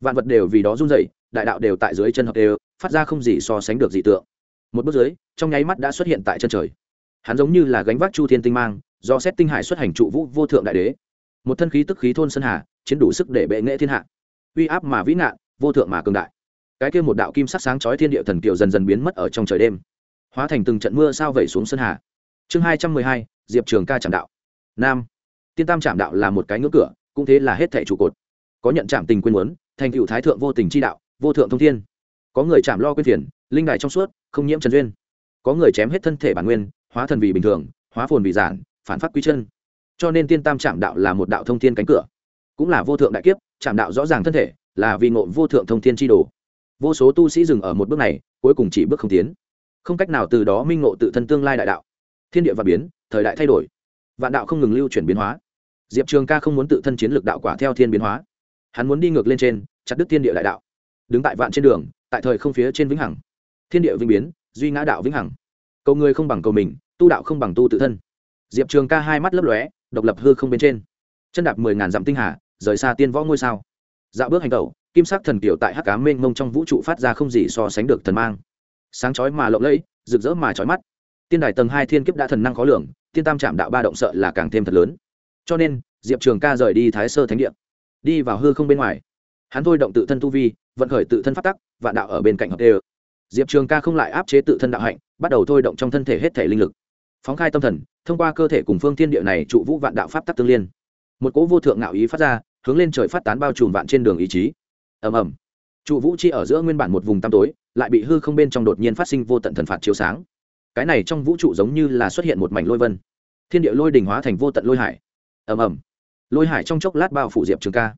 vạn vật đều vì đó run rẩy, đại đạo đều tại dưới chân hợp đều, phát ra không gì so sánh được dị tượng. Một bước dưới, trong nháy mắt đã xuất hiện tại chân trời. Hắn giống như là gánh vác chu thiên tinh mang, do xét tinh hải xuất hành trụ vũ vô thượng đại đế. Một thân khí tức khí thôn sơn hà, chiến đủ sức để bệ nghệ thiên hạ. Uy áp mà vĩ nạn vô thượng mà cường đại. Cái kia một đạo kim sắc sáng chói thiên địa thần kiều dần dần biến mất ở trong trời đêm. Hóa thành từng trận mưa sao vẩy xuống sơn hà. Chương hai trăm mười hai, diệp trường ca trạm đạo. Nam. Tiên tam trạm đạo là một cái ngưỡng cửa, cũng thế là hết thẻ trụ cột. Có nhận trạm tình quên muốn thành cựu thái thượng vô tình chi đạo, vô thượng thông thiên. Có người chạm lo quyên phiền, linh đại trong suốt, không nhiễm trần duyên. Có người chém hết thân thể bản nguyên, hóa thần vì bình thường, hóa phồn vì giản, phản phát quy chân. Cho nên tiên tam trạm đạo là một đạo thông thiên cánh cửa. Cũng là vô thượng đại kiếp trạm đạo rõ ràng thân thể, là vì ngộ vô thượng thông thiên chi đồ. Vô số tu sĩ dừng ở một bước này, cuối cùng chỉ bước không tiến. Không cách nào từ đó minh ngộ tự thân tương lai đại đạo. Thiên địa và biến, thời đại thay đổi. Vạn đạo không ngừng lưu chuyển biến hóa. Diệp trường ca không muốn tự thân chiến lược đạo quả theo thiên biến hóa. Hắn muốn đi ngược lên trên chặt đứt thiên địa đại đạo. Đứng tại vạn trên đường, tại thời không phía trên vĩnh hằng. Thiên địa vĩnh biến, duy ngã đạo vĩnh hằng. Cầu người không bằng cầu mình, tu đạo không bằng tu tự thân. Diệp trường ca hai mắt lấp lóe, độc lập hư không bên trên. Chân đạp mười ngàn dặm tinh hà, rời xa tiên võ ngôi sao. Dạo bước hành tẩu, kim sắc thần kiểu tại hắc cá mênh mông trong vũ trụ phát ra không gì so sánh được thần mang. Sáng chói mà lộng lẫy, rực rỡ mà chói mắt. Tiên đài tầng hai thiên kiếp đã thần năng khó lường, tiên tam trạm đạo ba động sợ là càng thêm thật lớn. Cho nên, diệp trường ca rời đi thái sơ thánh địa. Đi vào hư không bên ngoài hắn thôi động tự thân tu vi, vận khởi tự thân phát tắc, vạn đạo ở bên cạnh hợp đê diệp trường ca không lại áp chế tự thân đạo hạnh, bắt đầu thôi động trong thân thể hết thể linh lực. Phóng khai tâm thần, thông qua cơ thể cùng phương thiên địa này trụ vũ vạn đạo pháp tắc tương liên. Một cỗ vô thượng ngạo ý phát ra, hướng lên trời phát tán bao trùm vạn trên đường ý chí. Ầm ầm. Trụ vũ chi ở giữa nguyên bản một vùng tăm tối, lại bị hư không bên trong đột nhiên phát sinh vô tận thần phạt chiếu sáng. Cái này trong vũ trụ giống như là xuất hiện một mảnh lôi vân. Thiên địa lôi đình hóa thành vô tận lôi hải. Ầm ầm. Lôi hải trong chốc lát bao phủ diệp trường ca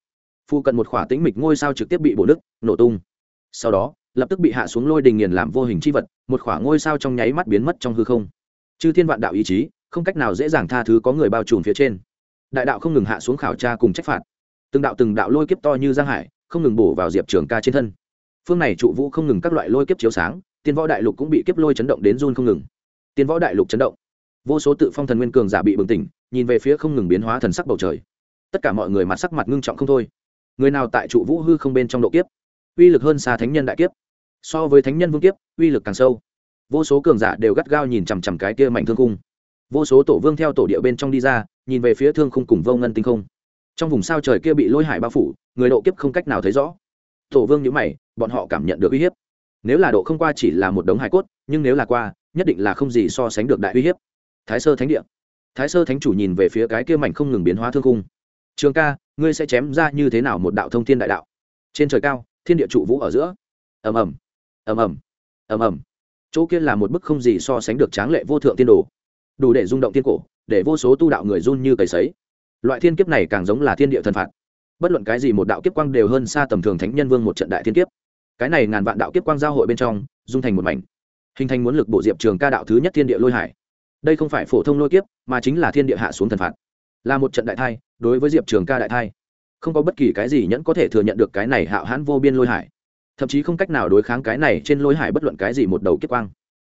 phu cận một khỏa tĩnh mịch ngôi sao trực tiếp bị bổ nứt, nổ tung. Sau đó, lập tức bị hạ xuống lôi đình nghiền làm vô hình c h i vật, một khỏa ngôi sao trong nháy mắt biến mất trong hư không. Chư thiên vạn đạo ý chí, không cách nào dễ dàng tha thứ có người bao trùm phía trên. Đại đạo không ngừng hạ xuống khảo tra cùng trách phạt. Từng đạo từng đạo lôi kiếp to như giang hải, không ngừng bổ vào diệp trường ca trên thân. Phương này trụ vũ không ngừng các loại lôi kiếp chiếu sáng, tiên võ đại lục cũng bị kiếp lôi chấn động đến run không ngừng. Tiên võ đại lục chấn động. Vô số tự phong thần nguyên cường giả bị bừng tỉnh, nhìn về phía không ngừng biến hóa thần sắc bầu trời. Tất cả mọi người mặt sắc mặt ngưng trọng không thôi người nào tại trụ vũ hư không bên trong độ kiếp, uy lực hơn xa thánh nhân đại kiếp. So với thánh nhân vương kiếp, uy lực càng sâu. Vô số cường giả đều gắt gao nhìn chằm chằm cái kia mạnh thương khung. Vô số tổ vương theo tổ địa bên trong đi ra, nhìn về phía thương khung cùng vô ngân tinh không. Trong vùng sao trời kia bị lôi hải bao phủ, người độ kiếp không cách nào thấy rõ. Tổ vương nhữ mày, bọn họ cảm nhận được uy hiếp. Nếu là độ không qua chỉ là một đống hải cốt, nhưng nếu là qua, nhất định là không gì so sánh được đại uy hiếp. Thái sơ thánh địa. Thái sơ thánh chủ nhìn về phía cái kia mảnh không ngừng biến hóa thương khung. Trường ca ngươi sẽ chém ra như thế nào một đạo thông thiên đại đạo? Trên trời cao, thiên địa trụ vũ ở giữa. Ầm ầm ầm ầm ầm ầm. Chỗ kia là một bức không gì so sánh được tráng lệ vô thượng tiên đồ. Đủ để rung động tiên cổ, để vô số tu đạo người run như cầy sấy. Loại thiên kiếp này càng giống là thiên địa thần phạt. Bất luận cái gì một đạo kiếp quang đều hơn xa tầm thường thánh nhân vương một trận đại thiên kiếp. Cái này ngàn vạn đạo kiếp quang giao hội bên trong, dung thành một mảnh. Hình thành muốn lực bộ diệp trường ca đạo thứ nhất thiên địa lôi hải. Đây không phải phổ thông lôi kiếp, mà chính là thiên địa hạ xuống thần phạt là một trận đại thai, đối với diệp trường ca đại thai, không có bất kỳ cái gì nhẫn có thể thừa nhận được cái này hạo hãn vô biên lôi hải. Thậm chí không cách nào đối kháng cái này trên lôi hải bất luận cái gì một đầu kiếp quang.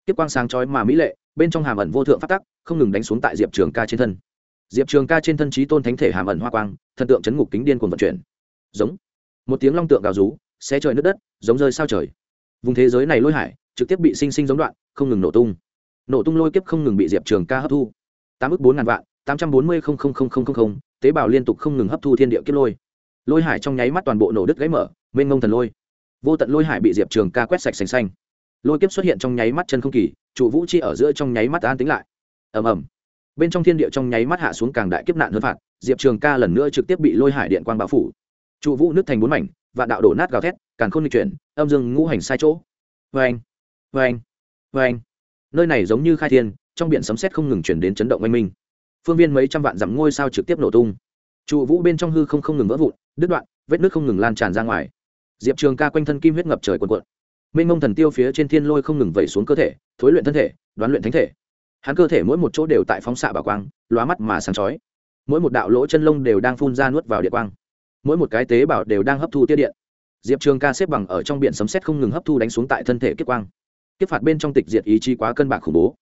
Kiếp quang sáng chói mà mỹ lệ, bên trong hàm ẩn vô thượng phát tắc, không ngừng đánh xuống tại diệp trường ca trên thân. Diệp trường ca trên thân trí tôn thánh thể hàm ẩn hoa quang, thần tượng chấn ngục kính điên cuồng vận chuyển. Giống. Một tiếng long tượng gào rú xe trời nước đất, giống rơi sao trời. Vùng thế giới này lôi hải, trực tiếp bị sinh sinh giống đoạn, không ngừng nổ tung. Nổ tung lôi kiếp không ngừng bị diệp trường ca hấp thu. Tám ước bốn ngàn vạn tám trăm bốn mươi tế bào liên tục không ngừng hấp thu thiên địa kiếp lôi. Lôi hải trong nháy mắt toàn bộ nổ đứt gãy mở, mênh ngông thần lôi. Vô tận lôi hải bị diệp trường ca quét sạch xanh xanh. Lôi kiếp xuất hiện trong nháy mắt chân không kỳ, trụ vũ chi ở giữa trong nháy mắt an tính lại. Ầm ầm. Bên trong thiên địa trong nháy mắt hạ xuống càng đại kiếp nạn hơn phạt, diệp trường ca lần nữa trực tiếp bị lôi hải điện quang bao phủ. Trụ vũ nước thành bốn mảnh và đạo đổ nát gào thét càng không nghịch chuyển, âm dương ngũ hành sai chỗ. Vê anh vê anh vê anh nơi này giống như khai thiên, trong biển sấm sét không ngừng chuyển đến chấn động oanh minh phương viên mấy trăm vạn dặm ngôi sao trực tiếp nổ tung. Trụ vũ bên trong hư không không ngừng vỡ vụn, đứt đoạn, vết nước không ngừng lan tràn ra ngoài. Diệp trường ca quanh thân kim huyết ngập trời quần quận minh mông thần tiêu phía trên thiên lôi không ngừng vẩy xuống cơ thể, thối luyện thân thể, đoán luyện thánh thể. Hắn cơ thể mỗi một chỗ đều tại phóng xạ bảo quang, lóa mắt mà sáng chói. Mỗi một đạo lỗ chân lông đều đang phun ra nuốt vào điện quang. Mỗi một cái tế bào đều đang hấp thu tiết điện. Diệp trường ca xếp bằng ở trong biển sấm xét không ngừng hấp thu đánh xuống tại thân thể kiếp quang. Kiếp phạt bên trong tịch diệt ý chí quá cân bạc khủng bố.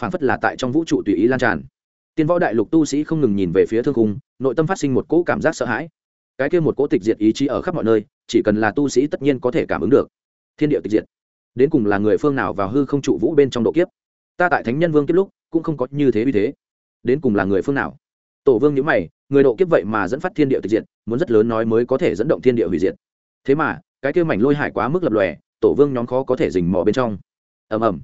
Phản phất là tại trong vũ trụ tùy ý lan tràn tiên võ đại lục tu sĩ không ngừng nhìn về phía thương khung, nội tâm phát sinh một cỗ cảm giác sợ hãi. Cái kia một cỗ tịch diệt ý chí ở khắp mọi nơi, chỉ cần là tu sĩ tất nhiên có thể cảm ứng được. Thiên địa tịch diệt. Đến cùng là người phương nào vào hư không trụ vũ bên trong độ kiếp? Ta tại thánh nhân vương kiếp lúc, cũng không có như thế uy thế. Đến cùng là người phương nào? Tổ vương nhữ mày, người độ kiếp vậy mà dẫn phát thiên địa tịch diệt, muốn rất lớn nói mới có thể dẫn động thiên địa hủy diệt. Thế mà, cái kia mảnh lôi hải quá mức lập lòe, tổ vương nhóm khó có thể dình mò bên trong. Ầm ầm.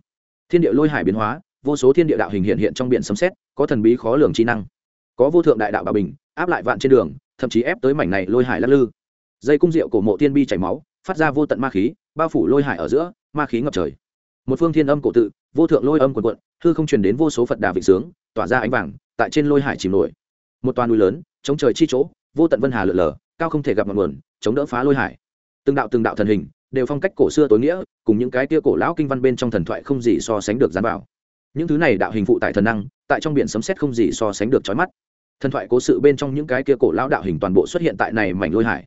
Thiên địa lôi hải biến hóa vô số thiên địa đạo hình hiện hiện trong biển sấm xét có thần bí khó lường chi năng. Có vô thượng đại đạo bà bình, áp lại vạn trên đường, thậm chí ép tới mảnh này lôi hải lắc lư. Dây cung rượu cổ mộ thiên bi chảy máu, phát ra vô tận ma khí, bao phủ lôi hải ở giữa, ma khí ngập trời. Một phương thiên âm cổ tự, vô thượng lôi âm quần quận, hư không truyền đến vô số phật đà vịnh sướng, tỏa ra ánh vàng, tại trên lôi hải chìm nổi. Một toàn núi lớn, chống trời chi chỗ, vô tận vân hà lượn lờ, cao không thể gặp ngọn nguồn, chống đỡ phá lôi hải. Từng đạo từng đạo thần hình, đều phong cách cổ xưa tối nghĩa, cùng những cái tia cổ lão kinh văn bên trong thần thoại không gì so sánh được dán vào những thứ này đạo hình phụ tại thần năng, tại trong biển sấm xét không gì so sánh được trói mắt. Thần thoại cố sự bên trong những cái kia cổ lão đạo hình toàn bộ xuất hiện tại này mảnh lôi hải.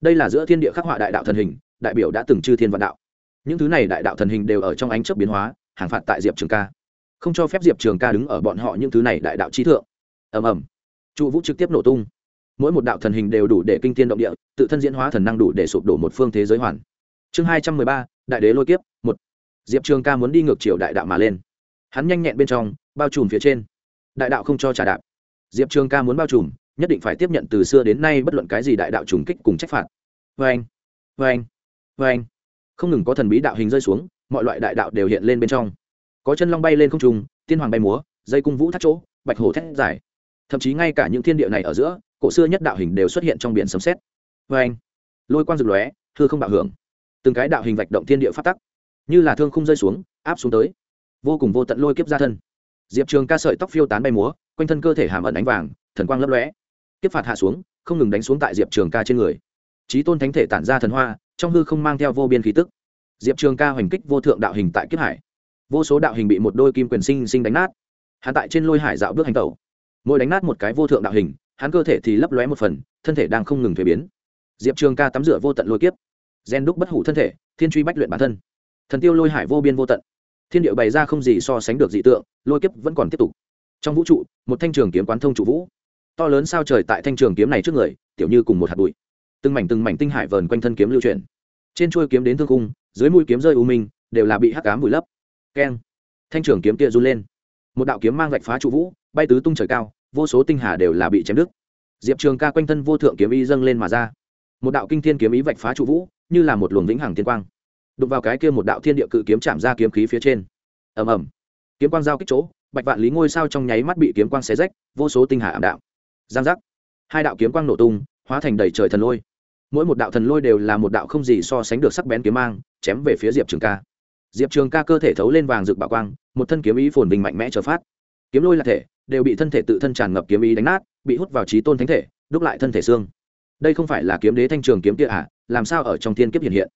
Đây là giữa thiên địa khắc họa đại đạo thần hình, đại biểu đã từng chư thiên vạn đạo. Những thứ này đại đạo thần hình đều ở trong ánh chớp biến hóa, hàng phạt tại diệp trường ca. Không cho phép diệp trường ca đứng ở bọn họ những thứ này đại đạo trí thượng. Ầm ầm. Trụ vũ trực tiếp nổ tung. Mỗi một đạo thần hình đều đủ để kinh tiên động địa, tự thân diễn hóa thần năng đủ để sụp đổ một phương thế giới hoàn. Chương hai trăm mười ba, đại đế lôi kiếp, một. Diệp trường ca muốn đi ngược chiều đại đạo mà lên hắn nhanh nhẹn bên trong, bao trùm phía trên. Đại đạo không cho trả đạp. Diệp trường ca muốn bao trùm, nhất định phải tiếp nhận từ xưa đến nay bất luận cái gì đại đạo trùng kích cùng trách phạt. Vê anh vê anh vê anh không ngừng có thần bí đạo hình rơi xuống, mọi loại đại đạo đều hiện lên bên trong. Có chân long bay lên không trùng tiên hoàng bay múa, dây cung vũ thắt chỗ, bạch hổ thét dài. Thậm chí ngay cả những thiên địa này ở giữa, cổ xưa nhất đạo hình đều xuất hiện trong biển sấm xét vê anh lôi quang rực lóe thưa không bạo hưởng. Từng cái đạo hình vạch động thiên địa phát tắc. Như là thương không rơi xuống, áp xuống tới vô cùng vô tận lôi kiếp ra thân. Diệp trường ca sợi tóc phiêu tán bay múa, quanh thân cơ thể hàm ẩn ánh vàng, thần quang lấp lóe. Kiếp phạt hạ xuống, không ngừng đánh xuống tại diệp trường ca trên người. Trí tôn thánh thể tản ra thần hoa, trong hư không mang theo vô biên khí tức. Diệp trường ca hoành kích vô thượng đạo hình tại kiếp hải. Vô số đạo hình bị một đôi kim quyền sinh sinh đánh nát. Hắn tại trên lôi hải dạo bước hành tẩu. Mỗi đánh nát một cái vô thượng đạo hình, hắn cơ thể thì lấp lóe một phần, thân thể đang không ngừng thuế biến. Diệp trường ca tắm rửa vô tận lôi kiếp. Gen đúc bất hủ thân thể, thiên truy bách luyện bản thân. Thần tiêu lôi hải vô biên vô tận thiên địa bày ra không gì so sánh được dị tượng, lôi kiếp vẫn còn tiếp tục. Trong vũ trụ, một thanh trường kiếm quán thông trụ vũ. To lớn sao trời tại thanh trường kiếm này trước người, tiểu như cùng một hạt bụi. Từng mảnh từng mảnh tinh hải vờn quanh thân kiếm lưu chuyển. Trên chuôi kiếm đến thương cung dưới mũi kiếm rơi u minh, đều là bị hắc cám vùi lấp. Keng. Thanh trường kiếm kia run lên. Một đạo kiếm mang vạch phá trụ vũ, bay tứ tung trời cao, vô số tinh hà đều là bị chém đứt. Diệp trường ca quanh thân vô thượng kiếm y dâng lên mà ra. Một đạo kinh thiên kiếm ý vạch phá trụ vũ, như là một luồng vĩnh hằng tiên quang đụng vào cái kia một đạo thiên địa cự kiếm chạm ra kiếm khí phía trên. Ầm ầm. Kiếm quang giao kích chỗ, bạch vạn lý ngôi sao trong nháy mắt bị kiếm quang xé rách, vô số tinh hà ảm đạm. Giang giác. Hai đạo kiếm quang nổ tung, hóa thành đầy trời thần lôi. Mỗi một đạo thần lôi đều là một đạo không gì so sánh được sắc bén kiếm mang, chém về phía diệp trường ca. Diệp trường ca cơ thể thấu lên vàng rực bạo quang, một thân kiếm ý phồn bình mạnh mẽ trở phát. Kiếm lôi là thể, đều bị thân thể tự thân tràn ngập kiếm ý đánh nát, bị hút vào trí tôn thánh thể, đúc lại thân thể xương. Đây không phải là kiếm đế thanh trường kiếm kia à làm sao ở trong thiên kiếp hiện hiện?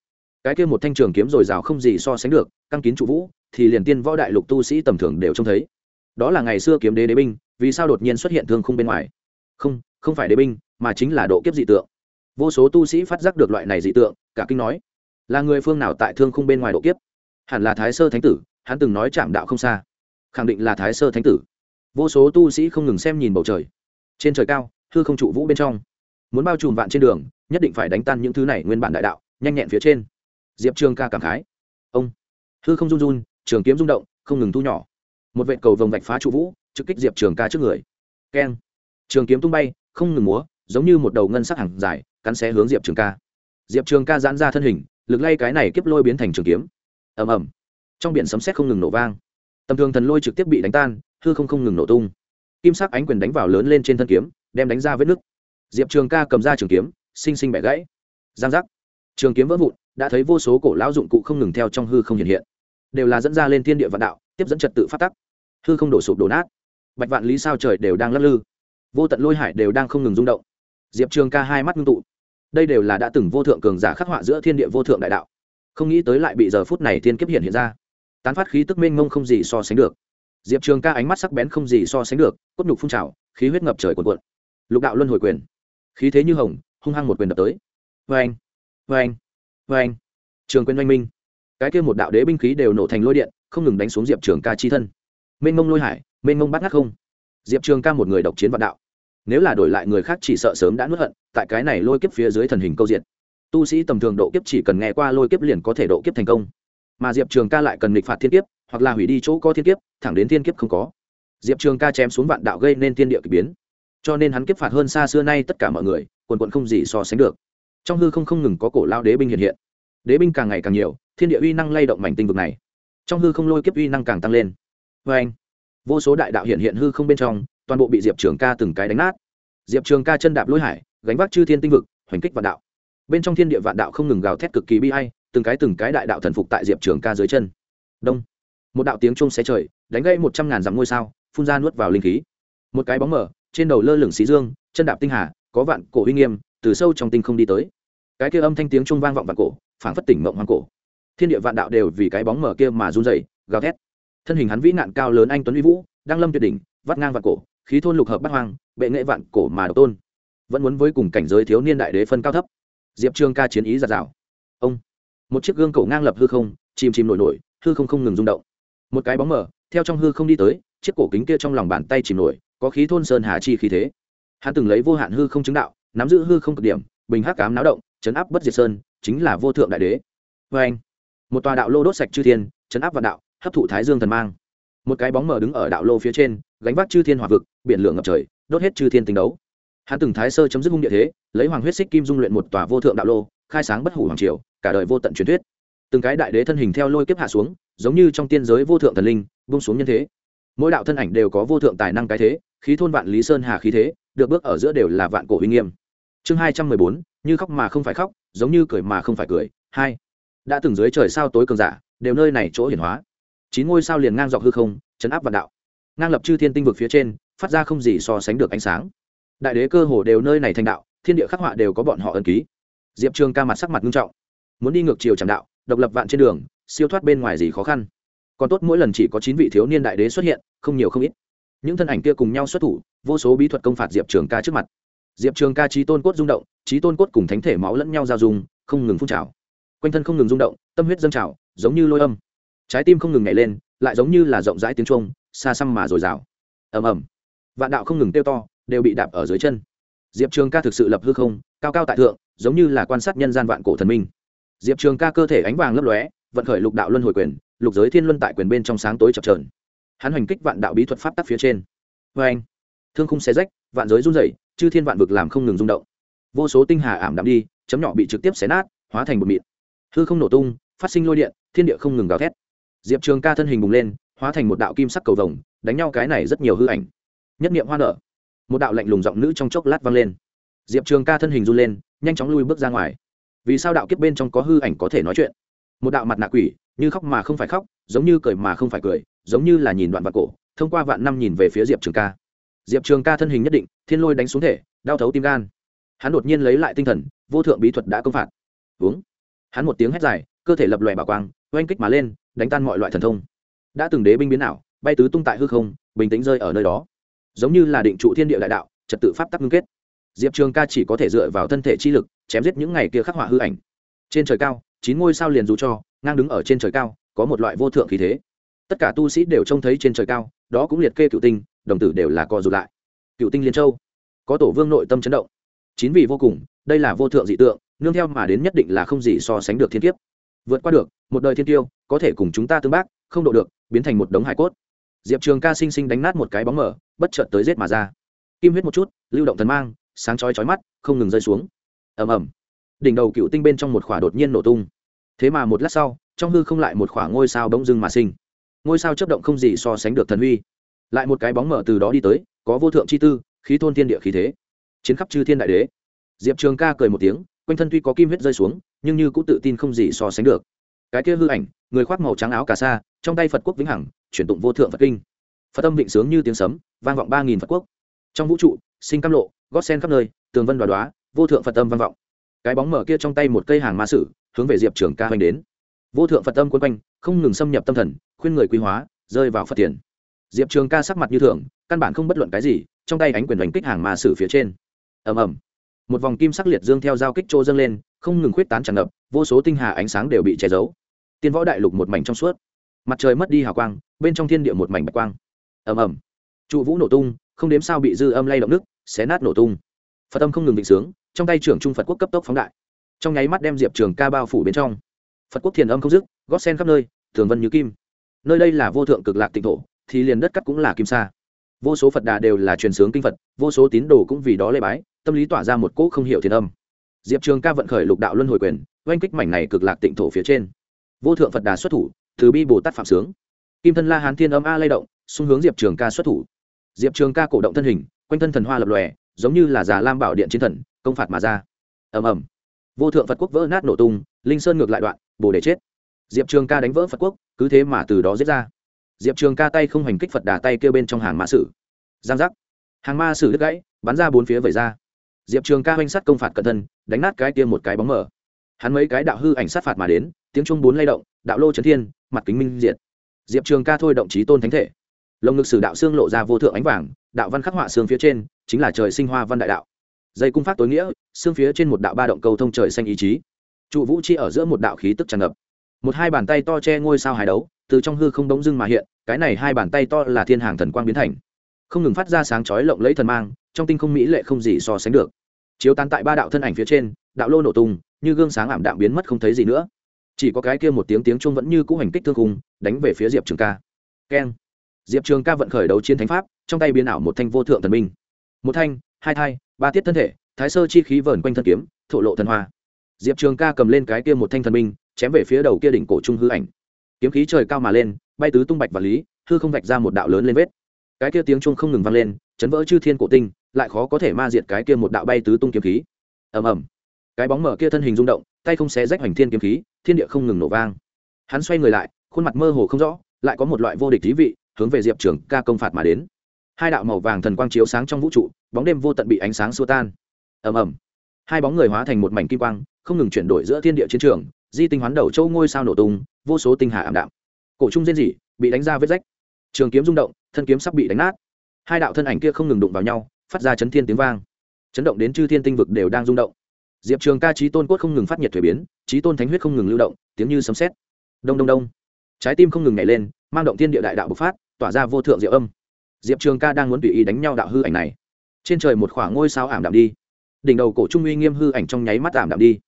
Cái kia một thanh trường kiếm dồi dào không gì so sánh được, căng kín trụ vũ, thì liền tiên võ đại lục tu sĩ tầm thường đều trông thấy. Đó là ngày xưa kiếm đế đế binh, vì sao đột nhiên xuất hiện thương khung bên ngoài? Không không phải đế binh, mà chính là độ kiếp dị tượng. Vô số tu sĩ phát giác được loại này dị tượng, cả kinh nói, là người phương nào tại thương khung bên ngoài độ kiếp? Hẳn là thái sơ thánh tử, hắn từng nói chạm đạo không xa. Khẳng định là thái sơ thánh tử. Vô số tu sĩ không ngừng xem nhìn bầu trời. Trên trời cao, hư không trụ vũ bên trong. Muốn bao trùm vạn trên đường, nhất định phải đánh tan những thứ này nguyên bản đại đạo, nhanh nhẹn phía trên diệp trường ca cảm khái. Ông. Hư không run run, trường kiếm rung động, không ngừng thu nhỏ. Một vệ cầu vồng vạch phá trụ vũ, trực kích diệp trường ca trước người. Keng. Trường kiếm tung bay, không ngừng múa, giống như một đầu ngân sắc hàng dài, cắn xé hướng diệp trường ca. Diệp trường ca giãn ra thân hình, lực lay cái này kiếp lôi biến thành trường kiếm. Ầm ầm. Trong biển sấm sét không ngừng nổ vang. Tầm thường thần lôi trực tiếp bị đánh tan, hư không không ngừng nổ tung. Kim sắc ánh quyền đánh vào lớn lên trên thân kiếm, đem đánh ra vết nứt. Diệp trường ca cầm ra trường kiếm xinh xinh bẻ gãy. Giang giác. Trường kiếm vỡ vụn đã thấy vô số cổ lão dụng cụ không ngừng theo trong hư không hiện hiện, đều là dẫn ra lên thiên địa vạn đạo, tiếp dẫn trật tự phát tắc. Hư không đổ sụp đổ nát. Bạch vạn lý sao trời đều đang lắc lư. Vô tận lôi hải đều đang không ngừng rung động. Diệp trường ca hai mắt ngưng tụ. Đây đều là đã từng vô thượng cường giả khắc họa giữa thiên địa vô thượng đại đạo. Không nghĩ tới lại bị giờ phút này thiên kiếp hiện hiện ra. Tán phát khí tức mênh mông không gì so sánh được. Diệp trường ca ánh mắt sắc bén không gì so sánh được, cốt nhục phun trào, khí huyết ngập trời cuồn cuộn. Lục đạo luân hồi quyền. Khí thế như hồng, hung hăng một quyền đập tới. Vê anh vê anh vê anh, trường quyền oanh minh. Cái kia một đạo đế binh khí đều nổ thành lôi điện, không ngừng đánh xuống diệp trường ca chi thân. Mênh mông lôi hải, mênh mông bắt ngắt không. Diệp trường ca một người độc chiến vạn đạo. Nếu là đổi lại người khác chỉ sợ sớm đã nuốt hận, tại cái này lôi kiếp phía dưới thần hình câu diện tu sĩ tầm thường độ kiếp chỉ cần nghe qua lôi kiếp liền có thể độ kiếp thành công. Mà diệp trường ca lại cần nghịch phạt thiên kiếp, hoặc là hủy đi chỗ có thiên kiếp, thẳng đến thiên kiếp không có. Diệp trường ca chém xuống vạn đạo gây nên thiên địa k ỳ biến. Cho nên hắn kiếp phạt hơn xa xưa nay tất cả mọi người, quần quận không gì so sánh được trong hư không không ngừng có cổ lao đế binh hiện hiện. Đế binh càng ngày càng nhiều, thiên địa uy năng lay động mảnh tinh vực này. Trong hư không lôi kiếp uy năng càng tăng lên. Vê anh, vô số đại đạo hiện hiện hư không bên trong, toàn bộ bị diệp trường ca từng cái đánh nát. Diệp trường ca chân đạp lối hải, gánh vác chư thiên tinh vực, hoành kích vạn đạo. Bên trong thiên địa vạn đạo không ngừng gào thét cực kỳ bi hay từng cái từng cái đại đạo thần phục tại diệp trường ca dưới chân. Đông. Một đạo tiếng trung xé trời, đánh gây một trăm ngàn dặm ngôi sao, phun ra nuốt vào linh khí. Một cái bóng mở trên đầu lơ lửng xí dương, chân đạp tinh hà, có vạn cổ uy nghiêm từ sâu trong tinh không đi tới. Cái kia âm thanh tiếng trung vang vọng vạn cổ, phảng phất tỉnh mộng hoang cổ. Thiên địa vạn đạo đều vì cái bóng mở kia mà run rẩy, gào thét. Thân hình hắn vĩ nạn cao lớn anh tuấn uy vũ, đang lâm tuyệt đỉnh, vắt ngang vạn cổ, khí thôn lục hợp bắt hoang, bệ nghệ vạn cổ mà độc tôn. Vẫn muốn với cùng cảnh giới thiếu niên đại đế phân cao thấp. Diệp trương ca chiến ý giạt rào. Ông. Một chiếc gương cổ ngang lập hư không, chìm chìm nổi nổi, hư không không ngừng rung động. Một cái bóng mở, theo trong hư không đi tới, chiếc cổ kính kia trong lòng bàn tay chìm nổi, có khí thôn sơn hà chi khí thế. Hắn từng lấy vô hạn hư không chứng đạo nắm giữ hư không cực điểm, bình hắc cám náo động, chấn áp bất diệt sơn, chính là vô thượng đại đế. Vê anh, một tòa đạo lô đốt sạch chư thiên, chấn áp vạn đạo, hấp thụ thái dương thần mang. Một cái bóng mờ đứng ở đạo lô phía trên, gánh vác chư thiên hỏa vực, biển lửa ngập trời, đốt hết chư thiên tình đấu. Hắn từng thái sơ chấm dứt hung địa thế, lấy hoàng huyết xích kim dung luyện một tòa vô thượng đạo lô, khai sáng bất hủ hoàng triều, cả đời vô tận truyền thuyết. Từng cái đại đế thân hình theo lôi kiếp hạ xuống, giống như trong tiên giới vô thượng thần linh bung xuống nhân thế. Mỗi đạo thân ảnh đều có vô thượng tài năng cái thế, khí thôn vạn lý sơn hà khí thế, được bước ở giữa đều là vạn cổ huy nghiêm chương hai trăm mười bốn, như khóc mà không phải khóc, giống như cười mà không phải cười. Hai. Đã từng dưới trời sao tối cường giả, đều nơi này chỗ hiển hóa. Chín ngôi sao liền ngang dọc hư không, chấn áp vạn đạo. Ngang lập chư thiên tinh vực phía trên, phát ra không gì so sánh được ánh sáng. Đại đế cơ hồ đều nơi này thành đạo, thiên địa khắc họa đều có bọn họ ân ký. Diệp trường ca mặt sắc mặt nghiêm trọng. Muốn đi ngược chiều tràng đạo, độc lập vạn trên đường, siêu thoát bên ngoài gì khó khăn. Còn tốt mỗi lần chỉ có chín vị thiếu niên đại đế xuất hiện, không nhiều không ít. Những thân ảnh kia cùng nhau xuất thủ, vô số bí thuật công phạt diệp trường ca trước mặt diệp trường ca trí tôn cốt rung động, trí tôn cốt cùng thánh thể máu lẫn nhau giao dung, không ngừng phun trào. Quanh thân không ngừng rung động, tâm huyết dâng trào, giống như lôi âm. Trái tim không ngừng nhảy lên, lại giống như là rộng rãi tiếng trung xa xăm mà dồi dào. Ầm ầm. Vạn đạo không ngừng tiêu to, đều bị đạp ở dưới chân. Diệp trường ca thực sự lập hư không, cao cao tại thượng, giống như là quan sát nhân gian vạn cổ thần minh. Diệp trường ca cơ thể ánh vàng lấp lóe, vận khởi lục đạo luân hồi quyền, lục giới thiên luân tại quyền bên trong sáng tối chập trờn hắn hoành kích vạn đạo bí thuật pháp tắc phía trên. Vê anh thương khung xé rách, vạn giới run rẩy chư thiên vạn vực làm không ngừng rung động. Vô số tinh hà ảm đạm đi, chấm nhỏ bị trực tiếp xé nát, hóa thành bột mịn. Hư không nổ tung, phát sinh lôi điện, thiên địa không ngừng gào thét. Diệp trường ca thân hình bùng lên, hóa thành một đạo kim sắc cầu vồng, đánh nhau cái này rất nhiều hư ảnh. Nhất niệm hoa nở. Một đạo lạnh lùng giọng nữ trong chốc lát vang lên. Diệp trường ca thân hình run lên, nhanh chóng lui bước ra ngoài. Vì sao đạo kiếp bên trong có hư ảnh có thể nói chuyện? Một đạo mặt nạ quỷ, như khóc mà không phải khóc, giống như cười mà không phải cười, giống như là nhìn đoạn vạn cổ, thông qua vạn năm nhìn về phía diệp trường ca diệp trường ca thân hình nhất định, thiên lôi đánh xuống thể, đau thấu tim gan. Hắn đột nhiên lấy lại tinh thần, vô thượng bí thuật đã công phạt. Uống. Hắn một tiếng hét dài, cơ thể lập lòe bảo quang, oanh kích mà lên, đánh tan mọi loại thần thông. Đã từng đế binh biến ảo, bay tứ tung tại hư không, bình tĩnh rơi ở nơi đó. Giống như là định trụ thiên địa đại đạo, trật tự pháp tắc ngưng kết. Diệp trường ca chỉ có thể dựa vào thân thể chi lực, chém giết những ngày kia khắc họa hư ảnh. Trên trời cao, chín ngôi sao liền dù cho, ngang đứng ở trên trời cao, có một loại vô thượng khí thế. Tất cả tu sĩ đều trông thấy trên trời cao, đó cũng liệt kê cựu tinh đồng tử đều là co rụt lại. Cựu tinh liên châu, có tổ vương nội tâm chấn động. Chín vị vô cùng, đây là vô thượng dị tượng, nương theo mà đến nhất định là không gì so sánh được thiên kiếp. Vượt qua được, một đời thiên tiêu, có thể cùng chúng ta tương bác, không độ được, biến thành một đống hải cốt. Diệp trường ca sinh sinh đánh nát một cái bóng mở bất chợt tới rết mà ra. Kim huyết một chút, lưu động thần mang, sáng chói chói mắt, không ngừng rơi xuống. Ầm ầm. Đỉnh đầu cựu tinh bên trong một khỏa đột nhiên nổ tung. Thế mà một lát sau, trong hư không lại một khỏa ngôi sao bỗng dưng mà sinh. Ngôi sao chấp động không gì so sánh được thần huy lại một cái bóng mở từ đó đi tới, có vô thượng chi tư, khí thôn thiên địa khí thế. Chiến khắp chư thiên đại đế. Diệp trường ca cười một tiếng, quanh thân tuy có kim huyết rơi xuống, nhưng như cũng tự tin không gì so sánh được. Cái kia hư ảnh, người khoác màu trắng áo cà sa, trong tay phật quốc vĩnh hằng, chuyển tụng vô thượng phật kinh. Phật tâm vịnh sướng như tiếng sấm, vang vọng ba nghìn phật quốc. Trong vũ trụ, sinh cam lộ, gót sen khắp nơi, tường vân đoá đoá vô thượng phật tâm vang vọng. Cái bóng mở kia trong tay một cây hàng ma sử, hướng về diệp trường ca hoành đến. Vô thượng phật tâm quân quanh, không ngừng xâm nhập tâm thần, khuyên người quý hóa, rơi vào phật tiền diệp trường ca sắc mặt như thường, căn bản không bất luận cái gì, trong tay ánh quyền đánh kích hàng ma sử phía trên. Ầm ầm. Một vòng kim sắc liệt dương theo dao kích trô dâng lên, không ngừng khuyết tán tràn ngập, vô số tinh hà ánh sáng đều bị che giấu. Tiên võ đại lục một mảnh trong suốt. Mặt trời mất đi hào quang, bên trong thiên địa một mảnh bạch quang. Ầm ầm. Trụ vũ nổ tung, không đếm sao bị dư âm lay động nước, xé nát nổ tung. Phật âm không ngừng định sướng, trong tay trưởng trung phật quốc cấp tốc phóng đại. Trong nháy mắt đem diệp trường ca bao phủ bên trong. Phật quốc thiền âm không dứt, gót sen khắp nơi, thường vân như kim. Nơi đây là vô thượng cực lạc tịnh thổ thì liền đất cắt cũng là kim sa. Vô số phật đà đều là truyền sướng kinh phật, vô số tín đồ cũng vì đó lê bái, tâm lý tỏa ra một cỗ không hiểu thiền âm. Diệp trường ca vận khởi lục đạo luân hồi quyền, oanh kích mảnh này cực lạc tịnh thổ phía trên. Vô thượng phật đà xuất thủ, từ bi bồ tát phạm sướng. Kim thân la hán thiên âm a lay động, xung hướng diệp trường ca xuất thủ. Diệp trường ca cổ động thân hình, quanh thân thần hoa lập lòe, giống như là già lam bảo điện chiến thần, công phạt mà ra. Ầm ầm. Vô thượng phật quốc vỡ nát nổ tung, linh sơn ngược lại đoạn, bồ để chết. Diệp trường ca đánh vỡ phật quốc, cứ thế mà từ đó giết ra diệp trường ca tay không hành kích phật đà tay kêu bên trong hàng mã sử. Giang giác. Hàng ma sử đứt gãy, bắn ra bốn phía vẩy ra. Diệp trường ca oanh sát công phạt cẩn thân đánh nát cái kia một cái bóng mở hắn mấy cái đạo hư ảnh sát phạt mà đến, tiếng trung bốn lay động, đạo lô trấn thiên, mặt kính minh diệt. Diệp trường ca thôi động trí tôn thánh thể. Lồng ngực sử đạo xương lộ ra vô thượng ánh vàng, đạo văn khắc họa xương phía trên, chính là trời sinh hoa văn đại đạo. Dây cung phát tối nghĩa, xương phía trên một đạo ba động cầu thông trời xanh ý chí. Trụ vũ chi ở giữa một đạo khí tức tràn ngập một hai bàn tay to che ngôi sao hải đấu, từ trong hư không đống dưng mà hiện, cái này hai bàn tay to là thiên hàng thần quang biến thành. Không ngừng phát ra sáng chói lộng lẫy thần mang, trong tinh không mỹ lệ không gì so sánh được. Chiếu tán tại ba đạo thân ảnh phía trên, đạo lô nổ tung, như gương sáng ảm đạm biến mất không thấy gì nữa. Chỉ có cái kia một tiếng tiếng chuông vẫn như cũ hành kích thương khung, đánh về phía diệp trường ca. Keng. Diệp trường ca vận khởi đấu chiến thánh pháp, trong tay biến ảo một thanh vô thượng thần minh. Một thanh, hai thai, ba tiết thân thể, thái sơ chi khí vờn quanh thân kiếm, thổ lộ thần hoa. Diệp trường ca cầm lên cái kia một thanh thần minh chém về phía đầu kia đỉnh cổ trung hư ảnh. Kiếm khí trời cao mà lên, bay tứ tung bạch và lý, hư không vạch ra một đạo lớn lên vết. Cái kia tiếng chuông không ngừng vang lên, chấn vỡ chư thiên cổ tinh, lại khó có thể ma diệt cái kia một đạo bay tứ tung kiếm khí. Ầm ầm. Cái bóng mở kia thân hình rung động, tay không xé rách hoành thiên kiếm khí, thiên địa không ngừng nổ vang. Hắn xoay người lại, khuôn mặt mơ hồ không rõ, lại có một loại vô địch thí vị, hướng về diệp trường ca công phạt mà đến. Hai đạo màu vàng thần quang chiếu sáng trong vũ trụ, bóng đêm vô tận bị ánh sáng xua tan. Ầm ầm. Hai bóng người hóa thành một mảnh kim quang, không ngừng chuyển đổi giữa thiên địa chiến trường di tinh hoán đầu châu ngôi sao nổ tung, vô số tinh hà ảm đạm. Cổ trung diên dị bị đánh ra vết rách. Trường kiếm rung động, thân kiếm sắp bị đánh nát. Hai đạo thân ảnh kia không ngừng đụng vào nhau, phát ra chấn thiên tiếng vang. Chấn động đến chư thiên tinh vực đều đang rung động. Diệp trường ca trí tôn cốt không ngừng phát nhiệt thuế biến trí tôn thánh huyết không ngừng lưu động, tiếng như sấm xét đông đông đông. Trái tim không ngừng nhảy lên, mang động thiên địa đại đạo bộc phát, tỏa ra vô thượng diệu âm. Diệp trường ca đang muốn tùy ý đánh nhau đạo hư ảnh này. Trên trời một khoảng ngôi sao ảm đạm đi. Đỉnh đầu cổ trung uy nghiêm hư ảnh trong nháy mắt ảm đạm đi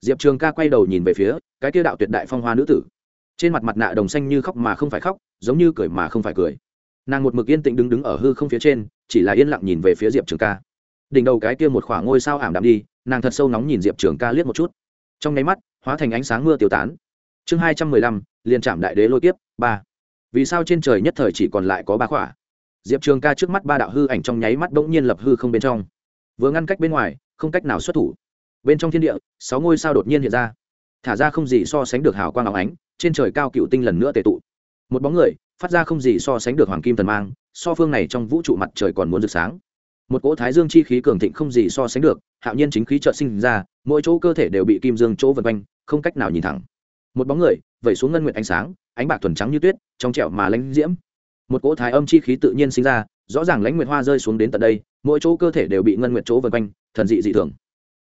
diệp trường ca quay đầu nhìn về phía cái tiêu đạo tuyệt đại phong hoa nữ tử. Trên mặt mặt nạ đồng xanh như khóc mà không phải khóc, giống như cười mà không phải cười. Nàng một mực yên tĩnh đứng đứng ở hư không phía trên, chỉ là yên lặng nhìn về phía diệp trường ca. Đỉnh đầu cái kia một khoảng ngôi sao ảm đạm đi, nàng thật sâu nóng nhìn diệp trường ca liếc một chút. Trong nháy mắt, hóa thành ánh sáng mưa tiêu tán. Chương hai trăm mười lăm, liền chạm đại đế lôi tiếp ba. Vì sao trên trời nhất thời chỉ còn lại có ba khỏa? Diệp trường ca trước mắt ba đạo hư ảnh trong nháy mắt bỗng nhiên lập hư không bên trong. Vừa ngăn cách bên ngoài, không cách nào xuất thủ bên trong thiên địa, sáu ngôi sao đột nhiên hiện ra. Thả ra không gì so sánh được hào quang áo ánh, trên trời cao cựu tinh lần nữa tệ tụ. Một bóng người, phát ra không gì so sánh được hoàng kim thần mang, so phương này trong vũ trụ mặt trời còn muốn rực sáng. Một cỗ thái dương chi khí cường thịnh không gì so sánh được, hạo nhiên chính khí trợ sinh ra, mỗi chỗ cơ thể đều bị kim dương chỗ vân quanh, không cách nào nhìn thẳng. Một bóng người, vẩy xuống ngân nguyện ánh sáng, ánh bạc thuần trắng như tuyết, trong trẻo mà lãnh diễm. Một cỗ thái âm chi khí tự nhiên sinh ra, rõ ràng lãnh nguyệt hoa rơi xuống đến tận đây, mỗi chỗ cơ thể đều bị ngân nguyệt chỗ vân quanh, thần dị dị thường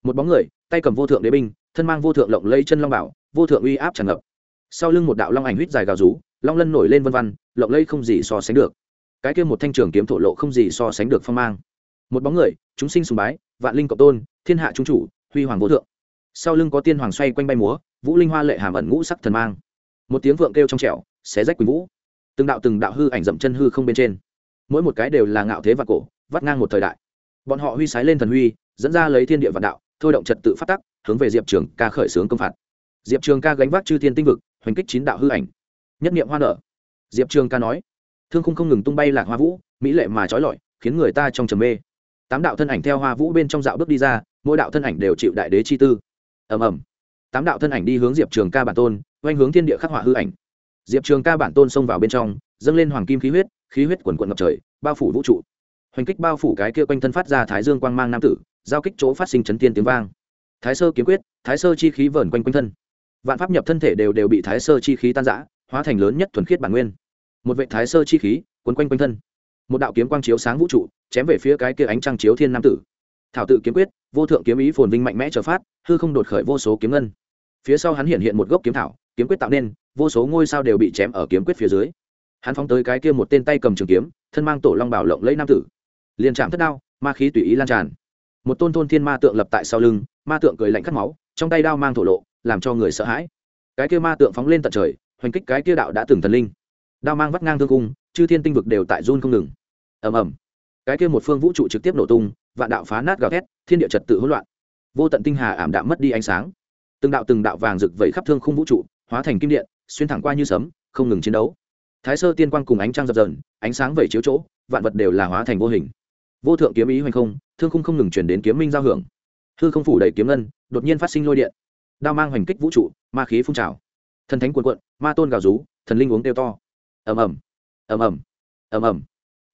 một bóng người, tay cầm vô thượng đế binh, thân mang vô thượng lộng lây chân long bảo, vô thượng uy áp tràn ngập. Sau lưng một đạo long ảnh huýt dài gào rú, long lân nổi lên vân văn lộng lây không gì so sánh được. Cái kia một thanh trường kiếm thổ lộ không gì so sánh được phong mang. Một bóng người, chúng sinh sùng bái, vạn linh cộng tôn, thiên hạ trung chủ, huy hoàng vô thượng. Sau lưng có tiên hoàng xoay quanh bay múa, vũ linh hoa lệ hàm ẩn ngũ sắc thần mang. Một tiếng vượng kêu trong trẻo, xé rách quỳnh vũ. Từng đạo từng đạo hư ảnh dậm chân hư không bên trên. Mỗi một cái đều là ngạo thế và cổ, vắt ngang một thời đại. Bọn họ huy sái lên thần huy, dẫn ra lấy thiên địa vạn đạo thôi động trật tự phát tắc, hướng về diệp trường ca khởi xướng công phạt. Diệp trường ca gánh vác chư thiên tinh vực, hoành kích chín đạo hư ảnh. Nhất niệm hoa nở. Diệp trường ca nói, thương khung không ngừng tung bay lạc hoa vũ, mỹ lệ mà trói lọi, khiến người ta trong trầm mê. Tám đạo thân ảnh theo hoa vũ bên trong dạo bước đi ra, mỗi đạo thân ảnh đều chịu đại đế chi tư. Ầm ầm. Tám đạo thân ảnh đi hướng diệp trường ca bản tôn, oanh hướng thiên địa khắc họa hư ảnh. Diệp trường ca bản tôn xông vào bên trong, dâng lên hoàng kim khí huyết khí huyết quần quận ngập trời, bao phủ vũ trụ hoành kích bao phủ cái kia quanh thân phát ra thái dương quang mang nam tử, giao kích chỗ phát sinh chấn tiên tiếng vang. Thái sơ kiếm quyết, thái sơ chi khí vờn quanh quanh thân. Vạn pháp nhập thân thể đều đều bị thái sơ chi khí tan giã hóa thành lớn nhất thuần khiết bản nguyên. Một vệ thái sơ chi khí quấn quanh quanh thân. Một đạo kiếm quang chiếu sáng vũ trụ, chém về phía cái kia ánh trăng chiếu thiên nam tử. Thảo tự kiếm quyết, vô thượng kiếm ý phồn vinh mạnh mẽ trở phát, hư không đột khởi vô số kiếm ngân. Phía sau hắn hiện hiện một gốc kiếm thảo, kiếm quyết tạo nên, vô số ngôi sao đều bị chém ở kiếm quyết phía dưới. Hắn phóng tới cái kia một tên tay cầm trường kiếm, thân mang tổ long bảo lộng lấy nam tử liền chạm thất đao, ma khí tùy ý lan tràn. Một tôn thôn thiên ma tượng lập tại sau lưng, ma tượng cười lạnh cắt máu, trong tay đao mang thổ lộ, làm cho người sợ hãi. Cái kia ma tượng phóng lên tận trời, hoành kích cái kia đạo đã từng thần linh. Đao mang vắt ngang thương cung, chư thiên tinh vực đều tại run không ngừng. Ầm ầm. Cái kia một phương vũ trụ trực tiếp nổ tung, vạn đạo phá nát gào thét, thiên địa trật tự hỗn loạn. Vô tận tinh hà ảm đạm mất đi ánh sáng. Từng đạo từng đạo vàng rực vẩy khắp thương khung vũ trụ, hóa thành kim điện, xuyên thẳng qua như sấm, không ngừng chiến đấu. Thái sơ tiên quang cùng ánh trăng dập dờn, ánh sáng vẩy chiếu chỗ, vạn vật đều là hóa thành vô hình vô thượng kiếm ý hoành không, thương khung không ngừng chuyển đến kiếm minh giao hưởng. Hư không phủ đầy kiếm ngân, đột nhiên phát sinh lôi điện. Đao mang hoành kích vũ trụ, ma khí phun trào. Thần thánh cuồn cuộn, ma tôn gào rú, thần linh uống tiêu to. Ầm ầm ầm ầm ầm ầm.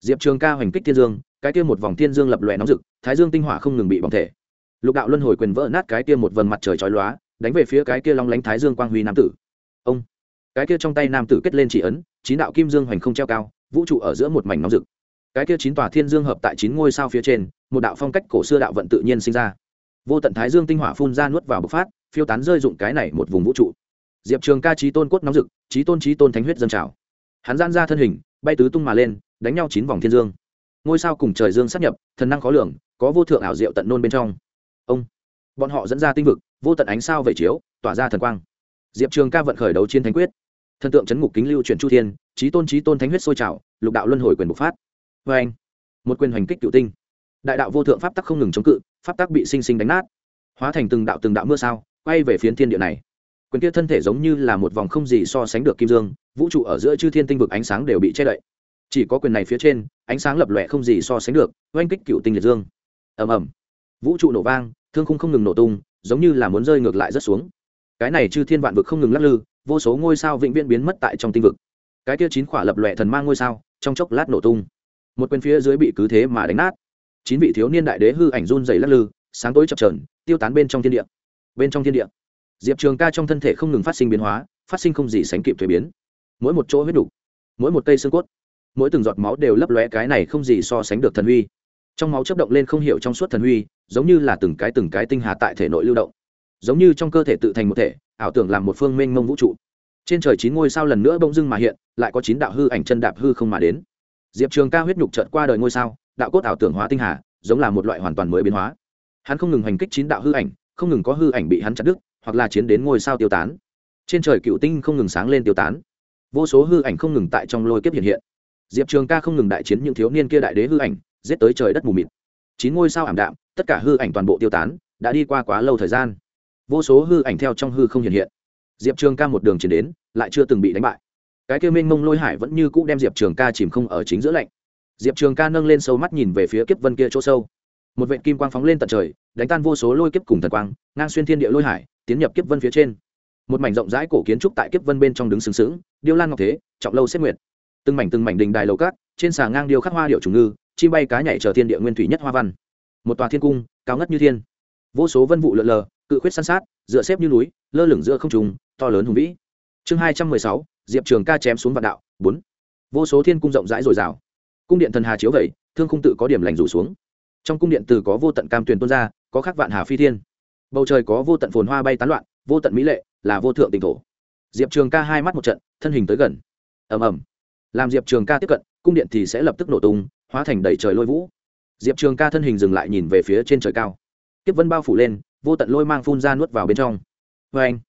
Diệp trường ca hoành kích thiên dương, cái kia một vòng thiên dương lập lòe nóng rực, thái dương tinh hỏa không ngừng bị bỏng thể. Lục đạo luân hồi quyền vỡ nát cái kia một vần mặt trời chói lóa, đánh về phía cái kia long lánh thái dương quang huy nam tử. Ông, cái kia trong tay nam tử kết lên chỉ ấn, chín đạo kim dương hoành không treo cao, vũ trụ ở giữa một mảnh nóng rực cái kia chín tòa thiên dương hợp tại chín ngôi sao phía trên, một đạo phong cách cổ xưa đạo vận tự nhiên sinh ra. Vô tận thái dương tinh hỏa phun ra nuốt vào bộc phát, phiêu tán rơi dụng cái này một vùng vũ trụ. Diệp trường ca trí tôn cốt nóng rực, trí tôn trí tôn thánh huyết dâng trào. Hắn gian ra thân hình, bay tứ tung mà lên, đánh nhau chín vòng thiên dương. Ngôi sao cùng trời dương sắp nhập, thần năng khó lường, có vô thượng ảo diệu tận nôn bên trong. Ông, bọn họ dẫn ra tinh vực, vô tận ánh sao về chiếu, tỏa ra thần quang. Diệp trường ca vận khởi đấu chiến thánh quyết. Thần tượng chấn ngục kính lưu chuyển chu thiên, trí tôn trí tôn thánh huyết sôi trào, lục đạo luân hồi quyền bộc phát vê anh, một quyền hoành kích cựu tinh. Đại đạo vô thượng pháp tắc không ngừng chống cự, pháp tắc bị sinh sinh đánh nát. Hóa thành từng đạo từng đạo mưa sao, quay về phiến thiên địa này. Quyền kia thân thể giống như là một vòng không gì so sánh được kim dương, vũ trụ ở giữa chư thiên tinh vực ánh sáng đều bị che đậy. Chỉ có quyền này phía trên, ánh sáng lập lòe không gì so sánh được, oanh kích cựu tinh liệt dương. Ầm ầm. Vũ trụ nổ vang, thương khung không ngừng nổ tung, giống như là muốn rơi ngược lại rất xuống. Cái này chư thiên vạn vực không ngừng lắc lư, vô số ngôi sao vĩnh viễn biến mất tại trong tinh vực. Cái kia chín khỏa lập lòe thần mang ngôi sao, trong chốc lát nổ tung một quyền phía dưới bị cứ thế mà đánh nát. Chín vị thiếu niên đại đế hư ảnh run dày lắc lư sáng tối chập trờn tiêu tán bên trong thiên địa. Bên trong thiên địa diệp trường ca trong thân thể không ngừng phát sinh biến hóa phát sinh không gì sánh kịp thuế biến. Mỗi một chỗ huyết đủ, mỗi một cây xương cốt mỗi từng giọt máu đều lấp lóe cái này không gì so sánh được thần huy. Trong máu chấp động lên không hiểu trong suốt thần huy giống như là từng cái từng cái tinh hà tại thể nội lưu động. Giống như trong cơ thể tự thành một thể ảo tưởng làm một phương mênh mông vũ trụ. Trên trời chín ngôi sao lần nữa bỗng dưng mà hiện lại có chín đạo hư ảnh chân đạp hư không mà đến diệp trường ca huyết nhục trợt qua đời ngôi sao, đạo cốt ảo tưởng hóa tinh hà, giống là một loại hoàn toàn mới biến hóa. Hắn không ngừng hành kích chín đạo hư ảnh, không ngừng có hư ảnh bị hắn chặt đứt, hoặc là chiến đến ngôi sao tiêu tán. Trên trời cựu tinh không ngừng sáng lên tiêu tán. Vô số hư ảnh không ngừng tại trong lôi kiếp hiện hiện. Diệp trường ca không ngừng đại chiến những thiếu niên kia đại đế hư ảnh, giết tới trời đất mù mịt. Chín ngôi sao ảm đạm, tất cả hư ảnh toàn bộ tiêu tán, đã đi qua quá lâu thời gian. Vô số hư ảnh theo trong hư không hiện hiện. Diệp trường ca một đường chiến đến, lại chưa từng bị đánh bại cái kia minh mông lôi hải vẫn như cũ đem diệp trường ca chìm không ở chính giữa lạnh. Diệp trường ca nâng lên sâu mắt nhìn về phía kiếp vân kia chỗ sâu. Một vệ kim quang phóng lên tận trời, đánh tan vô số lôi kiếp cùng thần quang, ngang xuyên thiên địa lôi hải, tiến nhập kiếp vân phía trên. Một mảnh rộng rãi cổ kiến trúc tại kiếp vân bên trong đứng sừng sững, điêu lan ngọc thế, trọng lâu xếp nguyệt. Từng mảnh từng mảnh đình đài lầu cát trên xà ngang điêu khắc hoa điệu trùng ngư chim bay cá nhảy chờ thiên địa nguyên thủy nhất hoa văn. Một tòa thiên cung, cao ngất như thiên. Vô số vân vụ lượn lờ, cự khuyết san sát, dựa xếp như núi, lơ lửng giữa không trùng to lớn hùng vĩ. Chương hai trăm mười sáu diệp trường ca chém xuống vạn đạo, bốn. Vô số thiên cung rộng rãi dồi dào cung điện thần hà chiếu vẩy, thương khung tự có điểm lành rủ xuống. Trong cung điện từ có vô tận cam tuyền tuôn ra, có khắc vạn hà phi thiên. Bầu trời có vô tận phồn hoa bay tán loạn, vô tận mỹ lệ, là vô thượng tỉnh thổ. Diệp trường ca hai mắt một trận, thân hình tới gần. Ầm ầm. Làm diệp trường ca tiếp cận, cung điện thì sẽ lập tức nổ tung, hóa thành đầy trời lôi vũ. Diệp trường ca thân hình dừng lại nhìn về phía trên trời cao. Tiếp vân bao phủ lên, vô tận lôi mang phun ra nuốt vào bên trong. Vê anh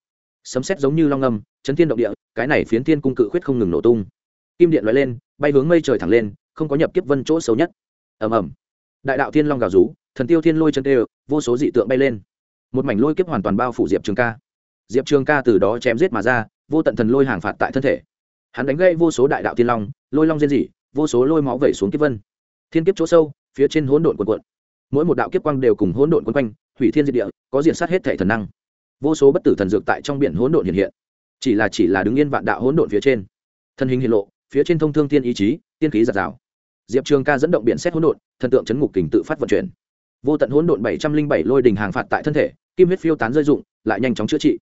sấm xét giống như long âm, chấn thiên động địa cái này phiến thiên cung cự khuyết không ngừng nổ tung. Kim điện loại lên, bay hướng mây trời thẳng lên, không có nhập kiếp vân chỗ xấu nhất. Ầm ầm. Đại đạo thiên long gào rú, thần tiêu thiên lôi chân tê vô số dị tượng bay lên. Một mảnh lôi kiếp hoàn toàn bao phủ diệp trường ca. Diệp trường ca từ đó chém giết mà ra, vô tận thần lôi hàng phạt tại thân thể. Hắn đánh gây vô số đại đạo thiên long, lôi long diên dị vô số lôi máu vẩy xuống kiếp vân. Thiên kiếp chỗ sâu, phía trên hỗn độn quần quận mỗi một đạo kiếp quang đều cùng hỗn độn quấn quanh, hủy thiên diệt địa, có diện sát hết thể thần năng. Vô số bất tử thần dược tại trong biển hỗn độn hiện hiện chỉ là chỉ là đứng yên vạn đạo hỗn độn phía trên. Thân hình hiện lộ, phía trên thông thương tiên ý chí, tiên khí giạt rào. Diệp trường ca dẫn động biển xét hỗn độn, thần tượng chấn ngục kình tự phát vận chuyển. Vô tận hỗn độn bảy trăm linh bảy lôi đình hàng phạt tại thân thể, kim huyết phiêu tán rơi dụng lại nhanh chóng chữa trị.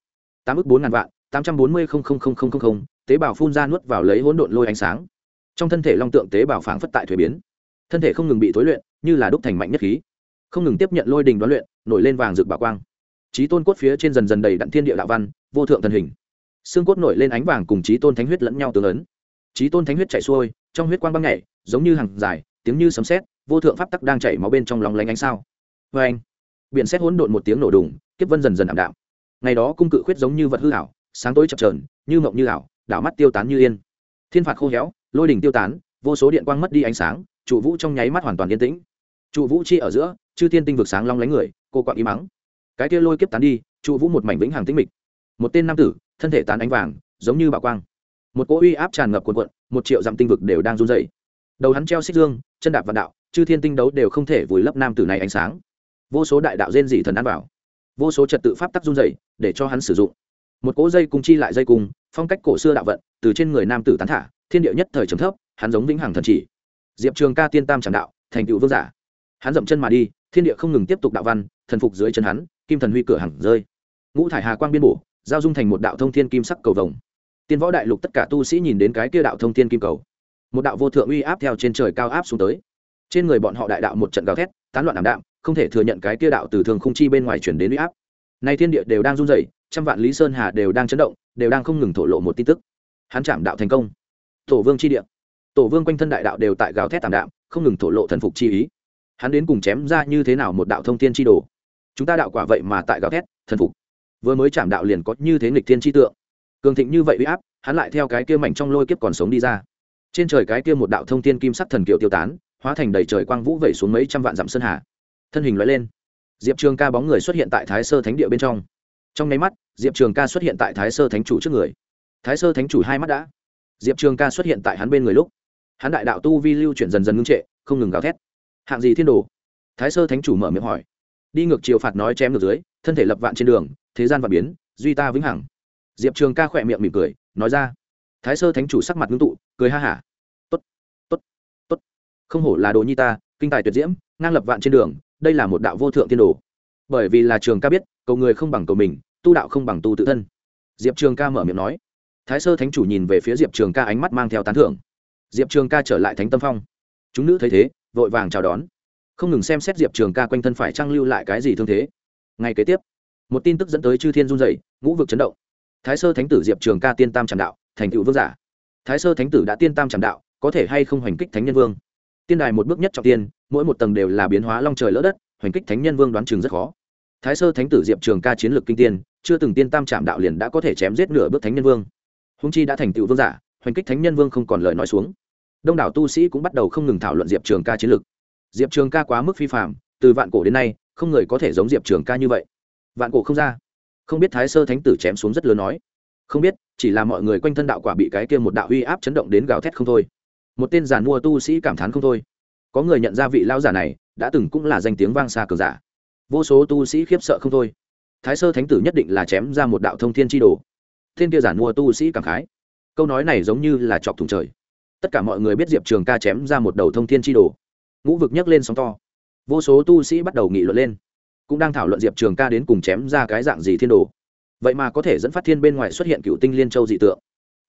Tám ước bốn ngàn vạn, tám trăm bốn mươi tế bào phun ra nuốt vào lấy hỗn độn lôi ánh sáng. Trong thân thể long tượng tế bào phảng phất tại thuế biến. Thân thể không ngừng bị tối luyện, như là đúc thành mạnh nhất khí. Không ngừng tiếp nhận lôi đình đoán luyện, nổi lên vàng rực bảo quang. Trí tôn cốt phía trên dần dần đầy đặn thiên địa đạo văn, vô thượng thần hình xương cốt nổi lên ánh vàng cùng trí tôn thánh huyết lẫn nhau tương ấn. Trí tôn thánh huyết chảy xuôi, trong huyết quang băng nhảy, giống như hàng dài, tiếng như sấm sét, vô thượng pháp tắc đang chảy máu bên trong lòng lánh ánh sao. Vê anh, biển xét hỗn độn một tiếng nổ đùng, kiếp vân dần dần ảm đạm. Ngày đó cung cự khuyết giống như vật hư ảo, sáng tối chập trờn như mộng như ảo, đảo mắt tiêu tán như yên. Thiên phạt khô héo, lôi đỉnh tiêu tán, vô số điện quang mất đi ánh sáng, trụ vũ trong nháy mắt hoàn toàn yên tĩnh. Trụ vũ chi ở giữa, chư thiên tinh vực sáng long lánh người, cô quạng im mắng cái kia lôi kiếp tán đi, trụ vũ một mảnh vĩnh hằng tĩnh mịch. Một tên nam tử thân thể tán ánh vàng, giống như bạo quang. Một cỗ uy áp tràn ngập cuộn cuộn, một triệu dặm tinh vực đều đang run dày đầu hắn treo xích dương, chân đạp vạn đạo, chư thiên tinh đấu đều không thể vùi lấp nam tử này ánh sáng. Vô số đại đạo rên dị thần ăn bảo vô số trật tự pháp tắc run dày để cho hắn sử dụng. Một cỗ dây cung chi lại dây cung, phong cách cổ xưa đạo vận, từ trên người nam tử tán thả, thiên địa nhất thời trầm thấp, hắn giống vĩnh hằng thần chỉ. Diệp trường ca tiên tam tràng đạo, thành tựu vương giả. Hắn dậm chân mà đi, thiên địa không ngừng tiếp tục đạo văn, thần phục dưới chân hắn, kim thần huy cửa hẳn rơi. Ngũ thải hà quang biên bổ giao dung thành một đạo thông thiên kim sắc cầu vồng. Tiên võ đại lục tất cả tu sĩ nhìn đến cái kia đạo thông thiên kim cầu. Một đạo vô thượng uy áp theo trên trời cao áp xuống tới. Trên người bọn họ đại đạo một trận gào thét, tán loạn ảm đạm, không thể thừa nhận cái kia đạo từ thường không chi bên ngoài chuyển đến uy áp. Nay thiên địa đều đang run rẩy, trăm vạn lý sơn hà đều đang chấn động, đều đang không ngừng thổ lộ một tin tức. Hắn chạm đạo thành công. Tổ vương chi địa. Tổ vương quanh thân đại đạo đều tại gào thét tảm đạm, không ngừng thổ lộ thần phục chi ý. Hắn đến cùng chém ra như thế nào một đạo thông thiên chi đồ? Chúng ta đạo quả vậy mà tại gào thét, thần phục vừa mới chạm đạo liền có như thế nghịch thiên chi tượng. Cường thịnh như vậy uy áp, hắn lại theo cái kia mảnh trong lôi kiếp còn sống đi ra. Trên trời cái kia một đạo thông thiên kim sắc thần kiều tiêu tán, hóa thành đầy trời quang vũ vẩy xuống mấy trăm vạn dặm sơn hà. Thân hình loại lên. Diệp trường ca bóng người xuất hiện tại thái sơ thánh địa bên trong. Trong nháy mắt, diệp trường ca xuất hiện tại thái sơ thánh chủ trước người. Thái sơ thánh chủ hai mắt đã. Diệp trường ca xuất hiện tại hắn bên người lúc. Hắn đại đạo tu vi lưu chuyển dần dần ngưng trệ, không ngừng gào thét. Hạng gì thiên đồ? Thái sơ thánh chủ mở miệng hỏi đi ngược chiều phạt nói chém ngược dưới, thân thể lập vạn trên đường, thế gian và biến, duy ta vĩnh hằng. Diệp trường ca khỏe miệng mỉm cười, nói ra. Thái sơ thánh chủ sắc mặt ngưng tụ, cười ha hả. Tốt tốt tốt. Không hổ là đồ nhi ta, kinh tài tuyệt diễm, ngang lập vạn trên đường, đây là một đạo vô thượng tiên đồ. Bởi vì là trường ca biết, cầu người không bằng cầu mình, tu đạo không bằng tu tự thân. Diệp trường ca mở miệng nói. Thái sơ thánh chủ nhìn về phía diệp trường ca ánh mắt mang theo tán thưởng. Diệp trường ca trở lại thánh tâm phong. Chúng nữ thấy thế, vội vàng chào đón không ngừng xem xét diệp trường ca quanh thân phải trang lưu lại cái gì thương thế. Ngay kế tiếp, một tin tức dẫn tới chư thiên run dày ngũ vực chấn động. Thái sơ thánh tử diệp trường ca tiên tam tràn đạo, thành tựu vương giả. Thái sơ thánh tử đã tiên tam tràn đạo, có thể hay không hoành kích thánh nhân vương? Tiên đài một bước nhất trọng tiên, mỗi một tầng đều là biến hóa long trời lỡ đất, hoành kích thánh nhân vương đoán chừng rất khó. Thái sơ thánh tử diệp trường ca chiến lược kinh tiên, chưa từng tiên tam trạm đạo liền đã có thể chém giết nửa bước thánh nhân vương. Húng chi đã thành tựu vương giả, hoành kích thánh nhân vương không còn lời nói xuống. Đông đảo tu sĩ cũng bắt đầu không ngừng thảo luận diệp trường ca chiến lược diệp trường ca quá mức phi phạm từ vạn cổ đến nay, không người có thể giống diệp trường ca như vậy. Vạn cổ không ra. Không biết thái sơ thánh tử chém xuống rất lớn nói. Không biết, chỉ là mọi người quanh thân đạo quả bị cái kia một đạo uy áp chấn động đến gào thét không thôi. Một tên giàn mua tu sĩ cảm thán không thôi. Có người nhận ra vị lao giả này, đã từng cũng là danh tiếng vang xa cờ giả. Vô số tu sĩ khiếp sợ không thôi. Thái sơ thánh tử nhất định là chém ra một đạo thông thiên tri đồ. Thiên kia giản mua tu sĩ cảm khái. Câu nói này giống như là chọc thùng trời. Tất cả mọi người biết diệp trường ca chém ra một đầu thông thiên tri đồ ngũ vực nhấc lên sóng to. Vô số tu sĩ bắt đầu nghị luận lên, cũng đang thảo luận diệp trường ca đến cùng chém ra cái dạng gì thiên đồ. Vậy mà có thể dẫn phát thiên bên ngoài xuất hiện cựu tinh liên châu dị tượng.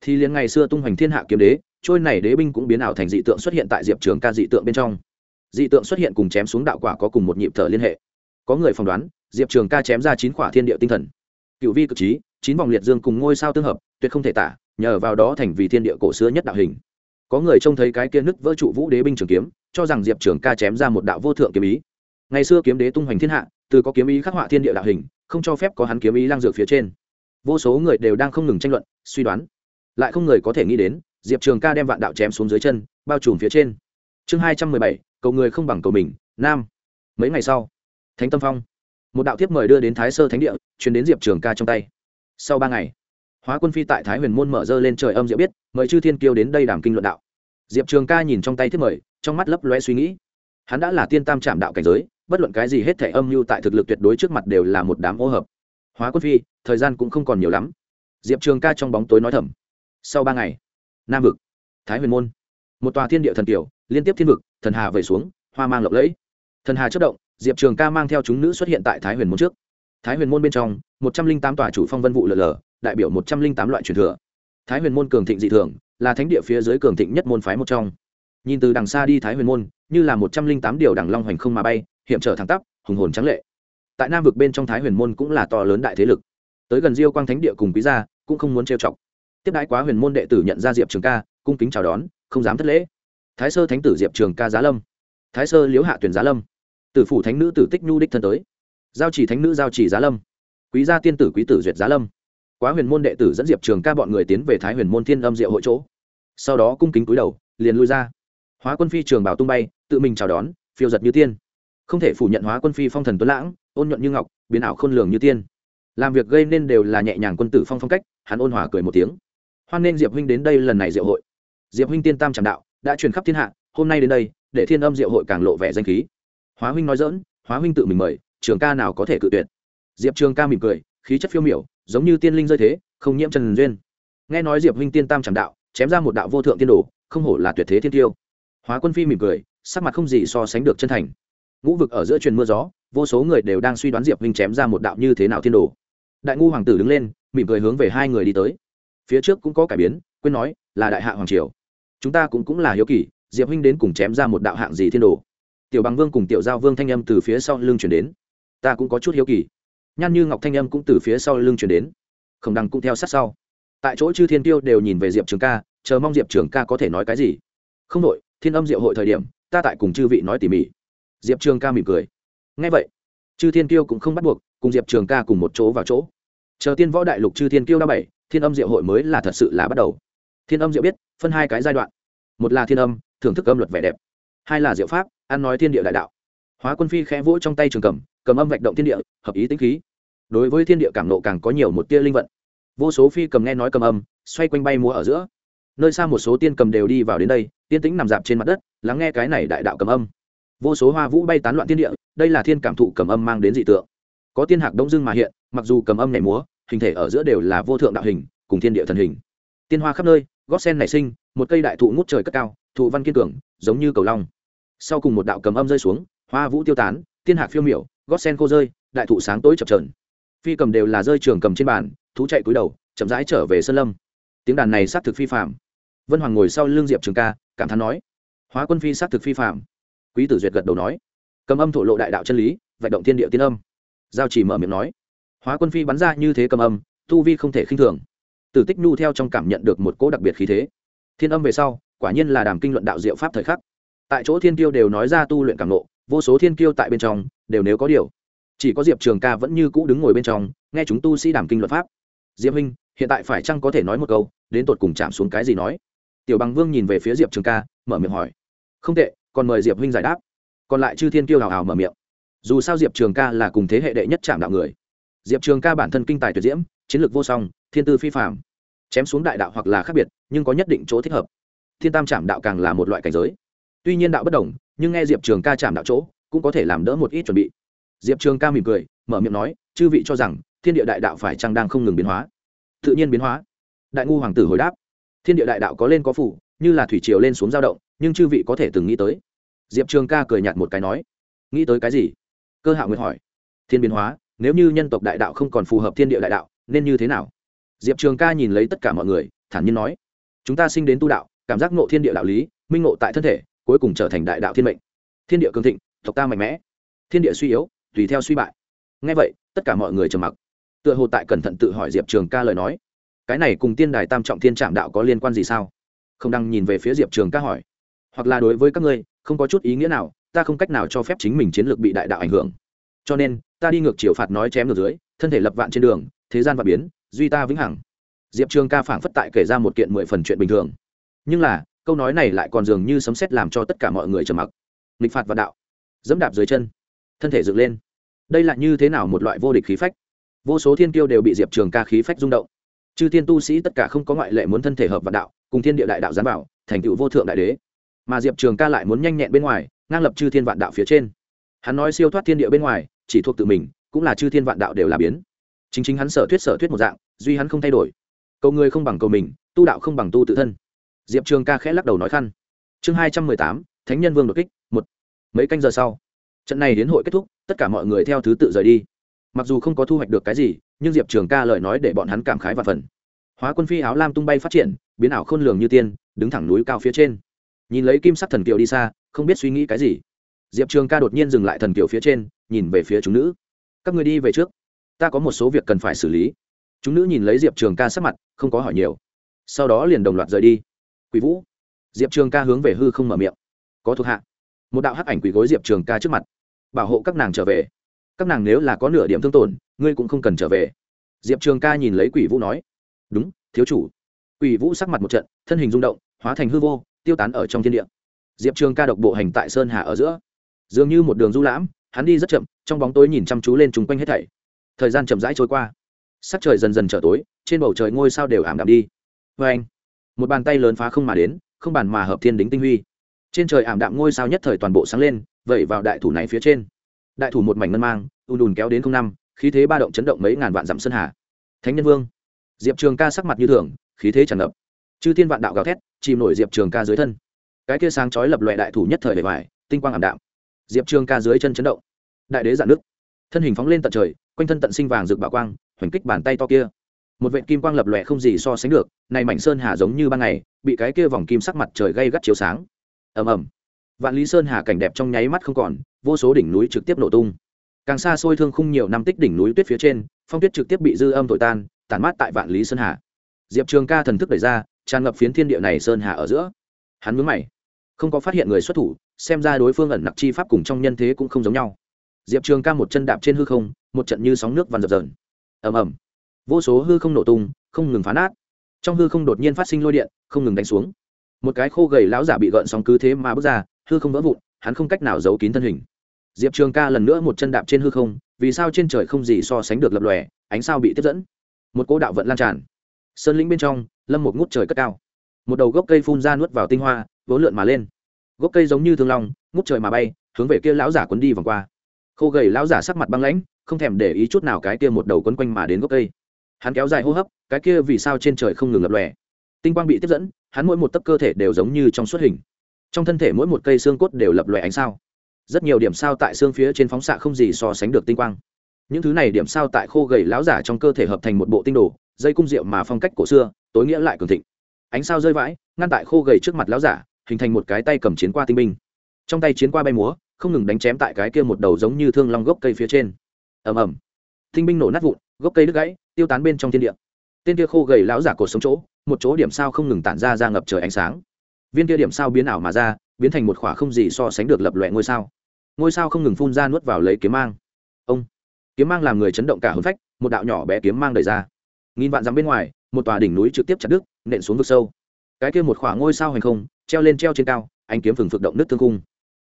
Thì liền ngày xưa tung hoành thiên hạ kiếm đế, trôi này đế binh cũng biến ảo thành dị tượng xuất hiện tại diệp trường ca dị tượng bên trong. Dị tượng xuất hiện cùng chém xuống đạo quả có cùng một nhịp thở liên hệ. Có người phỏng đoán, diệp trường ca chém ra chín quả thiên địa tinh thần. Cựu vi cực trí, chín vòng liệt dương cùng ngôi sao tương hợp, tuyệt không thể tả, nhờ vào đó thành vì thiên địa cổ xưa nhất đạo hình có người trông thấy cái kia nứt vỡ trụ vũ đế binh trường kiếm, cho rằng diệp trường ca chém ra một đạo vô thượng kiếm ý. Ngày xưa kiếm đế tung hoành thiên hạ, từ có kiếm ý khắc họa thiên địa đạo hình, không cho phép có hắn kiếm ý lang dược phía trên. Vô số người đều đang không ngừng tranh luận, suy đoán. Lại không người có thể nghĩ đến, diệp trường ca đem vạn đạo chém xuống dưới chân, bao trùm phía trên. Chương hai trăm mười bảy, cầu người không bằng cầu mình, nam. Mấy ngày sau, thánh tâm phong. Một đạo tiếp mời đưa đến thái sơ thánh địa chuyển đến diệp trường ca trong tay. Sau ba ngày hóa quân phi tại thái huyền môn mở rơ lên trời âm diệu biết, mời chư thiên kiêu đến đây đàm kinh luận đạo. Diệp trường ca nhìn trong tay thiết mời, trong mắt lấp loe suy nghĩ. Hắn đã là tiên tam trạm đạo cảnh giới, bất luận cái gì hết thể âm mưu tại thực lực tuyệt đối trước mặt đều là một đám ô hợp. Hóa quân phi, thời gian cũng không còn nhiều lắm. Diệp trường ca trong bóng tối nói thầm. Sau ba ngày, nam vực, thái huyền môn, một tòa thiên địa thần tiểu liên tiếp thiên vực, thần hà về xuống, hoa mang lộng lẫy. Thần hà chất động, diệp trường ca mang theo chúng nữ xuất hiện tại thái huyền môn trước. Thái huyền môn bên trong, một trăm linh tám tòa chủ phong vân vụ lờ lờ đại biểu một trăm linh tám loại truyền thừa. Thái huyền môn cường thịnh dị thường, là thánh địa phía dưới cường thịnh nhất môn phái một trong. Nhìn từ đằng xa đi thái huyền môn, như là một trăm linh tám điều đằng long hoành không mà bay, hiểm trở thẳng tắp, hùng hồn trắng lệ. Tại nam vực bên trong thái huyền môn cũng là to lớn đại thế lực. Tới gần diêu quang thánh địa cùng quý gia, cũng không muốn trêu chọc. Tiếp đãi quá huyền môn đệ tử nhận ra diệp trường ca, cung kính chào đón, không dám thất lễ. Thái sơ thánh tử diệp trường ca giá lâm. Thái sơ liễu hạ tuyển giá lâm. Tử phủ thánh nữ tử tích nhu đích thân tới. Giao chỉ thánh nữ giao chỉ giá lâm. Quý gia tiên tử quý tử duyệt giá lâm quá huyền môn đệ tử dẫn diệp trường ca bọn người tiến về thái huyền môn thiên âm diệu hội chỗ. Sau đó cung kính cúi đầu, liền lui ra. Hóa quân phi trường bảo tung bay, tự mình chào đón, phiêu giật như tiên. Không thể phủ nhận hóa quân phi phong thần tuấn lãng, ôn nhuận như ngọc, biến ảo khôn lường như tiên. Làm việc gây nên đều là nhẹ nhàng quân tử phong phong cách, hắn ôn hòa cười một tiếng. Hoan nên diệp huynh đến đây lần này diệu hội. Diệp huynh tiên tam tràng đạo, đã truyền khắp thiên hạ, hôm nay đến đây, để thiên âm diệu hội càng lộ vẻ danh khí. Hóa huynh nói dỡn hóa huynh tự mình mời, trường ca nào có thể cự tuyệt. Diệp trường ca mỉm cười, khí chất phiêu miểu giống như tiên linh rơi thế, không nhiễm trần duyên. Nghe nói diệp huynh tiên tam tràng đạo, chém ra một đạo vô thượng tiên đồ, không hổ là tuyệt thế thiên tiêu. Hóa quân phi mỉm cười, sắc mặt không gì so sánh được chân thành. Ngũ vực ở giữa truyền mưa gió, vô số người đều đang suy đoán diệp huynh chém ra một đạo như thế nào thiên đồ. Đại ngu hoàng tử đứng lên, mỉm cười hướng về hai người đi tới. Phía trước cũng có cải biến, quên nói, là đại hạ hoàng triều. Chúng ta cũng cũng là hiếu kỳ, diệp huynh đến cùng chém ra một đạo hạng gì thiên đồ. Tiểu bằng vương cùng tiểu giao vương thanh âm từ phía sau lưng chuyển đến. Ta cũng có chút hiếu kỳ nhan như ngọc thanh âm cũng từ phía sau lưng chuyển đến. Khổng đăng cũng theo sát sau. Tại chỗ chư thiên tiêu đều nhìn về diệp trường ca, chờ mong diệp trường ca có thể nói cái gì. Không đội thiên âm diệu hội thời điểm, ta tại cùng chư vị nói tỉ mỉ. Diệp trường ca mỉm cười. Ngay vậy, chư thiên tiêu cũng không bắt buộc, cùng diệp trường ca cùng một chỗ vào chỗ. Chờ tiên võ đại lục chư thiên tiêu đa bảy, thiên âm diệu hội mới là thật sự là bắt đầu. Thiên âm diệu biết, phân hai cái giai đoạn. Một là thiên âm, thưởng thức âm luật vẻ đẹp. Hai là diệu pháp, ăn nói thiên địa đại đạo. Hóa quân phi khẽ vỗ trong tay trường cầm cầm âm vạch động thiên địa, hợp ý tính khí đối với thiên địa cảm nộ càng có nhiều một tia linh vận. Vô số phi cầm nghe nói cầm âm, xoay quanh bay múa ở giữa. Nơi xa một số tiên cầm đều đi vào đến đây, tiên tĩnh nằm dạp trên mặt đất, lắng nghe cái này đại đạo cầm âm. Vô số hoa vũ bay tán loạn thiên địa, đây là thiên cảm thụ cầm âm mang đến dị tượng. Có tiên hạc đông dương mà hiện, mặc dù cầm âm này múa, hình thể ở giữa đều là vô thượng đạo hình, cùng thiên địa thần hình. Tiên hoa khắp nơi, gót sen nảy sinh, một cây đại thụ ngút trời cất cao, thụ văn kiên cường, giống như cầu long. Sau cùng một đạo cầm âm rơi xuống, hoa vũ tiêu tán, tiên hạc phiêu miểu, gót sen cô rơi, đại thụ sáng tối chập trờn phi cầm đều là rơi trường cầm trên bàn, thú chạy cúi đầu, chậm rãi trở về sân lâm. Tiếng đàn này xác thực phi phạm. Vân hoàng ngồi sau l ư n g diệp trường ca, cảm thán nói, hóa quân phi xác thực phi phạm. Quý tử duyệt gật đầu nói, cầm âm thổ lộ đại đạo chân lý, vận động thiên địa tiên âm. Giao chỉ mở miệng nói, hóa quân phi bắn ra như thế cầm âm, tu vi không thể khinh thường. Tử tích nhu theo trong cảm nhận được một cỗ đặc biệt khí thế. Thiên âm về sau, quả nhiên là đàm kinh luận đạo diệu pháp thời khắc. Tại chỗ thiên tiêu đều nói ra tu luyện cảm nộ vô số thiên kiêu tại bên trong, đều nếu có điều chỉ có diệp trường ca vẫn như cũ đứng ngồi bên trong, nghe chúng tu sĩ đàm kinh luật pháp. Diệp huynh, hiện tại phải chăng có thể nói một câu, đến tột cùng chạm xuống cái gì nói? Tiểu bằng vương nhìn về phía diệp trường ca, mở miệng hỏi. Không tệ, còn mời diệp huynh giải đáp. Còn lại chư thiên kiêu hào hào mở miệng. Dù sao diệp trường ca là cùng thế hệ đệ nhất chạm đạo người. Diệp trường ca bản thân kinh tài tuyệt diễm, chiến lược vô song, thiên tư phi phạm chém xuống đại đạo hoặc là khác biệt, nhưng có nhất định chỗ thích hợp. Thiên tam chạm đạo càng là một loại cảnh giới. Tuy nhiên đạo bất đồng, nhưng nghe diệp trường ca chạm đạo chỗ, cũng có thể làm đỡ một ít chuẩn bị diệp trường ca mỉm cười, mở miệng nói, chư vị cho rằng, thiên địa đại đạo phải chăng đang không ngừng biến hóa? Tự nhiên biến hóa. Đại ngu hoàng tử hồi đáp, thiên địa đại đạo có lên có phủ, như là thủy triều lên xuống dao động, nhưng chư vị có thể từng nghĩ tới? Diệp trường ca cười nhạt một cái nói, nghĩ tới cái gì? Cơ Hạ nguyệt hỏi, thiên biến hóa, nếu như nhân tộc đại đạo không còn phù hợp thiên địa đại đạo, nên như thế nào? Diệp trường ca nhìn lấy tất cả mọi người, thản nhiên nói, chúng ta sinh đến tu đạo, cảm giác ngộ thiên địa đạo lý, minh ngộ tại thân thể, cuối cùng trở thành đại đạo thiên mệnh. Thiên địa cường thịnh, tộc ta mạnh mẽ. Thiên địa suy yếu tùy theo suy bại. Ngay vậy, tất cả mọi người trầm mặc. Tựa hồ tại cẩn thận tự hỏi diệp trường ca lời nói. Cái này cùng tiên đài tam trọng thiên trạm đạo có liên quan gì sao? Không đăng nhìn về phía diệp trường ca hỏi. Hoặc là đối với các ngươi, không có chút ý nghĩa nào, ta không cách nào cho phép chính mình chiến lược bị đại đạo ảnh hưởng. Cho nên, ta đi ngược chiều phạt nói chém ngược dưới, thân thể lập vạn trên đường, thế gian và biến, duy ta vĩnh hằng. Diệp trường ca phảng phất tại kể ra một kiện mười phần chuyện bình thường. Nhưng là, câu nói này lại còn dường như sấm xét làm cho tất cả mọi người trầm mặc. Nghịch phạt và đạo. Dẫm đạp dưới chân thân thể dựng lên. Đây là như thế nào một loại vô địch khí phách? Vô số thiên kiêu đều bị diệp trường ca khí phách rung động. Chư thiên tu sĩ tất cả không có ngoại lệ muốn thân thể hợp vạn đạo, cùng thiên địa đại đạo gián bảo, thành tựu vô thượng đại đế. Mà diệp trường ca lại muốn nhanh nhẹn bên ngoài, ngang lập chư thiên vạn đạo phía trên. Hắn nói siêu thoát thiên địa bên ngoài, chỉ thuộc tự mình, cũng là chư thiên vạn đạo đều là biến. Chính chính hắn sở thuyết sở thuyết một dạng, duy hắn không thay đổi. Cầu người không bằng cầu mình, tu đạo không bằng tu tự thân. Diệp trường ca khẽ lắc đầu nói khăn. Chương hai trăm mười tám, thánh nhân vương đột kích, một. Mấy canh giờ sau trận này đến hội kết thúc, tất cả mọi người theo thứ tự rời đi. Mặc dù không có thu hoạch được cái gì, nhưng diệp trường ca lời nói để bọn hắn cảm khái và phần. Hóa quân phi áo lam tung bay phát triển, biến ảo khôn lường như tiên, đứng thẳng núi cao phía trên. Nhìn lấy kim sắc thần kiều đi xa, không biết suy nghĩ cái gì. Diệp trường ca đột nhiên dừng lại thần kiều phía trên, nhìn về phía chúng nữ. Các người đi về trước. Ta có một số việc cần phải xử lý. Chúng nữ nhìn lấy diệp trường ca sắc mặt, không có hỏi nhiều. Sau đó liền đồng loạt rời đi. Quỷ vũ. Diệp trường ca hướng về hư không mở miệng. Có thuộc hạ. Một đạo hắc ảnh quỷ gối diệp trường ca trước mặt bảo hộ các nàng trở về. Các nàng nếu là có nửa điểm thương tổn, ngươi cũng không cần trở về. Diệp trường ca nhìn lấy quỷ vũ nói, đúng, thiếu chủ. Quỷ vũ sắc mặt một trận, thân hình rung động, hóa thành hư vô, tiêu tán ở trong thiên địa. Diệp trường ca độc bộ hành tại sơn hà ở giữa. Dường như một đường du lãm, hắn đi rất chậm, trong bóng tối nhìn chăm chú lên chung quanh hết thảy. Thời gian chậm rãi trôi qua. Sắc trời dần dần trở tối, trên bầu trời ngôi sao đều ảm đạm đi. Vê anh, một bàn tay lớn phá không mà đến, không bàn mà hợp thiên đính tinh huy. Trên trời ảm đạm ngôi sao nhất thời toàn bộ sáng lên vẩy vào đại thủ này phía trên. Đại thủ một mảnh ngân mang, ùn ùn kéo đến không năm, khí thế ba động chấn động mấy ngàn vạn dặm sơn hà. Thánh nhân vương. Diệp trường ca sắc mặt như thường, khí thế tràn ngập. Chư thiên vạn đạo gào thét, chìm nổi diệp trường ca dưới thân. Cái kia sáng chói lập loại đại thủ nhất thời bề ngoài, tinh quang ảm đạm. Diệp trường ca dưới chân chấn động. Đại đế dạn nước. Thân hình phóng lên tận trời, quanh thân tận sinh vàng rực bảo quang, hoành kích bàn tay to kia. Một vệ kim quang lập lòe không gì so sánh được này mảnh sơn hà giống như ban ngày, bị cái kia vòng kim sắc mặt trời gây gắt chiếu sáng. Ầm ầm vạn lý sơn hà cảnh đẹp trong nháy mắt không còn, vô số đỉnh núi trực tiếp nổ tung. Càng xa xôi thương khung nhiều năm tích đỉnh núi tuyết phía trên, phong tuyết trực tiếp bị dư âm thổi tan, tản mát tại vạn lý sơn hà. Diệp trường ca thần thức đẩy ra, tràn ngập phiến thiên địa này sơn hà ở giữa. Hắn mướn mày, không có phát hiện người xuất thủ, xem ra đối phương ẩn nặc chi pháp cùng trong nhân thế cũng không giống nhau. Diệp trường ca một chân đạp trên hư không, một trận như sóng nước vằn dập dờn. Ầm ầm. Vô số hư không nổ tung, không ngừng phá nát. Trong hư không đột nhiên phát sinh lôi điện, không ngừng đánh xuống. Một cái khô gầy lão giả bị gợn sóng cứ thế mà bước ra hư không vỡ vụn, hắn không cách nào giấu kín thân hình. Diệp trường ca lần nữa một chân đạp trên hư không, vì sao trên trời không gì so sánh được lập lòe, ánh sao bị tiếp dẫn. Một cỗ đạo vận lan tràn. Sơn lĩnh bên trong, lâm một ngút trời cất cao. Một đầu gốc cây phun ra nuốt vào tinh hoa vốn lượn mà lên. Gốc cây giống như thương long, ngút trời mà bay, hướng về kia lão giả quấn đi vòng qua. Khô gầy lão giả sắc mặt băng lãnh, không thèm để ý chút nào cái kia một đầu quấn quanh mà đến gốc cây. Hắn kéo dài hô hấp, cái kia vì sao trên trời không ngừng lập lòe. Tinh quang bị tiếp dẫn, hắn mỗi một tấc cơ thể đều giống như trong suốt hình trong thân thể mỗi một cây xương cốt đều lập loại ánh sao. Rất nhiều điểm sao tại xương phía trên phóng xạ không gì so sánh được tinh quang. Những thứ này điểm sao tại khô gầy láo giả trong cơ thể hợp thành một bộ tinh đồ, dây cung rượu mà phong cách cổ xưa, tối nghĩa lại cường thịnh. Ánh sao rơi vãi, ngăn tại khô gầy trước mặt láo giả, hình thành một cái tay cầm chiến qua tinh binh. Trong tay chiến qua bay múa, không ngừng đánh chém tại cái kia một đầu giống như thương long gốc cây phía trên. Ầm ầm. Tinh binh nổ nát vụn, gốc cây đứt gãy, tiêu tán bên trong thiên địa. Tên kia khô gầy láo giả cột sống chỗ, một chỗ điểm sao không ngừng tản ra ra ngập trời ánh sáng viên kia điểm sao biến ảo mà ra, biến thành một khỏa không gì so sánh được lập lòe ngôi sao. Ngôi sao không ngừng phun ra nuốt vào lấy kiếm mang. Ông, kiếm mang làm người chấn động cả hôn phách, một đạo nhỏ bé kiếm mang đầy ra. Nghìn vạn dặm bên ngoài, một tòa đỉnh núi trực tiếp chặt đứt, nện xuống vực sâu. Cái kia một khỏa ngôi sao hành không, treo lên treo trên cao anh kiếm phừng phực động nước thương cung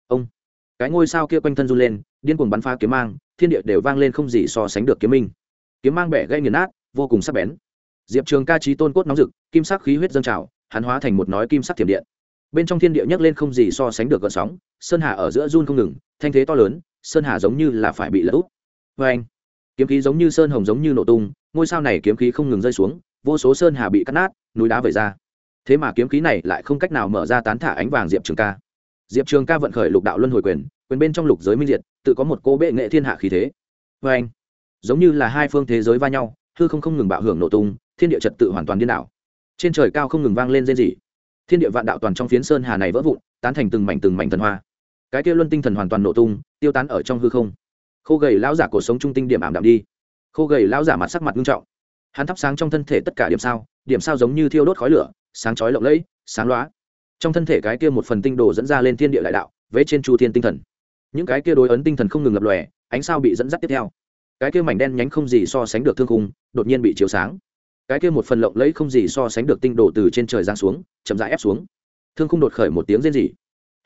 ông, cái ngôi sao kia quanh thân run lên, điên cuồng bắn phá kiếm mang, thiên địa đều vang lên không gì so sánh được kiếm minh. Kiếm mang bẻ gây nghiền nát, vô cùng sắc bén. Diệp trường ca trí tôn cốt nóng rực, kim sắc khí huyết dâng trào, hắn hóa thành một nói kim sắc thiểm điện bên trong thiên địa nhấc lên không gì so sánh được gợn sóng, sơn hà ở giữa run không ngừng, thanh thế to lớn, sơn hà giống như là phải bị lỡ úp. Vê anh, kiếm khí giống như sơn hồng giống như nổ tung, ngôi sao này kiếm khí không ngừng rơi xuống, vô số sơn hà bị cắt nát, núi đá vẩy ra. Thế mà kiếm khí này lại không cách nào mở ra tán thả ánh vàng diệp trường ca. Diệp trường ca vận khởi lục đạo luân hồi quyền quyền bên trong lục giới minh diệt, tự có một cô bệ nghệ thiên hạ khí thế. Vê anh, giống như là hai phương thế giới va nhau, hư không không ngừng bạo hưởng nổ tung, thiên địa trật tự hoàn toàn điên đảo. Trên trời cao không ngừng vang lên rên rỉ thiên địa vạn đạo toàn trong phiến sơn hà này vỡ vụn, tán thành từng mảnh từng mảnh thần hoa. Cái kia luân tinh thần hoàn toàn nổ tung, tiêu tán ở trong hư không. Khô gầy lão giả cổ sống trung tinh điểm ảm đạm đi. Khô gầy lão giả mặt sắc mặt nghiêm trọng. Hắn thắp sáng trong thân thể tất cả điểm sao điểm sao giống như thiêu đốt khói lửa, sáng chói lộng lẫy, sáng loá trong thân thể cái kia một phần tinh đồ dẫn ra lên thiên địa đại đạo, vế trên chu thiên tinh thần. Những cái kia đối ấn tinh thần không ngừng lập lòe, ánh sao bị dẫn dắt tiếp theo. Cái kia mảnh đen nhánh không gì so sánh được thương khung, đột nhiên bị chiếu sáng cái kia một phần lộng lẫy không gì so sánh được tinh đồ từ trên trời giáng xuống, chậm rãi ép xuống. Thương khung đột khởi một tiếng rên rỉ.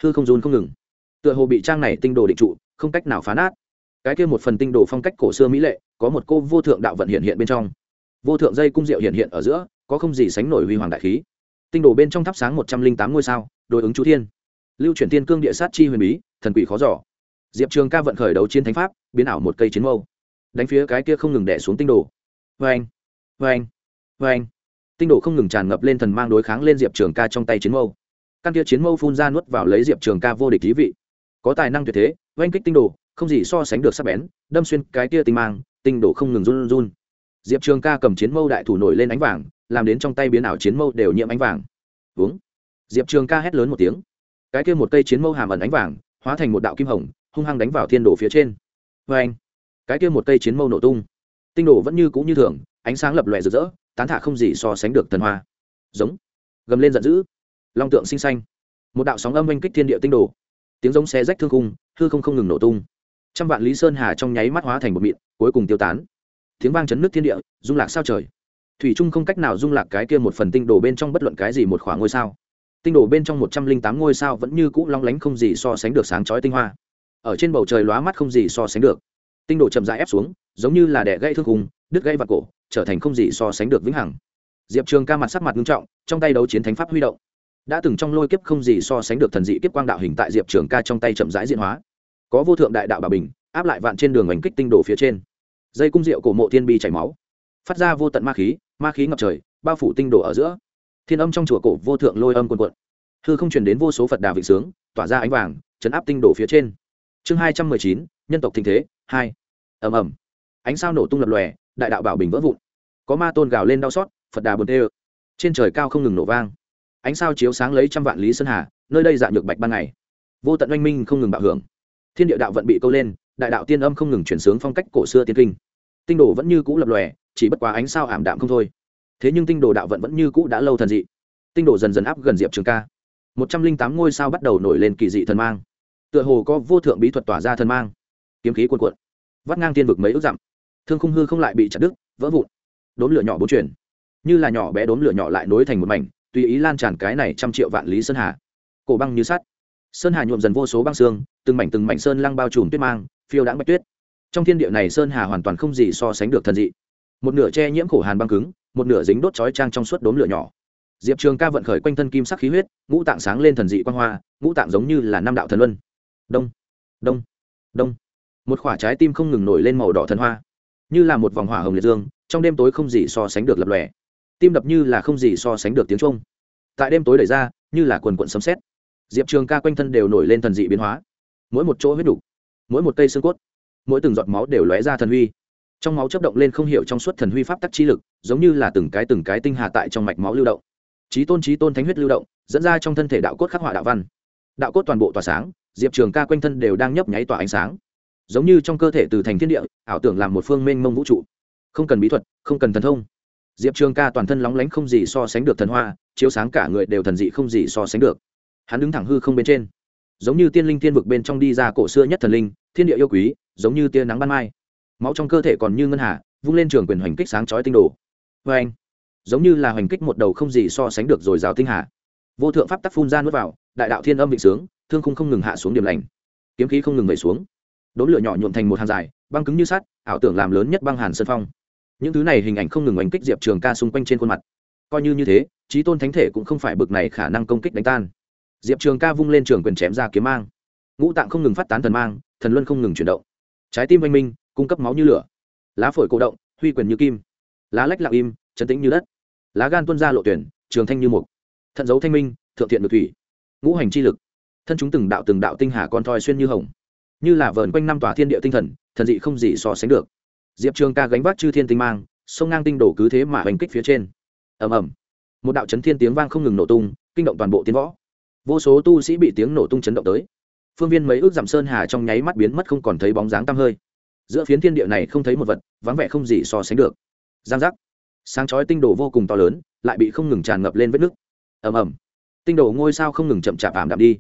Hư không run không ngừng. Tựa hồ bị trang này tinh đồ định trụ, không cách nào phá nát. Cái kia một phần tinh đồ phong cách cổ xưa mỹ lệ, có một cô vô thượng đạo vận hiện hiện bên trong. Vô thượng dây cung diệu hiện hiện ở giữa, có không gì sánh nổi huy hoàng đại khí. Tinh đồ bên trong thắp sáng một trăm linh tám ngôi sao, đối ứng chú thiên. Lưu chuyển tiên cương địa sát chi huyền bí, thần quỷ khó giỏ diệp trường ca vận khởi đấu chiến thánh pháp, biến ảo một cây chiến mâu. Đánh phía cái kia không ngừng đẻ xuống tinh đồ. Vê anh vê anh vê anh, tinh độ không ngừng tràn ngập lên thần mang đối kháng lên diệp trường ca trong tay chiến mâu. Căn kia chiến mâu phun ra nuốt vào lấy diệp trường ca vô địch lý vị. Có tài năng tuyệt thế, oanh kích tinh đồ không gì so sánh được sắc bén, đâm xuyên cái kia tinh mang, tinh đồ không ngừng run run. Diệp trường ca cầm chiến mâu đại thủ nổi lên ánh vàng, làm đến trong tay biến ảo chiến mâu đều nhiễm ánh vàng. Uống. Diệp trường ca hét lớn một tiếng. Cái kia một cây chiến mâu hàm ẩn ánh vàng, hóa thành một đạo kim hồng, hung hăng đánh vào thiên đồ phía trên. Vê anh cái kia một cây chiến mâu nổ tung. Tinh đồ vẫn như cũ như thường, ánh sáng lập lòe rực rỡ tán thả không gì so sánh được thần hoa. Giống. Gầm lên giận dữ. Long tượng sinh xanh. Một đạo sóng âm oanh kích thiên địa tinh đồ. Tiếng giống xe rách thương khung, hư không không ngừng nổ tung. Trăm vạn lý sơn hà trong nháy mắt hóa thành một mịn, cuối cùng tiêu tán. Tiếng vang chấn nước thiên địa dung lạc sao trời. Thủy trung không cách nào dung lạc cái kia một phần tinh đồ bên trong bất luận cái gì một khoảng ngôi sao. Tinh đồ bên trong một trăm linh tám ngôi sao vẫn như cũ long lánh không gì so sánh được sáng chói tinh hoa. Ở trên bầu trời lóa mắt không gì so sánh được. Tinh đồ chậm rãi ép xuống, giống như là đẻ gãy thương khung, đứt gãy và cổ trở thành không gì so sánh được vĩnh hằng. Diệp trường ca mặt sắc mặt nghiêm trọng, trong tay đấu chiến thánh pháp huy động. Đã từng trong lôi kiếp không gì so sánh được thần dị kiếp quang đạo hình tại diệp trường ca trong tay chậm rãi diễn hóa. Có vô thượng đại đạo bà bình, áp lại vạn trên đường oanh kích tinh đồ phía trên. Dây cung rượu cổ mộ thiên bi chảy máu. Phát ra vô tận ma khí ma khí ngập trời, bao phủ tinh đồ ở giữa. Thiên âm trong chùa cổ vô thượng lôi âm quần quận hư không truyền đến vô số phật đà vịnh sướng, tỏa ra ánh vàng, chấn áp tinh đồ phía trên. Chương hai trăm mười chín, nhân tộc thịnh thế, hai. Ầm ầm. Ánh sao nổ tung lập lòe đại đạo bảo bình vỡ vụn. Có ma tôn gào lên đau xót, phật đà buồn tê ơ. Trên trời cao không ngừng nổ vang. Ánh sao chiếu sáng lấy trăm vạn lý sơn hà, nơi đây dạ nhược bạch ban ngày. Vô tận oanh minh không ngừng bạo hưởng. Thiên địa đạo vận bị câu lên, đại đạo tiên âm không ngừng chuyển sướng phong cách cổ xưa tiên kinh. Tinh đồ vẫn như cũ lập lòe, chỉ bất quá ánh sao ảm đạm không thôi. Thế nhưng tinh đồ đạo vận vẫn như cũ đã lâu thần dị. Tinh đồ dần dần áp gần diệp trường ca. Một trăm linh tám ngôi sao bắt đầu nổi lên kỳ dị thần mang. Tựa hồ có vô thượng bí thuật tỏa ra thần mang. Kiếm khí cuồn cuộn. Vắt ngang tiên vực mấy ước dặm thương khung hư không lại bị chặt đứt, vỡ vụn. Đốn lửa nhỏ bốn chuyển. Như là nhỏ bé đốn lửa nhỏ lại nối thành một mảnh, tùy ý lan tràn cái này trăm triệu vạn lý sơn hà. Cổ băng như sắt. Sơn hà nhuộm dần vô số băng xương, từng mảnh từng mảnh sơn lăng bao trùm tuyết mang, phiêu đãng bạch tuyết. Trong thiên địa này sơn hà hoàn toàn không gì so sánh được thần dị. Một nửa che nhiễm khổ hàn băng cứng, một nửa dính đốt chói trang trong suốt đốm lửa nhỏ. Diệp trường ca vận khởi quanh thân kim sắc khí huyết, ngũ tạng sáng lên thần dị quan hoa, ngũ tạng giống như là năm đạo thần luân. Đông. Đông. Đông. Một khoả trái tim không ngừng nổi lên màu đỏ thần hoa như là một vòng hỏa hồng liệt dương, trong đêm tối không gì so sánh được lập lòe. Tim đập như là không gì so sánh được tiếng trung tại đêm tối đẩy ra, như là quần quận sấm xét diệp trường ca quanh thân đều nổi lên thần dị biến hóa. Mỗi một chỗ huyết đủ mỗi một cây xương cốt, mỗi từng giọt máu đều lóe ra thần huy. Trong máu chấp động lên không hiểu trong suốt thần huy pháp tắc chi lực, giống như là từng cái từng cái tinh hà tại trong mạch máu lưu động. Trí tôn trí tôn thánh huyết lưu động, dẫn ra trong thân thể đạo cốt khắc họa đạo văn. Đạo cốt toàn bộ tỏa sáng, diệp trường ca quanh thân đều đang nhấp nháy tỏa ánh sáng giống như trong cơ thể từ thành thiên địa, ảo tưởng làm một phương mênh mông vũ trụ. Không cần bí thuật, không cần thần thông. Diệp trường ca toàn thân lóng lánh không gì so sánh được thần hoa, chiếu sáng cả người đều thần dị không gì so sánh được. Hắn đứng thẳng hư không bên trên. Giống như tiên linh thiên vực bên trong đi ra cổ xưa nhất thần linh, thiên địa yêu quý, giống như tia nắng ban mai. Máu trong cơ thể còn như ngân hà, vung lên trường quyền hoành kích sáng chói tinh đồ. Vê anh, giống như là hoành kích một đầu không gì so sánh được rồi rào tinh hà. Vô thượng pháp tắc phun ra nuốt vào, đại đạo thiên âm định sướng, thương khung không ngừng hạ xuống điểm lành. Kiếm khí không ngừng vẩy xuống đốn lửa nhỏ nhuộm thành một hàng dài, băng cứng như sắt, ảo tưởng làm lớn nhất băng hàn sân phong. Những thứ này hình ảnh không ngừng oanh kích diệp trường ca xung quanh trên khuôn mặt. Coi như như thế, trí tôn thánh thể cũng không phải bực này khả năng công kích đánh tan. Diệp trường ca vung lên trường quyền chém ra kiếm mang. Ngũ tạng không ngừng phát tán thần mang, thần luân không ngừng chuyển động. Trái tim oanh minh, cung cấp máu như lửa. Lá phổi cổ động, huy quyền như kim. Lá lách lặng im trấn tĩnh như đất. Lá gan tuân ra lộ tuyển, trường thanh như mục. Thận dấu thanh minh, thượng thiện được thủy. Ngũ hành chi lực. Thân chúng từng đạo từng đạo tinh hà con thoi xuyên như hồng như là vờn quanh năm tòa thiên địa tinh thần thần dị không gì so sánh được. Diệp trường ca gánh vác chư thiên tinh mang, sông ngang tinh đổ cứ thế mà hành kích phía trên. Ầm ầm. Một đạo chấn thiên tiếng vang không ngừng nổ tung, kinh động toàn bộ tiến võ. Vô số tu sĩ bị tiếng nổ tung chấn động tới. Phương viên mấy ước giảm sơn hà trong nháy mắt biến mất không còn thấy bóng dáng tăm hơi. Giữa phiến thiên địa này không thấy một vật, vắng vẻ không gì so sánh được. Giang giác. Sáng chói tinh đồ vô cùng to lớn, lại bị không ngừng tràn ngập lên vết nước ầm ầm. Tinh đồ ngôi sao không ngừng chậm chạp ảm đạm đi.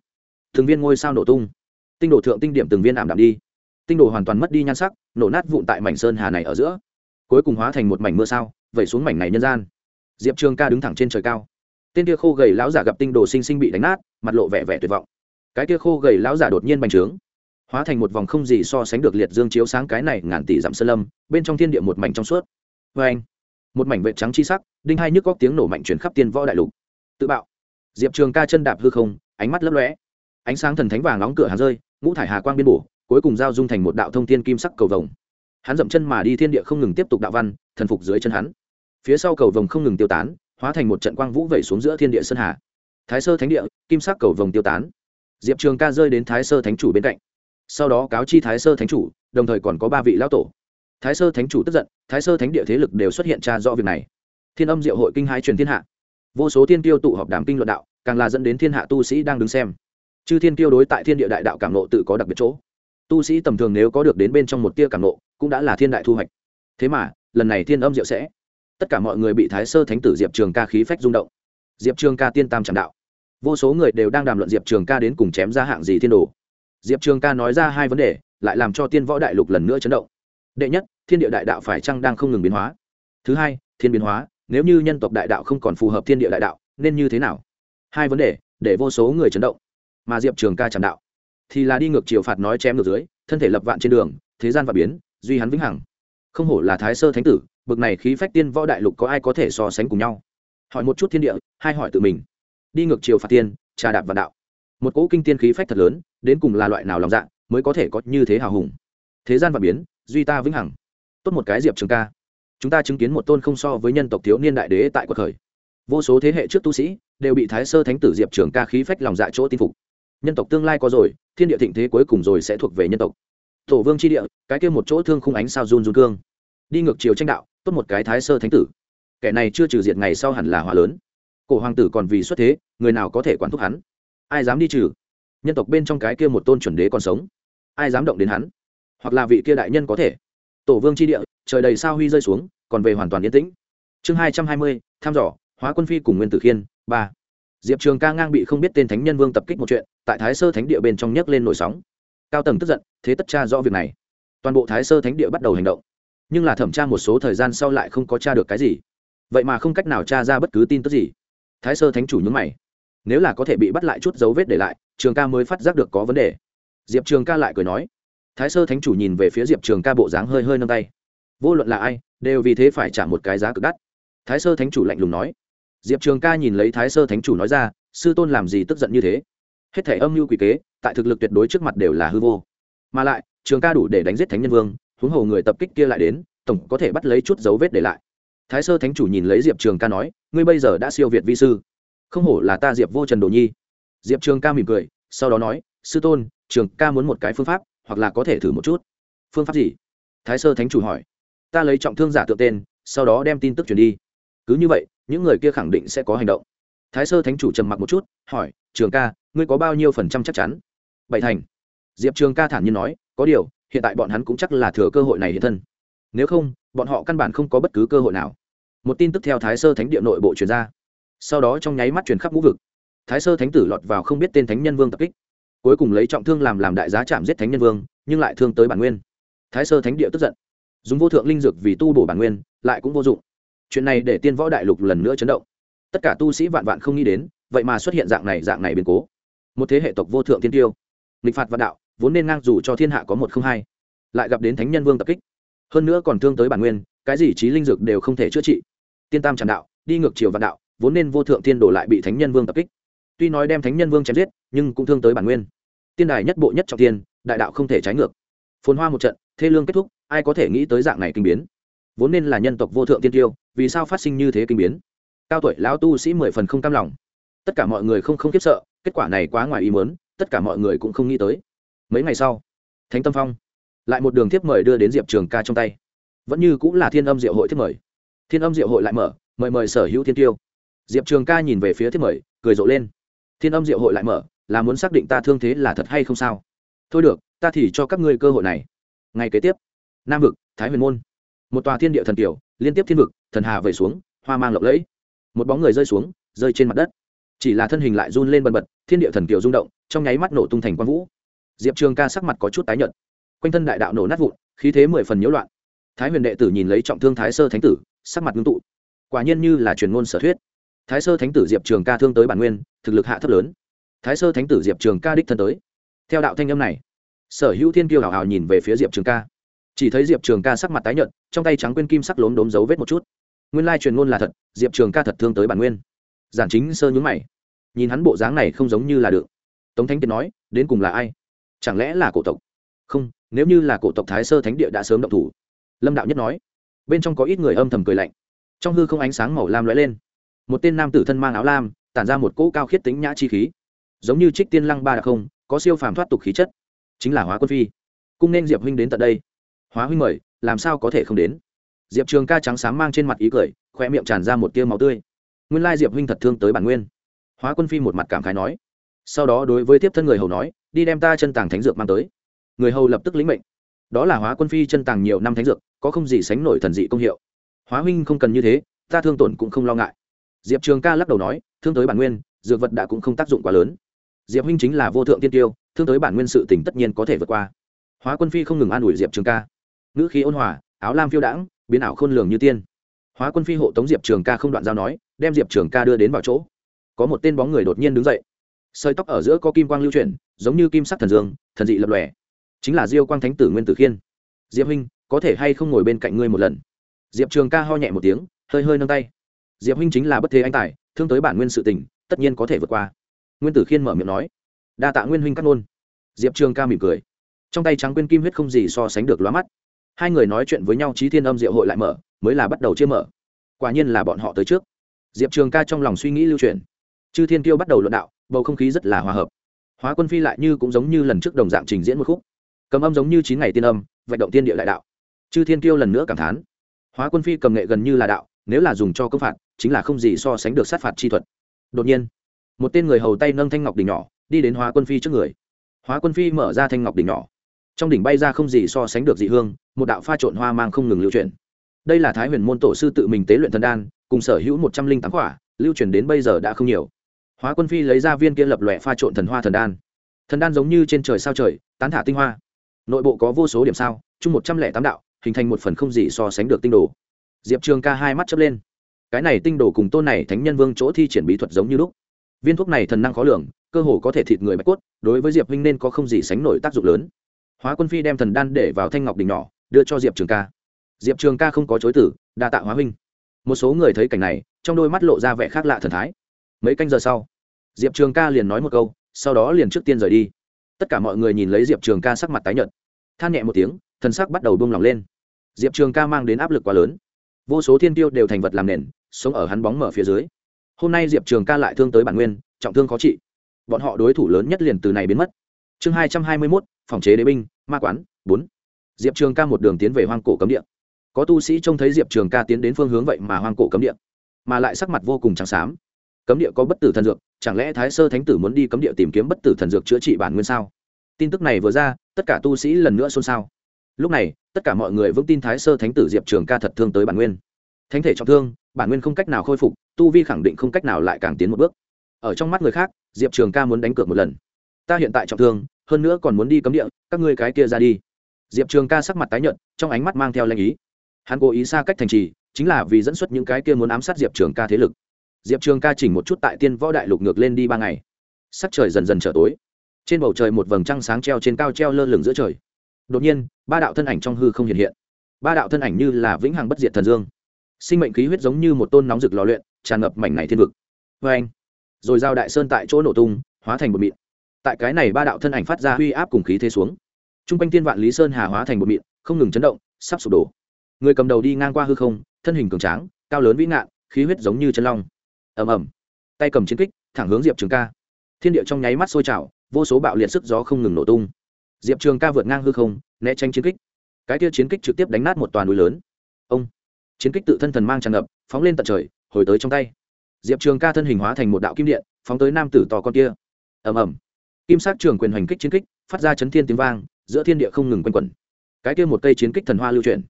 Thường viên ngôi sao nổ tung tinh đồ thượng tinh điểm từng viên ảm đạm đi. Tinh đồ hoàn toàn mất đi nhan sắc, nổ nát vụn tại mảnh sơn hà này ở giữa. Cuối cùng hóa thành một mảnh mưa sao, vẩy xuống mảnh này nhân gian. Diệp trường ca đứng thẳng trên trời cao. Tên kia khô gầy lão giả gặp tinh đồ sinh sinh bị đánh nát, mặt lộ vẻ vẻ tuyệt vọng. Cái kia khô gầy lão giả đột nhiên bành trướng. Hóa thành một vòng không gì so sánh được liệt dương chiếu sáng cái này ngàn tỷ dặm sơn lâm, bên trong thiên địa một mảnh trong suốt. Vê anh, một mảnh vệ trắng chi sắc, đinh hai nhức góc tiếng nổ mạnh chuyển khắp tiên võ đại lục. Tự bạo. Diệp trường ca chân đạp hư không, ánh mắt lấp lóe. Ánh sáng thần thánh vàng nóng cửa hàng rơi ngũ thải hà quang biên bổ, cuối cùng giao dung thành một đạo thông thiên kim sắc cầu vồng. Hắn dậm chân mà đi thiên địa không ngừng tiếp tục đạo văn, thần phục dưới chân hắn. Phía sau cầu vồng không ngừng tiêu tán, hóa thành một trận quang vũ vẩy xuống giữa thiên địa sơn hà. Thái sơ thánh địa, kim sắc cầu vồng tiêu tán. Diệp trường ca rơi đến thái sơ thánh chủ bên cạnh. Sau đó cáo chi thái sơ thánh chủ, đồng thời còn có ba vị lão tổ. Thái sơ thánh chủ tức giận, thái sơ thánh địa thế lực đều xuất hiện tra rõ việc này. Thiên âm diệu hội kinh hái truyền thiên hạ. Vô số thiên tiêu tụ họp đàm kinh luận đạo, càng là dẫn đến thiên hạ tu sĩ đang đứng xem chư thiên tiêu đối tại thiên địa đại đạo cảm nộ tự có đặc biệt chỗ. Tu sĩ tầm thường nếu có được đến bên trong một tia cảm nộ cũng đã là thiên đại thu hoạch. Thế mà, lần này thiên âm diệu sẽ, tất cả mọi người bị thái sơ thánh tử diệp trường ca khí phách rung động. Diệp trường ca tiên tam trảm đạo. Vô số người đều đang đàm luận diệp trường ca đến cùng chém ra hạng gì thiên đồ. Diệp trường ca nói ra hai vấn đề, lại làm cho tiên võ đại lục lần nữa chấn động. Đệ nhất, thiên địa đại đạo phải chăng đang không ngừng biến hóa? Thứ hai, thiên biến hóa, nếu như nhân tộc đại đạo không còn phù hợp thiên địa đại đạo, nên như thế nào? Hai vấn đề để vô số người chấn động mà diệp trường ca chạm đạo. Thì là đi ngược chiều phạt nói chém ngược dưới, thân thể lập vạn trên đường, thế gian và biến, duy hắn vĩnh hằng. Không hổ là thái sơ thánh tử, bực này khí phách tiên võ đại lục có ai có thể so sánh cùng nhau? Hỏi một chút thiên địa, hai hỏi tự mình. Đi ngược chiều phạt tiên, trà đạp và đạo. Một cỗ kinh tiên khí phách thật lớn, đến cùng là loại nào lòng dạ mới có thể có như thế hào hùng? Thế gian và biến, duy ta vĩnh hằng. Tốt một cái diệp trường ca. Chúng ta chứng kiến một tôn không so với nhân tộc thiếu niên đại đế tại cuộc khởi. Vô số thế hệ trước tu sĩ đều bị thái sơ thánh tử diệp trường ca khí phách lòng dạ chỗ tin phục nhân tộc tương lai có rồi, thiên địa thịnh thế cuối cùng rồi sẽ thuộc về nhân tộc. Tổ vương c h i địa, cái kia một chỗ thương khung ánh sao run run cương. Đi ngược chiều tranh đạo, tốt một cái thái sơ thánh tử. Kẻ này chưa trừ diệt ngày sau hẳn là hòa lớn. Cổ hoàng tử còn vì xuất thế, người nào có thể quản thúc hắn? Ai dám đi trừ? Nhân tộc bên trong cái kia một tôn chuẩn đế còn sống. Ai dám động đến hắn? Hoặc là vị kia đại nhân có thể. Tổ vương c h i địa, trời đầy sao huy rơi xuống, còn về hoàn toàn yên tĩnh. Chương hai trăm hai mươi, thăm dò, hóa quân phi cùng nguyên tử khiên, ba diệp trường ca ngang bị không biết tên thánh nhân vương tập kích một chuyện, tại thái sơ thánh địa bên trong nhấc lên nổi sóng. Cao tầng tức giận, thế tất tra rõ việc này. Toàn bộ thái sơ thánh địa bắt đầu hành động. Nhưng là thẩm tra một số thời gian sau lại không có tra được cái gì. Vậy mà không cách nào tra ra bất cứ tin tức gì. Thái sơ thánh chủ nhúng mày. Nếu là có thể bị bắt lại chút dấu vết để lại, trường ca mới phát giác được có vấn đề. Diệp trường ca lại cười nói. Thái sơ thánh chủ nhìn về phía diệp trường ca bộ dáng hơi hơi nâng tay. Vô luận là ai, đều vì thế phải trả một cái giá cực đắt. Thái sơ thánh chủ lạnh lùng nói diệp trường ca nhìn lấy thái sơ thánh chủ nói ra, sư tôn làm gì tức giận như thế? Hết thể âm mưu quỷ kế, tại thực lực tuyệt đối trước mặt đều là hư vô. Mà lại, trường ca đủ để đánh giết thánh nhân vương, huống hồ người tập kích kia lại đến, tổng có thể bắt lấy chút dấu vết để lại. Thái sơ thánh chủ nhìn lấy diệp trường ca nói, ngươi bây giờ đã siêu việt vi sư. Không hổ là ta diệp vô trần đồ nhi. Diệp trường ca mỉm cười, sau đó nói, sư tôn, trường ca muốn một cái phương pháp, hoặc là có thể thử một chút. Phương pháp gì? Thái sơ thánh chủ hỏi. Ta lấy trọng thương giả tự tên, sau đó đem tin tức truyền đi. Cứ như vậy những người kia khẳng định sẽ có hành động. Thái sơ thánh chủ trầm mặc một chút, hỏi, trường ca, ngươi có bao nhiêu phần trăm chắc chắn? Bảy thành. Diệp trường ca thản nhiên nói, có điều, hiện tại bọn hắn cũng chắc là thừa cơ hội này hiện thân. Nếu không, bọn họ căn bản không có bất cứ cơ hội nào. Một tin tức theo thái sơ thánh địa nội bộ truyền ra. Sau đó trong nháy mắt truyền khắp ngũ vực. Thái sơ thánh tử lọt vào không biết tên thánh nhân vương tập kích. Cuối cùng lấy trọng thương làm làm đại giá chạm giết thánh nhân vương, nhưng lại thương tới bản nguyên. Thái sơ thánh địa tức giận. Dùng vô thượng linh dược vì tu bổ bản nguyên, lại cũng vô dụng chuyện này để tiên võ đại lục lần nữa chấn động. Tất cả tu sĩ vạn vạn không nghĩ đến, vậy mà xuất hiện dạng này dạng này biến cố. Một thế hệ tộc vô thượng tiên tiêu. Nghịch phạt vạn đạo, vốn nên ngang dù cho thiên hạ có một không hai, lại gặp đến thánh nhân vương tập kích. Hơn nữa còn thương tới bản nguyên, cái gì trí linh dược đều không thể chữa trị. Tiên tam tràn đạo, đi ngược chiều vạn đạo, vốn nên vô thượng tiên đổ lại bị thánh nhân vương tập kích. Tuy nói đem thánh nhân vương chém giết, nhưng cũng thương tới bản nguyên. Tiên đài nhất bộ nhất trọng tiên đại đạo không thể trái ngược. Phồn hoa một trận, thê lương kết thúc, ai có thể nghĩ tới dạng này kinh biến? Vốn nên là nhân tộc vô thượng tiên tiêu vì sao phát sinh như thế kinh biến? Cao tuổi lão tu sĩ mười phần không cam lòng. Tất cả mọi người không không khiếp sợ, kết quả này quá ngoài ý muốn, tất cả mọi người cũng không nghĩ tới. Mấy ngày sau, thánh tâm phong lại một đường thiếp mời đưa đến diệp trường ca trong tay. Vẫn như cũng là thiên âm diệu hội thiếp mời. Thiên âm diệu hội lại mở, mời mời sở hữu thiên tiêu. Diệp trường ca nhìn về phía thiết mời, cười rộ lên. Thiên âm diệu hội lại mở, là muốn xác định ta thương thế là thật hay không sao? Thôi được, ta thì cho các ngươi cơ hội này. Ngày kế tiếp, nam vực, thái huyền môn. Một tòa thiên địa thần tiểu, liên tiếp thiên vực thần hà vẩy xuống, hoa mang lộng lẫy. Một bóng người rơi xuống, rơi trên mặt đất. Chỉ là thân hình lại run lên bần bật, thiên địa thần kiều rung động, trong nháy mắt nổ tung thành quang vũ. Diệp trường ca sắc mặt có chút tái nhợt. Quanh thân đại đạo nổ nát vụn, khí thế mười phần nhiễu loạn. Thái huyền đệ tử nhìn lấy trọng thương thái sơ thánh tử, sắc mặt ngưng tụ. Quả nhiên như là truyền ngôn sở thuyết. Thái sơ thánh tử diệp trường ca thương tới bản nguyên, thực lực hạ thấp lớn. Thái sơ thánh tử diệp trường ca đích thân tới. Theo đạo thanh âm này, sở hữu thiên kiêu hào hào nhìn về phía diệp trường ca. Chỉ thấy diệp trường ca sắc mặt tái nhợt, trong tay trắng quên kim sắc lốm đốm dấu vết một chút nguyên lai truyền ngôn là thật, diệp trường ca thật thương tới bản nguyên. Giản chính sơ nhúng mày. Nhìn hắn bộ dáng này không giống như là được. Tống thánh kiệt nói, đến cùng là ai? Chẳng lẽ là cổ tộc? Không, nếu như là cổ tộc thái sơ thánh địa đã sớm động thủ. Lâm đạo nhất nói. Bên trong có ít người âm thầm cười lạnh. Trong hư không ánh sáng màu lam lóe lên. Một tên nam tử thân mang áo lam, tản ra một cỗ cao khiết tính nhã chi khí. Giống như trích tiên lăng ba đặc không, có siêu phàm thoát tục khí chất. Chính là hóa quân phi. Cung nên diệp huynh đến tận đây. Hóa huynh mời, làm sao có thể không đến? Diệp trường ca trắng sáng mang trên mặt ý cười, khoe miệng tràn ra một tia máu tươi. Nguyên lai diệp huynh thật thương tới bản nguyên. Hóa quân phi một mặt cảm khái nói. Sau đó đối với tiếp thân người hầu nói, đi đem ta chân tàng thánh dược mang tới. Người hầu lập tức lĩnh mệnh. Đó là hóa quân phi chân tàng nhiều năm thánh dược, có không gì sánh nổi thần dị công hiệu. Hóa huynh không cần như thế, ta thương tổn cũng không lo ngại. Diệp trường ca lắc đầu nói, thương tới bản nguyên, dược vật đã cũng không tác dụng quá lớn. Diệp huynh chính là vô thượng tiên tiêu, thương tới bản nguyên sự tỉnh tất nhiên có thể vượt qua. Hóa quân phi không ngừng an ủi diệp trường ca. Ngữ khí ôn hòa, áo lam phiêu đãng biến ảo khôn lường như tiên. Hóa quân phi hộ tống diệp trường ca không đoạn giao nói, đem diệp trường ca đưa đến vào chỗ. Có một tên bóng người đột nhiên đứng dậy. Sợi tóc ở giữa có kim quang lưu chuyển, giống như kim sắc thần dương, thần dị lập lòe. Chính là diêu quang thánh tử nguyên tử khiên. Diệp huynh, có thể hay không ngồi bên cạnh ngươi một lần? Diệp trường ca ho nhẹ một tiếng, hơi hơi nâng tay. Diệp huynh chính là bất thế anh tài, thương tới bản nguyên sự tình, tất nhiên có thể vượt qua. Nguyên tử khiên mở miệng nói. Đa tạ nguyên huynh cắt ngôn. Diệp trường ca mỉm cười. Trong tay trắng quên kim huyết không gì so sánh được lóa mắt hai người nói chuyện với nhau trí thiên âm diệu hội lại mở, mới là bắt đầu chia mở. Quả nhiên là bọn họ tới trước. Diệp trường ca trong lòng suy nghĩ lưu truyền. Chư thiên tiêu bắt đầu luận đạo, bầu không khí rất là hòa hợp. Hóa quân phi lại như cũng giống như lần trước đồng dạng trình diễn một khúc. Cầm âm giống như chín ngày tiên âm, vạch động tiên địa đại đạo. Chư thiên tiêu lần nữa cảm thán. Hóa quân phi cầm nghệ gần như là đạo, nếu là dùng cho công phạt, chính là không gì so sánh được sát phạt chi thuật. Đột nhiên, một tên người hầu tay nâng thanh ngọc đỉnh nhỏ, đi đến hóa quân phi trước người. Hóa quân phi mở ra thanh ngọc đỉnh nhỏ trong đỉnh bay ra không gì so sánh được dị hương, một đạo pha trộn hoa mang không ngừng lưu truyền đây là thái huyền môn tổ sư tự mình tế luyện thần đan, cùng sở hữu một trăm linh tám quả, lưu truyền đến bây giờ đã không nhiều. Hóa quân phi lấy ra viên kia lập lòe pha trộn thần hoa thần đan. Thần đan giống như trên trời sao trời, tán thả tinh hoa. Nội bộ có vô số điểm sao, chung một trăm lẻ tám đạo, hình thành một phần không gì so sánh được tinh đồ. Diệp trường ca hai mắt chớp lên. Cái này tinh đồ cùng tôn này thánh nhân vương chỗ thi triển bí thuật giống như lúc. Viên thuốc này thần năng khó lường, cơ hồ có thể thịt người bạch cốt, đối với diệp huynh nên có không gì sánh nổi tác dụng lớn hóa quân phi đem thần đan để vào thanh ngọc đỉnh nhỏ, đưa cho diệp trường ca. Diệp trường ca không có chối tử đa tạ hóa huynh. Một số người thấy cảnh này, trong đôi mắt lộ ra vẻ khác lạ thần thái. Mấy canh giờ sau, diệp trường ca liền nói một câu, sau đó liền trước tiên rời đi. Tất cả mọi người nhìn lấy diệp trường ca sắc mặt tái nhợt. Than nhẹ một tiếng, thần sắc bắt đầu buông lỏng lên. Diệp trường ca mang đến áp lực quá lớn. Vô số thiên tiêu đều thành vật làm nền, sống ở hắn bóng mở phía dưới. Hôm nay diệp trường ca lại thương tới bản nguyên, trọng thương khó trị. Bọn họ đối thủ lớn nhất liền từ này biến mất. Chương hai trăm hai mươi mốt phòng chế đế binh, ma quán, bốn. Diệp trường ca một đường tiến về hoang cổ cấm địa. Có tu sĩ trông thấy diệp trường ca tiến đến phương hướng vậy mà hoang cổ cấm địa, mà lại sắc mặt vô cùng trắng xám. Cấm địa có bất tử thần dược, chẳng lẽ thái sơ thánh tử muốn đi cấm địa tìm kiếm bất tử thần dược chữa trị bản nguyên sao? Tin tức này vừa ra, tất cả tu sĩ lần nữa xôn xao. Lúc này, tất cả mọi người vững tin thái sơ thánh tử diệp trường ca thật thương tới bản nguyên. Thánh thể trọng thương, bản nguyên không cách nào khôi phục, tu vi khẳng định không cách nào lại càng tiến một bước. Ở trong mắt người khác, diệp trường ca muốn đánh cược một lần ta hiện tại trọng thương, hơn nữa còn muốn đi cấm địa, các ngươi cái kia ra đi. Diệp trường ca sắc mặt tái nhợt, trong ánh mắt mang theo lanh ý. Hắn cố ý xa cách thành trì, chính là vì dẫn xuất những cái kia muốn ám sát diệp trường ca thế lực. Diệp trường ca chỉnh một chút tại tiên võ đại lục ngược lên đi ba ngày. Sắc trời dần dần trở tối. Trên bầu trời một vầng trăng sáng treo trên cao treo lơ lửng giữa trời. Đột nhiên, ba đạo thân ảnh trong hư không hiện hiện. Ba đạo thân ảnh như là vĩnh hằng bất diệt thần dương. Sinh mệnh khí huyết giống như một tôn nóng rực lò luyện, tràn ngập mảnh này thiên vực. Vê anh rồi giao đại sơn tại chỗ nổ tung, hóa thành một mịn tại cái này ba đạo thân ảnh phát ra uy áp cùng khí thế xuống. T r u n g quanh thiên vạn lý sơn hà hóa thành một mịn, không ngừng chấn động, sắp sụp đổ. Người cầm đầu đi ngang qua hư không, thân hình cường tráng, cao lớn vĩ ngạn, khí huyết giống như chân long. Ầm ầm. Tay cầm chiến kích, thẳng hướng diệp trường ca. Thiên địa trong nháy mắt sôi trào, vô số bạo liệt sức gió không ngừng nổ tung. Diệp trường ca vượt ngang hư không, né tranh chiến kích. Cái tia chiến kích trực tiếp đánh nát một toàn núi lớn. Ông. Chiến kích tự thân thần mang tràn ngập, phóng lên tận trời, hồi tới trong tay. Diệp trường ca thân hình hóa thành một đạo kim điện, phóng tới nam tử to con kia. Ầm ầm kim sắc trường quyền hành kích chiến kích, phát ra chấn thiên tiếng vang, giữa thiên địa không ngừng quanh quẩn. Cái kia một cây chiến kích thần hoa lưu chuyển.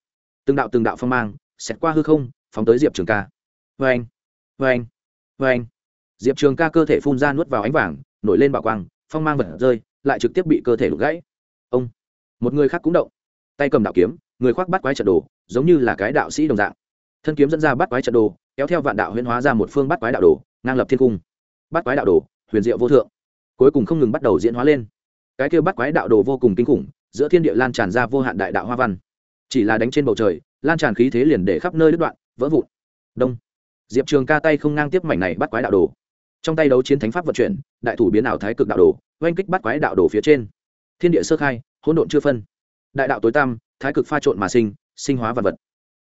Từng đạo từng đạo phong mang, xẹt qua hư không, phóng tới diệp trường ca. Vê anh vê anh vê anh diệp trường ca cơ thể phun ra nuốt vào ánh vàng, nổi lên bảo quang, phong mang vật rơi, lại trực tiếp bị cơ thể đục gãy. Ông, một người khác cũng động. Tay cầm đạo kiếm, người khoác bắt quái trận đồ, giống như là cái đạo sĩ đồng dạng. Thân kiếm dẫn ra bắt quái trận đồ, kéo theo vạn đạo huyễn hóa ra một phương bắt quái đạo đồ, ngang lập thiên cung. Bắt quái đạo đồ, huyền diệu vô thượng cuối cùng không ngừng bắt đầu diễn hóa lên. Cái kêu bắt quái đạo đồ vô cùng kinh khủng, giữa thiên địa lan tràn ra vô hạn đại đạo hoa văn. Chỉ là đánh trên bầu trời, lan tràn khí thế liền để khắp nơi đứt đoạn, vỡ vụn. Đông. Diệp trường ca tay không ngang tiếp mảnh này bắt quái đạo đồ. Trong tay đấu chiến thánh pháp vận chuyển, đại thủ biến ảo thái cực đạo đồ, oanh kích bắt quái đạo đồ phía trên. Thiên địa sơ khai, hỗn độn chưa phân. Đại đạo tối tăm, thái cực pha trộn mà sinh sinh hóa vật vật.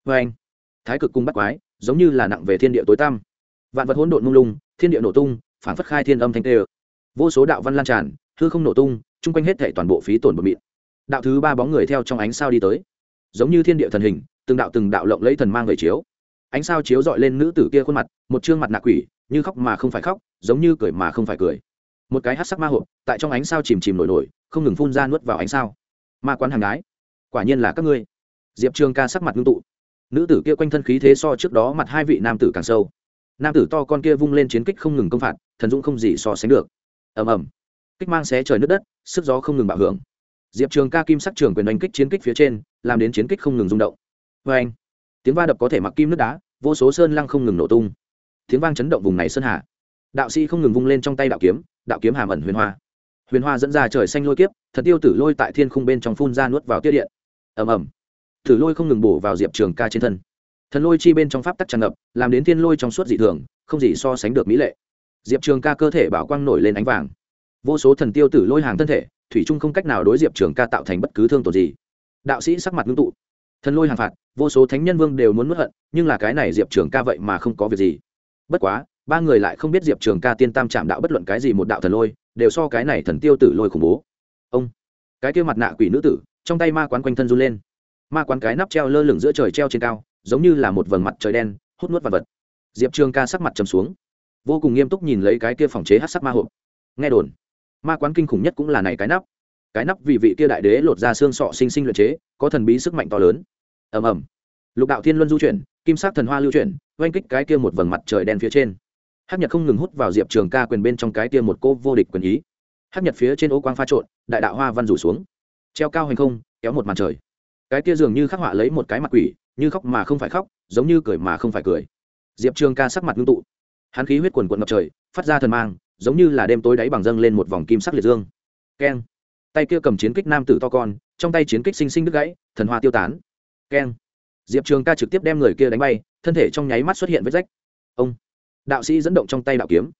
Vê anh thái cực cung bắt quái, giống như là nặng về thiên địa tối tăm. Vạn vật hỗn độn mông lung, thiên địa nổ tung, phản phất khai thiên âm thanh tê. ơ vô số đạo văn lan tràn, hư không nổ tung, chung quanh hết thể toàn bộ phí tổn bột mịn đạo thứ ba bóng người theo trong ánh sao đi tới. Giống như thiên địa thần hình, từng đạo từng đạo lộng lấy thần mang về chiếu. Ánh sao chiếu dọi lên nữ tử kia khuôn mặt, một chương mặt nạ quỷ, như khóc mà không phải khóc, giống như cười mà không phải cười. Một cái hát sắc ma hộp, tại trong ánh sao chìm chìm nổi nổi, không ngừng phun ra nuốt vào ánh sao. Ma quán hàng gái, quả nhiên là các ngươi. Diệp trường ca sắc mặt ngưng tụ. Nữ tử kia quanh thân khí thế so trước đó mặt hai vị nam tử càng sâu. Nam tử to con kia vung lên chiến kích không ngừng công phạt, thần dũng không gì so sánh được ầm ầm. Kích mang xé trời nước đất, sức gió không ngừng bạo hưởng. Diệp trường ca kim sắc trường quyền đánh kích chiến kích phía trên, làm đến chiến kích không ngừng rung động. Vê anh, tiếng va đập có thể mặc kim nước đá, vô số sơn lăng không ngừng nổ tung. Tiếng vang chấn động vùng này sơn hà. Đạo sĩ không ngừng vung lên trong tay đạo kiếm đạo kiếm hàm ẩn huyền hoa. Huyền hoa dẫn ra trời xanh lôi kiếp, thật tiêu tử lôi tại thiên khung bên trong phun ra nuốt vào tiết điện. Ầm ầm. Tử lôi không ngừng bổ vào diệp trường ca trên thân. Thần lôi chi bên trong pháp tắc tràn ngập, làm đến thiên lôi trong suốt dị thường, không gì so sánh được mỹ lệ diệp trường ca cơ thể bảo quang nổi lên ánh vàng. Vô số thần tiêu tử lôi hàng thân thể, thủy trung không cách nào đối diệp trường ca tạo thành bất cứ thương tổn gì. Đạo sĩ sắc mặt ngưng tụ. Thần lôi hàng phạt, vô số thánh nhân vương đều muốn mất hận, nhưng là cái này diệp trường ca vậy mà không có việc gì. Bất quá, ba người lại không biết diệp trường ca tiên tam chạm đạo bất luận cái gì một đạo thần lôi, đều so cái này thần tiêu tử lôi khủng bố. Ông, cái kia mặt nạ quỷ nữ tử, trong tay ma quán quanh thân run lên. Ma quán cái nắp treo lơ lửng giữa trời treo trên cao, giống như là một vầng mặt trời đen, hút nuốt vật vật. Diệp trường ca sắc mặt trầm xuống vô cùng nghiêm túc nhìn lấy cái kia phòng chế hát sắc ma hộp. Nghe đồn, ma quán kinh khủng nhất cũng là này cái nắp. Cái nắp vì vị kia đại đế lột ra xương sọ sinh sinh luyện chế, có thần bí sức mạnh to lớn. Ầm ầm. Lục đạo thiên luân du chuyển, kim sắc thần hoa lưu chuyển, oanh kích cái kia một vầng mặt trời đen phía trên. Hát nhật không ngừng hút vào diệp trường ca quyền bên trong cái kia một cô vô địch quyền ý. Hát nhật phía trên ô quang pha trộn, đại đạo hoa văn rủ xuống. Treo cao hành không, kéo một màn trời. Cái kia dường như khắc họa lấy một cái mặt quỷ, như khóc mà không phải khóc, giống như cười mà không phải cười. Diệp trường ca sắc mặt ngưng tụ hắn khí huyết quần quận ngập trời, phát ra thần mang, giống như là đêm tối đáy bằng dâng lên một vòng kim sắc liệt dương. Keng. Tay kia cầm chiến kích nam tử to con, trong tay chiến kích sinh sinh đứt gãy, thần hoa tiêu tán. Keng. Diệp trường ca trực tiếp đem người kia đánh bay, thân thể trong nháy mắt xuất hiện vết rách. Ông. Đạo sĩ dẫn động trong tay đạo kiếm.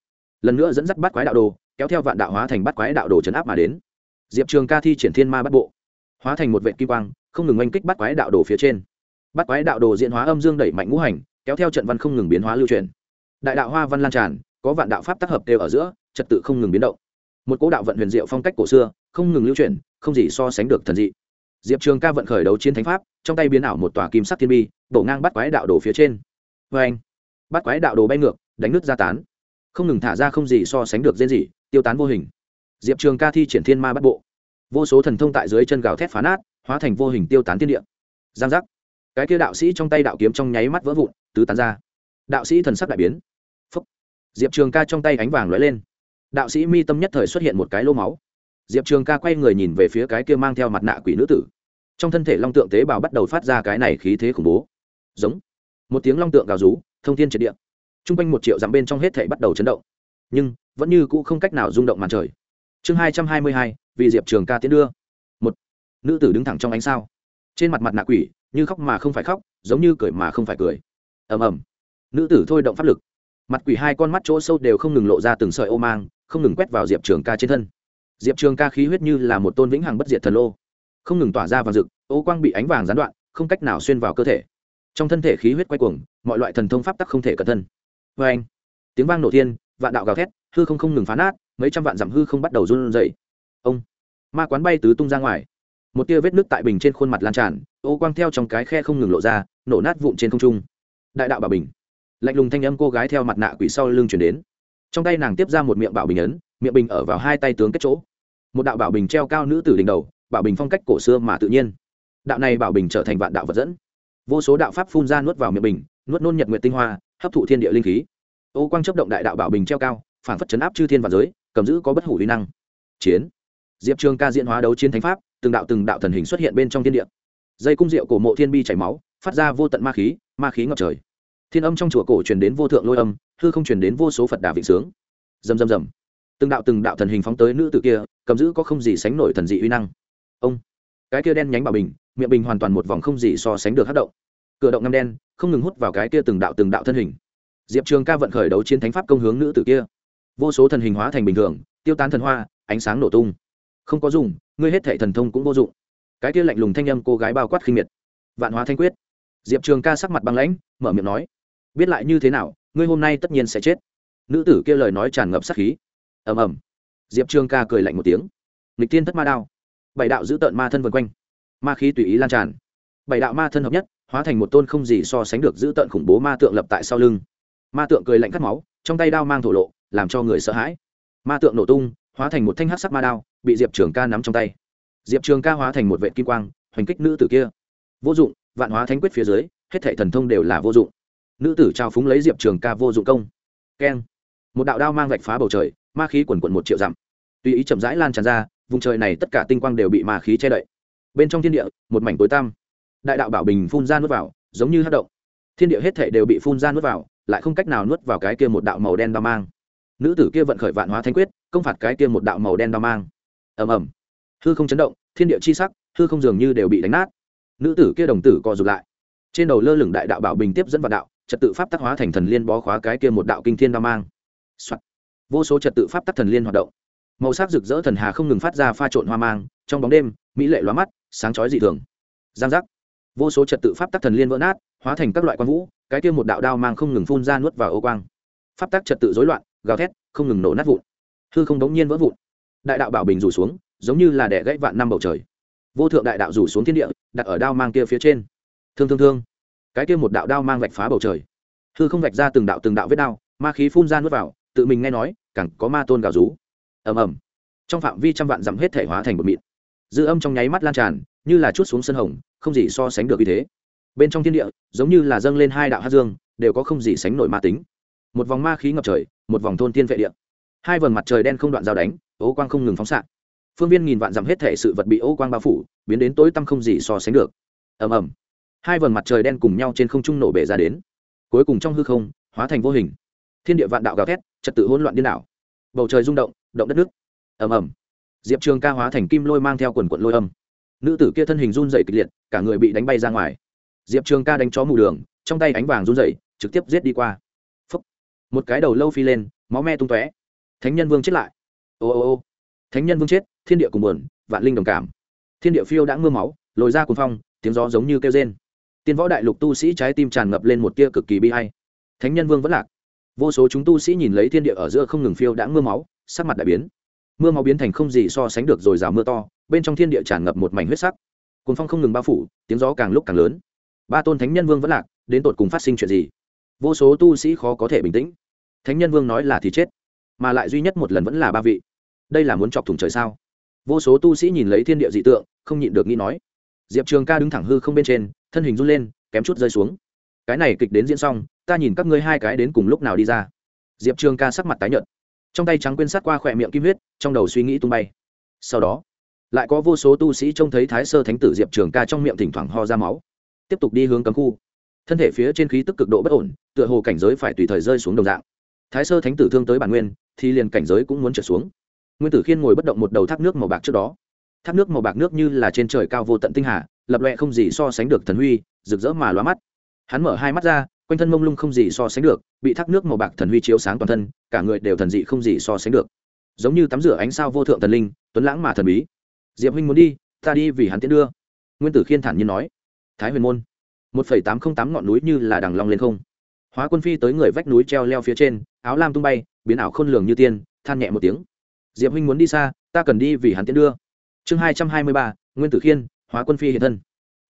Lần nữa dẫn dắt bắt quái đạo đồ, kéo theo vạn đạo hóa thành bắt quái đạo đồ chấn áp mà đến. Diệp trường ca thi triển thiên ma bắt bộ. Hóa thành một vệ kim quang, không ngừng oanh kích bắt quái đạo đồ phía trên. Bắt quái đạo đồ diễn hóa âm dương đẩy mạnh ngũ hành, kéo theo trận văn không ngừng biến hóa lưu truyền đại đạo hoa văn lan tràn có vạn đạo pháp tác hợp đều ở giữa trật tự không ngừng biến động. Một cỗ đạo vận huyền diệu phong cách cổ xưa không ngừng lưu chuyển, không gì so sánh được thần dị. Diệp trường ca vận khởi đấu chiến thánh pháp trong tay biến ảo một tòa kim sắc thiên bi đổ ngang bắt quái đạo đồ phía trên. Vê anh bắt quái đạo đồ bay ngược đánh nước ra tán. Không ngừng thả ra không gì so sánh được diễn dị, tiêu tán vô hình. Diệp trường ca thi triển thiên ma bắt bộ. Vô số thần thông tại dưới chân gào thét phá nát hóa thành vô hình tiêu tán tiên địa. Giang giác. Cái kia đạo sĩ trong tay đạo kiếm trong nháy mắt vỡ vụn tứ tán ra đạo sĩ thần sắc đại biến. Phúc. diệp trường ca trong tay ánh vàng lóe lên. Đạo sĩ mi tâm nhất thời xuất hiện một cái lô máu. Diệp trường ca quay người nhìn về phía cái kia mang theo mặt nạ quỷ nữ tử. Trong thân thể long tượng tế bào bắt đầu phát ra cái này khí thế khủng bố. Giống. Một tiếng long tượng gào rú, thông thiên triệt địa. T r u n g quanh một triệu dặm bên trong hết thể bắt đầu chấn động. Nhưng, vẫn như cũ không cách nào rung động màn trời. Chương hai trăm hai mươi hai, vì diệp trường ca tiến đưa. Một. Nữ tử đứng thẳng trong ánh sao. Trên mặt mặt nạ quỷ, như khóc mà không phải khóc, giống như cười mà không phải cười. Ầm ầm nữ tử thôi động pháp lực. Mặt quỷ hai con mắt chỗ sâu đều không ngừng lộ ra từng sợi ô mang, không ngừng quét vào diệp trường ca trên thân. Diệp trường ca khí huyết như là một tôn vĩnh hằng bất diệt thần lô, không ngừng tỏa ra vàng rực, ô quang bị ánh vàng gián đoạn, không cách nào xuyên vào cơ thể. Trong thân thể khí huyết quay cuồng, mọi loại thần thông pháp tắc không thể cẩn thân. Vê anh tiếng vang nổ thiên, vạn đạo gào thét, hư không không ngừng phá nát, mấy trăm vạn dặm hư không bắt đầu run dậy ông! Ma quán bay tứ tung ra ngoài. Một tia vết nước tại bình trên khuôn mặt lan tràn, ô quang theo trong cái khe không ngừng lộ ra, nổ nát vụn trên không trung. Đại đạo bà bình lạnh lùng thanh âm cô gái theo mặt nạ quỷ sau lưng chuyển đến. Trong tay nàng tiếp ra một miệng bảo bình ấn, miệng bình ở vào hai tay tướng kết chỗ. Một đạo bảo bình treo cao nữ tử đỉnh đầu, bảo bình phong cách cổ xưa mà tự nhiên. Đạo này bảo bình trở thành vạn đạo vật dẫn. Vô số đạo pháp phun ra nuốt vào miệng bình, nuốt nôn nhật nguyện tinh hoa, hấp thụ thiên địa linh khí. Ô quang chấp động đại đạo bảo bình treo cao phản phất chấn áp chư thiên và giới, cầm giữ có bất hủ uy năng. Chiến. Diệp trường ca diễn hóa đấu chiến thánh pháp, từng đạo từng đạo thần hình xuất hiện bên trong thiên địa. Dây cung diệu cổ mộ thiên bi chảy máu, phát ra vô tận ma khí ma khí ngập trời thiên âm trong chùa cổ truyền đến vô thượng lôi âm, hư không truyền đến vô số phật đà vịnh sướng. Dầm dầm dầm từng đạo từng đạo thần hình phóng tới nữ tử kia, cầm giữ có không gì sánh nổi thần dị uy năng. Ông. Cái kia đen nhánh bảo bình, miệng bình hoàn toàn một vòng không gì so sánh được hát động. Cửa động ngâm đen, không ngừng hút vào cái kia từng đạo từng đạo thân hình. Diệp trường ca vận khởi đấu chiến thánh pháp công hướng nữ tử kia. Vô số thần hình hóa thành bình thường, tiêu tán thần hoa, ánh sáng nổ tung. Không có dùng, ngươi hết thệ thần thông cũng vô dụng. Cái kia lạnh lùng thanh âm cô gái bao quát khinh miệt. Vạn hóa thanh quyết. Diệp trường ca sắc mặt băng lãnh, mở miệng nói biết lại như thế nào, ngươi hôm nay tất nhiên sẽ chết. Nữ tử kia lời nói tràn ngập sát khí. Ầm ầm. Diệp trường ca cười lạnh một tiếng. Nghịch tiên thất ma đao. Bảy đạo giữ tợn ma thân vần quanh. Ma khí tùy ý lan tràn. Bảy đạo ma thân hợp nhất, hóa thành một tôn không gì so sánh được giữ tợn khủng bố ma tượng lập tại sau lưng. Ma tượng cười lạnh cắt máu, trong tay đao mang thổ lộ, làm cho người sợ hãi. Ma tượng nổ tung, hóa thành một thanh hát sắc ma đao, bị diệp trường ca nắm trong tay. Diệp trường ca hóa thành một vệ kim quang, hoành kích nữ tử kia. Vô dụng, vạn hóa thánh quyết phía dưới, hết thệ thần thông đều là vô dụng nữ tử trao phúng lấy diệp trường ca vô dụng công. Keng. Một đạo đao mang vạch phá bầu trời, ma khí quần quận một triệu dặm. Tùy ý chậm rãi lan tràn ra, vùng trời này tất cả tinh quang đều bị ma khí che đậy. Bên trong thiên địa, một mảnh tối tăm. Đại đạo bảo bình phun ra nuốt vào, giống như hát động. Thiên địa hết thể đều bị phun ra nuốt vào, lại không cách nào nuốt vào cái kia một đạo màu đen đao mang. Nữ tử kia vận khởi vạn hóa thanh quyết, công phạt cái kia một đạo màu đen đao mang. Ầm ầm. Hư không chấn động, thiên địa chi sắc, hư không dường như đều bị đánh nát. Nữ tử kia đồng tử co rụt lại. Trên đầu lơ lửng đại đạo bảo bình tiếp dẫn vạn đạo trật tự pháp tác hóa thành thần liên bó khóa cái kia một đạo kinh thiên đao mang、Soạn. vô số trật tự pháp tắc thần liên hoạt động. Màu sắc rực rỡ thần hà không ngừng phát ra pha trộn hoa mang, trong bóng đêm, mỹ lệ lóa mắt, sáng chói dị thường. Giang giác. Vô số trật tự pháp tắc thần liên vỡ nát, hóa thành các loại quang vũ, cái kia một đạo đao mang không ngừng phun ra nuốt vào ô quang. Pháp tắc trật tự rối loạn, gào thét, không ngừng nổ nát vụn. Hư không đống nhiên vỡ vụn. Đại đạo bảo bình rủ xuống, giống như là đẻ gãy vạn năm bầu trời. Vô thượng đại đạo rủ xuống thiên địa, đặt ở đao mang kia phía trên. Thương thương thương cái kia một đạo đao mang vạch phá bầu trời. Hư không vạch ra từng đạo từng đạo vết đao, ma khí phun ra nuốt vào, tự mình nghe nói, càng có ma tôn gào rú. Ầm ầm. Trong phạm vi trăm vạn dặm hết thể hóa thành một mịn. Dư âm trong nháy mắt lan tràn, như là chút xuống sân hồng, không gì so sánh được như thế. Bên trong thiên địa, giống như là dâng lên hai đạo hát dương, đều có không gì sánh nổi ma tính. Một vòng ma khí ngập trời, một vòng thôn tiên vệ địa. Hai vầng mặt trời đen không đoạn giao đánh, ố quang không ngừng phóng xạ. Phương viên nghìn vạn dặm hết thể sự vật bị ố quang bao phủ, biến đến tối tăm không gì so sánh được. Ầm ầm hai vầng mặt trời đen cùng nhau trên không trung nổ bể ra đến. Cuối cùng trong hư không, hóa thành vô hình. Thiên địa vạn đạo gào thét, trật tự hỗn loạn điên đảo. Bầu trời rung động động đất nước. Ầm ầm. Diệp trường ca hóa thành kim lôi mang theo quần quận lôi âm. Nữ tử kia thân hình run dày kịch liệt, cả người bị đánh bay ra ngoài. Diệp trường ca đánh chó mù đường, trong tay ánh vàng run dày trực tiếp giết đi qua. Phúc. một cái đầu lâu phi lên, máu me tung tóe. Thánh nhân vương chết lại. Ô ô ô. Thánh nhân vương chết, thiên địa cùng buồn, vạn linh đồng cảm. Thiên địa phiêu đã mưa máu, lồi ra cùng phong, tiếng gió giống như kêu rên tiên võ đại lục tu sĩ trái tim tràn ngập lên một tia cực kỳ bi hay thánh nhân vương vẫn lạc. Vô số chúng tu sĩ nhìn lấy thiên địa ở giữa không ngừng phiêu đã mưa máu, sắc mặt đại biến. Mưa máu biến thành không gì so sánh được rồi rào mưa to, bên trong thiên địa tràn ngập một mảnh huyết sắc. Cuốn phong không ngừng bao phủ, tiếng gió càng lúc càng lớn. Ba tôn thánh nhân vương vẫn lạc, đến tột cùng phát sinh chuyện gì? Vô số tu sĩ khó có thể bình tĩnh. Thánh nhân vương nói là thì chết, mà lại duy nhất một lần vẫn là ba vị. Đây là muốn chọc thủng trời sao? Vô số tu sĩ nhìn lấy thiên địa dị tượng, không nhịn được nghĩ nói. Diệp trường ca đứng thẳng hư không bên trên thân hình run lên, kém chút rơi xuống. Cái này kịch đến diễn xong, ta nhìn các ngươi hai cái đến cùng lúc nào đi ra. Diệp trường ca sắc mặt tái nhợt. Trong tay trắng quên sát qua khỏe miệng kim huyết, trong đầu suy nghĩ tung bay. Sau đó, lại có vô số tu sĩ trông thấy thái sơ thánh tử diệp trường ca trong miệng thỉnh thoảng ho ra máu. Tiếp tục đi hướng cấm khu. Thân thể phía trên khí tức cực độ bất ổn, tựa hồ cảnh giới phải tùy thời rơi xuống đồng dạng. Thái sơ thánh tử thương tới bản nguyên, thì liền cảnh giới cũng muốn trở xuống. Nguyên tử khiên ngồi bất động một đầu thác nước màu bạc trước đó. Thác nước màu bạc nước như là trên trời cao vô tận tinh hà lập loẹ không gì so sánh được thần huy, rực rỡ mà loa mắt. Hắn mở hai mắt ra, quanh thân mông lung không gì so sánh được, bị thác nước màu bạc thần huy chiếu sáng toàn thân, cả người đều thần dị không gì so sánh được. Giống như tắm rửa ánh sao vô thượng thần linh, tuấn lãng mà thần bí. Diệp huynh muốn đi, ta đi vì hắn tiễn đưa. Nguyên tử khiên thản nhiên nói. Thái huyền môn. Một phẩy tám không tám ngọn núi như là đằng long lên không. Hóa quân phi tới người vách núi treo leo phía trên, áo lam tung bay, biến ảo khôn lường như tiên, than nhẹ một tiếng. Diệp huynh muốn đi xa, ta cần đi vì hắn tiễn đưa. Chương hai trăm hai mươi ba, nguyên tử khiên hóa quân phi hiện thân.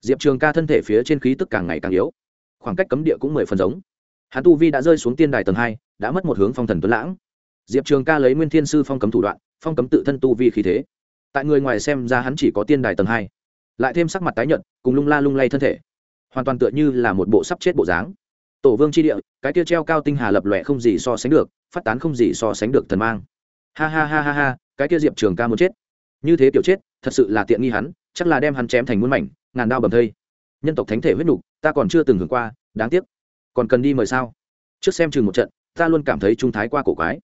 Diệp trường ca thân thể phía trên khí tức càng ngày càng yếu. Khoảng cách cấm địa cũng mười phần giống. Hắn tu vi đã rơi xuống tiên đài tầng hai, đã mất một hướng phong thần tuấn lãng. Diệp trường ca lấy nguyên thiên sư phong cấm thủ đoạn, phong cấm tự thân tu vi khí thế. Tại người ngoài xem ra hắn chỉ có tiên đài tầng hai, lại thêm sắc mặt tái nhợt, cùng lung la lung lay thân thể. Hoàn toàn tựa như là một bộ sắp chết bộ dáng. Tổ vương tri địa, cái kia treo cao tinh hà lập lòe không gì so sánh được, phát tán không gì so sánh được thần mang. Ha ha ha ha ha, cái kia diệp trường ca muốn chết. Như thế kiểu chết, thật sự là tiện nghi hắn chắc là đem hắn chém thành muôn mảnh, ngàn đao bầm thây. Nhân tộc thánh thể huyết nục, ta còn chưa từng hưởng qua, đáng tiếc. Còn cần đi mời sao? Trước xem chừng một trận, ta luôn cảm thấy trung thái qua cổ quái.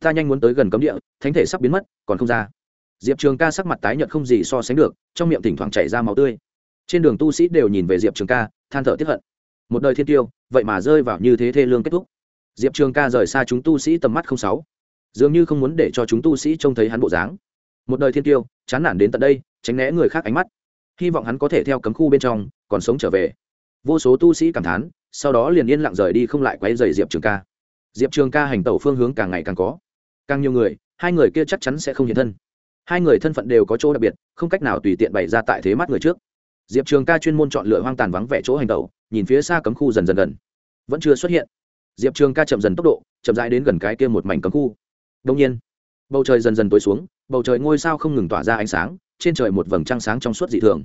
Ta nhanh muốn tới gần cấm địa, thánh thể sắp biến mất, còn không ra. Diệp trường ca sắc mặt tái nhợt không gì so sánh được, trong miệng thỉnh thoảng chảy ra máu tươi. Trên đường tu sĩ đều nhìn về diệp trường ca, than thở tiếp hận. Một đời thiên tiêu, vậy mà rơi vào như thế thê lương kết thúc. Diệp trường ca rời xa chúng tu sĩ tầm mắt không sáu. Dường như không muốn để cho chúng tu sĩ trông thấy hắn bộ dáng một đời thiên tiêu, chán nản đến tận đây, tránh né người khác ánh mắt. Hy vọng hắn có thể theo cấm khu bên trong, còn sống trở về. Vô số tu sĩ cảm thán, sau đó liền yên lặng rời đi không lại quấy dày diệp trường ca. Diệp trường ca hành tẩu phương hướng càng ngày càng có. Càng nhiều người, hai người kia chắc chắn sẽ không hiện thân. Hai người thân phận đều có chỗ đặc biệt, không cách nào tùy tiện bày ra tại thế mắt người trước. Diệp trường ca chuyên môn chọn lựa hoang tàn vắng vẻ chỗ hành tẩu, nhìn phía xa cấm khu dần dần gần. Vẫn chưa xuất hiện. Diệp trường ca chậm dần tốc độ, chậm rãi đến gần cái kia một mảnh cấm khu. Đông nhiên bầu trời dần dần tối xuống, bầu trời ngôi sao không ngừng tỏa ra ánh sáng, trên trời một vầng trăng sáng trong suốt dị thường.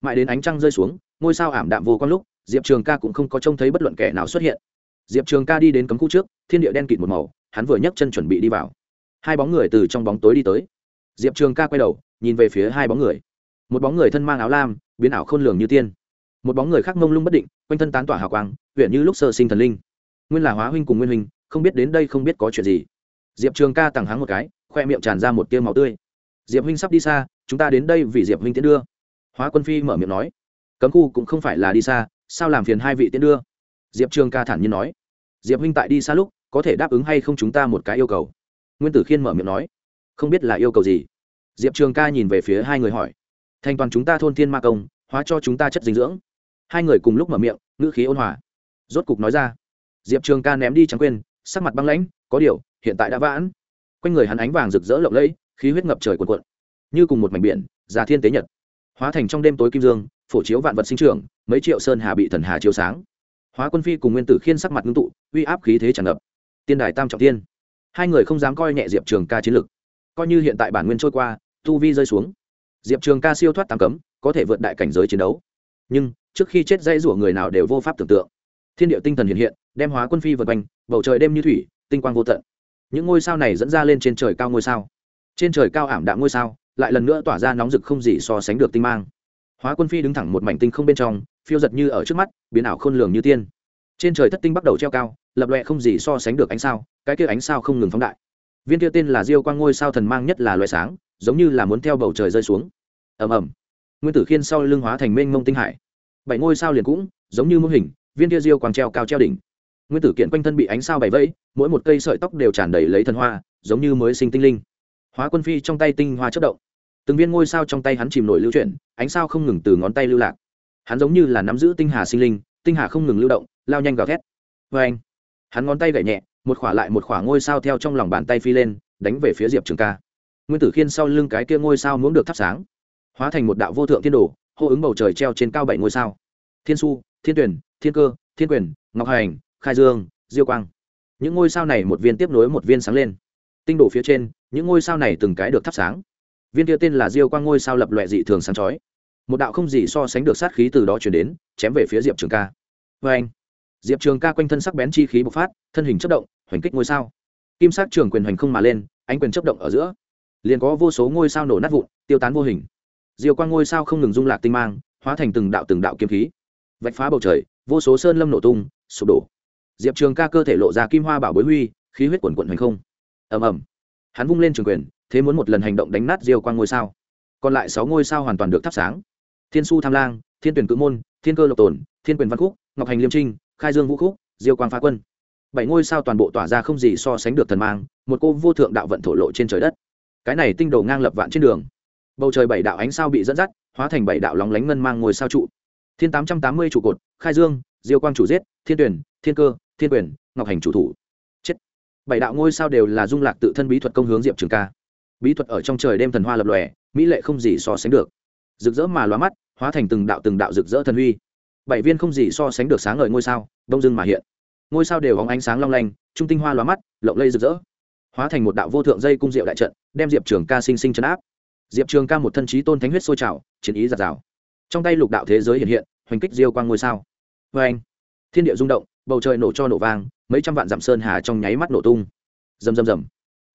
Mãi đến ánh trăng rơi xuống, ngôi sao ảm đạm vô con lúc, diệp trường ca cũng không có trông thấy bất luận kẻ nào xuất hiện. Diệp trường ca đi đến cấm khu trước, thiên địa đen kịt một màu, hắn vừa nhấc chân chuẩn bị đi vào. Hai bóng người từ trong bóng tối đi tới. Diệp trường ca quay đầu, nhìn về phía hai bóng người. Một bóng người thân mang áo lam, biến ảo khôn lường như tiên. Một bóng người khác mông lung bất định, quanh thân tán tỏa hào quang huyện như lúc sơ sinh thần linh. Nguyên là hóa huynh cùng nguyên huynh, không biết đến đây không biết có chuyện gì. Diệp trường ca tặng háng một cái khoe miệng tràn ra một tiêu máu tươi. Diệp huynh sắp đi xa, chúng ta đến đây vì diệp huynh tiến đưa. Hóa quân phi mở miệng nói. Cấm khu cũng không phải là đi xa, sao làm phiền hai vị tiến đưa? Diệp trường ca thản nhiên nói. Diệp huynh tại đi xa lúc, có thể đáp ứng hay không chúng ta một cái yêu cầu? Nguyên tử khiên mở miệng nói. Không biết là yêu cầu gì. Diệp trường ca nhìn về phía hai người hỏi. Thành toàn chúng ta thôn thiên ma công, hóa cho chúng ta chất dinh dưỡng. Hai người cùng lúc mở miệng, ngữ khí ôn hòa. Rốt cục nói ra. Diệp trường ca ném đi trắng quên, sắc mặt băng lãnh, có điều, hiện tại đã vãn quanh người hắn ánh vàng rực rỡ lộng lẫy, khí huyết ngập trời cuồn cuộn. Như cùng một mảnh biển, già thiên tế nhật. Hóa thành trong đêm tối kim dương, phổ chiếu vạn vật sinh trưởng, mấy triệu sơn hà bị thần hà chiếu sáng. Hóa quân phi cùng nguyên tử khiên sắc mặt ngưng tụ, uy áp khí thế tràn ngập. Tiên đài tam trọng tiên hai người không dám coi nhẹ diệp trường ca chiến lực. Coi như hiện tại bản nguyên trôi qua, tu vi rơi xuống. Diệp trường ca siêu thoát tám cấm, có thể vượt đại cảnh giới chiến đấu. Nhưng, trước khi chết dây rủa người nào đều vô pháp tưởng tượng. Thiên điệu tinh thần hiện hiện, đem hóa quân phi vượt quanh, bầu trời đêm như thủy, tinh quang vô tận những ngôi sao này dẫn ra lên trên trời cao ngôi sao. Trên trời cao ảm đạm ngôi sao, lại lần nữa tỏa ra nóng rực không gì so sánh được tinh mang. Hóa quân phi đứng thẳng một mảnh tinh không bên trong, phiêu giật như ở trước mắt, biến ảo khôn lường như tiên. Trên trời thất tinh bắt đầu treo cao, lập loẹ không gì so sánh được ánh sao, cái kia ánh sao không ngừng phóng đại. Viên kia tên là diêu quang ngôi sao thần mang nhất là loại sáng, giống như là muốn theo bầu trời rơi xuống. Ầm ầm. Nguyên tử khiên sau lưng hóa thành mênh mông tinh hải. Bảy ngôi sao liền cũng, giống như mô hình, viên kia diêu quang treo cao treo đỉnh nguyên tử kiện quanh thân bị ánh sao bảy vẫy, mỗi một cây sợi tóc đều tràn đầy lấy thần hoa, giống như mới sinh tinh linh. Hóa quân phi trong tay tinh hoa chất động. Từng viên ngôi sao trong tay hắn chìm nổi lưu chuyển, ánh sao không ngừng từ ngón tay lưu lạc. Hắn giống như là nắm giữ tinh hà sinh linh, tinh hà không ngừng lưu động, lao nhanh gào thét. Vê anh, hắn ngón tay gậy nhẹ, một khỏa lại một khỏa ngôi sao theo trong lòng bàn tay phi lên, đánh về phía diệp trường ca. Nguyên tử khiên sau lưng cái kia ngôi sao muốn được thắp sáng, hóa thành một đạo vô thượng thiên đồ, hô ứng bầu trời treo trên cao bảy ngôi sao. Thiên su, thiên tuyển, thiên cơ, thiên quyền, ngọc hành khai dương, diêu quang. Những ngôi sao này một viên tiếp nối một viên sáng lên. Tinh đổ phía trên, những ngôi sao này từng cái được thắp sáng. Viên kia tên là diêu quang ngôi sao lập loẹ dị thường sáng chói. Một đạo không gì so sánh được sát khí từ đó chuyển đến, chém về phía diệp trường ca. Vê anh, diệp trường ca quanh thân sắc bén chi khí bộc phát, thân hình chất động, hoành kích ngôi sao. Kim sắc trường quyền hoành không mà lên, ánh quyền chấp động ở giữa. Liền có vô số ngôi sao nổ nát vụn, tiêu tán vô hình. Diều quang ngôi sao không ngừng rung lạc tinh mang, hóa thành từng đạo từng đạo kiếm khí. Vạch phá bầu trời, vô số sơn lâm nổ tung, sụp đổ diệp trường ca cơ thể lộ ra kim hoa bảo bối huy, khí huyết quần quận hành không. Ầm ầm. Hắn vung lên trường quyền, thế muốn một lần hành động đánh nát Diêu quang ngôi sao. Còn lại sáu ngôi sao hoàn toàn được thắp sáng. Thiên su tham lang, thiên tuyển cự môn, thiên cơ lộc tồn, thiên quyền văn khúc, ngọc hành liêm trinh, khai dương vũ khúc, diêu quang phá quân. Bảy ngôi sao toàn bộ tỏa ra không gì so sánh được thần mang, một cô vô thượng đạo vận thổ lộ trên trời đất. Cái này tinh đồ ngang lập vạn trên đường. Bầu trời bảy đạo ánh sao bị dẫn dắt, hóa thành bảy đạo lóng lánh ngân mang ngôi sao trụ. Thiên tám trăm tám mươi trụ cột, khai dương, diêu quang chủ giết, thiên tuyển, thiên cơ thiên quyền, ngọc hành chủ thủ. Chết. Bảy đạo ngôi sao đều là dung lạc tự thân bí thuật công hướng diệp trường ca. Bí thuật ở trong trời đêm thần hoa lập lòe, mỹ lệ không gì so sánh được. Rực rỡ mà lóa mắt, hóa thành từng đạo từng đạo rực rỡ thần huy. Bảy viên không gì so sánh được sáng ngời ngôi sao, đông dưng mà hiện. Ngôi sao đều hóng ánh sáng long lanh, trung tinh hoa lóa mắt, lộng lây rực rỡ. Hóa thành một đạo vô thượng dây cung diệu đại trận, đem diệp trường ca sinh sinh chấn áp. Diệp trường ca một thân trí tôn thánh huyết sôi trào, chiến ý giạt rào. Trong tay lục đạo thế giới hiện hiện, hoành kích diêu quang ngôi sao. Vê anh thiên địa rung động bầu trời nổ cho nổ vang, mấy trăm vạn dặm sơn hà trong nháy mắt nổ tung. Rầm rầm rầm.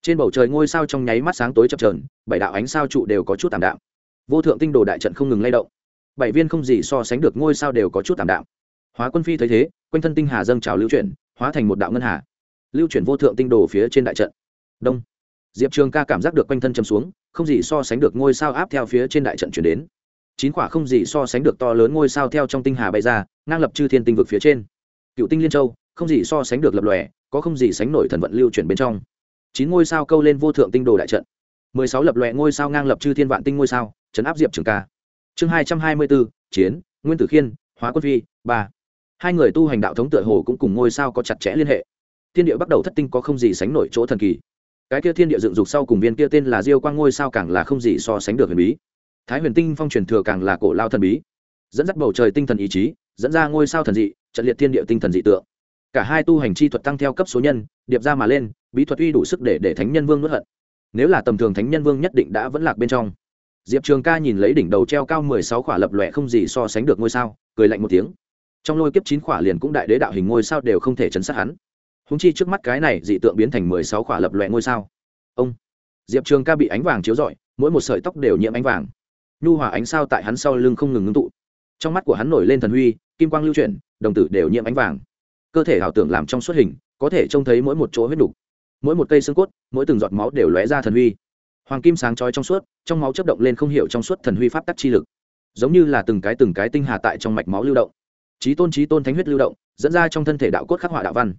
Trên bầu trời ngôi sao trong nháy mắt sáng tối chập trờn bảy đạo ánh sao trụ đều có chút tảm đạm. Vô thượng tinh đồ đại trận không ngừng lay động. Bảy viên không gì so sánh được ngôi sao đều có chút tảm đạm. Hóa quân phi thấy thế, quanh thân tinh hà dâng trào lưu chuyển, hóa thành một đạo ngân hà. Lưu chuyển vô thượng tinh đồ phía trên đại trận. Đông. Diệp trường ca cảm giác được quanh thân châm xuống, không gì so sánh được ngôi sao áp theo phía trên đại trận chuyển đến. Chín quả không gì so sánh được to lớn ngôi sao theo trong tinh hà bay ra, ngang lập chư thiên tinh vực phía trên cựu tinh liên châu, không gì so sánh được lập lòe, có không gì sánh nổi thần vận lưu chuyển bên trong. Chín ngôi sao câu lên vô thượng tinh đồ đại trận. Mười sáu lập lòe ngôi sao ngang lập chư thiên vạn tinh ngôi sao, chấn áp diệp trường ca. Chương hai trăm hai mươi bốn, chiến, nguyên tử khiên, hóa quân phi, ba. Hai người tu hành đạo thống tựa hồ cũng cùng ngôi sao có chặt chẽ liên hệ. Thiên địa bắt đầu thất tinh có không gì sánh nổi chỗ thần kỳ. Cái kia thiên địa dựng dục sau cùng viên kia tên là diêu quang ngôi sao càng là không gì so sánh được huyền bí. Thái huyền tinh phong truyền thừa càng là cổ lao thần bí, dẫn dắt bầu trời tinh thần ý chí dẫn ra ngôi sao thần dị, trận liệt thiên địa tinh thần dị tượng. Cả hai tu hành chi thuật tăng theo cấp số nhân, điệp ra mà lên, bí thuật uy đủ sức để để thánh nhân vương nuốt hận. Nếu là tầm thường thánh nhân vương nhất định đã vẫn lạc bên trong. Diệp trường ca nhìn lấy đỉnh đầu treo cao mười sáu khỏa lập lòe không gì so sánh được ngôi sao, cười lạnh một tiếng. Trong lôi kiếp chín khỏa liền cũng đại đế đạo hình ngôi sao đều không thể chấn sát hắn. Húng chi trước mắt cái này dị tượng biến thành mười sáu khỏa lập lòe ngôi sao. Ông. Diệp trường ca bị ánh vàng chiếu rọi, mỗi một sợi tóc đều nhiễm ánh vàng. Nhu hòa ánh sao tại hắn sau lưng không ngừng ngưng tụ. Trong mắt của hắn nổi lên thần huy kim quang lưu chuyển, đồng tử đều nhiễm ánh vàng. Cơ thể ảo tưởng làm trong suốt hình, có thể trông thấy mỗi một chỗ huyết đục. Mỗi một cây xương cốt, mỗi từng giọt máu đều lóe ra thần huy. Hoàng kim sáng chói trong suốt, trong máu chấp động lên không hiểu trong suốt thần huy pháp tắc chi lực. Giống như là từng cái từng cái tinh hà tại trong mạch máu lưu động. Trí tôn trí tôn thánh huyết lưu động, dẫn ra trong thân thể đạo cốt khắc họa đạo văn.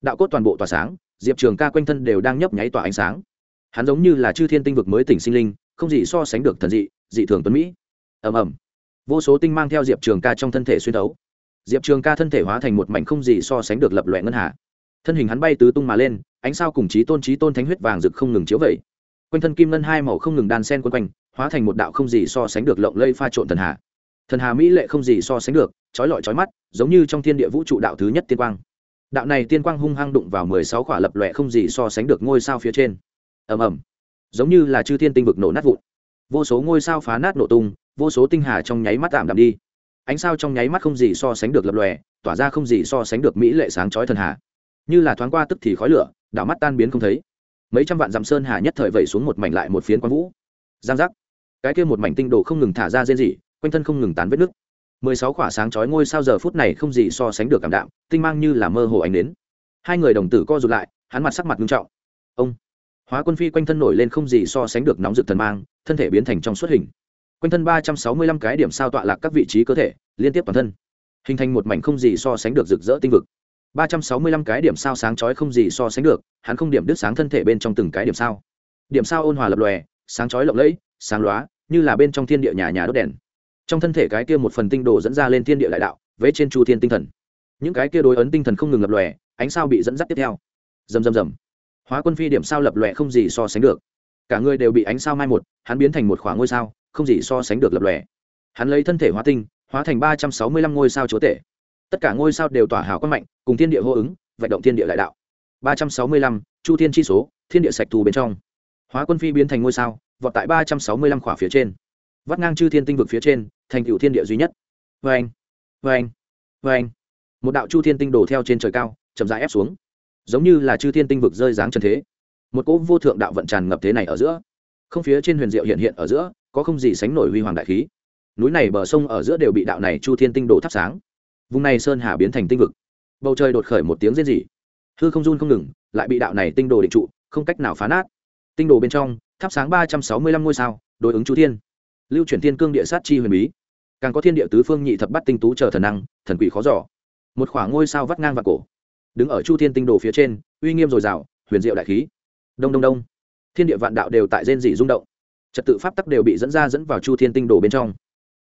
Đạo cốt toàn bộ tỏa sáng, diệp trường ca quanh thân đều đang nhấp nháy tỏa ánh sáng. Hắn giống như là chư thiên tinh vực mới tỉnh sinh linh, không gì so sánh được thần dị dị thường tuấn mỹ. Ầm ầm vô số tinh mang theo diệp trường ca trong thân thể xuyên đấu. diệp trường ca thân thể hóa thành một mảnh không gì so sánh được lập loại ngân hà. Thân hình hắn bay tứ tung mà lên, ánh sao cùng trí tôn trí tôn thánh huyết vàng rực không ngừng chiếu vẩy. Quanh thân kim ngân hai màu không ngừng đan sen quân quanh, hóa thành một đạo không gì so sánh được lộng lây pha trộn thần hà. Thần hà mỹ lệ không gì so sánh được trói lọi trói mắt, giống như trong thiên địa vũ trụ đạo thứ nhất tiên quang. Đạo này tiên quang hung hăng đụng vào mười sáu khỏa lập lòe không gì so sánh được ngôi sao phía trên. Ầm ầm. Giống như là chư thiên tinh vực nổ nát vụn. Vô số ngôi sao phá nát nổ tung vô số tinh hà trong nháy mắt tạm đạm đi. Ánh sao trong nháy mắt không gì so sánh được lập lòe, tỏa ra không gì so sánh được mỹ lệ sáng chói thần hà. Như là thoáng qua tức thì khói lửa, đảo mắt tan biến không thấy. Mấy trăm vạn dặm sơn hà nhất thời vẩy xuống một mảnh lại một phiến quang vũ. Giang giác. Cái kia một mảnh tinh đồ không ngừng thả ra rên rỉ, quanh thân không ngừng tán vết nước mười sáu khỏa sáng chói ngôi sao giờ phút này không gì so sánh được cảm đạm, tinh mang như là mơ hồ ánh đến. Hai người đồng tử co rụt lại, hắn mặt sắc mặt nghiêm trọng. Ông. Hóa quân phi quanh thân nổi lên không gì so sánh được nóng rực thần mang, thân thể biến thành trong suốt hình quanh thân ba trăm sáu mươi lăm cái điểm sao tọa lạc các vị trí cơ thể, liên tiếp toàn thân. Hình thành một mảnh không gì so sánh được rực rỡ tinh vực. ba trăm sáu mươi lăm cái điểm sao sáng chói không gì so sánh được, hắn không điểm đứt sáng thân thể bên trong từng cái điểm sao. Điểm sao ôn hòa lập lòe, sáng chói lộng lẫy, sáng lóa, như là bên trong thiên địa nhà nhà đốt đèn. Trong thân thể cái kia một phần tinh đồ dẫn ra lên thiên địa đại đạo, vế trên chu thiên tinh thần. Những cái kia đối ấn tinh thần không ngừng lập lòe, ánh sao bị dẫn dắt tiếp theo. Rầm rầm rầm. Hóa quân phi điểm sao lập lòe không gì so sánh được cả người đều bị ánh sao mai một, hắn biến thành một khoảng ngôi sao, không gì so sánh được lập lòe. Hắn lấy thân thể hóa tinh, hóa thành ba trăm sáu mươi lăm ngôi sao chúa tể. Tất cả ngôi sao đều tỏa hào quang mạnh, cùng thiên địa hô ứng vạch động thiên địa đại đạo. ba trăm sáu mươi lăm, chu thiên chi số, thiên địa sạch thù bên trong. Hóa quân phi biến thành ngôi sao, vọt tại ba trăm sáu mươi lăm khỏa phía trên. Vắt ngang chư thiên tinh vực phía trên, thành cựu thiên địa duy nhất. Vê anh vê anh vê anh một đạo chu thiên tinh đổ theo trên trời cao, chậm rãi ép xuống. Giống như là chư thiên tinh vực rơi dáng trần thế một cỗ vô thượng đạo vận tràn ngập thế này ở giữa. Không phía trên huyền diệu hiện hiện ở giữa, có không gì sánh nổi huy hoàng đại khí. Núi này bờ sông ở giữa đều bị đạo này chu thiên tinh đồ thắp sáng. Vùng này sơn hà biến thành tinh vực. Bầu trời đột khởi một tiếng rên rỉ. Hư không run không ngừng, lại bị đạo này tinh đồ định trụ, không cách nào phá nát. Tinh đồ bên trong, thắp sáng ba trăm sáu mươi lăm ngôi sao, đối ứng chu thiên. Lưu chuyển thiên cương địa sát chi huyền bí. Càng có thiên địa tứ phương nhị thập bắt tinh tú chờ thần năng, thần quỷ khó giỏ một khoảng ngôi sao vắt ngang và cổ. Đứng ở chu thiên tinh đồ phía trên, uy nghiêm dồi dào, huyền diệu đại khí đông đông đông. Thiên địa vạn đạo đều tại rên dị rung động. Trật tự pháp tắc đều bị dẫn ra dẫn vào chu thiên tinh đồ bên trong.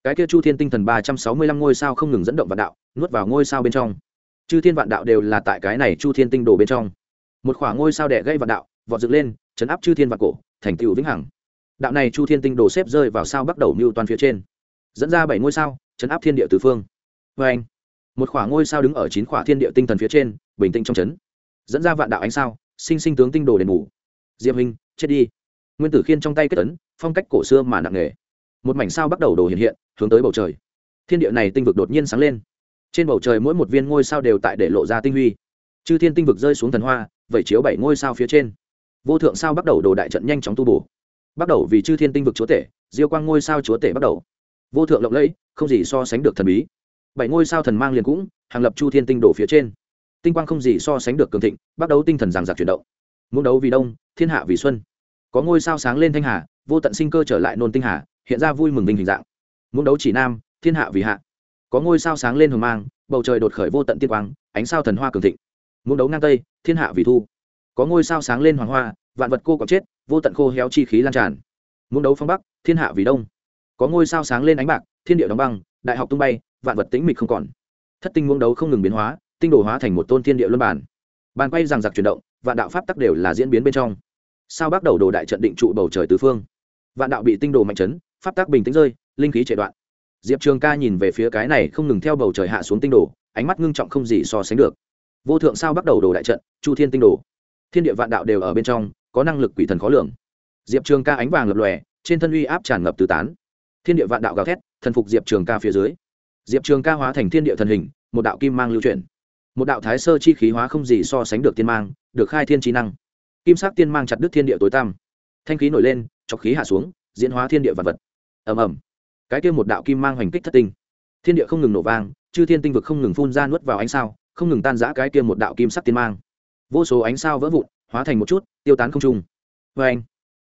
Cái kia chu thiên tinh thần ba trăm sáu mươi lăm ngôi sao không ngừng dẫn động vạn đạo, nuốt vào ngôi sao bên trong. Chư thiên vạn đạo đều là tại cái này chu thiên tinh đồ bên trong. Một khoảng ngôi sao đẻ gây vạn đạo, vọt dựng lên, chấn áp chư thiên vạn cổ, thành tựu vĩnh hằng. Đạo này chu thiên tinh đồ xếp rơi vào sao bắt đầu mưu toàn phía trên. Dẫn ra bảy ngôi sao, chấn áp thiên địa tứ phương. Vê anh, một khoảng ngôi sao đứng ở chín khoảng thiên địa tinh thần phía trên, bình tĩnh trong chấn. Dẫn ra vạn đạo ánh sao, sinh sinh tướng tinh đồ đền ngủ diệp hình chết đi. Nguyên tử khiên trong tay kết tấn phong cách cổ xưa mà nặng nề. Một mảnh sao bắt đầu đồ hiện hiện, hướng tới bầu trời. Thiên địa này tinh vực đột nhiên sáng lên. Trên bầu trời mỗi một viên ngôi sao đều tại để lộ ra tinh huy. Chư thiên tinh vực rơi xuống thần hoa, vẩy chiếu bảy ngôi sao phía trên. Vô thượng sao bắt đầu đồ đại trận nhanh chóng tu bổ. Bắt đầu vì chư thiên tinh vực chúa tể, diêu quang ngôi sao chúa tể bắt đầu. Vô thượng lộng lẫy, không gì so sánh được thần bí. Bảy ngôi sao thần mang liền cũng, hàng lập chu thiên tinh đổ phía trên. Tinh quang không gì so sánh được cường thịnh, bắt đầu tinh thần giằng giặc chuyển động. Muốn đấu vì đông thiên hạ vì xuân. Có ngôi sao sáng lên thanh hà, vô tận sinh cơ trở lại nôn tinh hà, hiện ra vui mừng vinh hình dạng. Muốn đấu chỉ nam, thiên hạ vì hạ. Có ngôi sao sáng lên hồng mang, bầu trời đột khởi vô tận tiên quang, ánh sao thần hoa cường thịnh. Muốn đấu ngang tây, thiên hạ vì thu. Có ngôi sao sáng lên hoàng hoa, vạn vật cô có chết, vô tận khô héo chi khí lan tràn. Muốn đấu phong bắc, thiên hạ vì đông. Có ngôi sao sáng lên ánh bạc, thiên địa đóng băng, đại học tung bay, vạn vật tĩnh mịch không còn. Thất tinh muốn đấu không ngừng biến hóa, tinh đồ hóa thành một tôn thiên địa luân bản bàn quay rằng giặc chuyển động, vạn đạo pháp tắc đều là diễn biến bên trong sao bắt đầu đồ đại trận định trụ bầu trời tứ phương? Vạn đạo bị tinh đồ mạnh chấn, pháp tác bình tĩnh rơi, linh khí chạy đoạn. Diệp trường ca nhìn về phía cái này không ngừng theo bầu trời hạ xuống tinh đồ, ánh mắt ngưng trọng không gì so sánh được. Vô thượng sao bắt đầu đồ đại trận, chu thiên tinh đồ. Thiên địa vạn đạo đều ở bên trong, có năng lực quỷ thần khó lường. Diệp trường ca ánh vàng lập lòe, trên thân uy áp tràn ngập tứ tán. Thiên địa vạn đạo gào thét, thần phục diệp trường ca phía dưới. Diệp trường ca hóa thành thiên địa thần hình, một đạo kim mang lưu chuyển. Một đạo thái sơ chi khí hóa không gì so sánh được tiên mang, được khai thiên trí năng kim sắc tiên mang chặt đứt thiên địa tối tăm. Thanh khí nổi lên, chọc khí hạ xuống, diễn hóa thiên địa vật vật. Ầm ầm. Cái kia một đạo kim mang hoành kích thất tinh. Thiên địa không ngừng nổ vang, chư thiên tinh vực không ngừng phun ra nuốt vào ánh sao, không ngừng tan rã cái kia một đạo kim sắc tiên mang. Vô số ánh sao vỡ vụn, hóa thành một chút, tiêu tán không trung. Vê anh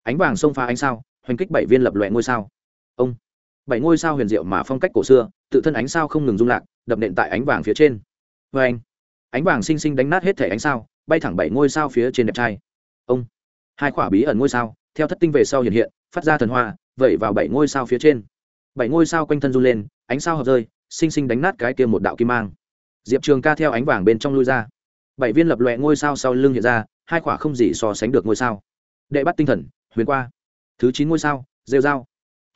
ánh vàng xông pha ánh sao, hoành kích bảy viên lập loẹ ngôi sao. Ông. Bảy ngôi sao huyền diệu mà phong cách cổ xưa, tự thân ánh sao không ngừng rung lạc, đập nện tại ánh vàng phía trên. Vê anh ánh vàng xinh xinh đánh nát hết thể ánh sao, bay thẳng bảy ngôi sao phía trên đẹp trai ông. Hai quả bí ẩn ngôi sao, theo thất tinh về sau hiện hiện, phát ra thần hoa, vẩy vào bảy ngôi sao phía trên. Bảy ngôi sao quanh thân run lên, ánh sao hợp rơi xinh xinh đánh nát cái kia một đạo kim mang. Diệp trường ca theo ánh vàng bên trong lui ra. Bảy viên lập loẹ ngôi sao sau lưng hiện ra, hai quả không gì so sánh được ngôi sao. Đệ bắt tinh thần, huyền qua. Thứ chín ngôi sao, rêu dao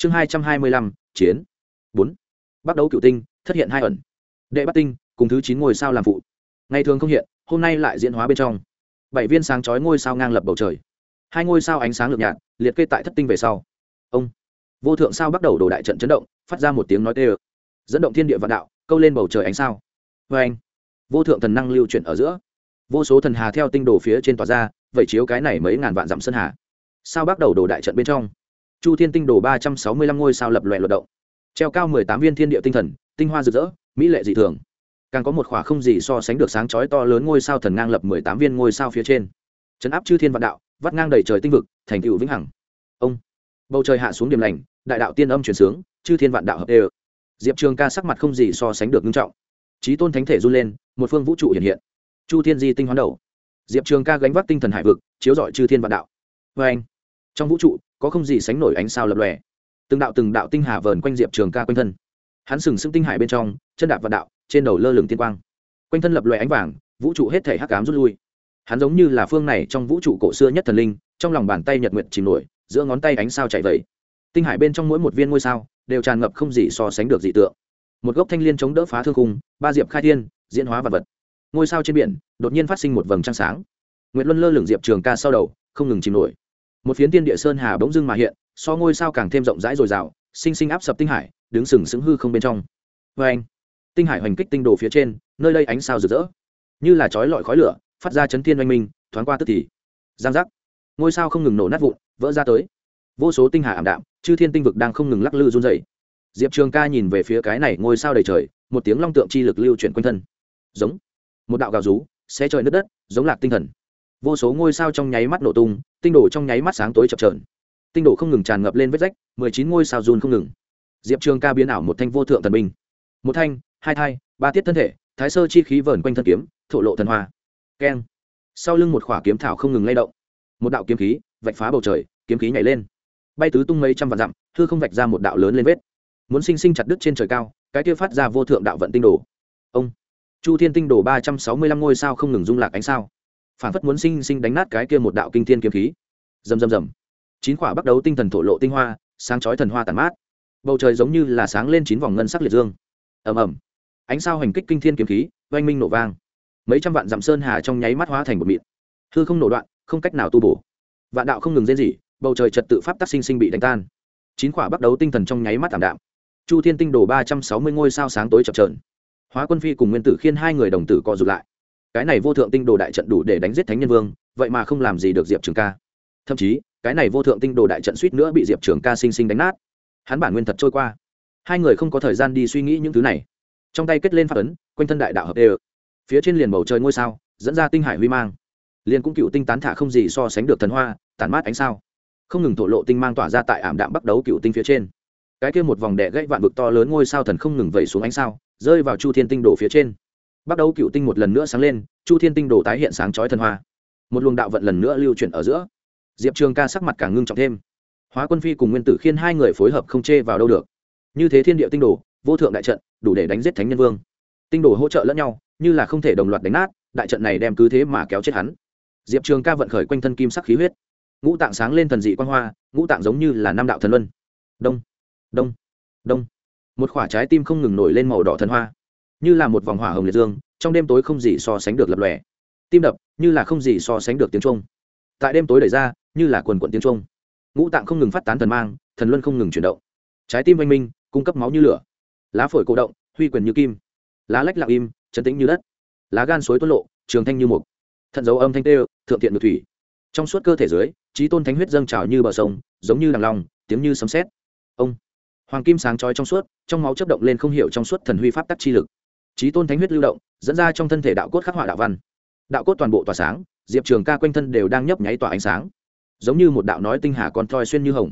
chương hai trăm hai mươi lăm, chiến. Bốn. Bắt đầu cựu tinh, thất hiện hai ẩn. Đệ bắt tinh, cùng thứ chín ngôi sao làm phụ. Ngày thường không hiện, hôm nay lại diễn hóa bên trong bảy viên sáng chói ngôi sao ngang lập bầu trời. Hai ngôi sao ánh sáng lược nhạt, liệt kê tại thất tinh về sau. Ông. Vô thượng sao bắt đầu đổ đại trận chấn động, phát ra một tiếng nói tê ơ. Dẫn động thiên địa vạn đạo, câu lên bầu trời ánh sao. Vê anh, vô thượng thần năng lưu chuyển ở giữa. Vô số thần hà theo tinh đồ phía trên tòa ra, vậy chiếu cái này mấy ngàn vạn dặm sơn hà. Sao bắt đầu đổ đại trận bên trong? Chu thiên tinh đồ ba trăm sáu mươi lăm ngôi sao lập loẹ luật động. Treo cao mười tám viên thiên địa tinh thần, tinh hoa rực rỡ, mỹ lệ dị thường càng có một khỏa không gì so sánh được sáng chói to lớn ngôi sao thần ngang lập mười tám viên ngôi sao phía trên. Chấn áp chư thiên vạn đạo, vắt ngang đầy trời tinh vực, thành tựu vĩnh hằng. Ông. Bầu trời hạ xuống điểm lành, đại đạo tiên âm truyền sướng, chư thiên vạn đạo hợp đê diệp trường ca sắc mặt không gì so sánh được nghiêm trọng. Trí tôn thánh thể run lên, một phương vũ trụ hiện hiện. Chu thiên di tinh hoán đầu. Diệp trường ca gánh vác tinh thần hải vực, chiếu rọi chư thiên vạn đạo. Vê anh, trong vũ trụ, có không gì sánh nổi ánh sao lập lòe. Từng đạo từng đạo tinh hà vờn quanh diệp trường ca quanh thân. Hắn sừng sững tinh hải bên trong, chân đạp vạn đạo trên đầu lơ lửng tiên quang. Quanh thân lập loại ánh vàng, vũ trụ hết thể hắc cám rút lui. Hắn giống như là phương này trong vũ trụ cổ xưa nhất thần linh, trong lòng bàn tay nhật nguyệt chìm nổi, giữa ngón tay ánh sao chạy vẫy tinh hải bên trong mỗi một viên ngôi sao, đều tràn ngập không gì so sánh được dị tượng. Một gốc thanh l i ê n chống đỡ phá thương khung, ba diệp khai thiên, diễn hóa vật vật. Ngôi sao trên biển, đột nhiên phát sinh một vầng trăng sáng. Nguyệt luân lơ lửng diệp trường ca sau đầu, không ngừng chìm nổi. Một phiến tiên địa sơn hà bỗng dưng mà hiện, so ngôi sao càng thêm rộng rãi dồi dào, sinh sinh áp sập tinh hải, đứng sừng sững hư không bên trong. Vê anh tinh hải hoành kích tinh đồ phía trên, nơi đây ánh sao rực rỡ. Như là trói lọi khói lửa, phát ra chấn thiên oanh minh, thoáng qua tức thì. Giang giác. Ngôi sao không ngừng nổ nát vụn, vỡ ra tới. Vô số tinh hà ảm đạm, chư thiên tinh vực đang không ngừng lắc lư run dày diệp trường ca nhìn về phía cái này ngôi sao đầy trời, một tiếng long tượng chi lực lưu chuyển quanh thân. Giống. Một đạo gào rú xe trời nước đất, giống lạc tinh thần. Vô số ngôi sao trong nháy mắt nổ tung, tinh đổ trong nháy mắt sáng tối chập trờn tinh đổ không ngừng tràn ngập lên vết rách, mười chín ngôi sao run không ngừng. Diệp trường ca biến ảo một thanh vô thượng thần binh. Một thanh hai thai, ba tiết thân thể, thái sơ chi khí vờn quanh thân kiếm, thổ lộ thần hoa. Keng. Sau lưng một khỏa kiếm thảo không ngừng lay động. Một đạo kiếm khí vạch phá bầu trời, kiếm khí nhảy lên. Bay tứ tung mấy trăm vạn dặm thư không vạch ra một đạo lớn lên vết. Muốn sinh sinh chặt đứt trên trời cao, cái kia phát ra vô thượng đạo vận tinh đồ. Ông. Chu thiên tinh đồ ba trăm sáu mươi lăm ngôi sao không ngừng rung lạc ánh sao. Phản phất muốn sinh sinh đánh nát cái kia một đạo kinh thiên kiếm khí. Rầm rầm rầm. Chín quả bắt đầu tinh thần thổ lộ tinh hoa, sáng chói thần hoa tàn mát. Bầu trời giống như là sáng lên chín vòng ngân sắc liệt dương. Ầm ầm ánh sao hành kích kinh thiên kiếm khí, oanh minh nổ vang. Mấy trăm vạn dặm sơn hà trong nháy mắt hóa thành một mịn. Hư không nổ đoạn, không cách nào tu bổ. Vạn đạo không ngừng rên rỉ, bầu trời trật tự pháp tắc sinh sinh bị đánh tan. Chín quả bắt đầu tinh thần trong nháy mắt thảm đạm. Chu thiên tinh đổ ba trăm sáu mươi ngôi sao sáng tối chập trờn hóa quân phi cùng nguyên tử khiên hai người đồng tử co rụt lại. Cái này vô thượng tinh đồ đại trận đủ để đánh giết thánh nhân vương, vậy mà không làm gì được diệp trường ca. Thậm chí, cái này vô thượng tinh đồ đại trận suýt nữa bị diệp trường ca sinh sinh đánh nát. Hắn bản nguyên thật trôi qua. Hai người không có thời gian đi suy nghĩ những thứ này trong tay kết lên phát ấn, quanh thân đại đạo hợp ê phía trên liền bầu trời ngôi sao, dẫn ra tinh hải huy mang. Liền cũng cựu tinh tán thả không gì so sánh được thần hoa, tản mát ánh sao. Không ngừng thổ lộ tinh mang tỏa ra tại ảm đạm bắt đấu cựu tinh phía trên. Cái kia một vòng đẻ gãy vạn vực to lớn ngôi sao thần không ngừng vẩy xuống ánh sao, rơi vào chu thiên tinh đổ phía trên. Bắt đầu cựu tinh một lần nữa sáng lên, chu thiên tinh đổ tái hiện sáng chói thần hoa. Một luồng đạo vận lần nữa lưu chuyển ở giữa. Diệp trường ca sắc mặt càng ngưng trọng thêm. Hóa quân phi cùng nguyên tử khiên hai người phối hợp không chê vào đâu được. Như thế thiên địa tinh đồ vô thượng đại trận, đủ để đánh giết thánh nhân vương. Tinh đồ hỗ trợ lẫn nhau, như là không thể đồng loạt đánh nát, đại trận này đem cứ thế mà kéo chết hắn. Diệp trường ca vận khởi quanh thân kim sắc khí huyết. Ngũ tạng sáng lên thần dị quan hoa, ngũ tạng giống như là năm đạo thần luân. Đông đông đông. Một khoả trái tim không ngừng nổi lên màu đỏ thần hoa. Như là một vòng hỏa hồng liệt dương, trong đêm tối không gì so sánh được lập lòe. Tim đập, như là không gì so sánh được tiếng trung tại đêm tối đẩy ra, như là quần quận tiếng trung ngũ tạng không ngừng phát tán thần mang, thần luân không ngừng chuyển động. Trái tim oanh minh, cung cấp máu như lửa lá phổi cổ động huy quyền như kim lá lách lặng im trấn tĩnh như đất lá gan suối tuôn lộ trường thanh như mục thận dấu âm thanh tê thượng thiện ngược thủy. Trong suốt cơ thể dưới trí tôn thánh huyết dâng trào như bờ sông giống như đằng lòng, tiếng như sấm sét. Ông hoàng kim sáng chói trong suốt trong máu chấp động lên không hiểu trong suốt thần huy pháp tắc chi lực. Trí tôn thánh huyết lưu động dẫn ra trong thân thể đạo cốt khắc họa đạo văn. Đạo cốt toàn bộ tỏa sáng diệp trường ca quanh thân đều đang nhấp nháy tỏa ánh sáng. Giống như một đạo nói tinh hà con thoi xuyên như hồng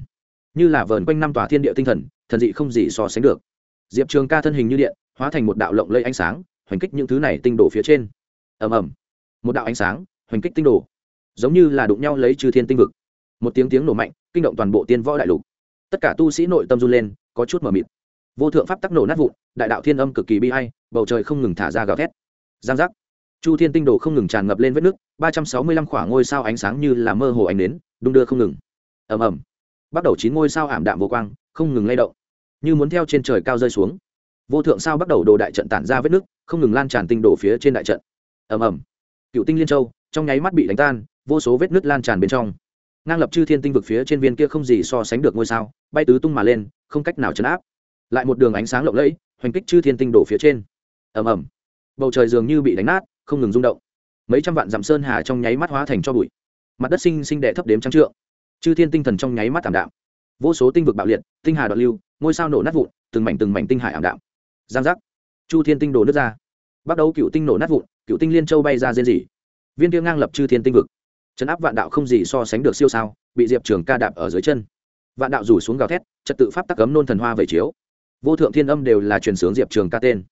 như là vờn quanh năm tòa thiên địa tinh thần thần dị không gì so sánh được diệp trường ca thân hình như điện, hóa thành một đạo lộng lây ánh sáng, hoành kích những thứ này tinh đổ phía trên. Ầm ầm. Một đạo ánh sáng, hoành kích tinh đổ giống như là đụng nhau lấy trừ thiên tinh vực. Một tiếng tiếng nổ mạnh, kinh động toàn bộ tiên võ đại lục. Tất cả tu sĩ nội tâm run lên, có chút mờ mịt. Vô thượng pháp tắc nổ nát vụn, đại đạo thiên âm cực kỳ bi hay bầu trời không ngừng thả ra gào thét. Giang giác. Chu thiên tinh đồ không ngừng tràn ngập lên vết nước, ba trăm sáu mươi lăm khoảng ngôi sao ánh sáng như là mơ hồ ánh nến đung đưa không ngừng. Ầm ầm. Bắt đầu chín ngôi sao ảm đạm vô quang, không ngừng lay động như muốn theo trên trời cao rơi xuống. Vô thượng sao bắt đầu đồ đại trận tản ra vết nước không ngừng lan tràn tinh đổ phía trên đại trận. Ầm ầm. Cựu tinh liên châu, trong nháy mắt bị đánh tan, vô số vết nước lan tràn bên trong. Ngang lập chư thiên tinh vực phía trên viên kia không gì so sánh được ngôi sao, bay tứ tung mà lên, không cách nào chấn áp. Lại một đường ánh sáng lộng lẫy, hoành kích chư thiên tinh đổ phía trên. Ầm ầm. Bầu trời dường như bị đánh nát, không ngừng rung động. Mấy trăm vạn dặm sơn hà trong nháy mắt hóa thành cho bụi. Mặt đất sinh sinh đệ thấp đếm trắng trượng. Chư thiên tinh thần trong nháy mắt tảm đạm vô số tinh vực bạo liệt, tinh hà đoạn lưu, ngôi sao nổ nát vụn, từng mảnh từng mảnh tinh hải ảm đạm. Giang giác. Chu thiên tinh đổ nước ra. Bắt đầu cựu tinh nổ nát vụn, cựu tinh liên châu bay ra rên rỉ. Viên tiêu ngang lập chư thiên tinh vực. Chấn áp vạn đạo không gì so sánh được siêu sao, bị diệp trường ca đạp ở dưới chân. Vạn đạo rủ xuống gào thét, trật tự pháp tắc cấm nôn thần hoa vẩy chiếu. Vô thượng thiên âm đều là truyền sướng diệp trường ca tên.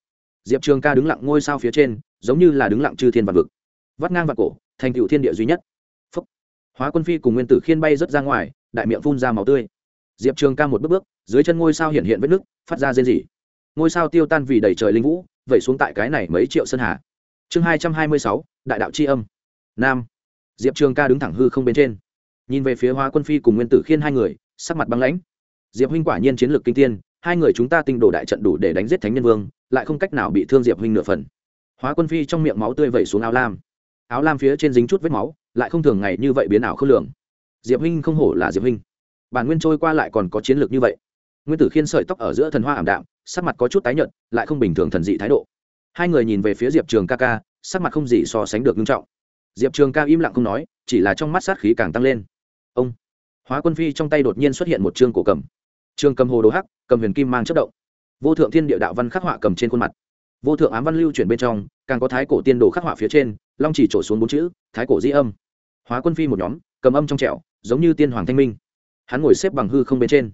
Diệp trường ca đứng lặng ngôi sao phía trên, giống như là đứng lặng chư thiên vạn vực. Vắt ngang vạn cổ, thành cựu thiên địa duy nhất. Phúc. hóa quân phi cùng nguyên tử khiên bay rớt ra ngoài, đại miệng phun ra màu tươi diệp trường ca một bước bước, dưới chân ngôi sao hiện hiện vết nước phát ra rên rỉ. Ngôi sao tiêu tan vì đầy trời linh vũ, vẩy xuống tại cái này mấy triệu sân hà. Chương hai trăm hai mươi sáu, đại đạo c h i âm. Nam. Diệp trường ca đứng thẳng hư không bên trên. Nhìn về phía hóa quân phi cùng nguyên tử khiên hai người, sắc mặt băng lãnh. Diệp huynh quả nhiên chiến lược kinh tiên hai người chúng ta tinh đồ đại trận đủ để đánh giết thánh nhân vương, lại không cách nào bị thương diệp huynh nửa phần. Hóa quân phi trong miệng máu tươi vẩy xuống áo lam. Áo lam phía trên dính chút vết máu, lại không thường ngày như vậy biến ảo không lường. Diệp huynh không hổ là diệp huynh bản nguyên trôi qua lại còn có chiến lược như vậy. Nguyên tử khiên sợi tóc ở giữa thần hoa ảm đạm, sắc mặt có chút tái nhợt, lại không bình thường thần dị thái độ. Hai người nhìn về phía diệp trường ca ca, sắc mặt không gì so sánh được nghiêm trọng. Diệp trường ca im lặng không nói, chỉ là trong mắt sát khí càng tăng lên. Ông, hóa quân phi trong tay đột nhiên xuất hiện một chương cổ cầm. Trường cầm hồ đồ hắc, cầm huyền kim mang chất động. Vô thượng thiên địa đạo văn khắc họa cầm trên khuôn mặt. Vô thượng ám văn lưu chuyển bên trong, càng có thái cổ tiên đồ khắc họa phía trên, long chỉ trổ xuống bốn chữ, thái cổ di âm. Hóa quân phi một nhóm, cầm âm trong trẻo, giống như tiên hoàng thanh minh hắn ngồi xếp bằng hư không bên trên.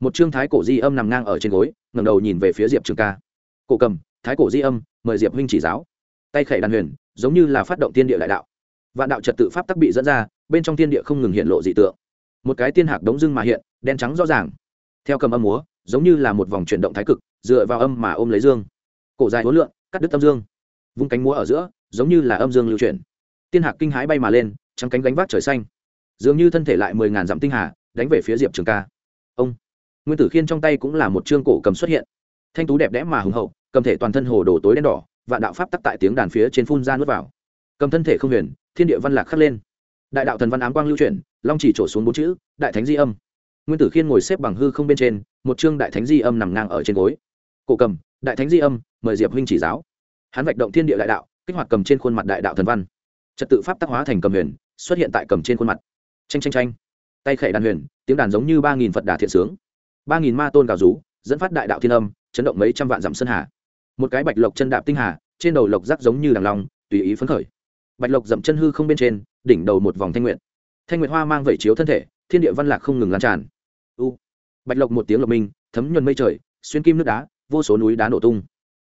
Một trương thái cổ di âm nằm ngang ở trên gối, ngẩng đầu nhìn về phía diệp trường ca. Cổ cầm, thái cổ di âm, mời diệp huynh chỉ giáo. Tay khẩy đàn huyền, giống như là phát động tiên địa đại đạo. Vạn đạo trật tự pháp tắc bị dẫn ra, bên trong tiên địa không ngừng hiện lộ dị tượng. Một cái tiên hạc đống dưng mà hiện, đen trắng rõ ràng. Theo cầm âm múa, giống như là một vòng chuyển động thái cực, dựa vào âm mà ôm lấy dương. Cổ dài hối lượng cắt đứt âm dương. Vung cánh múa ở giữa, giống như là âm dương lưu chuyển. Tiên hạc kinh hãi bay mà lên, trắng cánh gánh vác trời xanh. Dường như thân thể lại mười ngàn dặm tinh hà đánh về phía diệp trường ca. Ông, nguyên tử khiên trong tay cũng là một chương cổ cầm xuất hiện. Thanh tú đẹp đẽ mà hùng hậu, cầm thể toàn thân hồ đồ tối đen đỏ, vạn đạo pháp tắc tại tiếng đàn phía trên phun ra nuốt vào. Cầm thân thể không huyền, thiên địa văn lạc khắc lên. Đại đạo thần văn ám quang lưu chuyển, long chỉ trổ xuống bốn chữ, đại thánh di âm. Nguyên tử khiên ngồi xếp bằng hư không bên trên, một chương đại thánh di âm nằm ngang ở trên gối. Cổ cầm, đại thánh di âm, mời diệp huynh chỉ giáo. Hắn vạch động thiên địa đại đạo, kích hoạt cầm trên khuôn mặt đại đạo thần văn. Trật tự pháp tác hóa thành cầm huyền, xuất hiện tại cầm trên khuôn mặt. Tranh tranh tranh tay khẩy đàn huyền, tiếng đàn giống như ba nghìn phật đà thiện sướng. Ba nghìn ma tôn gào rú, dẫn phát đại đạo thiên âm, chấn động mấy trăm vạn dặm sơn hà. Một cái bạch lộc chân đạp tinh hà, trên đầu lộc rắc giống như đằng long, tùy ý phấn khởi. Bạch lộc dậm chân hư không bên trên, đỉnh đầu một vòng thanh nguyện thanh nguyện hoa mang vẩy chiếu thân thể, thiên địa văn lạc không ngừng lan tràn. U. Bạch lộc một tiếng lộc minh, thấm nhuần mây trời, xuyên kim nước đá, vô số núi đá nổ tung.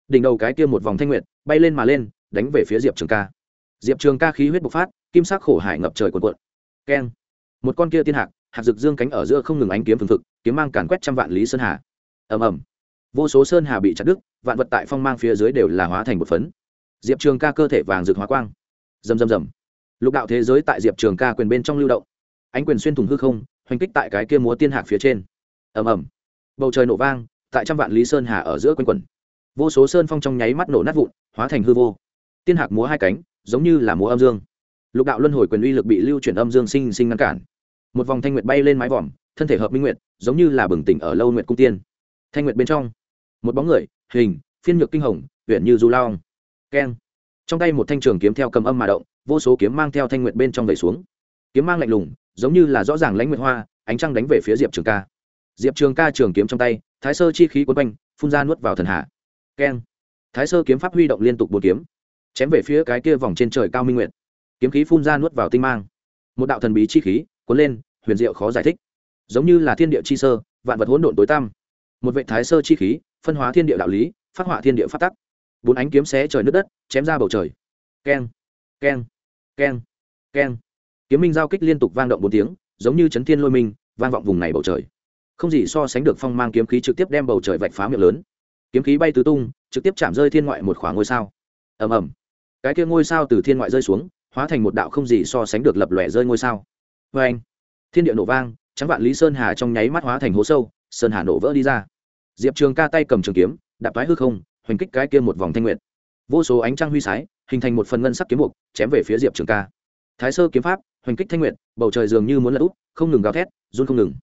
Đỉnh đầu cái kia một vòng thanh nguyện bay lên mà lên, đánh về phía diệp trường ca. Diệp trường ca khí huyết bộc phát, kim sắc khổ hải ngập trời cuồn cuộn. Keng một con kia tiên hạc hạc rực dương cánh ở giữa không ngừng ánh kiếm phừng phực, kiếm mang càn quét trăm vạn lý sơn hà. Ầm ầm. Vô số sơn hà bị chặt đứt, vạn vật tại phong mang phía dưới đều là hóa thành một phấn. Diệp trường ca cơ thể vàng rực hóa quang. Rầm rầm rầm. Lục đạo thế giới tại diệp trường ca quyền bên trong lưu động. Ánh quyền xuyên thủng hư không, hoành kích tại cái kia múa tiên hạc phía trên. Ầm ầm. Bầu trời nổ vang, tại trăm vạn lý sơn hà ở giữa quanh quần vô số sơn phong trong nháy mắt nổ nát vụn, hóa thành hư vô. Tiên hạc múa hai cánh, giống như là múa âm dương lục đạo luân hồi quyền uy lực bị lưu chuyển âm dương sinh sinh ngăn cản. Một vòng thanh nguyệt bay lên mái vòm, thân thể hợp minh nguyệt, giống như là bừng tỉnh ở lâu nguyệt cung tiên. Thanh nguyệt bên trong, một bóng người, hình, phiên nhược kinh hồng huyện như du lao keng. Trong tay một thanh trường kiếm theo cầm âm mà động, vô số kiếm mang theo thanh nguyệt bên trong vẩy xuống. Kiếm mang lạnh lùng, giống như là rõ ràng lãnh nguyệt hoa, ánh trăng đánh về phía diệp trường ca. Diệp trường ca trường kiếm trong tay, thái sơ chi khí quấn quanh, phun ra nuốt vào thần hạ. Keng. Thái sơ kiếm pháp huy động liên tục bột kiếm, chém về phía cái kia vòng trên trời cao minh nguyện kiếm khí phun ra nuốt vào tinh mang. Một đạo thần bí chi khí cuốn lên, huyền diệu khó giải thích. Giống như là thiên địa chi sơ, vạn vật hỗn độn tối tăm. Một vệ thái sơ chi khí phân hóa thiên địa đạo lý, phát họa thiên địa phát tắc. Bốn ánh kiếm xé trời nước đất, chém ra bầu trời. Keng keng keng keng. Kiếm minh giao kích liên tục vang động bốn tiếng, giống như chấn thiên lôi minh, vang vọng vùng này bầu trời. Không gì so sánh được phong mang kiếm khí trực tiếp đem bầu trời vạch phá miệng lớn. Kiếm khí bay tứ tung, trực tiếp chạm rơi thiên ngoại một khoảng ngôi sao. Ầm ầm. Cái kia ngôi sao từ thiên ngoại rơi xuống hóa thành một đạo không gì so sánh được lập lòe rơi ngôi sao. Vê anh, thiên địa nổ vang, trắng vạn lý sơn hà trong nháy mắt hóa thành hố sâu, sơn hà nổ vỡ đi ra. Diệp trường ca tay cầm trường kiếm, đạp thoái hư không, hoành kích cái kia một vòng thanh nguyện vô số ánh trăng huy sái, hình thành một phần ngân sắc kiếm mục, chém về phía diệp trường ca. Thái sơ kiếm pháp, hoành kích thanh nguyện bầu trời dường như muốn lật úp, không ngừng gào thét, run không ngừng.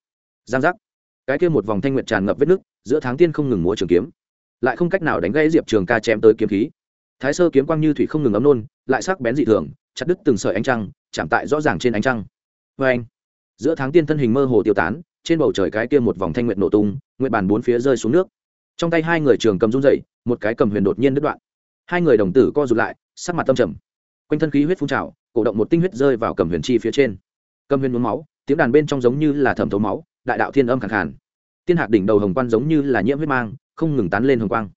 Giang giác. Cái kia một vòng thanh nguyện tràn ngập vết nước giữa tháng tiên không ngừng múa trường kiếm. Lại không cách nào đánh gãy diệp trường ca chém tới kiếm khí. Thái sơ kiếm quang như thủy không ngừng ấm nôn, lại sắc bén dị thường chặt đứt từng sợi ánh trăng, chạm tại rõ ràng trên ánh trăng. Vê anh, giữa tháng tiên thân hình mơ hồ tiêu tán, trên bầu trời cái kia một vòng thanh nguyện nổ tung nguyện bàn bốn phía rơi xuống nước. Trong tay hai người trường cầm run dậy một cái cầm huyền đột nhiên đứt đoạn. Hai người đồng tử co rụt lại, sắc mặt tâm trầm. Quanh thân khí huyết phun trào, cổ động một tinh huyết rơi vào cầm huyền chi phía trên. Cầm huyền muốn máu, tiếng đàn bên trong giống như là thẩm thấu máu, đại đạo thiên âm khẳng khàn. Tiên hạc đỉnh đầu hồng quan giống như là nhiễm huyết mang, không ngừng tán lên hồng quang.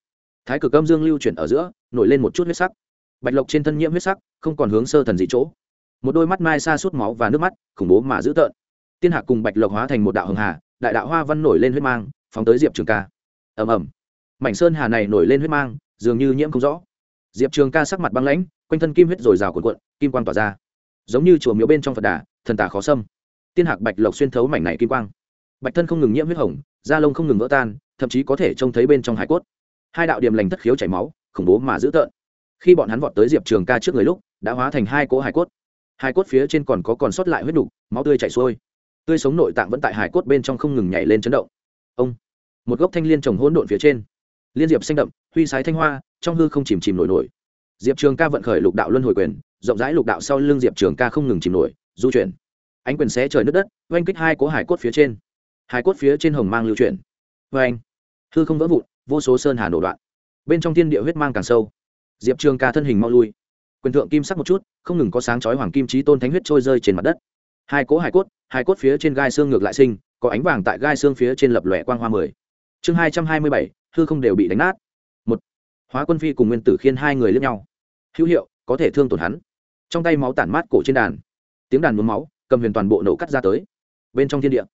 Thái cực âm dương lưu chuyển ở giữa, nổi lên một chút huyết sắc. Bạch lộc trên thân nhiễm huyết sắc không còn hướng sơ thần dị chỗ. Một đôi mắt mai xa suốt máu và nước mắt khủng bố mà dữ tợn. Tiên hạc cùng bạch lộc hóa thành một đạo hường hà, đại đạo hoa văn nổi lên huyết mang, phóng tới diệp trường ca. Ầm ầm. Mảnh sơn hà này nổi lên huyết mang, dường như nhiễm không rõ. Diệp trường ca sắc mặt băng lãnh, quanh thân kim huyết dồi dào cuộn cuộn, kim quang tỏa ra. Giống như chùa miếu bên trong phật đà, thần tả khó xâm. Tiên hạc bạch lộc xuyên thấu mảnh này kim quang. Bạch thân không ngừng nhiễm huyết hồng, da lông không ngừng vỡ tan, thậm chí có thể trông thấy bên trong hải cốt. Hai đạo điểm lành thất khiếu chảy máu, khủng bố mà dữ tợn khi bọn hắn vọt tới diệp trường ca trước người lúc, đã hóa thành hai cỗ hải cốt. Hải cốt phía trên còn có còn sót lại huyết đục máu tươi chảy xuôi. Tươi sống nội tạng vẫn tại hải cốt bên trong không ngừng nhảy lên chấn động. Ông! Một gốc thanh liên trồng hỗn độn phía trên. Liên diệp xanh đậm huy sái thanh hoa, trong hư không chìm chìm nổi nổi. Diệp trường ca vận khởi lục đạo luân hồi quyền, rộng rãi lục đạo sau lưng diệp trường ca không ngừng chìm nổi, du chuyển. Ánh quyền xé trời nước đất, oanh kích hai cố hải cốt phía trên. Hải cốt phía trên hồng mang lưu chuyển. Vê anh hư không vỡ vụn, vô số sơn hà nổ đoạn. Bên trong thiên địa huyết mang càng sâu diệp trường ca thân hình mau lui. Quyền thượng kim sắc một chút, không ngừng có sáng chói hoàng kim trí tôn thánh huyết trôi rơi trên mặt đất. Hai cỗ hải cốt, hai cốt phía trên gai xương ngược lại sinh, có ánh vàng tại gai xương phía trên lập lòe quang hoa mười. Chương hai trăm hai mươi bảy, hư không đều bị đánh nát. Một, hóa quân phi cùng nguyên tử khiên hai người lướt nhau. Hữu hiệu, có thể thương tổn hắn. Trong tay máu tản mát cổ trên đàn. Tiếng đàn muốn máu, cầm huyền toàn bộ nổ cắt ra tới. Bên trong thiên địa.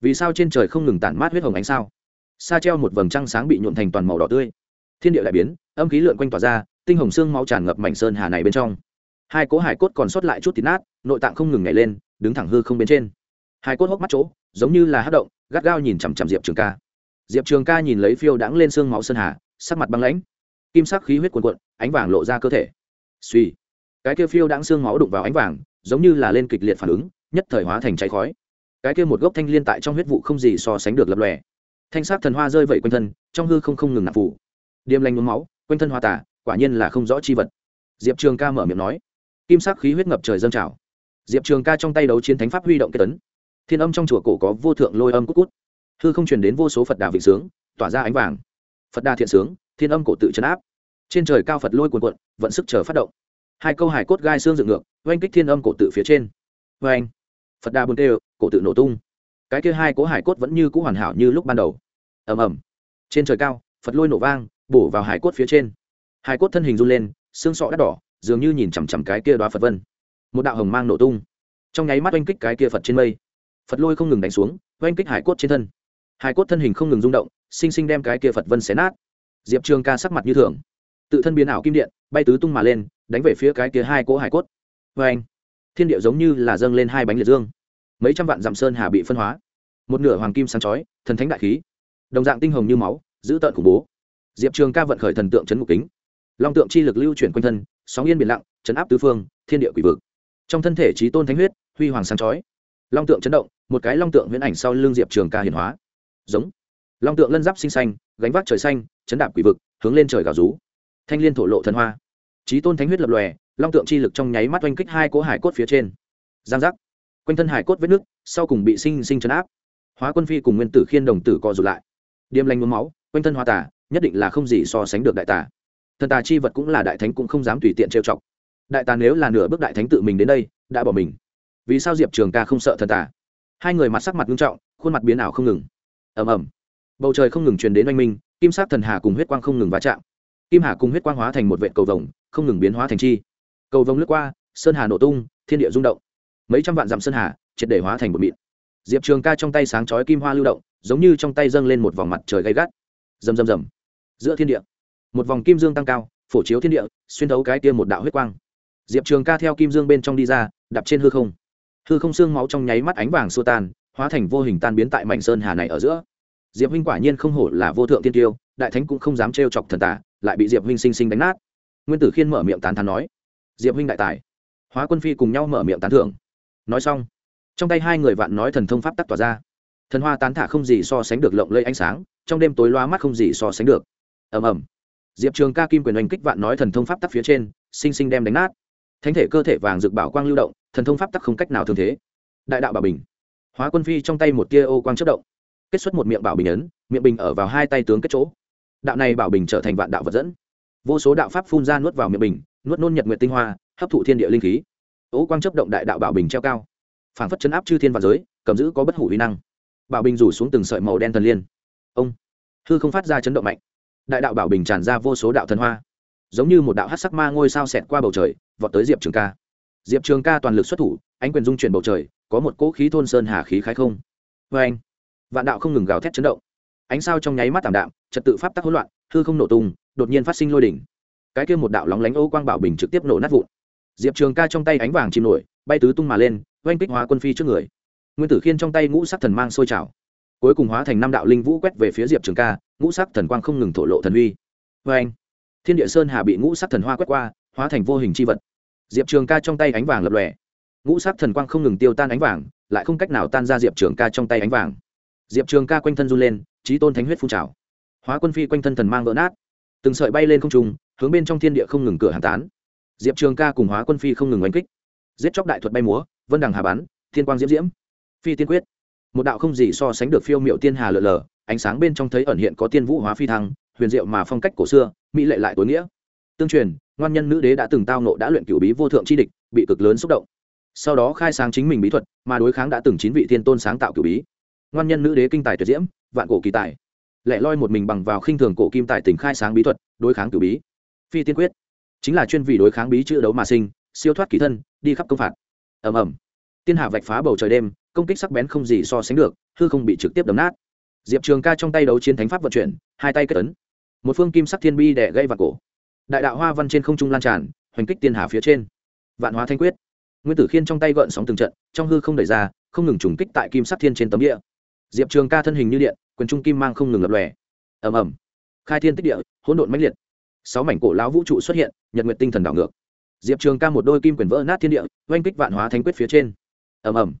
Vì sao trên trời không ngừng tản mát huyết hồng ánh sao? Xa treo một vầng trăng sáng bị nhuộn thành toàn màu đỏ tươi. Thiên địa lại biến, âm khí lượn quanh tỏa ra tinh hồng xương máu tràn ngập mảnh sơn hà này bên trong. Hai cỗ hải cốt còn sót lại chút thịt nát, nội tạng không ngừng nhảy lên, đứng thẳng hư không bên trên. Hai cốt hốc mắt chỗ, giống như là hát động, gắt gao nhìn chằm chằm diệp trường ca. Diệp trường ca nhìn lấy phiêu đãng lên xương máu sơn hà, sắc mặt băng lãnh. Kim sắc khí huyết cuồn cuộn, ánh vàng lộ ra cơ thể. Suy, cái kia phiêu đãng xương máu đụng vào ánh vàng, giống như là lên kịch liệt phản ứng, nhất thời hóa thành cháy khói. Cái kia một gốc thanh liên tại trong huyết vụ không gì so sánh được lập lòe. Thanh sắc thần hoa rơi vẩy quanh thân, trong hư không không ngừng nạp phủ. Điềm lành mướm máu, quanh thân hoa tả quả nhiên là không rõ chi vật. Diệp trường ca mở miệng nói. Kim sắc khí huyết ngập trời dâng trào. Diệp trường ca trong tay đấu chiến thánh pháp huy động kết tấn. Thiên âm trong chùa cổ có vô thượng lôi âm cút cút. Hư không truyền đến vô số phật đà vịnh sướng, tỏa ra ánh vàng. Phật đà thiện sướng, thiên âm cổ tự chấn áp. Trên trời cao phật lôi cuồn cuộn, vận sức chờ phát động. Hai câu hải cốt gai xương dựng ngược, oanh kích thiên âm cổ tự phía trên. Oanh. Phật đà buồn tê, cổ tự nổ tung. Cái kia hai cố hải cốt vẫn như c ũ hoàn hảo như lúc ban đầu. Ầm ầm. Trên trời cao, phật lôi nổ vang, bổ vào hải cốt phía trên hải cốt thân hình run lên, xương sọ đắt đỏ, dường như nhìn chằm chằm cái kia đoá phật vân. Một đạo hồng mang nổ tung. Trong nháy mắt oanh kích cái kia phật trên mây. Phật lôi không ngừng đánh xuống, oanh kích hải cốt trên thân. Hải cốt thân hình không ngừng rung động xinh xinh đem cái kia phật vân xé nát. Diệp trường ca sắc mặt như thường. Tự thân biến ảo kim điện, bay tứ tung mà lên, đánh về phía cái kia hai cỗ hải cốt. Vê anh thiên địa giống như là dâng lên hai bánh liệt dương. Mấy trăm vạn dặm sơn hà bị phân hóa. Một nửa hoàng kim sáng chói, thần thánh đại khí. Đồng dạng tinh hồng như máu giữ tợn khủng bố. Diệp trường ca vận khởi thần tượng c ngục kính long tượng chi lực lưu chuyển quanh thân, sóng yên biển lặng, chấn áp tứ phương, thiên địa quỷ vực. Trong thân thể trí tôn thánh huyết, huy hoàng sáng chói. Long tượng chấn động, một cái long tượng huyễn ảnh sau l ư n g diệp trường ca hiển hóa. Giống. Long tượng lân giáp xinh xanh, gánh vác trời xanh, chấn đạp quỷ vực, hướng lên trời gào rú. Thanh liên thổ lộ thần hoa. Trí tôn thánh huyết lập lòe, long tượng chi lực trong nháy mắt oanh kích hai cỗ hải cốt phía trên. Giang giác. Quanh thân hải cốt vết nước sau cùng bị sinh sinh chấn áp. Hóa quân phi cùng nguyên tử khiên đồng tử co rụt lại. Điềm lành mướm máu, quanh thân hoa tả nhất định là không gì so sánh được đại tả thần tà chi vật cũng là đại thánh cũng không dám tùy tiện trêu chọc. Đại tà nếu là nửa bước đại thánh tự mình đến đây, đã bỏ mình. Vì sao diệp trường ca không sợ thần tà? Hai người mặt sắc mặt nghiêm trọng, khuôn mặt biến ảo không ngừng. Ầm ầm. Bầu trời không ngừng truyền đến oanh minh, kim sắc thần hà cùng huyết quang không ngừng va chạm. Kim hà cùng huyết quang hóa thành một vệ cầu vồng, không ngừng biến hóa thành chi. Cầu vồng lướt qua, sơn hà nổ tung, thiên địa rung động. Mấy trăm vạn dặm sơn hà, triệt để hóa thành một mịn. Diệp trường ca trong tay sáng chói kim hoa lưu động, giống như trong tay dâng lên một vòng mặt trời gay gắt. Rầm rầm rầm. Giữa thiên địa một vòng kim dương tăng cao, phổ chiếu thiên địa, xuyên thấu cái kia một đạo huyết quang. Diệp trường ca theo kim dương bên trong đi ra, đạp trên hư không. Hư không xương máu trong nháy mắt ánh vàng xua tan, hóa thành vô hình tan biến tại mảnh sơn hà này ở giữa. Diệp huynh quả nhiên không hổ là vô thượng tiên tiêu, đại thánh cũng không dám trêu chọc thần tả lại bị diệp huynh sinh sinh đánh nát. Nguyên tử khiên mở miệng tán thán nói, diệp huynh đại tài. Hóa quân phi cùng nhau mở miệng tán thưởng. Nói xong, trong tay hai người vạn nói thần thông pháp tắc tỏa ra. Thần hoa tán thả không gì so sánh được lộng lây ánh sáng, trong đêm tối loa mắt không gì so sánh được. Ầm ầm diệp trường ca kim quyền oanh kích vạn nói thần thông pháp tắc phía trên, sinh sinh đem đánh nát. Thánh thể cơ thể vàng rực bảo quang lưu động, thần thông pháp tắc không cách nào thường thế. Đại đạo bảo bình. Hóa quân phi trong tay một tia ô quang chất động. Kết xuất một miệng bảo bình ấn, miệng bình ở vào hai tay tướng kết chỗ. Đạo này bảo bình trở thành vạn đạo vật dẫn. Vô số đạo pháp phun ra nuốt vào miệng bình, nuốt nôn nhật nguyện tinh hoa, hấp thụ thiên địa linh khí. Ô quang chấp động đại đạo bảo bình treo cao. Phản phất chấn áp chư thiên và giới, cầm giữ có bất hủ uy năng. Bảo bình rủ xuống từng sợi màu đen thần liên. Ông. Hư không phát ra chấn động mạnh đại đạo bảo bình tràn ra vô số đạo thần hoa. Giống như một đạo hát sắc ma ngôi sao xẹt qua bầu trời, vọt tới diệp trường ca. Diệp trường ca toàn lực xuất thủ, ánh quyền dung chuyển bầu trời, có một cỗ khí thôn sơn hà khí khái không. Vê anh vạn đạo không ngừng gào thét chấn động. Ánh sao trong nháy mắt tảm đạm, trật tự pháp tắc hỗn loạn, hư không nổ tung, đột nhiên phát sinh lôi đỉnh. Cái kia một đạo lóng lánh ô quang bảo bình trực tiếp nổ nát vụn. Diệp trường ca trong tay ánh vàng chìm nổi, bay tứ tung mà lên, oanh kích hóa quân phi trước người. Nguyên tử khiên trong tay ngũ sắc thần mang sôi trào cuối cùng hóa thành năm đạo linh vũ quét về phía diệp trường ca, ngũ sắc thần quang không ngừng thổ lộ thần uy. Vê anh, thiên địa sơn hà bị ngũ sắc thần hoa quét qua, hóa thành vô hình c h i vật. Diệp trường ca trong tay ánh vàng lập lòe. Ngũ sắc thần quang không ngừng tiêu tan ánh vàng, lại không cách nào tan ra diệp trường ca trong tay ánh vàng. Diệp trường ca quanh thân run lên trí tôn thánh huyết phun trào. Hóa quân phi quanh thân thần mang vỡ nát. Từng sợi bay lên không trùng hướng bên trong thiên địa không ngừng cửa hàng tán. Diệp trường ca cùng hóa quân phi không ngừng oanh kích. Giết chóc đại thuật bay múa, vân đằng hà bắn, thiên quang diễm diễm. Phi tiên quyết một đạo không gì so sánh được phiêu miệu tiên hà lờ lờ, ánh sáng bên trong thấy ẩn hiện có tiên vũ hóa phi thăng, huyền diệu mà phong cách cổ xưa, mỹ lệ lại tối nghĩa. Tương truyền, ngoan nhân nữ đế đã từng tao nộ đã luyện cửu bí vô thượng chi địch, bị cực lớn xúc động. Sau đó khai sáng chính mình bí thuật, mà đối kháng đã từng chín vị thiên tôn sáng tạo cửu bí. Ngoan nhân nữ đế kinh tài tuyệt diễm, vạn cổ kỳ tài. Lẻ loi một mình bằng vào khinh thường cổ kim tài tỉnh khai sáng bí thuật, đối kháng cửu bí. Phi tiên quyết. Chính là chuyên vì đối kháng bí chữ đấu mà sinh, siêu thoát kỳ thân, đi khắp công phạt. Ầm ầm. Tiên hạ vạch phá bầu trời đêm công kích sắc bén không gì so sánh được, hư không bị trực tiếp đấm nát. Diệp trường ca trong tay đấu chiến thánh pháp vận chuyển, hai tay kết ấn. Một phương kim sắc thiên bi đẻ gây vào cổ. Đại đạo hoa văn trên không trung lan tràn, hoành kích tiên hà phía trên. Vạn hóa thanh quyết. Nguyên tử khiên trong tay gợn sóng từng trận, trong hư không đẩy ra, không ngừng trùng kích tại kim sắc thiên trên tấm địa. Diệp trường ca thân hình như điện, quyền trung kim mang không ngừng lập lòe. Ầm ầm. Khai thiên tích địa, hỗn độn mãnh liệt. Sáu mảnh cổ lão vũ trụ xuất hiện, nhật nguyện tinh thần đảo ngược. Diệp trường ca một đôi kim quyền vỡ nát thiên địa, oanh kích vạn hóa thanh quyết phía trên. Ầm ầm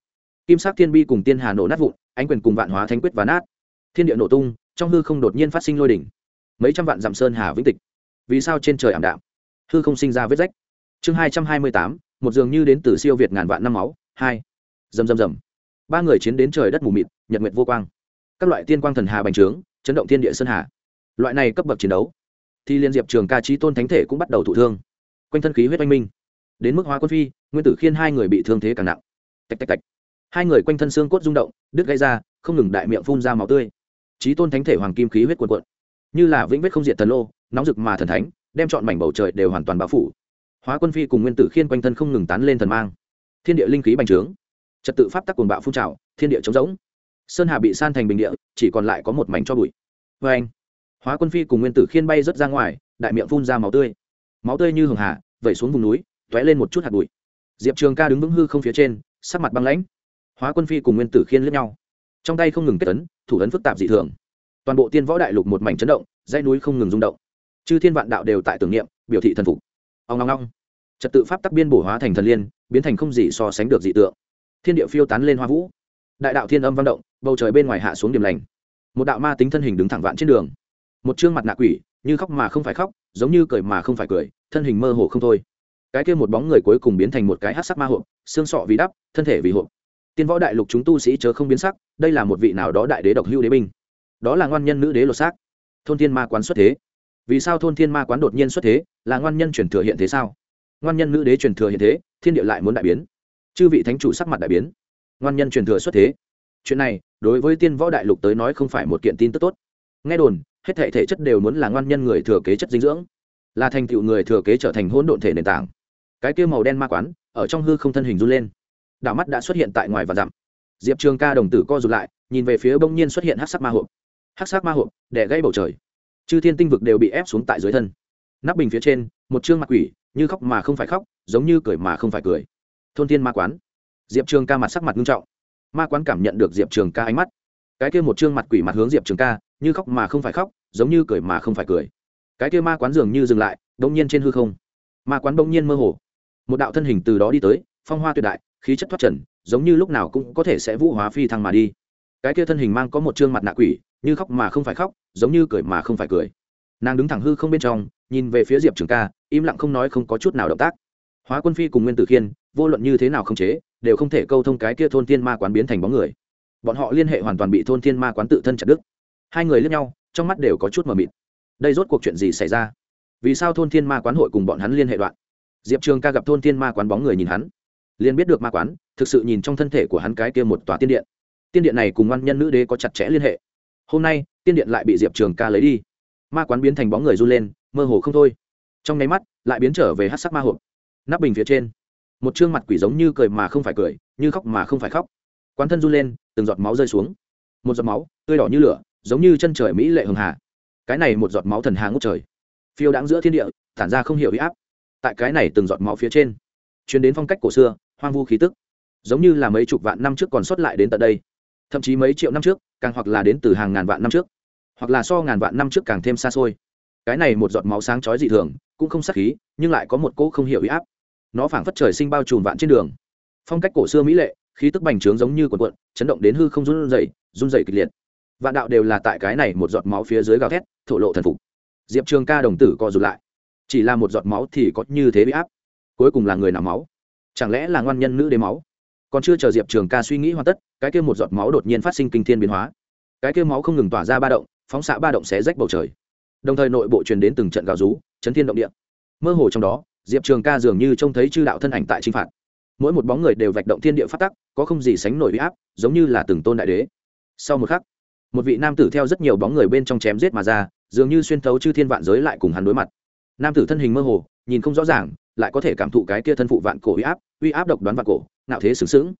kim sắc thiên bi cùng tiên hà nổ nát vụn, ánh quyền cùng vạn hóa thanh quyết và nát. Thiên địa nổ tung, trong hư không đột nhiên phát sinh lôi đỉnh. Mấy trăm vạn dặm sơn hà vĩnh tịch. Vì sao trên trời ảm đạm? Hư không sinh ra vết rách. Chương hai trăm hai mươi tám, một dường như đến từ siêu việt ngàn vạn năm máu, hai. Rầm rầm rầm. Ba người chiến đến trời đất mù mịt, nhật nguyệt vô quang. Các loại tiên quang thần hà bành trướng, chấn động thiên địa sơn hà. Loại này cấp bậc chiến đấu, thì liên diệp trường ca trí tôn thánh thể cũng bắt đầu thụ thương. Quanh thân khí huyết oanh minh. Đến mức hóa quân phi, nguyên tử khiên hai người bị thương thế càng nặng. Tạch tạch tạch hai người quanh thân xương cốt rung động, đứt gây ra, không ngừng đại miệng phun ra máu tươi. Trí tôn thánh thể hoàng kim khí huyết quần cuộn, như là vĩnh vết không diệt thần lô, nóng rực mà thần thánh, đem chọn mảnh bầu trời đều hoàn toàn bao phủ. Hóa quân phi cùng nguyên tử khiên quanh thân không ngừng tán lên thần mang. Thiên địa linh khí bành trướng, trật tự pháp tắc quần bạo phun trào, thiên địa trống rỗng. Sơn hà bị san thành bình địa, chỉ còn lại có một mảnh cho bụi. Vê anh, hóa quân phi cùng nguyên tử khiên bay rớt ra ngoài, đại miệng phun ra máu tươi. Máu tươi như hường hà, vẩy xuống vùng núi t ó é lên một chút hạt bụi. Diệp trường ca đứng vững hư không phía trên, sắc mặt băng lãnh hóa quân phi cùng nguyên tử khiên lướt nhau. Trong tay không ngừng kết tấn thủ ấn phức tạp dị thường. Toàn bộ tiên võ đại lục một mảnh chấn động, dãy núi không ngừng rung động. Chư thiên vạn đạo đều tại tưởng niệm, biểu thị thần phục. Ông ngong ngong trật tự pháp tắc biên bổ hóa thành thần liên, biến thành không gì so sánh được dị tượng. Thiên địa phiêu tán lên hoa vũ. Đại đạo thiên âm văn động, bầu trời bên ngoài hạ xuống điểm lành. Một đạo ma tính thân hình đứng thẳng vạn trên đường. Một chương mặt nạ quỷ, như khóc mà không phải khóc, giống như cười mà không phải cười, thân hình mơ hồ không thôi. Cái kia một bóng người cuối cùng biến thành một cái hát sắc ma hộp, xương sọ vì đắp, thân thể vì hộp tiên võ đại lục chúng tu sĩ chớ không biến sắc, đây là một vị nào đó đại đế độc hưu đế binh. Đó là ngoan nhân nữ đế lột xác. Thôn thiên ma quán xuất thế. Vì sao thôn thiên ma quán đột nhiên xuất thế, là ngoan nhân truyền thừa hiện thế sao? Ngoan nhân nữ đế truyền thừa hiện thế, thiên địa lại muốn đại biến. Chư vị thánh chủ sắc mặt đại biến. Ngoan nhân truyền thừa xuất thế. Chuyện này, đối với tiên võ đại lục tới nói không phải một kiện tin tức tốt. Nghe đồn, hết thể thể chất đều muốn là ngoan nhân người thừa kế chất dinh dưỡng. Là thành tựu người thừa kế trở thành hỗn độn thể nền tảng. Cái kia màu đen ma quán, ở trong hư không thân hình run lên đảo mắt đã xuất hiện tại ngoài và dặm. Diệp trường ca đồng tử co rụt lại, nhìn về phía bỗng nhiên xuất hiện hát sắc ma hộp. Hát sắc ma hộp đẻ gây bầu trời. Chư thiên tinh vực đều bị ép xuống tại dưới thân. Nắp bình phía trên, một chương mặt quỷ, như khóc mà không phải khóc, giống như cười mà không phải cười. Thôn thiên ma quán. Diệp trường ca mặt sắc mặt nghiêm trọng. Ma quán cảm nhận được diệp trường ca ánh mắt. Cái kia một chương mặt quỷ mặt hướng diệp trường ca, như khóc mà không phải khóc, giống như cười mà không phải cười. Cái kia ma quán dường như dừng lại đông nhiên trên hư không. Ma quán đông nhiên mơ hồ. Một đạo thân hình từ đó đi tới, phong hoa tuyệt đại khí chất thoát trần, giống như lúc nào cũng có thể sẽ vũ hóa phi thăng mà đi. Cái kia thân hình mang có một chương mặt nạ quỷ, như khóc mà không phải khóc, giống như cười mà không phải cười. Nàng đứng thẳng hư không bên trong, nhìn về phía diệp trường ca, im lặng không nói không có chút nào động tác. Hóa quân phi cùng nguyên tử khiên, vô luận như thế nào không chế, đều không thể câu thông cái kia thôn thiên ma quán biến thành bóng người. Bọn họ liên hệ hoàn toàn bị thôn thiên ma quán tự thân chặt đứt. Hai người lướt nhau, trong mắt đều có chút mờ mịt. Đây rốt cuộc chuyện gì xảy ra? Vì sao thôn thiên ma quán hội cùng bọn hắn liên hệ đoạn? Diệp trường ca gặp thôn thiên ma quán bóng người nhìn hắn liền biết được ma quán, thực sự nhìn trong thân thể của hắn cái kia một tòa tiên điện. Tiên điện này cùng ngoan nhân nữ đế có chặt chẽ liên hệ. Hôm nay, tiên điện lại bị diệp trường ca lấy đi. Ma quán biến thành bóng người run lên, mơ hồ không thôi. Trong nháy mắt, lại biến trở về hát sắc ma hộp. Nắp bình phía trên, một chương mặt quỷ giống như cười mà không phải cười, như khóc mà không phải khóc. Quán thân run lên, từng giọt máu rơi xuống. Một giọt máu, tươi đỏ như lửa, giống như chân trời mỹ lệ hường hà. Cái này một giọt máu thần hà ngút trời. Phiêu đáng giữa thiên địa, tản ra không hiểu huy áp. Tại cái này từng giọt máu phía trên chuyến đến phong cách cổ xưa hoang vu khí tức, giống như là mấy chục vạn năm trước còn sót lại đến tận đây, thậm chí mấy triệu năm trước, càng hoặc là đến từ hàng ngàn vạn năm trước, hoặc là so ngàn vạn năm trước càng thêm xa xôi. Cái này một giọt máu sáng chói dị thường, cũng không sắc khí, nhưng lại có một cỗ không hiểu huy áp. Nó phảng phất trời sinh bao trùm vạn trên đường. Phong cách cổ xưa mỹ lệ, khí tức bành trướng giống như quần quận chấn động đến hư không run rẩy run rẩy kịch liệt. Vạn đạo đều là tại cái này một giọt máu phía dưới gào thét, thổ lộ thần phục. Diệp trường ca đồng tử co rụt lại. Chỉ là một giọt máu thì có như thế bị áp. Cuối cùng là người nào máu chẳng lẽ là ngoan nhân nữ đế máu? Còn chưa chờ diệp trường ca suy nghĩ hoàn tất, cái kia một giọt máu đột nhiên phát sinh kinh thiên biến hóa. Cái kia máu không ngừng tỏa ra ba động, phóng xạ ba động xé rách bầu trời. Đồng thời nội bộ truyền đến từng trận gào rú, chấn thiên động địa. Mơ hồ trong đó, diệp trường ca dường như trông thấy chư đạo thân ảnh tại chinh phạt. Mỗi một bóng người đều vạch động thiên địa phát tắc, có không gì sánh nổi huy áp, giống như là từng tôn đại đế. Sau một khắc, một vị nam tử theo rất nhiều bóng người bên trong chém giết mà ra, dường như xuyên thấu chư thiên vạn giới lại cùng hắn đối mặt. Nam tử thân hình mơ hồ, nhìn không rõ ràng lại có thể cảm thụ cái kia thân phụ vạn cổ uy áp uy áp độc đoán vạn cổ, ngạo thế sướng sướng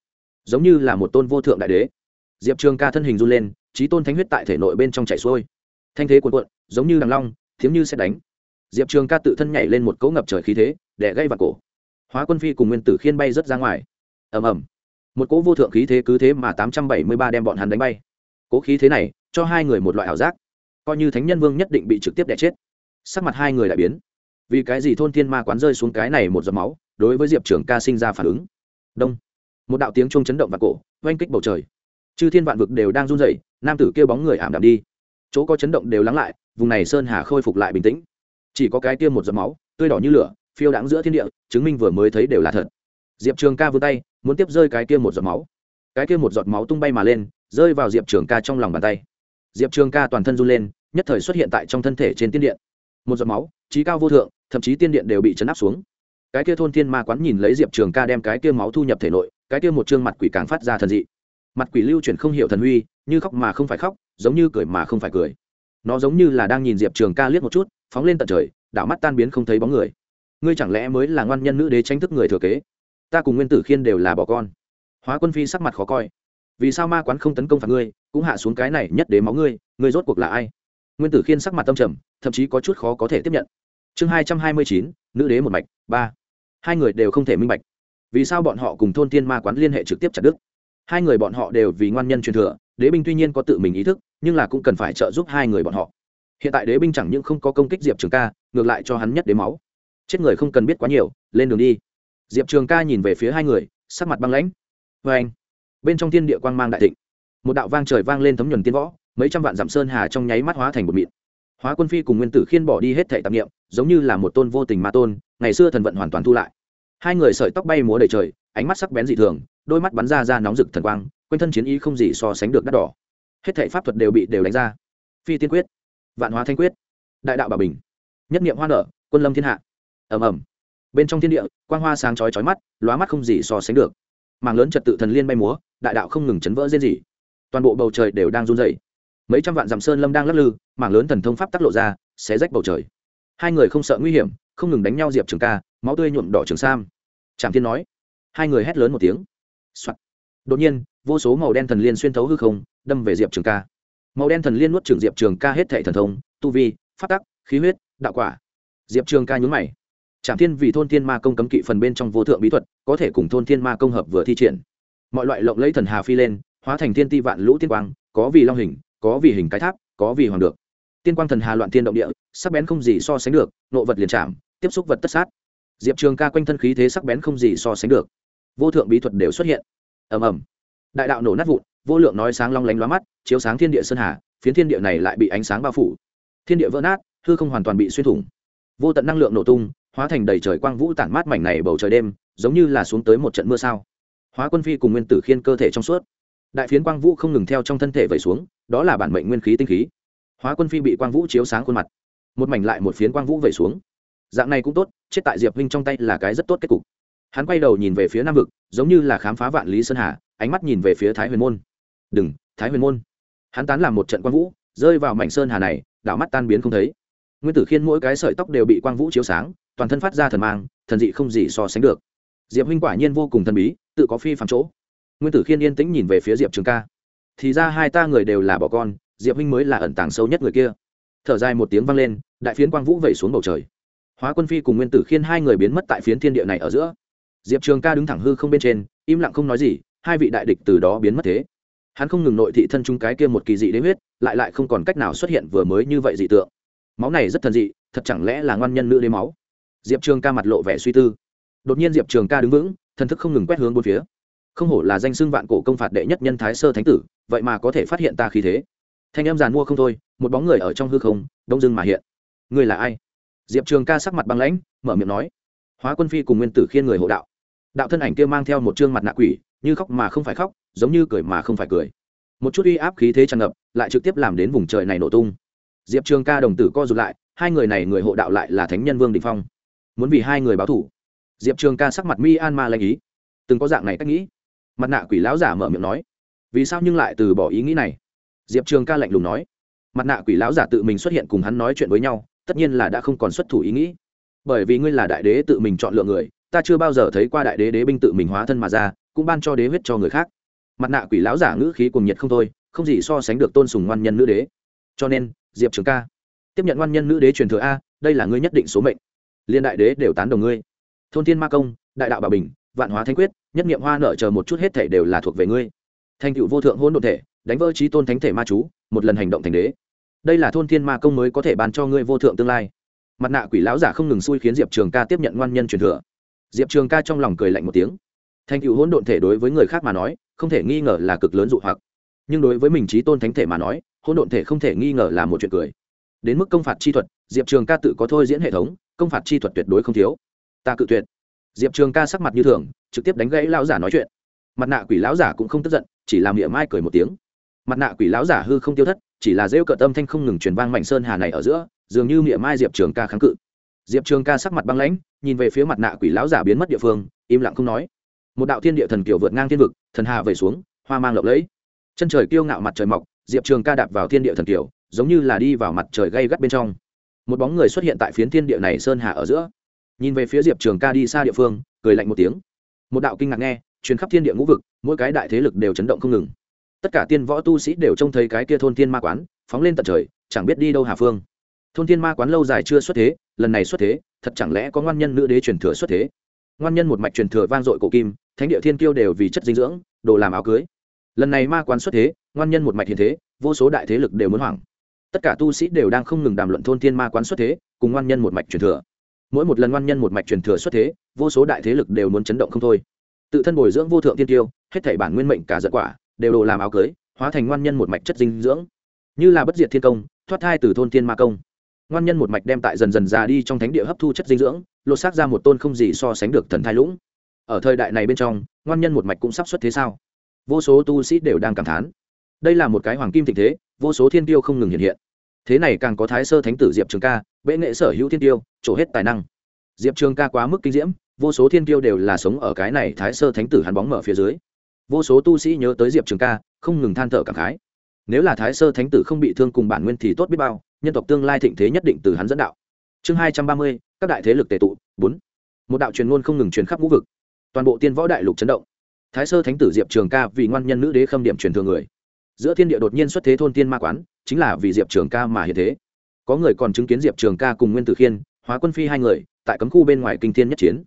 giống như là một tôn vô thượng đại đế. Diệp trường ca thân hình run lên trí tôn thánh huyết tại thể nội bên trong chảy xuôi. Thanh thế cuồn cuộn, giống như đằng long, thiếm như xét đánh. Diệp trường ca tự thân nhảy lên một cỗ ngập trời khí thế để gây vạn cổ. Hóa quân phi cùng nguyên tử khiên bay rất ra ngoài. Ầm ầm. Một cỗ vô thượng khí thế cứ thế mà tám trăm bảy mươi ba đem bọn hắn đánh bay. Cỗ khí thế này, cho hai người một loại ảo giác. Coi như thánh nhân vương nhất định bị trực tiếp đẻ chết. Sắc mặt hai người lại biến vì cái gì thôn thiên ma quán rơi xuống cái này một giọt máu, đối với diệp trường ca sinh ra phản ứng. Đông. Một đạo tiếng chuông chấn động và cổ, oanh kích bầu trời. Chư thiên vạn vực đều đang run rẩy, nam tử kêu bóng người ảm đạm đi. Chỗ có chấn động đều lắng lại, vùng này sơn hà khôi phục lại bình tĩnh. Chỉ có cái tiêm một giọt máu, tươi đỏ như lửa, phiêu đáng giữa thiên địa, chứng minh vừa mới thấy đều là thật. Diệp trường ca vươn tay, muốn tiếp rơi cái kia một giọt máu. Cái kia một giọt máu tung bay mà lên, rơi vào diệp trường ca trong lòng bàn tay. Diệp trường ca toàn thân run lên, nhất thời xuất hiện tại trong thân thể trên tiên điện. Một giọt máu, trí cao vô thượng thậm chí tiên điện đều bị chấn áp xuống. Cái kia thôn thiên ma quán nhìn lấy diệp trường ca đem cái kia máu thu nhập thể nội, cái kia một chương mặt quỷ càng phát ra thần dị. Mặt quỷ lưu chuyển không hiểu thần huy, như khóc mà không phải khóc, giống như cười mà không phải cười. Nó giống như là đang nhìn diệp trường ca liếc một chút, phóng lên tận trời, đảo mắt tan biến không thấy bóng người. Ngươi chẳng lẽ mới là ngoan nhân nữ đế tranh thức người thừa kế? Ta cùng nguyên tử khiên đều là bỏ con. Hóa quân phi sắc mặt khó coi. Vì sao ma quán không tấn công phạt ngươi, cũng hạ xuống cái này nhất đế máu ngươi ngươi rốt cuộc là ai? Nguyên tử khiên sắc mặt tâm trầm, thậm chí có chút khó có thể tiếp nhận chương hai trăm hai mươi chín, nữ đế một mạch, ba. Hai người đều không thể minh bạch. Vì sao bọn họ cùng thôn tiên ma quán liên hệ trực tiếp chặt đức hai người bọn họ đều vì ngoan nhân truyền thừa, đế binh tuy nhiên có tự mình ý thức, nhưng là cũng cần phải trợ giúp hai người bọn họ. Hiện tại đế binh chẳng những không có công kích diệp trường ca, ngược lại cho hắn nhất đế máu. Chết người không cần biết quá nhiều, lên đường đi. Diệp trường ca nhìn về phía hai người, sắc mặt băng lãnh. Vê anh, bên trong thiên địa quang mang đại thịnh. Một đạo vang trời vang lên thấm nhuần tiên võ, mấy trăm vạn dặm sơn hà trong nháy mắt hóa thành một mịn. Hóa quân phi cùng nguyên tử khiên bỏ đi hết thẻ tạp nghiệm giống như là một tôn vô tình ma tôn, ngày xưa thần vận hoàn toàn thu lại. Hai người sợi tóc bay múa đầy trời, ánh mắt sắc bén dị thường, đôi mắt bắn ra ra nóng rực thần quang, quanh thân chiến ý không gì so sánh được đắt đỏ. Hết thảy pháp thuật đều bị đều đánh ra. Phi tiên quyết, vạn hóa thanh quyết, đại đạo bảo bình, nhất niệm hoa nở, quân lâm thiên hạ. Ầm ầm. Bên trong thiên địa, quang hoa sáng chói chói mắt, lóa mắt không gì so sánh được. Mảng lớn trật tự thần liên bay múa, đại đạo không ngừng chấn vỡ riêng gì toàn bộ bầu trời đều đang run rẩy. Mấy trăm vạn dặm sơn lâm đang lắc lư, mảng lớn thần thông pháp tắc lộ ra, xé rách bầu trời hai người không sợ nguy hiểm, không ngừng đánh nhau diệp trường ca, máu tươi nhuộm đỏ trường sam. Trạm thiên nói. Hai người hét lớn một tiếng、Soạn. đột nhiên, vô số màu đen thần liên xuyên thấu hư không, đâm về diệp trường ca. Màu đen thần liên nuốt trường diệp trường ca hết thệ thần thông, tu vi phát tắc, khí huyết, đạo quả. Diệp trường ca nhún mày. Trạm thiên vì thôn thiên ma công cấm kỵ phần bên trong vô thượng bí thuật, có thể cùng thôn thiên ma công hợp vừa thi triển. Mọi loại lộng lấy thần hà phi lên, hóa thành thiên ti vạn lũ tiên quang, có vì long hình, có vì hình cái tháp, có vì hoàng được tiên quang thần hà loạn thiên động địa, sắc bén không gì so sánh được nộ vật liền chạm, tiếp xúc vật tất sát. Diệp trường ca quanh thân khí thế sắc bén không gì so sánh được. Vô thượng bí thuật đều xuất hiện. Ầm ầm. Đại đạo nổ nát vụn, vô lượng nói sáng long lánh lóa mắt, chiếu sáng thiên địa sơn hà, phiến thiên địa này lại bị ánh sáng bao phủ. Thiên địa vỡ nát, hư không hoàn toàn bị xuyên thủng. Vô tận năng lượng nổ tung, hóa thành đầy trời quang vũ tản mát mảnh này bầu trời đêm, giống như là xuống tới một trận mưa sao. Hóa quân phi cùng nguyên tử khiên cơ thể trong suốt. Đại phiến quang vũ không ngừng theo trong thân thể vẩy xuống, đó là bản mệnh nguyên khí tinh khí hóa quân phi bị quang vũ chiếu sáng khuôn mặt. Một mảnh lại một phiến quang vũ vẩy xuống. Dạng này cũng tốt, chết tại diệp huynh trong tay là cái rất tốt kết cục. Hắn quay đầu nhìn về phía nam vực, giống như là khám phá vạn lý sơn hà, ánh mắt nhìn về phía thái huyền môn. Đừng, thái huyền môn. Hắn tán làm một trận quang vũ, rơi vào mảnh sơn hà này, đảo mắt tan biến không thấy. Nguyên tử khiên mỗi cái sợi tóc đều bị quang vũ chiếu sáng, toàn thân phát ra thần mang, thần dị không gì so sánh được. Diệp huynh quả nhiên vô cùng thần bí, tự có phi phạm chỗ. Nguyên tử khiên yên tĩnh nhìn về phía diệp trường ca. Thì ra hai ta người đều là bỏ con diệp huynh mới là ẩn tàng sâu nhất người kia thở dài một tiếng vang lên đại phiến quang vũ vẩy xuống bầu trời hóa quân phi cùng nguyên tử khiên hai người biến mất tại phiến thiên địa này ở giữa diệp trường ca đứng thẳng hư không bên trên im lặng không nói gì hai vị đại địch từ đó biến mất thế hắn không ngừng nội thị thân chúng cái kia một kỳ dị đế huyết lại lại không còn cách nào xuất hiện vừa mới như vậy dị tượng máu này rất thần dị thật chẳng lẽ là ngoan nhân nữ đế máu diệp trường ca mặt lộ vẻ suy tư đột nhiên diệp trường ca đứng vững thần thức không ngừng quét hướng bốn phía không hổ là danh xưng vạn cổ công phạt đệ nhất nhân thái sơ thánh tử vậy mà có thể phát hiện ta khí thế thanh em giàn mua không thôi, một bóng người ở trong hư không, đông dưng mà hiện. Người là ai? Diệp trường ca sắc mặt băng lãnh, mở miệng nói. Hóa quân phi cùng nguyên tử khiên người hộ đạo. Đạo thân ảnh kia mang theo một chương mặt nạ quỷ, như khóc mà không phải khóc, giống như cười mà không phải cười. Một chút uy áp khí thế tràn ngập, lại trực tiếp làm đến vùng trời này nổ tung. Diệp trường ca đồng tử co rụt lại, hai người này người hộ đạo lại là thánh nhân vương đình phong. Muốn vì hai người báo thủ. Diệp trường ca sắc mặt mi an ma lanh ý. Từng có dạng này cách nghĩ. Mặt nạ quỷ lão giả mở miệng nói. Vì sao nhưng lại từ bỏ ý nghĩ này? Diệp trường ca lạnh lùng nói. Mặt nạ quỷ lão giả tự mình xuất hiện cùng hắn nói chuyện với nhau, tất nhiên là đã không còn xuất thủ ý nghĩ. Bởi vì ngươi là đại đế tự mình chọn lựa người, ta chưa bao giờ thấy qua đại đế đế binh tự mình hóa thân mà ra, cũng ban cho đế huyết cho người khác. Mặt nạ quỷ lão giả ngữ khí cùng nhiệt không thôi, không gì so sánh được tôn sùng ngoan nhân nữ đế. Cho nên, diệp trường ca, tiếp nhận ngoan nhân nữ đế truyền thừa a, đây là ngươi nhất định số mệnh. Liên đại đế đều tán đồng ngươi. Thôn thiên ma công, đại đạo bà bình, vạn hóa thanh quyết, nhất nghiệm hoa nợ chờ một chút hết thể đều là thuộc về ngươi. Thành tựu vô thượng hôn đ ộ thể đánh vỡ trí tôn thánh thể ma chú, một lần hành động thành đế. Đây là thôn thiên ma công mới có thể bàn cho ngươi vô thượng tương lai. Mặt nạ quỷ lão giả không ngừng xui khiến diệp trường ca tiếp nhận ngoan nhân truyền thừa. Diệp trường ca trong lòng cười lạnh một tiếng. Thành cựu hỗn độn thể đối với người khác mà nói, không thể nghi ngờ là cực lớn dụ hoặc. Nhưng đối với mình trí tôn thánh thể mà nói, hỗn độn thể không thể nghi ngờ là một chuyện cười. Đến mức công phạt chi thuật, diệp trường ca tự có thôi diễn hệ thống, công phạt chi thuật tuyệt đối không thiếu. Ta cự tuyệt. Diệp trường ca sắc mặt như thường, trực tiếp đánh gãy lão giả nói chuyện. Mặt nạ quỷ lão giả cũng không tức giận, chỉ làm miệng mai cười một tiếng mặt nạ quỷ lão giả hư không tiêu thất, chỉ là rêu cợt tâm thanh không ngừng truyền vang mảnh sơn hà này ở giữa, dường như miệng mai diệp trường ca kháng cự. Diệp trường ca sắc mặt băng lãnh, nhìn về phía mặt nạ quỷ lão giả biến mất địa phương, im lặng không nói. Một đạo thiên địa thần kiều vượt ngang thiên vực, thần hà về xuống, hoa mang lộng lẫy. Chân trời kiêu ngạo mặt trời mọc, diệp trường ca đạp vào thiên địa thần kiều giống như là đi vào mặt trời gay gắt bên trong. Một bóng người xuất hiện tại phiến thiên địa này sơn hà ở giữa. Nhìn về phía diệp trường ca đi xa địa phương, cười lạnh một tiếng. Một đạo kinh ngạc nghe chuyến khắp thiên địa ngũ vực, mỗi cái đại thế lực đều chấn động không ngừng tất cả tiên võ tu sĩ đều trông thấy cái kia thôn thiên ma quán, phóng lên tận trời, chẳng biết đi đâu hà phương. Thôn thiên ma quán lâu dài chưa xuất thế, lần này xuất thế, thật chẳng lẽ có ngoan nhân nữ đế truyền thừa xuất thế? Ngoan nhân một mạch truyền thừa vang dội cổ kim, thánh địa thiên kiêu đều vì chất dinh dưỡng, đồ làm áo cưới. Lần này ma quán xuất thế, ngoan nhân một mạch hiện thế, vô số đại thế lực đều muốn hoảng. Tất cả tu sĩ đều đang không ngừng đàm luận thôn thiên ma quán xuất thế, cùng ngoan nhân một mạch truyền thừa. Mỗi một lần ngoan nhân một mạch truyền thừa xuất thế, vô số đại thế lực đều muốn chấn động không thôi. Tự thân bồi dưỡng vô thượng tiên tiêu hết thảy bản nguyên mệnh cả giận quả đều đồ làm áo cưới, hóa thành ngoan nhân một mạch chất dinh dưỡng. Như là bất diệt thiên công, thoát thai từ thôn thiên ma công. Ngoan nhân một mạch đem tại dần dần già đi trong thánh địa hấp thu chất dinh dưỡng, lột xác ra một tôn không gì so sánh được thần thai lũng. Ở thời đại này bên trong, ngoan nhân một mạch cũng sắp xuất thế sao? Vô số tu sĩ đều đang cảm thán. Đây là một cái hoàng kim thịnh thế, vô số thiên tiêu không ngừng hiện hiện. Thế này càng có thái sơ thánh tử diệp trường ca, bệ nghệ sở hữu thiên tiêu, trổ hết tài năng. Diệp trường ca quá mức kinh diễm, vô số thiên tiêu đều là sống ở cái này thái sơ thánh tử hắn bóng mở phía dưới vô số tu sĩ nhớ tới diệp trường ca, không ngừng than thở cảm khái. Nếu là thái sơ thánh tử không bị thương cùng bản nguyên thì tốt biết bao, nhân tộc tương lai thịnh thế nhất định từ hắn dẫn đạo. Chương hai trăm ba mươi, các đại thế lực tệ tụ, bốn. Một đạo truyền ngôn không ngừng truyền khắp ngũ vực. Toàn bộ tiên võ đại lục chấn động. Thái sơ thánh tử diệp trường ca vì ngoan nhân nữ đế khâm điểm truyền thường người. Giữa thiên địa đột nhiên xuất thế thôn tiên ma quán, chính là vì diệp trường ca mà hiện thế. Có người còn chứng kiến diệp trường ca cùng nguyên tử khiên, hóa quân phi hai người, tại cấm khu bên ngoài kinh thiên nhất chiến.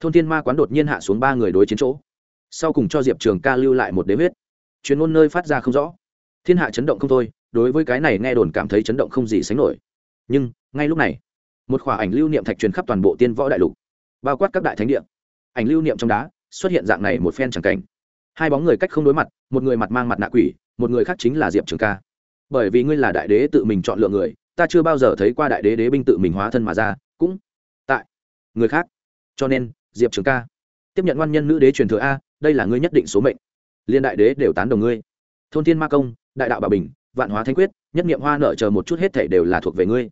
Thôn tiên ma quán đột nhiên hạ xuống ba người đối chiến chỗ sau cùng cho diệp trường ca lưu lại một đế huyết. Chuyên môn nơi phát ra không rõ. Thiên hạ chấn động không thôi, đối với cái này nghe đồn cảm thấy chấn động không gì sánh nổi. Nhưng, ngay lúc này, một khỏa ảnh lưu niệm thạch truyền khắp toàn bộ tiên võ đại lục, bao quát các đại thánh địa. Ảnh lưu niệm trong đá, xuất hiện dạng này một phen chẳng cảnh. Hai bóng người cách không đối mặt, một người mặt mang mặt nạ quỷ, một người khác chính là diệp trường ca. Bởi vì ngươi là đại đế tự mình chọn lựa người, ta chưa bao giờ thấy qua đại đế đế binh tự mình hóa thân mà ra, cũng tại người khác. Cho nên, diệp trường ca tiếp nhận ngoan nhân nữ đế truyền thừa a đây là ngươi nhất định số mệnh. Liên đại đế đều tán đồng ngươi. Thôn thiên ma công, đại đạo bà bình, vạn hóa thanh quyết, nhất niệm hoa nợ chờ một chút hết thể đều là thuộc về ngươi.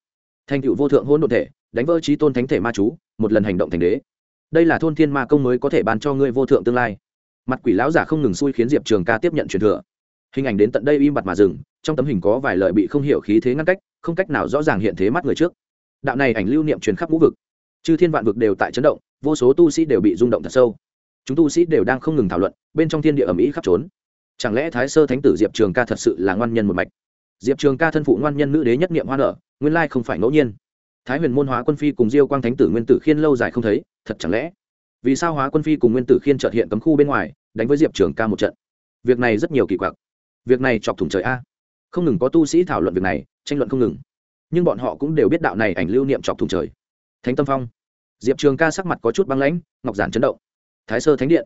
Thành cựu vô thượng hôn đ thể, đánh vỡ trí tôn thánh thể ma chú, một lần hành động thành đế. Đây là thôn thiên ma công mới có thể ban cho ngươi vô thượng tương lai. Mặt quỷ lão giả không ngừng xui khiến diệp trường ca tiếp nhận truyền thừa. Hình ảnh đến tận đây im bặt mà dừng, trong tấm hình có vài lợi bị không hiểu khí thế ngăn cách, không cách nào rõ ràng hiện thế mắt người trước. Đạo này ảnh lưu niệm truyền khắp vũ vực. Chư thiên vạn vực đều tại chấn động, vô số tu sĩ đều bị rung động thật sâu chúng tu sĩ đều đang không ngừng thảo luận, bên trong thiên địa ẩm ý khắp trốn. Chẳng lẽ thái sơ thánh tử diệp trường ca thật sự là ngoan nhân một mạch? Diệp trường ca thân phụ ngoan nhân nữ đế nhất niệm hoa nở, nguyên lai không phải ngẫu nhiên. Thái huyền môn hóa quân phi cùng diêu quang thánh tử nguyên tử khiên lâu dài không thấy, thật chẳng lẽ? Vì sao hóa quân phi cùng nguyên tử khiên trợt hiện cấm khu bên ngoài, đánh với diệp trường ca một trận? Việc này rất nhiều kỳ quặc. Việc này chọc thủng trời a. Không ngừng có tu sĩ thảo luận việc này, tranh luận không ngừng. Nhưng bọn họ cũng đều biết đạo này ảnh lưu niệm chọc thủng trời. Thánh tâm phong. Diệp trường ca sắc mặt có chút băng lãnh, ngọc giản chấn động thái sơ thánh điện.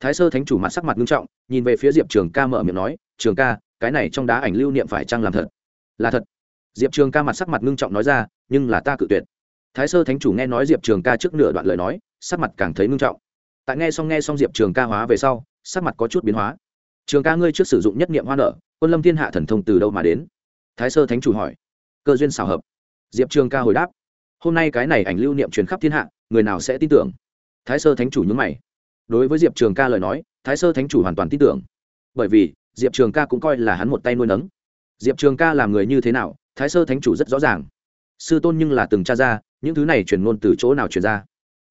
Thái sơ thánh chủ mặt sắc mặt nghiêm trọng, nhìn về phía diệp trường ca mở miệng nói, trường ca, cái này trong đá ảnh lưu niệm phải chăng làm thật? Là thật. Diệp trường ca mặt sắc mặt ngưng trọng nói ra, nhưng là ta cự tuyệt. Thái sơ thánh chủ nghe nói diệp trường ca trước nửa đoạn lời nói, sắc mặt càng thấy ngưng trọng. Tại nghe xong nghe xong diệp trường ca hóa về sau, sắc mặt có chút biến hóa. Trường ca ngươi trước sử dụng nhất nghiệm hoa nở, quân lâm thiên hạ thần thông từ đâu mà đến? Thái sơ thánh chủ hỏi. Cơ duyên xào hợp. Diệp trường ca hồi đáp. Hôm nay cái này ảnh lưu niệm truyền khắp thiên hạ, người nào sẽ tin tưởng? Thái sơ thánh chủ nhớ mày đối với diệp trường ca lời nói, thái sơ thánh chủ hoàn toàn tin tưởng. Bởi vì, diệp trường ca cũng coi là hắn một tay nuôi nấng. Diệp trường ca làm người như thế nào, thái sơ thánh chủ rất rõ ràng. Sư tôn nhưng là từng cha ra, những thứ này truyền ngôn từ chỗ nào truyền ra?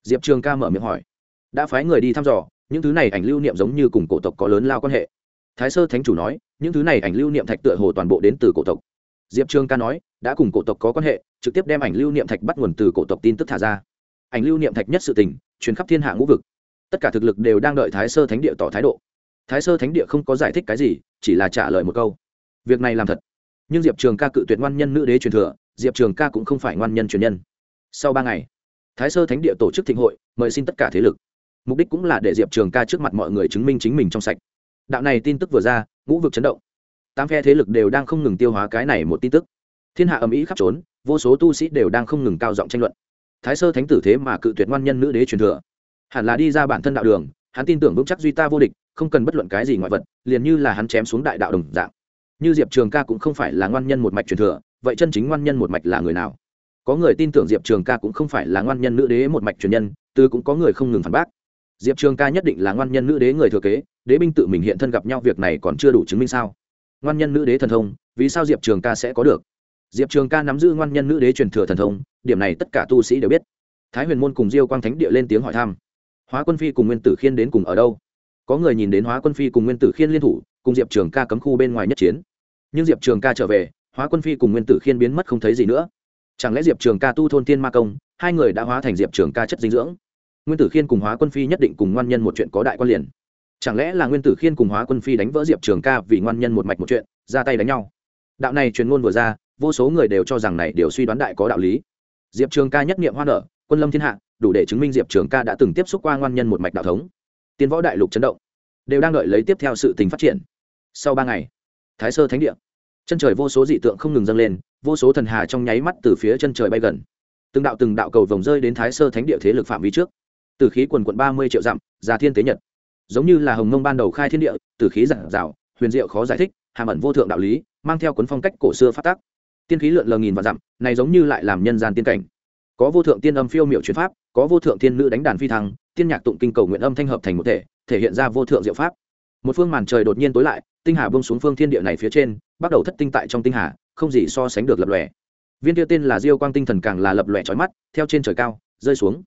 Diệp trường ca mở miệng hỏi. Đã phái người đi thăm dò, những thứ này ảnh lưu niệm giống như cùng cổ tộc có lớn lao quan hệ. Thái sơ thánh chủ nói, những thứ này ảnh lưu niệm thạch tựa hồ toàn bộ đến từ cổ tộc. Diệp trường ca nói, đã cùng cổ tộc có quan hệ, trực tiếp đem ảnh lưu niệm thạch bắt nguồn từ cổ tộc tin tức thả ra. Ảnh lưu niệm thạch nhất sự tình, truyền khắp thiên hạ ngũ vực tất cả thực lực đều đang đợi thái sơ thánh địa tỏ thái độ. Thái sơ thánh địa không có giải thích cái gì, chỉ là trả lời một câu. Việc này làm thật. Nhưng diệp trường ca cự tuyệt ngoan nhân nữ đế truyền thừa, diệp trường ca cũng không phải ngoan nhân truyền nhân. Sau ba ngày, thái sơ thánh địa tổ chức thịnh hội, mời xin tất cả thế lực. Mục đích cũng là để diệp trường ca trước mặt mọi người chứng minh chính mình trong sạch. Đạo này tin tức vừa ra, ngũ vực chấn động. Tám phe thế lực đều đang không ngừng tiêu hóa cái này một tin tức. Thiên hạ ầm ĩ khắp trốn vô số tu sĩ đều đang không ngừng cao giọng tranh luận. Thái sơ thánh tử thế mà cự tuyệt ngoan nhân nữ đế truyền thừa hẳn là đi ra bản thân đạo đường, hắn tin tưởng vững chắc duy ta vô địch, không cần bất luận cái gì ngoại vật, liền như là hắn chém xuống đại đạo đồng dạng. Như diệp trường ca cũng không phải là ngoan nhân một mạch truyền thừa, vậy chân chính ngoan nhân một mạch là người nào? Có người tin tưởng diệp trường ca cũng không phải là ngoan nhân nữ đế một mạch truyền nhân, từ cũng có người không ngừng phản bác. Diệp trường ca nhất định là ngoan nhân nữ đế người thừa kế, đế binh tự mình hiện thân gặp nhau việc này còn chưa đủ chứng minh sao? Ngoan nhân nữ đế thần thông, vì sao diệp trường ca sẽ có được? Diệp trường ca nắm giữ ngoan nhân nữ đế truyền thừa thần thông, điểm này tất cả tu sĩ đều biết. Thái huyền môn cùng diêu quang thánh địa lên tiếng hỏi thăm hóa quân phi cùng nguyên tử khiên đến cùng ở đâu? Có người nhìn đến hóa quân phi cùng nguyên tử khiên liên thủ, cùng diệp trường ca cấm khu bên ngoài nhất chiến. Nhưng diệp trường ca trở về, hóa quân phi cùng nguyên tử khiên biến mất không thấy gì nữa. Chẳng lẽ diệp trường ca tu thôn tiên ma công, hai người đã hóa thành diệp trường ca chất dinh dưỡng? Nguyên tử khiên cùng hóa quân phi nhất định cùng ngoan nhân một chuyện có đại quan liền. Chẳng lẽ là nguyên tử khiên cùng hóa quân phi đánh vỡ diệp trường ca vì ngoan nhân một mạch một chuyện, ra tay đánh nhau? Đạo này truyền ngôn vừa ra, vô số người đều cho rằng này đều suy đoán đại có đạo lý. Diệp trường ca nhất nghiệm hoa nở, quân lâm thiên hạ đủ để chứng minh diệp trường ca đã từng tiếp xúc qua ngoan nhân một mạch đạo thống. Tiến võ đại lục chấn động, đều đang đợi lấy tiếp theo sự tình phát triển. Sau ba ngày, thái sơ thánh địa, chân trời vô số dị tượng không ngừng dâng lên, vô số thần hà trong nháy mắt từ phía chân trời bay gần. Từng đạo từng đạo cầu vồng rơi đến thái sơ thánh địa thế lực phạm vi trước. Từ khí quần quận ba mươi triệu dặm, già thiên tế nhật. Giống như là hồng mông ban đầu khai thiên địa từ khí giản rào huyền diệu khó giải thích, hàm ẩn vô thượng đạo lý, mang theo cuốn phong cách cổ xưa phát tác. Tiên khí lượn lờ nghìn vạn dặm, này giống như lại làm nhân gian tiên cảnh. Có vô thượng tiên âm phiêu miệu truyền pháp có vô thượng thiên nữ đánh đàn phi thăng, tiên nhạc tụng kinh cầu nguyện âm thanh hợp thành một thể thể hiện ra vô thượng diệu pháp. Một phương màn trời đột nhiên tối lại, tinh hà bông xuống phương thiên địa này phía trên, bắt đầu thất tinh tại trong tinh hà, không gì so sánh được lập lòe. Viên tiêu tên là diêu quang tinh thần càng là lập lòe trói mắt, theo trên trời cao, rơi xuống.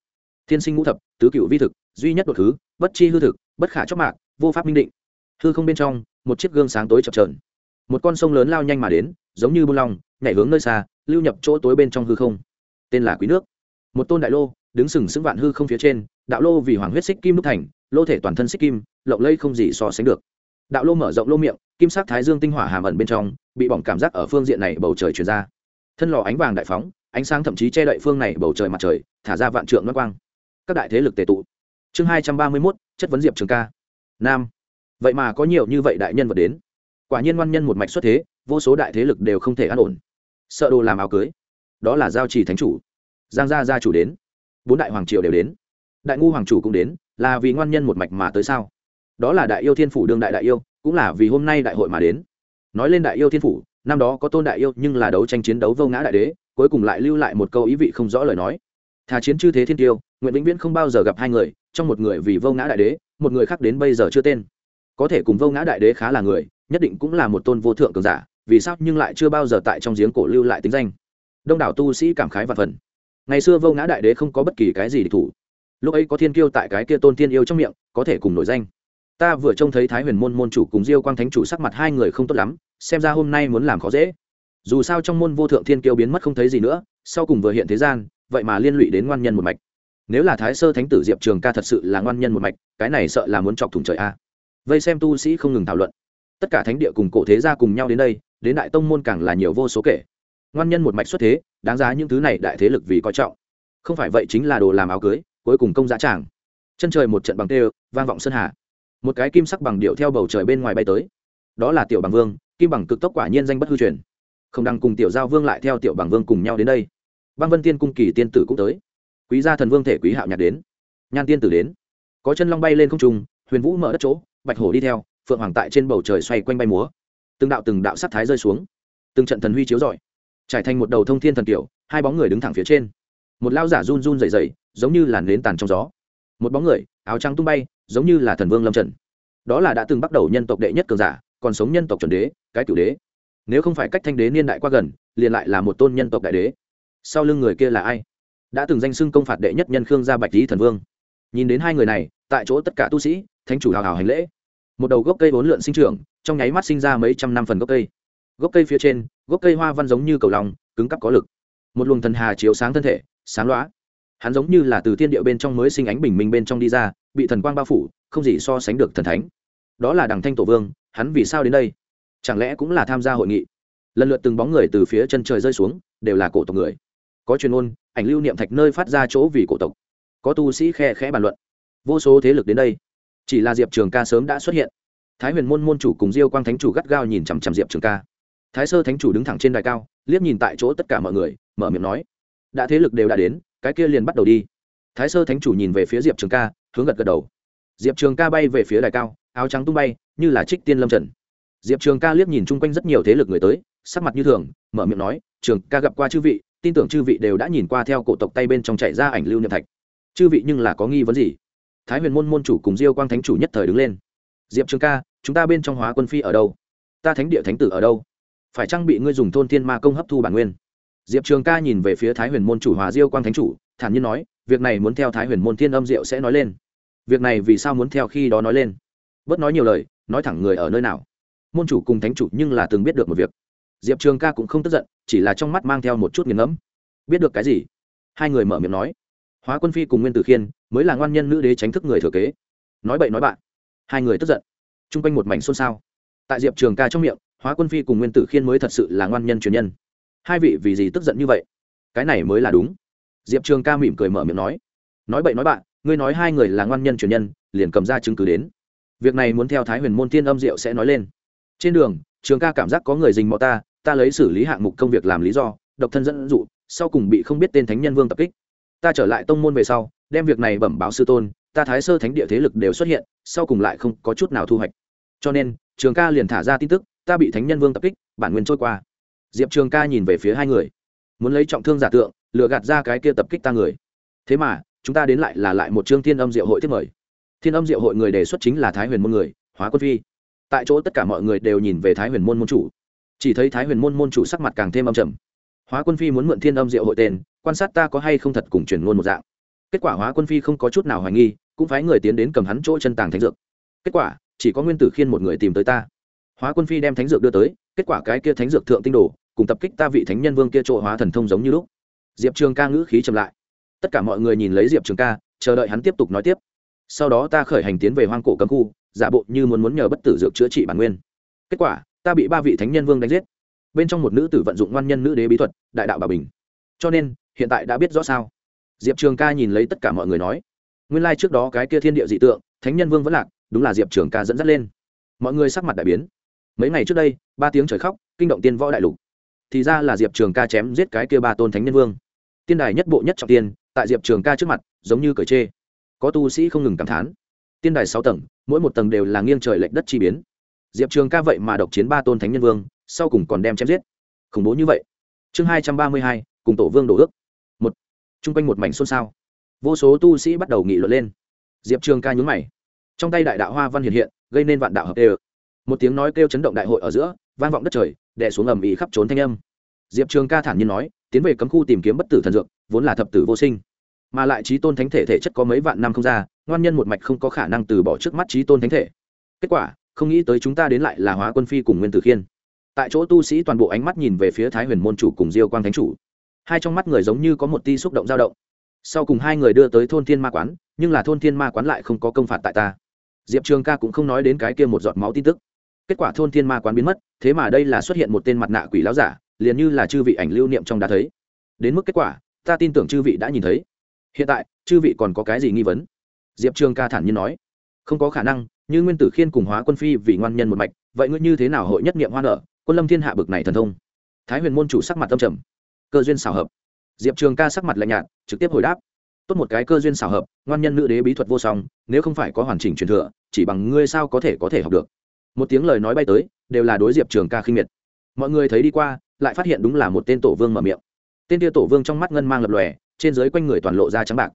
Thiên sinh ngũ thập, tứ cựu vi thực, duy nhất đột thứ bất chi hư thực, bất khả chóc mạc, vô pháp minh định. Hư không bên trong, một chiếc gương sáng tối chập trờn một con sông lớn lao nhanh mà đến, giống như buôn long, nhảy hướng nơi xa, lưu nhập chỗ tối bên trong hư không. Tên là quý nước. Một tôn đại lô đứng sừng sững vạn hư không phía trên, đạo lô vì hoàng huyết xích kim đúc thành, lô thể toàn thân xích kim, lộng lây không gì so sánh được. Đạo lô mở rộng lô miệng, kim sắc thái dương tinh hỏa hàm ẩn bên trong, bị bỏng cảm giác ở phương diện này bầu trời truyền ra. Thân lò ánh vàng đại phóng, ánh sáng thậm chí che đậy phương này bầu trời mặt trời, thả ra vạn trượng mất quang. Các đại thế lực tề tụ. Chương hai trăm ba mươi mốt, chất vấn diệp trường ca. Nam. Vậy mà có nhiều như vậy đại nhân vật đến. Quả nhiên ngoan nhân một mạch xuất thế, vô số đại thế lực đều không thể an ổn. Sợ đồ làm áo cưới. Đó là giao trì thánh chủ. Giang gia gia chủ đến bốn đại hoàng triều đều đến. Đại ngu hoàng chủ cũng đến, là vì ngoan nhân một mạch mà tới sao? Đó là đại yêu thiên phủ đương đại đại yêu, cũng là vì hôm nay đại hội mà đến. Nói lên đại yêu thiên phủ, năm đó có tôn đại yêu nhưng là đấu tranh chiến đấu vô ngã đại đế, cuối cùng lại lưu lại một câu ý vị không rõ lời nói. Thà chiến chư thế thiên tiêu nguyễn vĩnh viễn không bao giờ gặp hai người, trong một người vì vô ngã đại đế, một người khác đến bây giờ chưa tên. Có thể cùng vô ngã đại đế khá là người, nhất định cũng là một tôn vô thượng cường giả, vì sao nhưng lại chưa bao giờ tại trong giếng cổ lưu lại tính danh? Đông đảo tu sĩ cảm khái và phần ngày xưa vô ngã đại đế không có bất kỳ cái gì địch thủ. Lúc ấy có thiên kiêu tại cái kia tôn tiên yêu trong miệng, có thể cùng nổi danh. Ta vừa trông thấy thái huyền môn môn chủ cùng diêu quang thánh chủ sắc mặt hai người không tốt lắm, xem ra hôm nay muốn làm khó dễ. Dù sao trong môn vô thượng thiên kiêu biến mất không thấy gì nữa, sau cùng vừa hiện thế gian, vậy mà liên lụy đến ngoan nhân một mạch. Nếu là thái sơ thánh tử diệp trường ca thật sự là ngoan nhân một mạch, cái này sợ là muốn chọc thủng trời a. Vây xem tu sĩ không ngừng thảo luận. Tất cả thánh địa cùng cổ thế gia cùng nhau đến đây, đến đại tông môn càng là nhiều vô số kể. Ngoan nhân một mạch xuất thế đáng giá những thứ này đại thế lực vì coi trọng. Không phải vậy chính là đồ làm áo cưới, cuối cùng công giá tràng. Chân trời một trận bằng tê, vang vọng sơn hà. Một cái kim sắc bằng điệu theo bầu trời bên ngoài bay tới. Đó là tiểu bằng vương, kim bằng cực tốc quả nhiên danh bất hư truyền. Không đăng cùng tiểu giao vương lại theo tiểu bằng vương cùng nhau đến đây. Băng vân tiên cung kỳ tiên tử cũng tới. Quý gia thần vương thể quý hạo nhạc đến. Nhan tiên tử đến. Có chân long bay lên không trung, huyền vũ mở đất chỗ, bạch hổ đi theo, phượng hoàng tại trên bầu trời xoay quanh bay múa. Từng đạo từng đạo sắc thái rơi xuống. Từng trận thần huy chiếu rọi trải thành một đầu thông thiên thần kiểu hai bóng người đứng thẳng phía trên. Một lao giả run run dày dày giống như là nến tàn trong gió. Một bóng người, áo trắng tung bay, giống như là thần vương lâm trần. Đó là đã từng bắt đầu nhân tộc đệ nhất cường giả, còn sống nhân tộc chuẩn đế, cái cửu đế. Nếu không phải cách thanh đế niên đại qua gần, liền lại là một tôn nhân tộc đại đế. Sau lưng người kia là ai? Đã từng danh xưng công phạt đệ nhất nhân khương gia bạch lý thần vương. Nhìn đến hai người này, tại chỗ tất cả tu sĩ, thánh chủ hào hào hành lễ. Một đầu gốc cây vốn lượn sinh trưởng, trong nháy mắt sinh ra mấy trăm năm phần gốc cây gốc cây phía trên, gốc cây hoa văn giống như cầu lòng cứng cắp có lực. Một luồng thần hà chiếu sáng thân thể, sáng loá. Hắn giống như là từ thiên địa bên trong mới sinh ánh bình minh bên trong đi ra, bị thần quang bao phủ, không gì so sánh được thần thánh. Đó là đằng thanh tổ vương, hắn vì sao đến đây? Chẳng lẽ cũng là tham gia hội nghị? Lần lượt từng bóng người từ phía chân trời rơi xuống, đều là cổ tộc người. Có truyền ôn, ảnh lưu niệm thạch nơi phát ra chỗ vì cổ tộc. Có tu sĩ khe khẽ bàn luận. Vô số thế lực đến đây. Chỉ là diệp trường ca sớm đã xuất hiện. Thái huyền môn môn chủ cùng diêu quang thánh chủ gắt gao nhìn chằm chằm diệp trường ca thái sơ thánh chủ đứng thẳng trên đài cao, liếc nhìn tại chỗ tất cả mọi người, mở miệng nói, đã thế lực đều đã đến, cái kia liền bắt đầu đi. Thái sơ thánh chủ nhìn về phía diệp trường ca, hướng gật gật đầu. Diệp trường ca bay về phía đài cao, áo trắng tung bay, như là trích tiên lâm trần. Diệp trường ca liếc nhìn chung quanh rất nhiều thế lực người tới, sắc mặt như thường, mở miệng nói, trường ca gặp qua chư vị, tin tưởng chư vị đều đã nhìn qua theo cổ tộc tay bên trong chạy ra ảnh lưu niệm thạch. Chư vị nhưng là có nghi vấn gì? Thái huyền môn môn chủ cùng diêu quang thánh chủ nhất thời đứng lên. Diệp trường ca, chúng ta bên trong hóa quân phi ở đâu? Ta thánh địa thánh tử ở đâu? Phải trang bị ngươi dùng thôn thiên ma công hấp thu bản nguyên? Diệp trường ca nhìn về phía thái huyền môn chủ hòa diêu quang thánh chủ, thản nhiên nói, việc này muốn theo thái huyền môn thiên âm diệu sẽ nói lên. Việc này vì sao muốn theo khi đó nói lên? Bớt nói nhiều lời, nói thẳng người ở nơi nào? Môn chủ cùng thánh chủ nhưng là từng biết được một việc. Diệp trường ca cũng không tức giận, chỉ là trong mắt mang theo một chút nghiền ngẫm. Biết được cái gì? Hai người mở miệng nói. Hóa quân phi cùng nguyên tử khiên mới là ngoan nhân nữ đế tránh thức người thừa kế. Nói bậy nói bạn. Hai người tức giận. T r u n g quanh một mảnh xôn xao. Tại diệp trường ca trong miệng hóa quân phi cùng nguyên tử khiên mới thật sự là ngoan nhân truyền nhân. Hai vị vì gì tức giận như vậy? Cái này mới là đúng. Diệp trường ca mỉm cười mở miệng nói. Nói bậy nói bạn, ngươi nói hai người là ngoan nhân truyền nhân, liền cầm ra chứng cứ đến. Việc này muốn theo thái huyền môn thiên âm diệu sẽ nói lên. Trên đường, trường ca cảm giác có người dình mọ ta ta lấy xử lý hạng mục công việc làm lý do, độc thân dẫn dụ, sau cùng bị không biết tên thánh nhân vương tập kích. Ta trở lại tông môn về sau, đem việc này bẩm báo sư tôn, ta thái sơ thánh địa thế lực đều xuất hiện, sau cùng lại không có chút nào thu hoạch. Cho nên, trường ca liền thả ra tin tức ta bị thánh nhân vương tập kích, bản nguyên trôi qua. Diệp trường ca nhìn về phía hai người. Muốn lấy trọng thương giả tượng, lừa gạt ra cái kia tập kích ta người. Thế mà, chúng ta đến lại là lại một chương thiên âm diệu hội thiết mời. Thiên âm diệu hội người đề xuất chính là thái huyền môn người, hóa quân phi. Tại chỗ tất cả mọi người đều nhìn về thái huyền môn môn chủ. Chỉ thấy thái huyền môn môn chủ sắc mặt càng thêm âm trầm. Hóa quân phi muốn mượn thiên âm diệu hội tên, quan sát ta có hay không thật cùng chuyển ngôn một dạng. Kết quả hóa quân phi không có chút nào hoài nghi, cũng phái người tiến đến cầm hắn chỗ chân tàng thánh dược. Kết quả, chỉ có nguyên tử khiên một người tìm tới ta hóa quân phi đem thánh dược đưa tới, kết quả cái kia thánh dược thượng tinh đồ, cùng tập kích ta vị thánh nhân vương kia chỗ hóa thần thông giống như lúc. Diệp trường ca ngữ khí chậm lại. Tất cả mọi người nhìn lấy diệp trường ca, chờ đợi hắn tiếp tục nói tiếp. Sau đó ta khởi hành tiến về hoang cổ cấm khu, giả bộ như muốn muốn nhờ bất tử dược chữa trị bản nguyên. Kết quả, ta bị ba vị thánh nhân vương đánh giết. Bên trong một nữ tử vận dụng ngoan nhân nữ đế bí thuật, đại đạo bà bình. Cho nên, hiện tại đã biết rõ sao. Diệp trường ca nhìn lấy tất cả mọi người nói. Nguyên lai、like、trước đó cái kia thiên địa dị tượng, thánh nhân vương vẫn lạc, đúng là diệp trường ca dẫn dắt lên. Mọi người sắc mặt đại biến mấy ngày trước đây, ba tiếng trời khóc, kinh động tiên võ đại lục. Thì ra là diệp trường ca chém giết cái kia ba tôn thánh nhân vương. Tiên đài nhất bộ nhất trọng tiên, tại diệp trường ca trước mặt, giống như cởi chê. Có tu sĩ không ngừng cảm thán. Tiên đài sáu tầng, mỗi một tầng đều là nghiêng trời lệch đất chi biến. Diệp trường ca vậy mà độc chiến ba tôn thánh nhân vương, sau cùng còn đem chém giết. Khủng bố như vậy. Chương hai trăm ba mươi hai, cùng tổ vương đổ ước. Một. Chung quanh một mảnh xôn xao. Vô số tu sĩ bắt đầu nghị luận lên. Diệp trường ca nhún mày. Trong tay đại đạo hoa văn hiện hiện, gây nên vạn đạo hợp đều một tiếng nói kêu chấn động đại hội ở giữa, vang vọng đất trời, đè xuống ầm ĩ khắp trốn thanh âm. Diệp trường ca thản nhiên nói, tiến về cấm khu tìm kiếm bất tử thần dược, vốn là thập tử vô sinh. Mà lại trí tôn thánh thể thể chất có mấy vạn năm không ra, ngoan nhân một mạch không có khả năng từ bỏ trước mắt trí tôn thánh thể. Kết quả, không nghĩ tới chúng ta đến lại là hóa quân phi cùng nguyên tử khiên. Tại chỗ tu sĩ toàn bộ ánh mắt nhìn về phía thái huyền môn chủ cùng diêu quang thánh chủ. Hai trong mắt người giống như có một ti xúc động dao động. Sau cùng hai người đưa tới thôn thiên ma quán, nhưng là thôn thiên ma quán lại không có công phạt tại ta. Diệp trường ca cũng không nói đến cái kia một giọt máu tin tức kết quả thôn thiên ma quán biến mất, thế mà đây là xuất hiện một tên mặt nạ quỷ láo giả, liền như là chư vị ảnh lưu niệm trong đã thấy. Đến mức kết quả, ta tin tưởng chư vị đã nhìn thấy. Hiện tại, chư vị còn có cái gì nghi vấn? Diệp trường ca thản nhiên nói. Không có khả năng, như nguyên tử khiên cùng hóa quân phi vì ngoan nhân một mạch, vậy ngươi như thế nào hội nhất nghiệm hoa nợ? quân lâm thiên hạ bực này thần thông. Thái huyền môn chủ sắc mặt tâm trầm. Cơ duyên xảo hợp. Diệp trường ca sắc mặt lạnh nhạt, trực tiếp hồi đáp. Tốt một cái cơ duyên xảo hợp, ngoan nhân nữ đế bí thuật vô song, nếu không phải có hoàn chỉnh truyền thừa, chỉ bằng ngươi sao có thể có thể học được? Một tiếng lời nói bay tới, đều là đối diệp trường ca khinh miệt. Mọi người thấy đi qua, lại phát hiện đúng là một tên tổ vương mở miệng. Tên tia tổ vương trong mắt ngân mang lập lòe, trên dưới quanh người toàn lộ ra trắng bạc.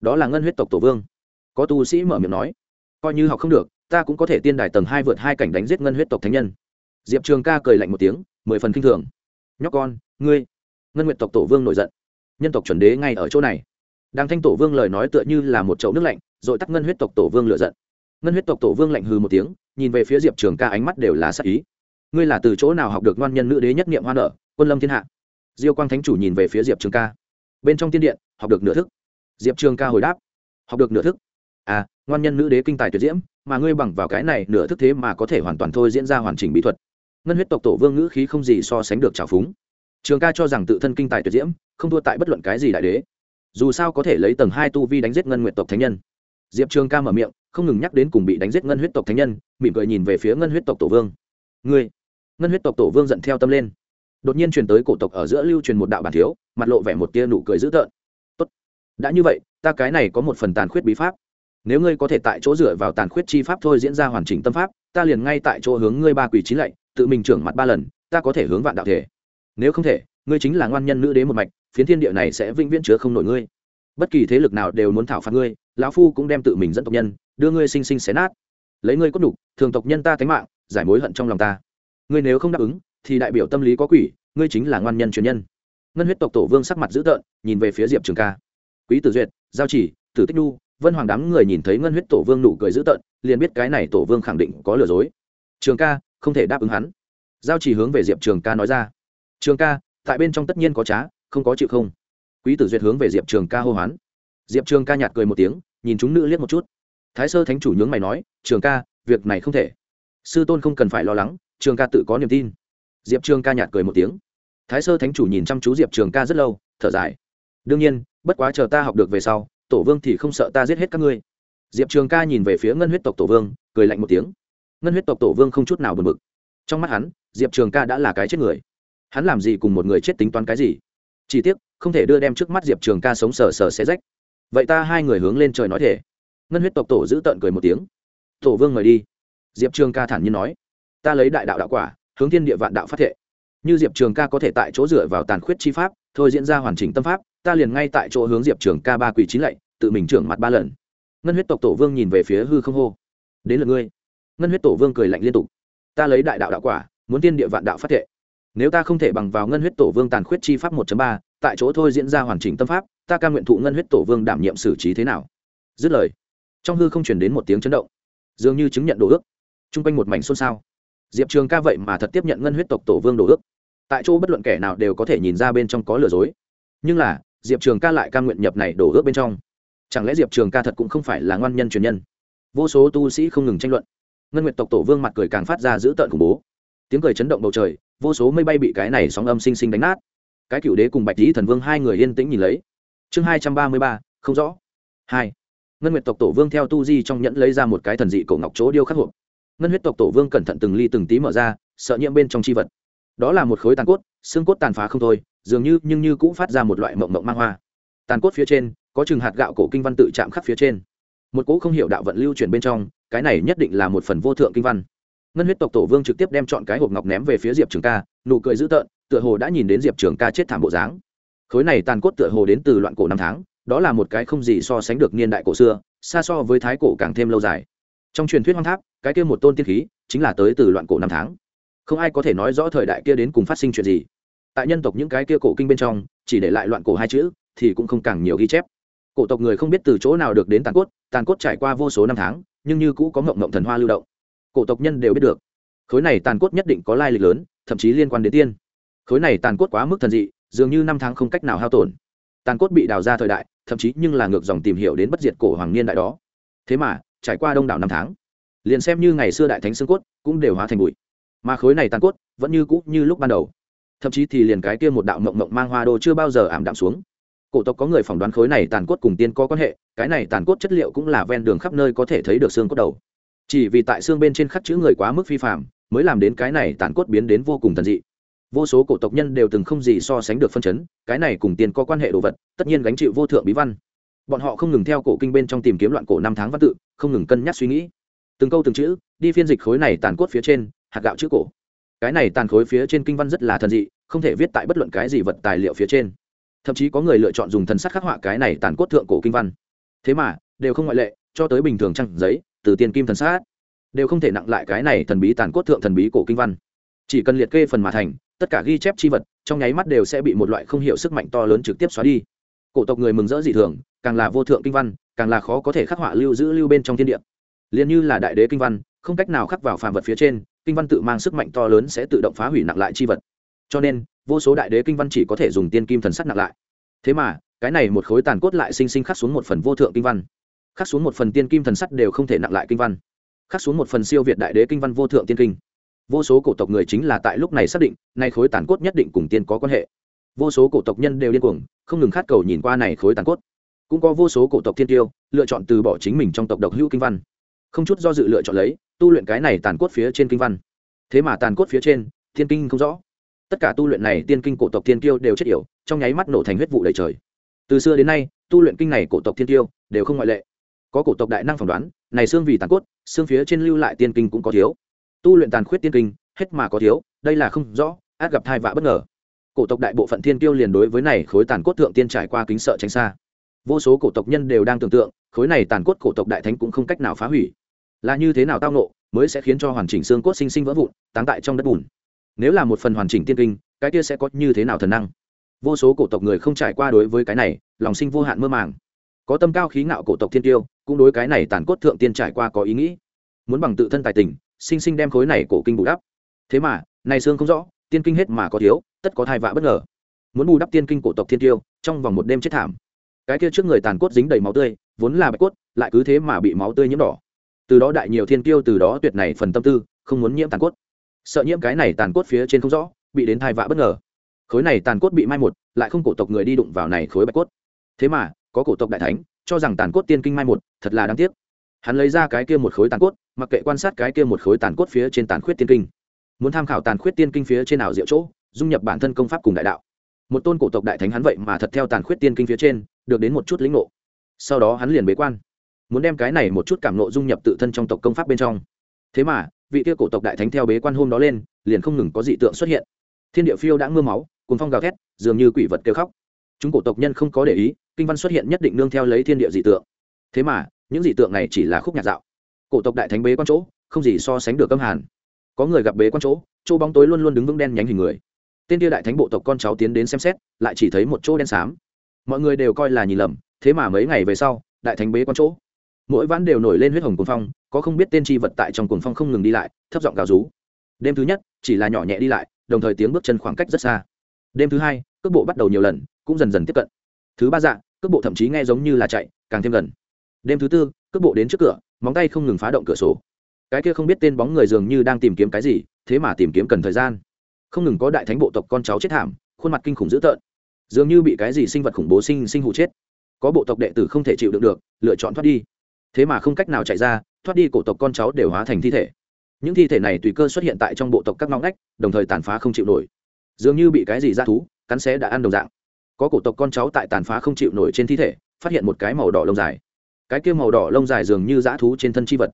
Đó là ngân huyết tộc tổ vương. Có tu sĩ mở miệng nói, coi như học không được, ta cũng có thể tiên đài tầng hai vượt hai cảnh đánh giết ngân huyết tộc thánh nhân. Diệp trường ca cười lạnh một tiếng, mười phần k i n h thường. Nhóc con, ngươi. Ngân nguyện tộc tổ vương nổi giận. Nhân tộc chuẩn đế ngay ở chỗ này. Đang thanh tổ vương lời nói tựa như là một chậu nước lạnh r ồ i tắt ngân huyết tộc tổ vương lựa giận ngân huyết tộc tổ vương lạnh hừ một tiếng, nhìn về phía diệp trường ca ánh mắt đều là sắc ý. Ngươi là từ chỗ nào học được ngoan nhân nữ đế nhất nghiệm hoa nở, quân lâm thiên hạ? Diêu quang thánh chủ nhìn về phía diệp trường ca. Bên trong tiên điện, học được nửa thức. Diệp trường ca hồi đáp. Học được nửa thức. À ngoan nhân nữ đế kinh tài tuyệt diễm, mà ngươi bằng vào cái này nửa thức thế mà có thể hoàn toàn thôi diễn ra hoàn chỉnh bí thuật. Ngân huyết tộc tổ vương ngữ khí không gì so sánh được trào phúng. Trường ca cho rằng tự thân kinh tài tuyệt diễm, không thua tại bất luận cái gì đại đế. Dù sao có thể lấy tầng hai tu vi đánh giết ngân nguyện tộc thánh nhân. Diệp trường ca mở miệng không ngừng nhắc đến cùng bị đánh giết ngân huyết tộc thánh nhân, mỉm cười nhìn về phía ngân huyết tộc tổ vương. Ngươi? Ngân huyết tộc tổ vương giận theo tâm lên. Đột nhiên truyền tới cổ tộc ở giữa lưu truyền một đạo bản thiếu, mặt lộ vẻ một tia nụ cười dữ tợn. Tốt, đã như vậy, ta cái này có một phần tàn khuyết bí pháp. Nếu ngươi có thể tại chỗ dựa vào tàn khuyết chi pháp thôi diễn ra hoàn chỉnh tâm pháp, ta liền ngay tại chỗ hướng ngươi ba quỷ chín lạy, tự mình trưởng mặt ba lần, ta có thể hướng vạn đạo thể. Nếu không thể, ngươi chính là ngoan nhân nữ đế một mạch, phiến thiên địa này sẽ vĩnh viễn chứa không nổi ngươi. Bất kỳ thế lực nào đều muốn thảo phạt ngươi, lão phu cũng đem tự mình dẫn tộc nhân đưa ngươi sinh sinh xé nát. Lấy ngươi cốt đục thường tộc nhân ta tánh mạng giải mối hận trong lòng ta. Ngươi nếu không đáp ứng thì đại biểu tâm lý có quỷ ngươi chính là ngoan nhân truyền nhân. Ngân huyết tộc tổ vương sắc mặt dữ tợn nhìn về phía diệp trường ca. Quý tử duyệt giao chỉ tử tích Nu, vân hoàng đám người nhìn thấy ngân huyết tổ vương nụ cười dữ tợn liền biết cái này tổ vương khẳng định có lừa dối. Trường ca không thể đáp ứng hắn. Giao chỉ hướng về diệp trường ca nói ra. Trường ca tại bên trong tất nhiên có trá không có chịu không. Quý tử duyệt hướng về diệp trường ca hô hoán. Diệp trường ca nhạt cười một tiếng nhìn chúng nữ liếc một chút thái sơ thánh chủ nhướng mày nói, trường ca, việc này không thể. Sư tôn không cần phải lo lắng, trường ca tự có niềm tin. Diệp trường ca nhạt cười một tiếng. Thái sơ thánh chủ nhìn chăm chú diệp trường ca rất lâu, thở dài. Đương nhiên, bất quá chờ ta học được về sau, tổ vương thì không sợ ta giết hết các ngươi. Diệp trường ca nhìn về phía ngân huyết tộc tổ vương, cười lạnh một tiếng. Ngân huyết tộc tổ vương không chút nào bật mực trong mắt hắn, diệp trường ca đã là cái chết người. Hắn làm gì cùng một người chết tính toán cái gì? Chỉ tiếc, không thể đưa đem trước mắt diệp trường ca sống sờ sờ xé rách. Vậy ta hai người hướng lên trời nói thể ngân huyết tộc tổ giữ tợn cười một tiếng. Tổ vương mời đi. Diệp trường ca thản nhiên nói. Ta lấy đại đạo đạo quả, hướng thiên địa vạn đạo phát thệ. Như diệp trường ca có thể tại chỗ dựa vào tàn khuyết chi pháp, thôi diễn ra hoàn chỉnh tâm pháp, ta liền ngay tại chỗ hướng diệp trường ca ba quỷ chín lạy, tự mình trưởng mặt ba lần. Ngân huyết tộc tổ vương nhìn về phía hư không hô. Đến lượt ngươi. Ngân huyết tổ vương cười lạnh liên tục. Ta lấy đại đạo đạo quả, muốn tiên địa vạn đạo phát thệ. Nếu ta không thể bằng vào ngân huyết tổ vương tàn khuyết chi pháp một ba, tại chỗ thôi diễn ra hoàn chỉnh tâm pháp, ta ca nguyện thụ ngân huyết tổ vương đảm nhiệm xử trí thế nào? Dứt lời trong hư không chuyển đến một tiếng chấn động, dường như chứng nhận đồ ước. T r u n g quanh một mảnh xôn xao. Diệp trường ca vậy mà thật tiếp nhận ngân huyết tộc tổ vương đồ ước. Tại chỗ bất luận kẻ nào đều có thể nhìn ra bên trong có lừa dối. Nhưng là, diệp trường ca lại ca nguyện nhập này đổ ước bên trong. Chẳng lẽ diệp trường ca thật cũng không phải là ngoan nhân truyền nhân? Vô số tu sĩ không ngừng tranh luận. Ngân nguyệt tộc tổ vương mặt cười càng phát ra giữ tợn khủng bố. Tiếng cười chấn động bầu trời, vô số mây bay bị cái này sóng âm xinh xinh đánh nát. Cái cựu đế cùng bạch lý thần vương hai người yên tĩnh nhìn lấy. Chương hai trăm ba mươi ba, không rõ. Hai ngân nguyệt tộc tổ vương theo tu di trong nhẫn lấy ra một cái thần dị cổ ngọc chỗ điêu khắc hộp. Ngân huyết tộc tổ vương cẩn thận từng ly từng tí mở ra, sợ nhiễm bên trong chi vật. Đó là một khối tàn cốt, xương cốt tàn phá không thôi, dường như, nhưng như cũng phát ra một loại mộng mộng mang hoa. Tàn cốt phía trên, có chừng hạt gạo cổ kinh văn tự chạm khắc phía trên. Một cỗ không hiểu đạo vận lưu chuyển bên trong, cái này nhất định là một phần vô thượng kinh văn. Ngân huyết tộc tổ vương trực tiếp đem chọn cái hộp ngọc ném về phía diệp trường ca, nụ cười dữ tợn, tựa hồ đã nhìn đến diệp trường ca chết thảm bộ dáng. Khối này tàn cốt tựa hồ đến từ loạn cổ năm tháng đó là một cái không gì so sánh được niên đại cổ xưa, xa so với thái cổ càng thêm lâu dài. Trong truyền thuyết hoang tháp, cái kia một tôn tiên khí chính là tới từ loạn cổ năm tháng. Không ai có thể nói rõ thời đại kia đến cùng phát sinh chuyện gì. Tại nhân tộc những cái kia cổ kinh bên trong, chỉ để lại loạn cổ hai chữ thì cũng không càng nhiều ghi chép. Cổ tộc người không biết từ chỗ nào được đến tàn cốt tàn cốt trải qua vô số năm tháng, nhưng như cũ có ngộng ngộng thần hoa lưu động. Cổ tộc nhân đều biết được. Khối này tàn cốt nhất định có lai lịch lớn, thậm chí liên quan đến tiên. Khối này tàn cốt quá mức thần dị, dường như năm tháng không cách nào hao tổn. Tàn cốt bị đào ra thời đại thậm chí nhưng là ngược dòng tìm hiểu đến bất diệt cổ hoàng niên đại đó. Thế mà, trải qua đông đảo năm tháng, liền xem như ngày xưa đại thánh xương cốt cũng đều hóa thành bụi. Mà khối này tàn cốt vẫn như cũ như lúc ban đầu. Thậm chí thì liền cái kia một đạo mộng mộng mang hoa đồ chưa bao giờ ảm đạm xuống. Cổ tộc có người phỏng đoán khối này tàn cốt cùng tiên có quan hệ, cái này tàn cốt chất liệu cũng là ven đường khắp nơi có thể thấy được xương cốt đầu. Chỉ vì tại xương bên trên khắc chữ người quá mức phi phạm mới làm đến cái này tàn cốt biến đến vô cùng thần dị vô số cổ tộc nhân đều từng không gì so sánh được phân chấn, cái này cùng tiền có quan hệ đồ vật, tất nhiên gánh chịu vô thượng bí văn. Bọn họ không ngừng theo cổ kinh bên trong tìm kiếm loạn cổ năm tháng văn tự, không ngừng cân nhắc suy nghĩ. Từng câu từng chữ, đi phiên dịch khối này tàn cốt phía trên, hạt gạo chữ cổ. Cái này tàn khối phía trên kinh văn rất là thần dị, không thể viết tại bất luận cái gì vật tài liệu phía trên. Thậm chí có người lựa chọn dùng thần sắc khắc họa cái này tàn cốt thượng cổ kinh văn. Thế mà, đều không ngoại lệ, cho tới bình thường trăng giấy, từ tiền kim thần sát, đều không thể nặng lại cái này thần bí tàn cốt thượng thần bí cổ kinh văn. Chỉ cần liệt kê phần mà thành tất cả ghi chép chi vật, trong nháy mắt đều sẽ bị một loại không hiểu sức mạnh to lớn trực tiếp xóa đi. Cổ tộc người mừng rỡ dị thường, càng là vô thượng kinh văn, càng là khó có thể khắc họa lưu giữ lưu bên trong thiên địa. Liền như là đại đế kinh văn, không cách nào khắc vào phàm vật phía trên, kinh văn tự mang sức mạnh to lớn sẽ tự động phá hủy nặng lại chi vật. Cho nên, vô số đại đế kinh văn chỉ có thể dùng tiên kim thần sắt nặng lại. Thế mà, cái này một khối tàn cốt lại sinh sinh khắc xuống một phần vô thượng kinh văn. Khắc xuống một phần tiên kim thần sắt đều không thể nặng lại kinh văn. Khắc xuống một phần siêu việt đại đế kinh văn vô thượng tiên kinh vô số cổ tộc người chính là tại lúc này xác định, nay khối tàn cốt nhất định cùng tiên có quan hệ. Vô số cổ tộc nhân đều điên cuồng, không ngừng khát cầu nhìn qua này khối tàn cốt. Cũng có vô số cổ tộc thiên tiêu, lựa chọn từ bỏ chính mình trong tộc độc hữu kinh văn. Không chút do dự lựa chọn lấy, tu luyện cái này tàn cốt phía trên kinh văn. Thế mà tàn cốt phía trên thiên kinh không rõ. Tất cả tu luyện này tiên kinh cổ tộc thiên tiêu đều chết yểu, trong nháy mắt nổ thành huyết vụ đầy trời. Từ xưa đến nay, tu luyện kinh này cổ tộc thiên tiêu đều không ngoại lệ. Có cổ tộc đại năng phỏng đoán, này xương vì tàn cốt, xương phía trên lưu lại tiên kinh cũng có thiếu tu luyện tàn khuyết tiên kinh, hết mà có thiếu, đây là không rõ, át gặp thai vạ bất ngờ. Cổ tộc đại bộ phận thiên tiêu liền đối với này khối tàn cốt thượng tiên trải qua kính sợ tránh xa. Vô số cổ tộc nhân đều đang tưởng tượng, khối này tàn cốt cổ tộc đại thánh cũng không cách nào phá hủy. Là như thế nào tao nộ mới sẽ khiến cho hoàn chỉnh xương cốt sinh sinh vỡ vụn, táng tại trong đất bùn. Nếu là một phần hoàn chỉnh tiên kinh, cái kia sẽ có như thế nào thần năng? Vô số cổ tộc người không trải qua đối với cái này, lòng sinh vô hạn mơ màng. Có tâm cao khí ngạo cổ tộc thiên tiêu cũng đối cái này tàn cốt thượng tiên trải qua có ý nghĩ. Muốn bằng tự thân tài tình sinh sinh đem khối này cổ kinh bù đắp. Thế mà, này xương không rõ, tiên kinh hết mà có thiếu, tất có thai vạ bất ngờ. Muốn bù đắp tiên kinh cổ tộc thiên tiêu, trong vòng một đêm chết thảm. Cái kia trước người tàn cốt dính đầy máu tươi, vốn là bạch cốt, lại cứ thế mà bị máu tươi nhiễm đỏ. Từ đó đại nhiều thiên tiêu từ đó tuyệt này phần tâm tư, không muốn nhiễm tàn cốt. Sợ nhiễm cái này tàn cốt phía trên không rõ, bị đến thai vạ bất ngờ. Khối này tàn cốt bị mai một, lại không cổ tộc người đi đụng vào này khối bạch cốt. Thế mà, có cổ tộc đại thánh, cho rằng tàn cốt tiên kinh mai một, thật là đáng tiếc. Hắn lấy ra cái kia một khối tàn cốt mặc kệ quan sát cái kia một khối tàn cốt phía trên tàn khuyết tiên kinh, muốn tham khảo tàn khuyết tiên kinh phía trên nào diệu chỗ, dung nhập bản thân công pháp cùng đại đạo. Một tôn cổ tộc đại thánh hắn vậy mà thật theo tàn khuyết tiên kinh phía trên, được đến một chút lĩnh ngộ. Sau đó hắn liền bế quan, muốn đem cái này một chút cảm nộ dung nhập tự thân trong tộc công pháp bên trong. Thế mà, vị kia cổ tộc đại thánh theo bế quan hôm đó lên, liền không ngừng có dị tượng xuất hiện. Thiên địa phiêu đã mưa máu cùng phong gào thét, dường như quỷ vật kêu khóc. Chúng cổ tộc nhân không có để ý, kinh văn xuất hiện nhất định nương theo lấy thiên địa dị tượng. Thế mà, những dị tượng này chỉ là khúc nhạc dạo cổ tộc đại thánh bế quan chỗ, không gì so sánh được âm hàn. Có người gặp bế quan chỗ chỗ bóng tối luôn luôn đứng vững đen nhánh hình người. Tên tia đại thánh bộ tộc con cháu tiến đến xem xét, lại chỉ thấy một chỗ đen xám. Mọi người đều coi là nhìn lầm, thế mà mấy ngày về sau, đại thánh bế quan chỗ. Mỗi ván đều nổi lên huyết hồng cuồng phong, có không biết tên tri vật tại trong cuồng phong không ngừng đi lại, thấp giọng gào rú. Đêm thứ nhất, chỉ là nhỏ nhẹ đi lại, đồng thời tiếng bước chân khoảng cách rất xa. Đêm thứ hai, cước bộ bắt đầu nhiều lần, cũng dần dần tiếp cận. Thứ ba dạ cước bộ thậm chí nghe giống như là chạy, càng thêm gần. Đêm thứ tư, cước bộ đến trước cửa móng tay không ngừng phá động cửa sổ. Cái kia không biết tên bóng người dường như đang tìm kiếm cái gì, thế mà tìm kiếm cần thời gian. Không ngừng có đại thánh bộ tộc con cháu chết thảm, khuôn mặt kinh khủng dữ tợn. Dường như bị cái gì sinh vật khủng bố sinh sinh hụ chết. Có bộ tộc đệ tử không thể chịu đựng được, lựa chọn thoát đi. Thế mà không cách nào chạy ra, thoát đi cổ tộc con cháu đều hóa thành thi thể. Những thi thể này tùy cơ xuất hiện tại trong bộ tộc các ngõ ngách, đồng thời tàn phá không chịu nổi. Dường như bị cái gì ra thú, cắn xé đã ăn đồng dạng. Có cổ tộc con cháu tại tàn phá không chịu nổi trên thi thể, phát hiện một cái màu đỏ lông dài cái kia màu đỏ lông dài dường như dã thú trên thân chi vật.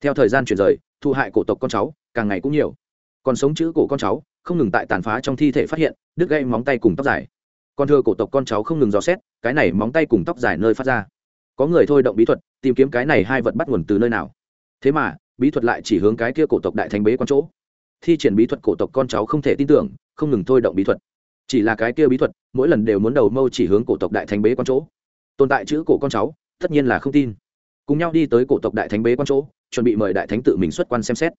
Theo thời gian chuyển rời thu hại cổ tộc con cháu, càng ngày cũng nhiều. Còn sống chữ cổ con cháu, không ngừng tại tàn phá trong thi thể phát hiện, đứt gây móng tay cùng tóc dài. Còn thưa cổ tộc con cháu không ngừng dò xét, cái này móng tay cùng tóc dài nơi phát ra. Có người thôi động bí thuật, tìm kiếm cái này hai vật bắt nguồn từ nơi nào. Thế mà, bí thuật lại chỉ hướng cái kia cổ tộc đại thánh bế con chỗ. Thi triển bí thuật cổ tộc con cháu không thể tin tưởng, không ngừng thôi động bí thuật. Chỉ là cái kia bí thuật, mỗi lần đều muốn đầu mâu chỉ hướng cổ tộc đại thánh bế con chỗ. Tồn tại chữ cổ con cháu tất nhiên là không tin. Cùng nhau đi tới cổ tộc đại thánh bế quan chỗ, chuẩn bị mời đại thánh tự mình xuất quan xem xét.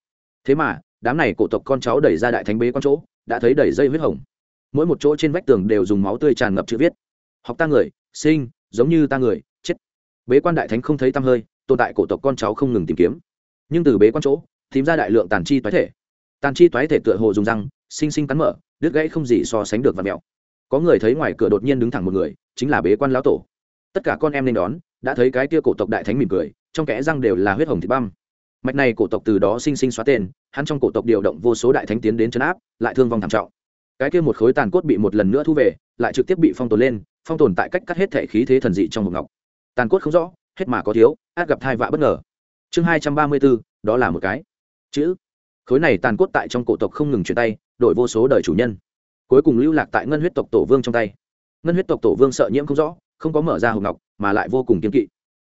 Thế mà, đám này cổ tộc con cháu đẩy ra đại thánh bế quan chỗ, đã thấy đẩy dây huyết hồng. Mỗi một chỗ trên vách tường đều dùng máu tươi tràn ngập chữ viết. Học ta người, sinh, giống như ta người, chết. Bế quan đại thánh không thấy tăm hơi, tồn tại cổ tộc con cháu không ngừng tìm kiếm. Nhưng từ bế quan chỗ, tìm ra đại lượng tàn chi toái thể. Tàn chi toái thể tựa hồ dùng răng, sinh sinh cắn mở, đứt gãy không gì so sánh được và mẹo. Có người thấy ngoài cửa đột nhiên đứng thẳng một người, chính là bế quan lão tổ. Tất cả con em nên đón đã thấy cái kia cổ tộc đại thánh mỉm cười, trong kẽ răng đều là huyết hồng thịt băm. Mạch này cổ tộc từ đó sinh sinh xóa tên, hắn trong cổ tộc điều động vô số đại thánh tiến đến chấn áp, lại thương vong thảm trọng. Cái kia một khối tàn cốt bị một lần nữa thu về, lại trực tiếp bị phong tồn lên, phong tồn tại cách cắt hết thể khí thế thần dị trong hộp ngọc. Tàn cốt không rõ, hết mà có thiếu, át gặp thai vạ bất ngờ. Chương hai trăm ba mươi bốn đó là một cái. Chữ. Khối này tàn cốt tại trong cổ tộc không ngừng chuyển tay, đổi vô số đời chủ nhân. Cuối cùng lưu lạc tại ngân huyết tộc tổ vương trong tay. Ngân huyết tộc tổ vương sợ nhiễm không rõ không có mở ra hộp ngọc, mà lại vô cùng kiên kỵ.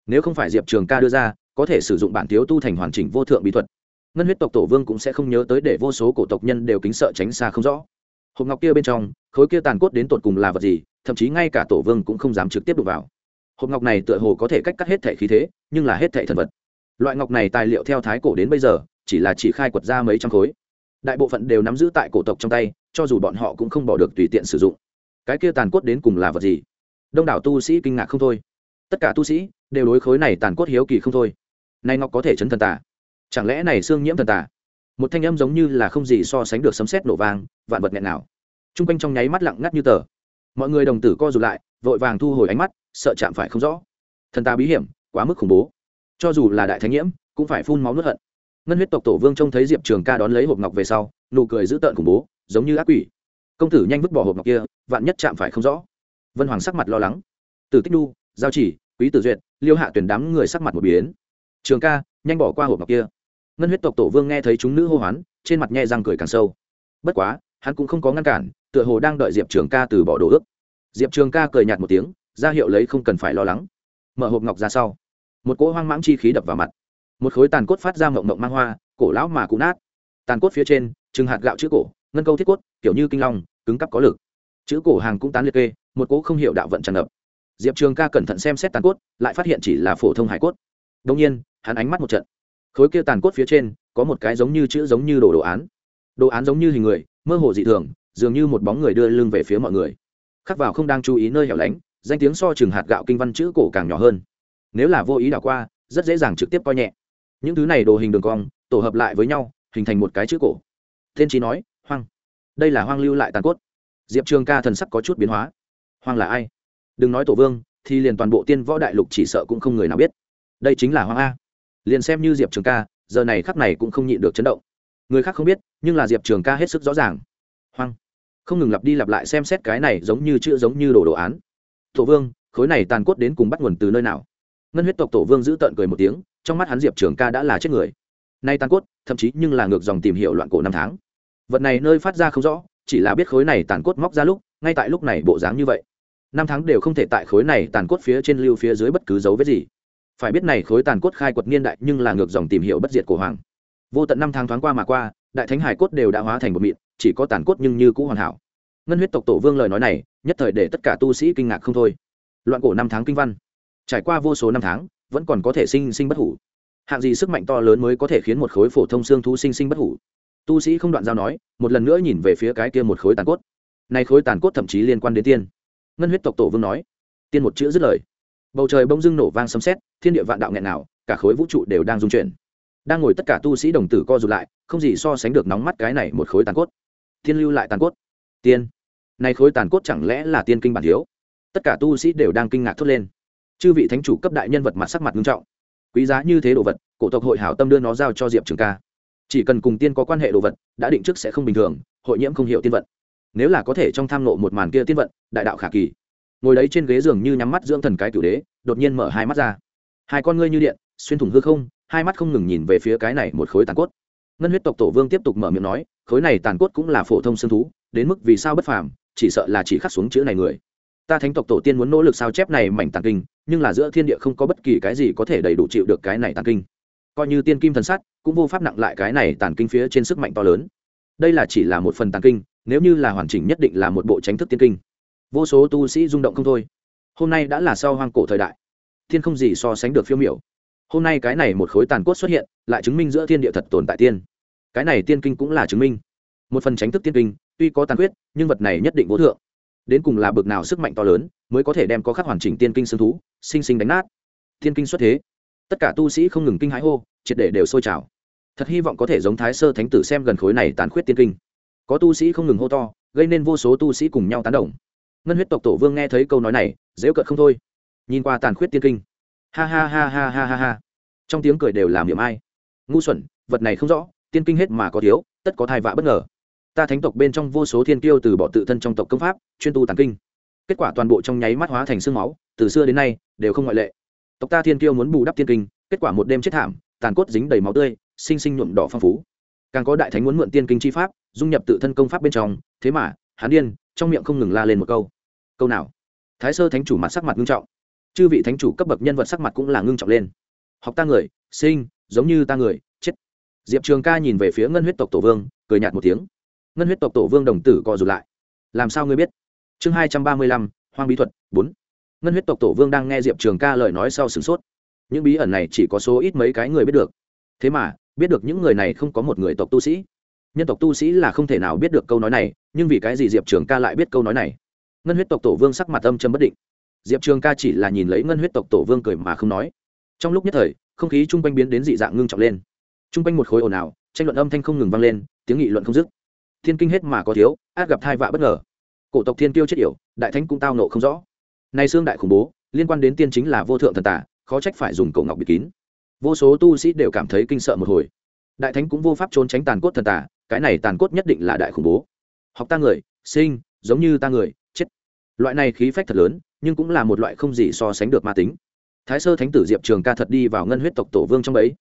Nếu không phải diệp trường ca đưa ra, có thể sử dụng bản thiếu tu thành hoàn chỉnh vô thượng bí thuật. Ngân huyết tộc tổ vương cũng sẽ không nhớ tới để vô số cổ tộc nhân đều kính sợ tránh xa không rõ. Hộp ngọc kia bên trong, khối kia tàn cốt đến tột cùng là vật gì, thậm chí ngay cả tổ vương cũng không dám trực tiếp đụng vào. Hộp ngọc này tựa hồ có thể cách cắt hết thể khí thế, nhưng là hết thể thần vật. Loại ngọc này tài liệu theo thái cổ đến bây giờ, chỉ là chỉ khai quật ra mấy trăm khối. Đại bộ phận đều nắm giữ tại cổ tộc trong tay, cho dù bọn họ cũng không bỏ được tùy tiện sử dụng. Cái kia tàn cốt đến cùng là vật gì? Đông đảo tu sĩ kinh ngạc không thôi. Tất cả tu sĩ đều đối khối này tàn cốt hiếu kỳ không thôi. Nay ngọc có thể chấn thần tà? Chẳng lẽ này xương nhiễm thần tà? Một thanh âm giống như là không gì so sánh được sấm sét nổ vang, vạn vật nghẹn nào. T r u n g quanh trong nháy mắt lặng ngắt như tờ. Mọi người đồng tử co rụt lại, vội vàng thu hồi ánh mắt, sợ chạm phải không rõ. Thần tà bí hiểm, quá mức khủng bố. Cho dù là đại thánh nhiễm, cũng phải phun máu nuốt hận. Ngân huyết tộc tổ vương trông thấy diệp trường ca đón lấy hộp ngọc về sau, nụ cười dữ tợn khủng bố, giống như ác quỷ. Công tử nhanh vứt bỏ hộp ngọc kia, vạn nhất chạm phải không rõ vân hoàng sắc mặt lo lắng. Từ tích đu giao chỉ, quý tử duyệt, liêu hạ tuyển đám người sắc mặt một biến. Trường ca, nhanh bỏ qua hộp ngọc kia. Ngân huyết tộc tổ vương nghe thấy chúng nữ hô hoán, trên mặt nhẹ răng cười càng sâu. Bất quá, hắn cũng không có ngăn cản, tựa hồ đang đợi diệp trường ca từ bỏ đồ ước. Diệp trường ca cười nhạt một tiếng, ra hiệu lấy không cần phải lo lắng. Mở hộp ngọc ra sau, một cỗ hoang mãng chi khí đập vào mặt. Một khối tàn cốt phát ra mộng mộng mang hoa, cổ lão mà cụ nát. Tàn cốt phía trên chừng hạt gạo chữ cổ, ngân câu thiết cốt, kiểu như kinh long, cứng cắp có lực. Chữ cổ hàng cũng tán liệt kê một cỗ không hiểu đạo vận tràn ngập. Diệp trường ca cẩn thận xem xét tàn cốt, lại phát hiện chỉ là phổ thông hải cốt. Đông nhiên, hắn ánh mắt một trận. Khối kia tàn cốt phía trên, có một cái giống như chữ giống như đồ đồ án. Đồ án giống như hình người, mơ hồ dị thường, dường như một bóng người đưa lưng về phía mọi người. Khắc vào không đang chú ý nơi hẻo lánh, danh tiếng so chừng hạt gạo kinh văn chữ cổ càng nhỏ hơn. Nếu là vô ý đảo qua, rất dễ dàng trực tiếp coi nhẹ. Những thứ này đồ hình đường cong, tổ hợp lại với nhau, hình thành một cái chữ cổ. Thiên trí nói, hoang. Đây là hoang lưu lại tàn cốt. Diệp trường ca thần sắc có chút biến hóa hoang là ai? Đừng nói tổ vương, thì liền toàn bộ tiên võ đại lục chỉ sợ cũng không người nào biết. Đây chính là hoang a. Liền xem như diệp trường ca, giờ này khắc này cũng không nhịn được chấn động. Người khác không biết, nhưng là diệp trường ca hết sức rõ ràng. Hoang. Không ngừng lặp đi lặp lại xem xét cái này giống như chữ giống như đồ đồ án. Tổ vương, khối này tàn cốt đến cùng bắt nguồn từ nơi nào? Ngân huyết tộc tổ vương giữ tợn cười một tiếng, trong mắt hắn diệp trường ca đã là chết người. Nay tàn cốt, thậm chí nhưng là ngược dòng tìm hiểu loạn cổ năm tháng. Vật này nơi phát ra không rõ, chỉ là biết khối này tàn cốt móc ra lúc, ngay tại lúc này bộ dáng như vậy năm tháng đều không thể tại khối này tàn cốt phía trên lưu phía dưới bất cứ dấu vết gì. Phải biết này khối tàn cốt khai quật niên đại nhưng là ngược dòng tìm hiểu bất diệt của hoàng. Vô tận năm tháng thoáng qua mà qua, đại thánh hải cốt đều đã hóa thành một mịn, chỉ có tàn cốt nhưng như cũ hoàn hảo. Ngân huyết tộc tổ vương lời nói này, nhất thời để tất cả tu sĩ kinh ngạc không thôi. Loạn cổ năm tháng kinh văn. Trải qua vô số năm tháng, vẫn còn có thể sinh sinh bất hủ. Hạng gì sức mạnh to lớn mới có thể khiến một khối phổ thông xương thú sinh sinh bất hủ? Tu sĩ không đoạn giao nói, một lần nữa nhìn về phía cái kia một khối tàn cốt. Nay khối tàn cốt thậm chí liên quan đến tiên ngân huyết tộc tổ vương nói, tiên một chữ dứt lời. Bầu trời bông dưng nổ vang sấm sét, thiên địa vạn đạo nghẹn nào cả khối vũ trụ đều đang dung chuyển. Đang ngồi tất cả tu sĩ đồng tử co rụt lại, không gì so sánh được nóng mắt cái này một khối tàn cốt. Thiên lưu lại tàn cốt. Tiên. Nay khối tàn cốt chẳng lẽ là tiên kinh bản thiếu tất cả tu sĩ đều đang kinh ngạc thốt lên. Chư vị thánh chủ cấp đại nhân vật mặt sắc mặt nghiêm trọng. Quý giá như thế đồ vật, cổ tộc hội hảo tâm đưa nó giao cho diệp trường ca. Chỉ cần cùng tiên có quan hệ đồ vật, đã định trước sẽ không bình thường, hội nhiễm không hiểu tiên vận nếu là có thể trong tham nộ một màn kia tiên vận, đại đạo khả kỳ. Ngồi đấy trên ghế giường như nhắm mắt dưỡng thần cái cửu đế, đột nhiên mở hai mắt ra. Hai con ngươi như điện, xuyên thủng hư không, hai mắt không ngừng nhìn về phía cái này một khối tàn cốt. Ngân huyết tộc tổ vương tiếp tục mở miệng nói, khối này tàn cốt cũng là phổ thông xương thú, đến mức vì sao bất phàm, chỉ sợ là chỉ khắc xuống chữ này người. Ta thánh tộc tổ tiên muốn nỗ lực sao chép này mảnh tàn kinh, nhưng là giữa thiên địa không có bất kỳ cái gì có thể đầy đủ chịu được cái này tàn kinh. Coi như tiên kim thần sắt cũng vô pháp nặng lại cái này tàn kinh phía trên sức mạnh to lớn. Đây là chỉ là một phần tàn kinh nếu như là hoàn chỉnh nhất định là một bộ tránh thức tiên kinh. Vô số tu sĩ rung động không thôi. Hôm nay đã là sau hoang cổ thời đại. Thiên không gì so sánh được phiêu miểu. Hôm nay cái này một khối tàn cốt xuất hiện, lại chứng minh giữa thiên địa thật tồn tại tiên. Cái này tiên kinh cũng là chứng minh. Một phần tránh thức tiên kinh, tuy có tàn quyết nhưng vật này nhất định vô thượng. Đến cùng là bực nào sức mạnh to lớn, mới có thể đem có khắc hoàn chỉnh tiên kinh sương thú, sinh sinh đánh nát. Tiên kinh xuất thế. Tất cả tu sĩ không ngừng kinh hãi hô, triệt để đều sôi trào. Thật hy vọng có thể giống thái sơ thánh tử xem gần khối này tàn khuyết tiên kinh có tu sĩ không ngừng hô to, gây nên vô số tu sĩ cùng nhau tán đồng. Ngân huyết tộc tổ vương nghe thấy câu nói này dễ cợt không thôi. Nhìn qua tàn khuyết tiên kinh. Ha ha ha ha ha ha ha. Trong tiếng cười đều làm miệng ai. Ngu xuẩn, vật này không rõ, tiên kinh hết mà có thiếu, tất có thai vạ bất ngờ. Ta thánh tộc bên trong vô số thiên tiêu từ bỏ tự thân trong tộc công pháp, chuyên tu tàn kinh. Kết quả toàn bộ trong nháy mắt hóa thành sương máu, từ xưa đến nay, đều không ngoại lệ. Tộc ta thiên tiêu muốn bù đắp tiên kinh, kết quả một đêm chết thảm, tàn cốt dính đầy máu tươi, sinh sinh nhuộm đỏ phong phú càng có đại thánh muốn mượn tiên kinh chi pháp, dung nhập tự thân công pháp bên trong, thế mà, hắn điên, trong miệng không ngừng la lên một câu. Câu nào? Thái sơ thánh chủ mặt sắc mặt ngưng trọng. Chư vị thánh chủ cấp bậc nhân vật sắc mặt cũng là ngưng trọng lên. Học ta người, sinh, giống như ta người, chết. Diệp trường ca nhìn về phía ngân huyết tộc tổ vương, cười nhạt một tiếng. Ngân huyết tộc tổ vương đồng tử co rụt lại. Làm sao ngươi biết? Chương hai trăm ba mươi lăm, hoang bí thuật, bốn. Ngân huyết tộc tổ vương đang nghe diệp trường ca lời nói sau sửng sốt. Những bí ẩn này chỉ có số ít mấy cái người biết được. Thế mà biết được những người này không có một người tộc tu sĩ. Nhân tộc tu sĩ là không thể nào biết được câu nói này, nhưng vì cái gì diệp trường ca lại biết câu nói này? Ngân huyết tộc tổ vương sắc mặt âm châm bất định. Diệp trường ca chỉ là nhìn lấy ngân huyết tộc tổ vương cười mà không nói. Trong lúc nhất thời, không khí chung quanh biến đến dị dạng ngưng trọng lên. Chung quanh một khối ồn ào, tranh luận âm thanh không ngừng vang lên, tiếng nghị luận không dứt. Thiên kinh hết mà có thiếu, át gặp thai vạ bất ngờ. Cổ tộc thiên tiêu chết yểu, đại thánh cũng tao nộ không rõ. Nay xương đại khủng bố, liên quan đến tiên chính là vô thượng thần tả khó trách phải dùng cổ ngọc bịt kín vô số tu sĩ đều cảm thấy kinh sợ một hồi. Đại thánh cũng vô pháp trốn tránh tàn cốt thần tả cái này tàn cốt nhất định là đại khủng bố. Học ta người, sinh, giống như ta người, chết. Loại này khí phách thật lớn, nhưng cũng là một loại không gì so sánh được ma tính. Thái sơ thánh tử diệp trường ca thật đi vào ngân huyết tộc tổ vương trong ấy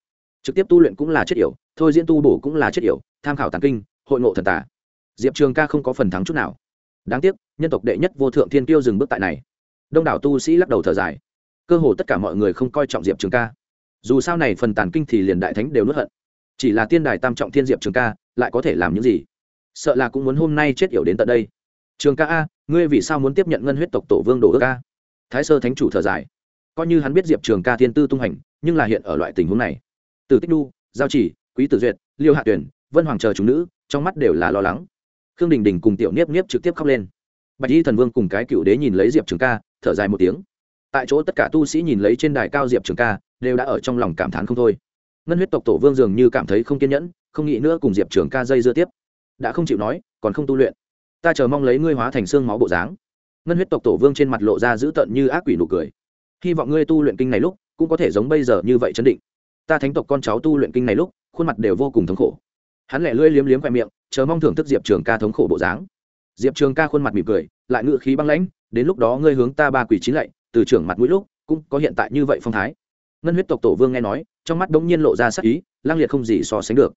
trực tiếp tu luyện cũng là chết yểu, thôi diễn tu bổ cũng là chết yểu, tham khảo tàn kinh, hội ngộ thần tả diệp trường ca không có phần thắng chút nào. Đáng tiếc, nhân tộc đệ nhất vô thượng thiên tiêu dừng bước tại này. Đông đảo tu sĩ lắc đầu thở dài. Cơ hồ tất cả mọi người không coi trọng diệp trường ca dù sao này phần tàn kinh thì liền đại thánh đều nuốt hận. Chỉ là tiên đài tam trọng thiên diệp trường ca lại có thể làm những gì? Sợ là cũng muốn hôm nay chết yểu đến tận đây. Trường ca a, ngươi vì sao muốn tiếp nhận ngân huyết tộc tổ vương đồ ước a? Thái sơ thánh chủ thở dài. Coi như hắn biết diệp trường ca thiên tư tung hành, nhưng là hiện ở loại tình huống này. Từ tích đu, giao chỉ, quý tử duyệt, liêu hạ tuyển, vân hoàng chờ chúng nữ, trong mắt đều là lo lắng. Khương đình đình cùng tiểu niếp niếp trực tiếp khóc lên. Bạch y thần vương cùng cái cựu đế nhìn lấy diệp trường ca, thở dài một tiếng. Tại chỗ tất cả tu sĩ nhìn lấy trên đài cao diệp trường ca đều đã ở trong lòng cảm thán không thôi. Ngân huyết tộc tổ vương dường như cảm thấy không kiên nhẫn, không nghĩ nữa cùng diệp trường ca dây dưa tiếp. Đã không chịu nói, còn không tu luyện. Ta chờ mong lấy ngươi hóa thành xương máu bộ dáng. Ngân huyết tộc tổ vương trên mặt lộ ra dữ tợn như ác quỷ nụ cười. Hy vọng ngươi tu luyện kinh này lúc, cũng có thể giống bây giờ như vậy chấn định. Ta thánh tộc con cháu tu luyện kinh này lúc, khuôn mặt đều vô cùng thống khổ. Hắn lẻ lưỡi liếm liếm khoe miệng, chờ mong thưởng thức diệp trường ca thống khổ bộ dáng. Diệp trường ca khuôn mặt mỉm cười, lại ngự khí băng lãnh, đến lúc đó ngươi hướng ta ba quỷ chín lạy, từ trưởng mặt mũi lúc, cũng có hiện tại như vậy phong thái ngân huyết tộc tổ vương nghe nói, trong mắt đống nhiên lộ ra sắc ý, lang liệt không gì so sánh được.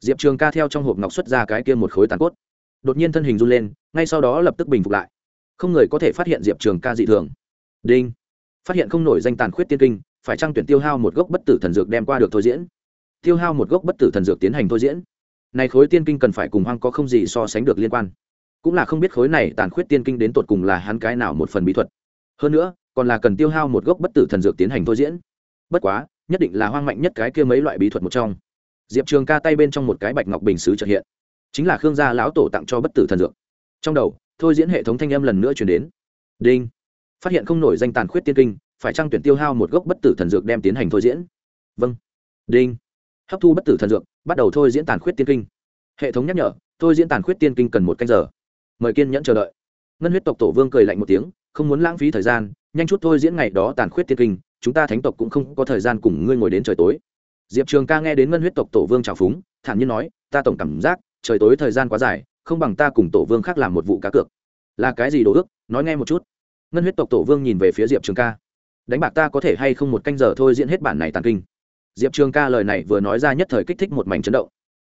Diệp trường ca theo trong hộp ngọc xuất ra cái kia một khối tàn cốt. Đột nhiên thân hình run lên, ngay sau đó lập tức bình phục lại. Không người có thể phát hiện diệp trường ca dị thường. Đinh! Phát hiện không nổi danh tàn khuyết tiên kinh, phải trang tuyển tiêu hao một gốc bất tử thần dược đem qua được thôi diễn? Tiêu hao một gốc bất tử thần dược tiến hành thôi diễn. Này khối tiên kinh cần phải cùng hoang có không gì so sánh được liên quan. Cũng là không biết khối này tàn khuyết tiên kinh đến tột cùng là hắn cái nào một phần bí thuật. Hơn nữa, còn là cần tiêu hao một gốc bất tử thần dược tiến hành thôi diễn bất quá, nhất định là hoang mạnh nhất cái kia mấy loại bí thuật một trong. Diệp trường ca tay bên trong một cái bạch ngọc bình xứ trợ hiện. Chính là khương gia lão tổ tặng cho bất tử thần dược. Trong đầu, thôi diễn hệ thống thanh âm lần nữa chuyển đến. Đinh. Phát hiện không nổi danh tàn khuyết tiên kinh, phải trăng tuyển tiêu hao một gốc bất tử thần dược đem tiến hành thôi diễn? Vâng. Đinh. Hấp thu bất tử thần dược, bắt đầu thôi diễn tàn khuyết tiên kinh. Hệ thống nhắc nhở, thôi diễn tàn khuyết tiên kinh cần một canh giờ. Mời kiên nhẫn chờ đợi. Ngân huyết tộc tổ vương cười lạnh một tiếng, không muốn lãng phí thời gian, nhanh chút thôi diễn ngày đó tàn khuyết tiên kinh chúng ta thánh tộc cũng không có thời gian cùng ngươi ngồi đến trời tối. Diệp trường ca nghe đến ngân huyết tộc tổ vương trào phúng, thản nhiên nói, ta tổng cảm giác, trời tối thời gian quá dài, không bằng ta cùng tổ vương khác làm một vụ cá cược. Là cái gì đồ ước? Nói nghe một chút. Ngân huyết tộc tổ vương nhìn về phía diệp trường ca. Đánh bạc ta có thể hay không một canh giờ thôi diễn hết bản này tàn kinh. Diệp trường ca lời này vừa nói ra nhất thời kích thích một mảnh chấn động.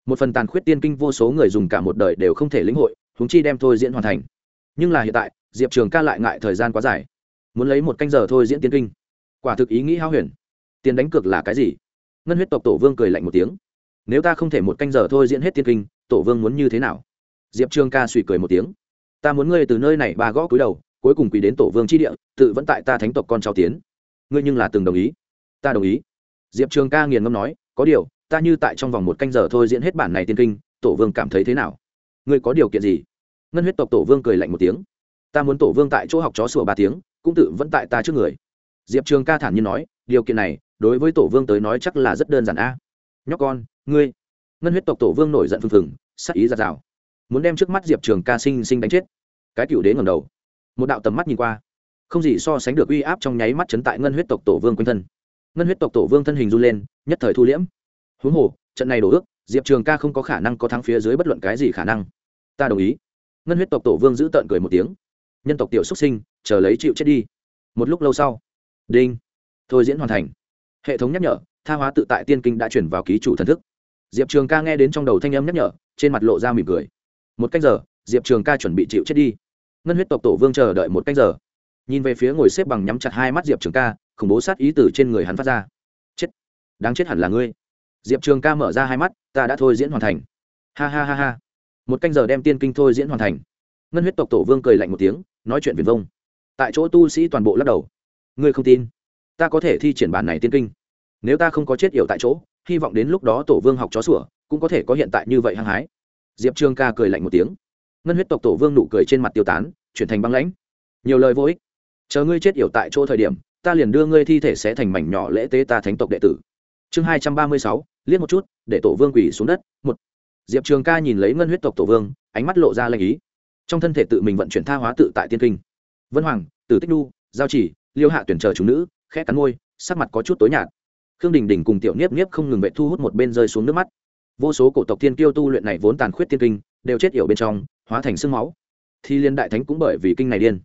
Một phần tàn khuyết tiên kinh vô số người dùng cả một đời đều không thể lĩnh hội húng chi đem thôi diễn hoàn thành. Nhưng là hiện tại, diệp trường ca lại ngại thời gian quá dài. Muốn lấy một canh giờ thôi diễn tiên kinh quả thực ý nghĩ hao huyền. Tiền đánh cược là cái gì? Ngân huyết tộc tổ vương cười lạnh một tiếng. Nếu ta không thể một canh giờ thôi diễn hết tiên kinh, tổ vương muốn như thế nào? Diệp trường ca suy cười một tiếng. Ta muốn ngươi từ nơi này ba gõ cúi đầu, cuối cùng quỳ đến tổ vương tri địa, tự vẫn tại ta thánh tộc con cháu tiến. Ngươi nhưng là từng đồng ý. Ta đồng ý. Diệp trường ca nghiền ngâm nói, có điều, ta như tại trong vòng một canh giờ thôi diễn hết bản này tiên kinh, tổ vương cảm thấy thế nào? Ngươi có điều kiện gì? Ngân huyết tộc tổ vương cười lạnh một tiếng. Ta muốn tổ vương tại chỗ học chó sủa ba tiếng, cũng tự vẫn tại ta trước người diệp trường ca thản nhiên nói, điều kiện này, đối với tổ vương tới nói chắc là rất đơn giản a. Nhóc con, ngươi. Ngân huyết tộc tổ vương nổi giận phừng phừng, sắc ý ra rào. Muốn đem trước mắt diệp trường ca sinh sinh đánh chết. Cái cựu đế ngầm đầu. Một đạo tầm mắt nhìn qua. Không gì so sánh được uy áp trong nháy mắt chấn tại ngân huyết tộc tổ vương quanh thân. Ngân huyết tộc tổ vương thân hình run lên, nhất thời thu liễm. Huống hồ, trận này đổ ước, diệp trường ca không có khả năng có thắng phía dưới bất luận cái gì khả năng. Ta đồng ý. Ngân huyết tộc tổ vương giữ tợn cười một tiếng. Nhân tộc tiểu xuất sinh, chờ lấy chịu chết đi. Một lúc lâu sau đinh. Thôi diễn hoàn thành. Hệ thống nhắc nhở, tha hóa tự tại tiên kinh đã chuyển vào ký chủ thần thức. Diệp trường ca nghe đến trong đầu thanh âm nhắc nhở, trên mặt lộ ra mỉm cười. Một cách giờ, diệp trường ca chuẩn bị chịu chết đi. Ngân huyết tộc tổ vương chờ đợi một cách giờ. Nhìn về phía ngồi xếp bằng nhắm chặt hai mắt diệp trường ca, khủng bố sát ý tử trên người hắn phát ra. Chết. Đáng chết hẳn là ngươi. Diệp trường ca mở ra hai mắt, ta đã thôi diễn hoàn thành. Ha ha ha ha. Một canh giờ đem tiên kinh thôi diễn hoàn thành. Ngân huyết tộc tổ vương cười lạnh một tiếng, nói chuyện viền vông. Tại chỗ tu sĩ toàn bộ lắc đầu ngươi không tin. Ta có thể thi triển bản này tiên kinh. Nếu ta không có chết yểu tại chỗ hy vọng đến lúc đó tổ vương học chó sủa cũng có thể có hiện tại như vậy hăng hái. Diệp Trương ca cười lạnh một tiếng. Ngân huyết tộc tổ vương nụ cười trên mặt tiêu tán chuyển thành băng lãnh. Nhiều lời vô ích. Chờ ngươi chết yểu tại chỗ thời điểm ta liền đưa ngươi thi thể sẽ thành mảnh nhỏ lễ tế ta thánh tộc đệ tử. Chương hai trăm ba mươi sáu liếc một chút để tổ vương quỳ xuống đất một. Diệp trường ca nhìn lấy ngân huyết tộc tổ vương ánh mắt lộ ra lanh ý. Trong thân thể tự mình vận chuyển tha hóa tự tại tiên kinh. Vân hoàng tử tích Nu, giao chỉ liêu hạ tuyển chờ chúng nữ, khẽ cắn môi, sắc mặt có chút tối nhạt. Khương đình đình cùng tiểu niếp niếp không ngừng vệ thu hút một bên rơi xuống nước mắt. Vô số cổ tộc tiên kiêu tu luyện này vốn tàn khuyết tiên kinh, đều chết yểu bên trong, hóa thành sương máu. Thì liên đại thánh cũng bởi vì kinh này điên.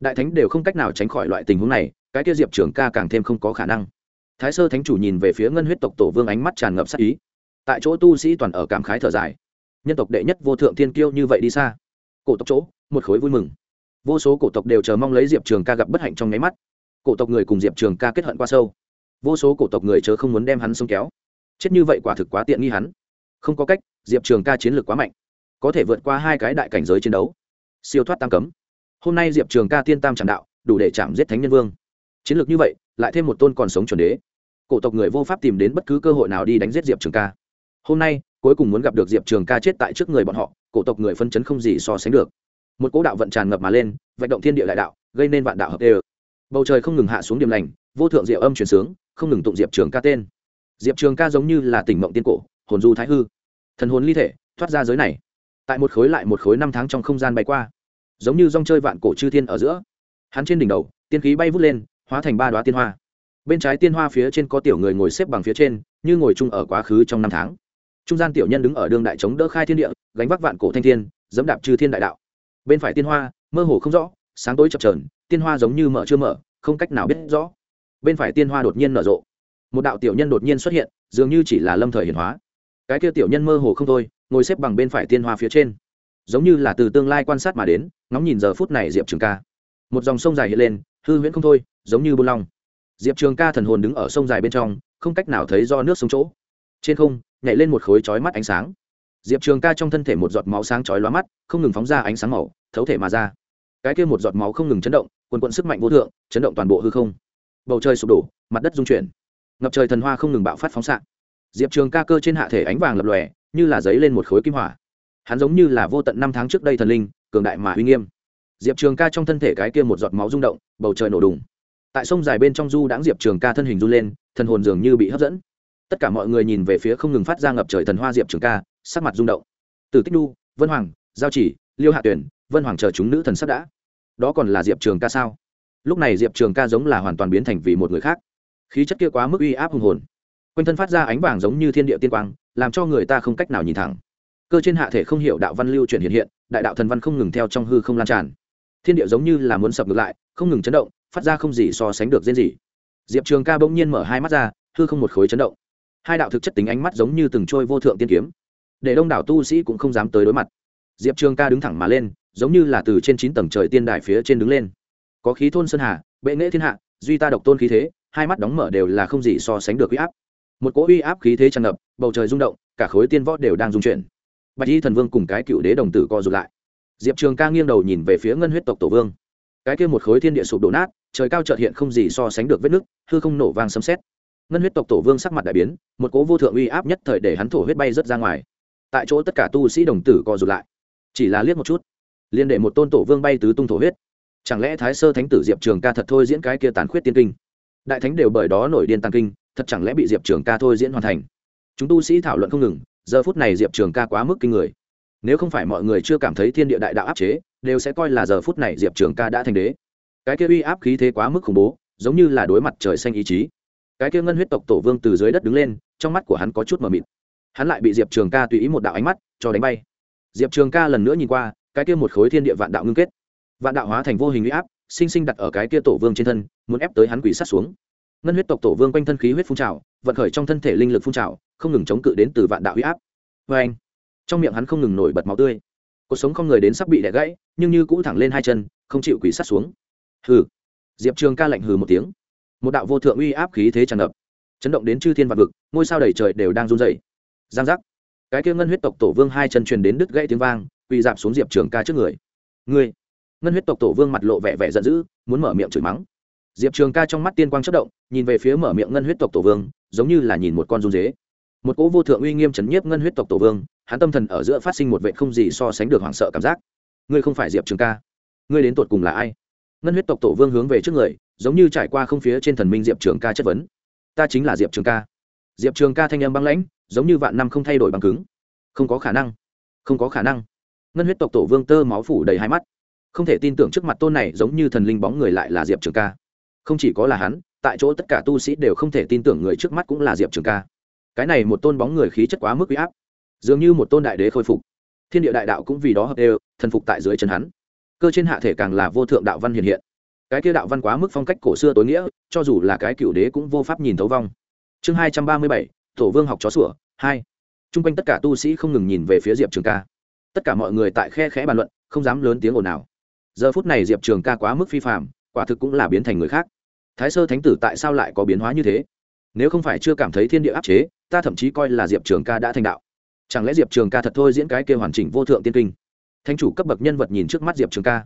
Đại thánh đều không cách nào tránh khỏi loại tình huống này, cái kia diệp trưởng ca càng thêm không có khả năng. Thái sơ thánh chủ nhìn về phía ngân huyết tộc tổ vương ánh mắt tràn ngập sắc ý. Tại chỗ tu sĩ toàn ở cảm khái thở dài. Nhân tộc đệ nhất vô thượng tiên kiêu như vậy đi xa. Cổ tộc chỗ, một khối vui mừng. Vô số cổ tộc đều chờ mong lấy diệp trường ca gặp bất hạnh trong nháy mắt cổ tộc người cùng diệp trường ca kết hận qua sâu. Vô số cổ tộc người chớ không muốn đem hắn sống kéo. Chết như vậy quả thực quá tiện nghi hắn. Không có cách, diệp trường ca chiến lược quá mạnh. Có thể vượt qua hai cái đại cảnh giới chiến đấu. Siêu thoát tam cấm. Hôm nay diệp trường ca tiên tam tràng đạo, đủ để chạm giết thánh nhân vương. Chiến lược như vậy, lại thêm một tôn còn sống chuẩn đế. Cổ tộc người vô pháp tìm đến bất cứ cơ hội nào đi đánh giết diệp trường ca. Hôm nay, cuối cùng muốn gặp được diệp trường ca chết tại trước người bọn họ, cổ tộc người phân chấn không gì so sánh được. Một cỗ đạo vận tràn ngập mà lên vận động thiên địa đại đạo, gây nên vạn đạo hợp đê bầu trời không ngừng hạ xuống điểm lành, vô thượng diệu âm truyền sướng, không ngừng tụng diệp trường ca tên. Diệp trường ca giống như là tỉnh mộng tiên cổ, hồn du thái hư. Thần hồn ly thể, thoát ra giới này. Tại một khối lại một khối năm tháng trong không gian bay qua. Giống như rong chơi vạn cổ chư thiên ở giữa. Hắn trên đỉnh đầu, tiên khí bay vút lên, hóa thành ba đoá tiên hoa. Bên trái tiên hoa phía trên có tiểu người ngồi xếp bằng phía trên, như ngồi chung ở quá khứ trong năm tháng. Trung gian tiểu nhân đứng ở đường đại chống đỡ khai thiên địa, gánh vác vạn cổ thanh thiên, dẫm đạp chư thiên đại đạo. Bên phải tiên hoa, mơ hồ không rõ sáng tối chập trờn tiên hoa giống như mở chưa mở, không cách nào biết rõ. Bên phải tiên hoa đột nhiên nở rộ. Một đạo tiểu nhân đột nhiên xuất hiện, dường như chỉ là lâm thời hiển hóa. Cái kia tiểu nhân mơ hồ không thôi, ngồi xếp bằng bên phải tiên hoa phía trên. Giống như là từ tương lai quan sát mà đến, ngóng nhìn giờ phút này diệp trường ca. Một dòng sông dài hiện lên, hư huyễn không thôi, giống như buôn long. Diệp trường ca thần hồn đứng ở sông dài bên trong, không cách nào thấy do nước sông chỗ. Trên không, nhảy lên một khối chói mắt ánh sáng. Diệp trường ca trong thân thể một giọt máu sáng chói lóa mắt, không ngừng phóng ra ánh sáng màu, thấu thể mà ra cái kia một giọt máu không ngừng chấn động, quần quận sức mạnh vô thượng, chấn động toàn bộ hư không. Bầu trời sụp đổ, mặt đất dung chuyển. Ngập trời thần hoa không ngừng bạo phát phóng xạ. Diệp trường ca cơ trên hạ thể ánh vàng lập lòe, như là giấy lên một khối kim hỏa. Hắn giống như là vô tận năm tháng trước đây thần linh, cường đại mà uy nghiêm. Diệp trường ca trong thân thể cái kia một giọt máu rung động, bầu trời nổ đùng. Tại sông dài bên trong du đãng diệp trường ca thân hình run lên, thần hồn dường như bị hấp dẫn. Tất cả mọi người nhìn về phía không ngừng phát ra ngập trời thần hoa diệp trường ca, sắc mặt rung động. Từ tích đu, vân hoàng, giao chỉ, liêu hạ tuyển, vân hoàng chờ chúng nữ thần sắp đã đó còn là diệp trường ca sao? Lúc này diệp trường ca giống là hoàn toàn biến thành vì một người khác. Khí chất kia quá mức uy áp hùng hồn. Quanh thân phát ra ánh vàng giống như thiên địa tiên quang, làm cho người ta không cách nào nhìn thẳng. Cơ trên hạ thể không hiểu đạo văn lưu chuyển hiện hiện, đại đạo thần văn không ngừng theo trong hư không lan tràn. Thiên địa giống như là muốn sập ngược lại, không ngừng chấn động, phát ra không gì so sánh được diễn gì diệp trường ca bỗng nhiên mở hai mắt ra, hư không một khối chấn động. Hai đạo thực chất tính ánh mắt giống như từng trôi vô thượng tiên kiếm. Để đông đảo tu sĩ cũng không dám tới đối mặt. Diệp trường ca đứng thẳng mà lên giống như là từ trên chín tầng trời tiên đài phía trên đứng lên. Có khí thôn sơn hà, bệ nghệ thiên hạ, duy ta độc tôn khí thế, hai mắt đóng mở đều là không gì so sánh được uy áp. Một cỗ uy áp khí thế tràn ngập, bầu trời rung động, cả khối tiên võ đều đang rung chuyển. Bạch y thần vương cùng cái cựu đế đồng tử co rụt lại. Diệp trường ca nghiêng đầu nhìn về phía ngân huyết tộc tổ vương. Cái kia một khối thiên địa sụp đổ nát, trời cao trợt hiện không gì so sánh được vết nứt, hư không nổ vang sấm xét ngân huyết tộc tổ vương sắc mặt đại biến, một cố vô thượng uy áp nhất thời để hắn thổ huyết bay rớt ra ngoài. Tại chỗ tất cả tu sĩ đồng tử co rụt lại. Chỉ là liếc một chút liên để một tôn tổ vương bay tứ tung thổ huyết. Chẳng lẽ thái sơ thánh tử diệp trường ca thật thôi diễn cái kia tàn khuyết tiên kinh? Đại thánh đều bởi đó nổi điên tàn kinh, thật chẳng lẽ bị diệp trường ca thôi diễn hoàn thành? Chúng tu sĩ thảo luận không ngừng, giờ phút này diệp trường ca quá mức kinh người. Nếu không phải mọi người chưa cảm thấy thiên địa đại đạo áp chế, đều sẽ coi là giờ phút này diệp trường ca đã thành đế. Cái kia uy áp khí thế quá mức khủng bố, giống như là đối mặt trời xanh ý chí. Cái kia ngân huyết tộc tổ vương từ dưới đất đứng lên, trong mắt của hắn có chút mờ mịt. Hắn lại bị diệp trường ca tùy ý một đạo ánh mắt cho đánh bay. Diệp trường ca lần nữa nhìn qua cái kia một khối thiên địa vạn đạo ngưng kết. Vạn đạo hóa thành vô hình uy áp, sinh sinh đặt ở cái kia tổ vương trên thân, muốn ép tới hắn quỷ sát xuống. Ngân huyết tộc tổ vương quanh thân khí huyết phun trào, vận khởi trong thân thể linh lực phun trào, không ngừng chống cự đến từ vạn đạo huy áp. Vê anh, trong miệng hắn không ngừng nổi bật máu tươi. Cuộc sống không người đến sắp bị đẻ gãy, nhưng như cũ thẳng lên hai chân, không chịu quỷ sát xuống. Hừ. Diệp trường ca lạnh hừ một tiếng. Một đạo vô thượng uy áp khí thế tràn ngập, chấn động đến chư thiên vạn vực, ngôi sao đầy trời đều đang run rẩy. Giang giác. Cái kia ngân huyết tộc tổ vương hai chân truyền đến đứt gãy tiếng vang quỳ dạp xuống diệp trường ca trước người. Ngươi? Ngân huyết tộc tổ vương mặt lộ vẻ vẻ giận dữ, muốn mở miệng chửi mắng. Diệp trường ca trong mắt tiên quang chất động, nhìn về phía mở miệng ngân huyết tộc tổ vương, giống như là nhìn một con run dế. Một cỗ vô thượng uy nghiêm chấn nhiếp ngân huyết tộc tổ vương, hắn tâm thần ở giữa phát sinh một vệ không gì so sánh được hoảng sợ cảm giác. Ngươi không phải diệp trường ca? Ngươi đến tột cùng là ai? Ngân huyết tộc tổ vương hướng về trước người, giống như trải qua không phía trên thần minh diệp trường ca chất vấn. Ta chính là diệp trường ca. Diệp trường ca thanh âm băng lãnh, giống như vạn năm không thay đổi bằng cứng. Không có khả năng. Không có khả năng ngân huyết tộc tổ vương tơ máu phủ đầy hai mắt. Không thể tin tưởng trước mặt tôn này giống như thần linh bóng người lại là diệp trường ca. Không chỉ có là hắn, tại chỗ tất cả tu sĩ đều không thể tin tưởng người trước mắt cũng là diệp trường ca. Cái này một tôn bóng người khí chất quá mức huy áp. Dường như một tôn đại đế khôi phục. Thiên địa đại đạo cũng vì đó hợp đều, thần phục tại dưới chân hắn. Cơ trên hạ thể càng là vô thượng đạo văn hiện hiện. Cái kia đạo văn quá mức phong cách cổ xưa tối nghĩa, cho dù là cái cựu đế cũng vô pháp nhìn thấu vong. Chương hai trăm ba mươi bảy, tổ vương học chó sủa, hai. T r u n g quanh tất cả tu sĩ không ngừng nhìn về phía diệp trường ca tất cả mọi người tại khe khẽ bàn luận, không dám lớn tiếng ồn nào giờ phút này diệp trường ca quá mức phi phạm quả thực cũng là biến thành người khác. Thái sơ thánh tử tại sao lại có biến hóa như thế? Nếu không phải chưa cảm thấy thiên địa áp chế, ta thậm chí coi là diệp trường ca đã thành đạo. Chẳng lẽ diệp trường ca thật thôi diễn cái kêu hoàn chỉnh vô thượng tiên kinh? Thanh chủ cấp bậc nhân vật nhìn trước mắt diệp trường ca.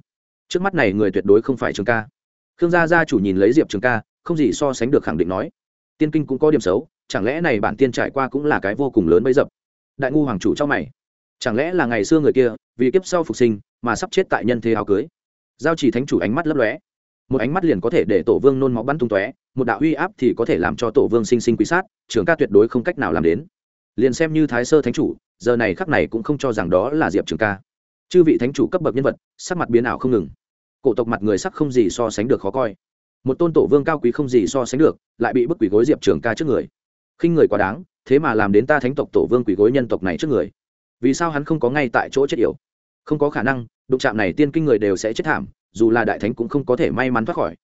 Trước mắt này người tuyệt đối không phải trường ca. Khương gia gia chủ nhìn lấy diệp trường ca, không gì so sánh được khẳng định nói. Tiên kinh cũng có điểm xấu, chẳng lẽ này bản tiên trải qua cũng là cái vô cùng lớn bấy dập? Đại ngu hoàng chủ trong mày chẳng lẽ là ngày xưa người kia, vì kiếp sau phục sinh, mà sắp chết tại nhân thế áo cưới? Giao chỉ thánh chủ ánh mắt lấp lóe. Một ánh mắt liền có thể để tổ vương nôn máu bắn tung tóe, một đạo uy áp thì có thể làm cho tổ vương sinh sinh quý sát, trưởng ca tuyệt đối không cách nào làm đến. Liền xem như thái sơ thánh chủ, giờ này khắc này cũng không cho rằng đó là diệp trường ca. Chư vị thánh chủ cấp bậc nhân vật, sắc mặt biến ảo không ngừng. Cổ tộc mặt người sắc không gì so sánh được khó coi. Một tôn tổ vương cao quý không gì so sánh được, lại bị bức quỷ gối diệp trường ca trước người. Khinh người quá đáng, thế mà làm đến ta thánh tộc tổ vương quỷ gối nhân tộc này trước người vì sao hắn không có ngay tại chỗ chết yểu? Không có khả năng, đụng chạm này tiên kinh người đều sẽ chết thảm, dù là đại thánh cũng không có thể may mắn thoát khỏi.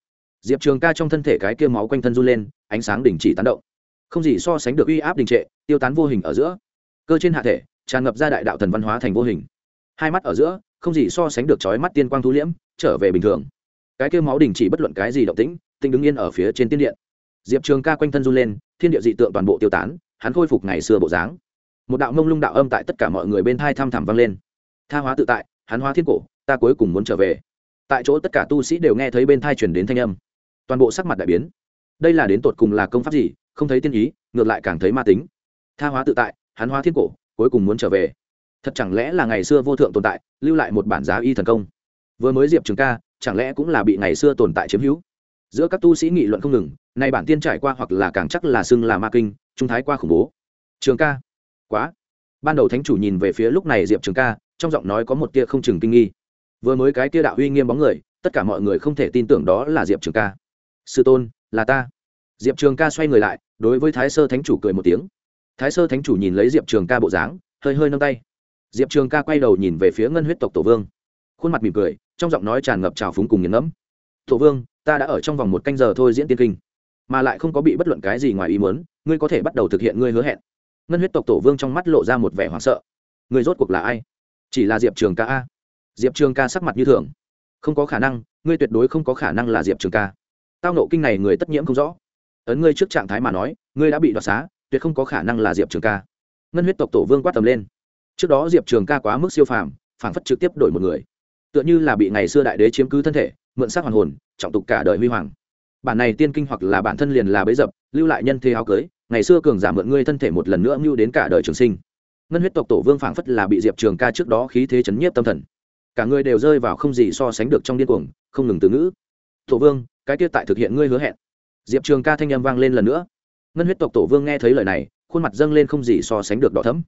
Diệp trường ca trong thân thể cái kia máu quanh thân run lên, ánh sáng đình chỉ tán động. Không gì so sánh được uy áp đình trệ, tiêu tán vô hình ở giữa. Cơ trên hạ thể, tràn ngập ra đại đạo thần văn hóa thành vô hình. Hai mắt ở giữa, không gì so sánh được chói mắt tiên quang thu liễm, trở về bình thường. Cái kêu máu đình chỉ bất luận cái gì động tĩnh tinh đứng yên ở phía trên tiên điện. Diệp trường ca quanh thân run lên, thiên địa dị tượng toàn bộ tiêu tán, hắn khôi phục ngày xưa bộ dáng một đạo mông lung đạo âm tại tất cả mọi người bên thai thăm thẳm vang lên. Tha hóa tự tại, hắn hóa thiên cổ, ta cuối cùng muốn trở về. Tại chỗ tất cả tu sĩ đều nghe thấy bên thai chuyển đến thanh âm. Toàn bộ sắc mặt đại biến. Đây là đến tột cùng là công pháp gì, không thấy tiên ý, ngược lại càng thấy ma tính. Tha hóa tự tại, hắn hóa thiên cổ, cuối cùng muốn trở về. Thật chẳng lẽ là ngày xưa vô thượng tồn tại, lưu lại một bản giá y thần công? Vừa mới diệp trường ca, chẳng lẽ cũng là bị ngày xưa tồn tại chiếm hữu? Giữa các tu sĩ nghị luận không ngừng, nay bản tiên trải qua hoặc là càng chắc là xưng là ma kinh, trung thái qua khủng bố. Trường ca quá. Ban đầu thánh chủ nhìn về phía lúc này diệp trường ca, trong giọng nói có một tia không chừng kinh nghi. Vừa mới cái tia đạo uy nghiêm bóng người, tất cả mọi người không thể tin tưởng đó là diệp trường ca. Sư tôn, là ta. Diệp trường ca xoay người lại, đối với thái sơ thánh chủ cười một tiếng. Thái sơ thánh chủ nhìn lấy diệp trường ca bộ dáng, hơi hơi nâng tay. Diệp trường ca quay đầu nhìn về phía ngân huyết tộc tổ vương. Khuôn mặt mỉm cười, trong giọng nói tràn ngập trào phúng cùng nghiền ngẫm. Tổ vương, ta đã ở trong vòng một canh giờ thôi diễn tiên kinh, mà lại không có bị bất luận cái gì ngoài ý muốn, ngươi có thể bắt đầu thực hiện ngươi hứa hẹn ngân huyết tộc tổ vương trong mắt lộ ra một vẻ hoảng sợ. Người rốt cuộc là ai? Chỉ là diệp trường ca a. Diệp trường ca sắc mặt như thường. Không có khả năng, ngươi tuyệt đối không có khả năng là diệp trường ca. Tao nộ kinh này người tất nhiễm không rõ. Ấn ngươi trước trạng thái mà nói, ngươi đã bị đoạt xá, tuyệt không có khả năng là diệp trường ca. Ngân huyết tộc tổ vương quát tầm lên. Trước đó diệp trường ca quá mức siêu phàm, phảng phất trực tiếp đổi một người. Tựa như là bị ngày xưa đại đế chiếm cứ thân thể, mượn xác hoàn hồn, trọng tục cả đời huy hoàng. Bản này tiên kinh hoặc là bản thân liền là bấy dập, lưu lại nhân thế áo cưới ngày xưa cường giả mượn ngươi thân thể một lần nữa mưu đến cả đời trường sinh. Ngân huyết tộc tổ vương phảng phất là bị diệp trường ca trước đó khí thế chấn nhiếp tâm thần. Cả người đều rơi vào không gì so sánh được trong điên cuồng, không ngừng từ ngữ. Tổ vương, cái kia tại thực hiện ngươi hứa hẹn. Diệp trường ca thanh â m vang lên lần nữa. Ngân huyết tộc tổ vương nghe thấy lời này, khuôn mặt dâng lên không gì so sánh được đỏ thấm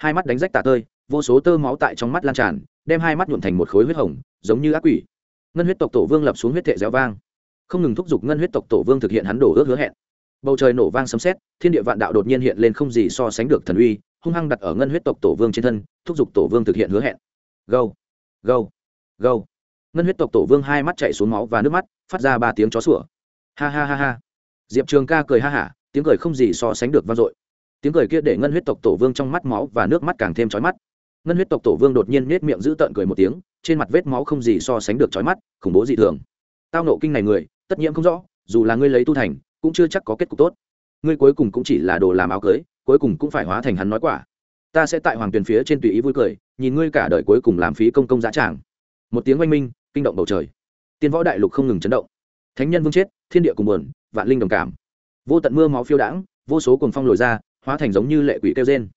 hai mắt đánh rách tả tơi, vô số tơ máu tại trong mắt lan tràn, đem hai mắt nhuộn thành một khối huyết hồng, giống như ác quỷ. Ngân huyết tộc tổ vương lập xuống huyết thệ réo vang. Không ngừng thúc giục ngân huyết tộc tổ vương thực hiện hắn đổ ước hứa hẹn bầu trời nổ vang sấm sét, thiên địa vạn đạo đột nhiên hiện lên không gì so sánh được thần uy, hung hăng đặt ở ngân huyết tộc tổ vương trên thân, thúc giục tổ vương thực hiện hứa hẹn. Gâu gâu gâu. Ngân huyết tộc tổ vương hai mắt chạy xuống máu và nước mắt, phát ra ba tiếng chó sủa. Ha ha ha ha. Diệp trường ca cười ha hả, tiếng cười không gì so sánh được vang dội. Tiếng cười kia để ngân huyết tộc tổ vương trong mắt máu và nước mắt càng thêm chói mắt. Ngân huyết tộc tổ vương đột nhiên nết miệng giữ tợn cười một tiếng, trên mặt vết máu không gì so sánh được chói mắt, khủng bố dị thường. Tao nộ kinh này người, tất nhiên không rõ, dù là ngươi lấy tu thành cũng chưa chắc có kết cục tốt. Ngươi cuối cùng cũng chỉ là đồ làm áo cưới, cuối cùng cũng phải hóa thành hắn nói quả. Ta sẽ tại hoàng tuyền phía trên tùy ý vui cười, nhìn ngươi cả đời cuối cùng làm phí công công giá tràng. Một tiếng oanh minh, kinh động bầu trời. Tiên võ đại lục không ngừng chấn động. Thánh nhân vương chết, thiên địa cùng buồn, vạn linh đồng cảm. Vô tận mưa máu phiêu đãng, vô số cuồng phong lồi ra, hóa thành giống như lệ quỷ kêu trên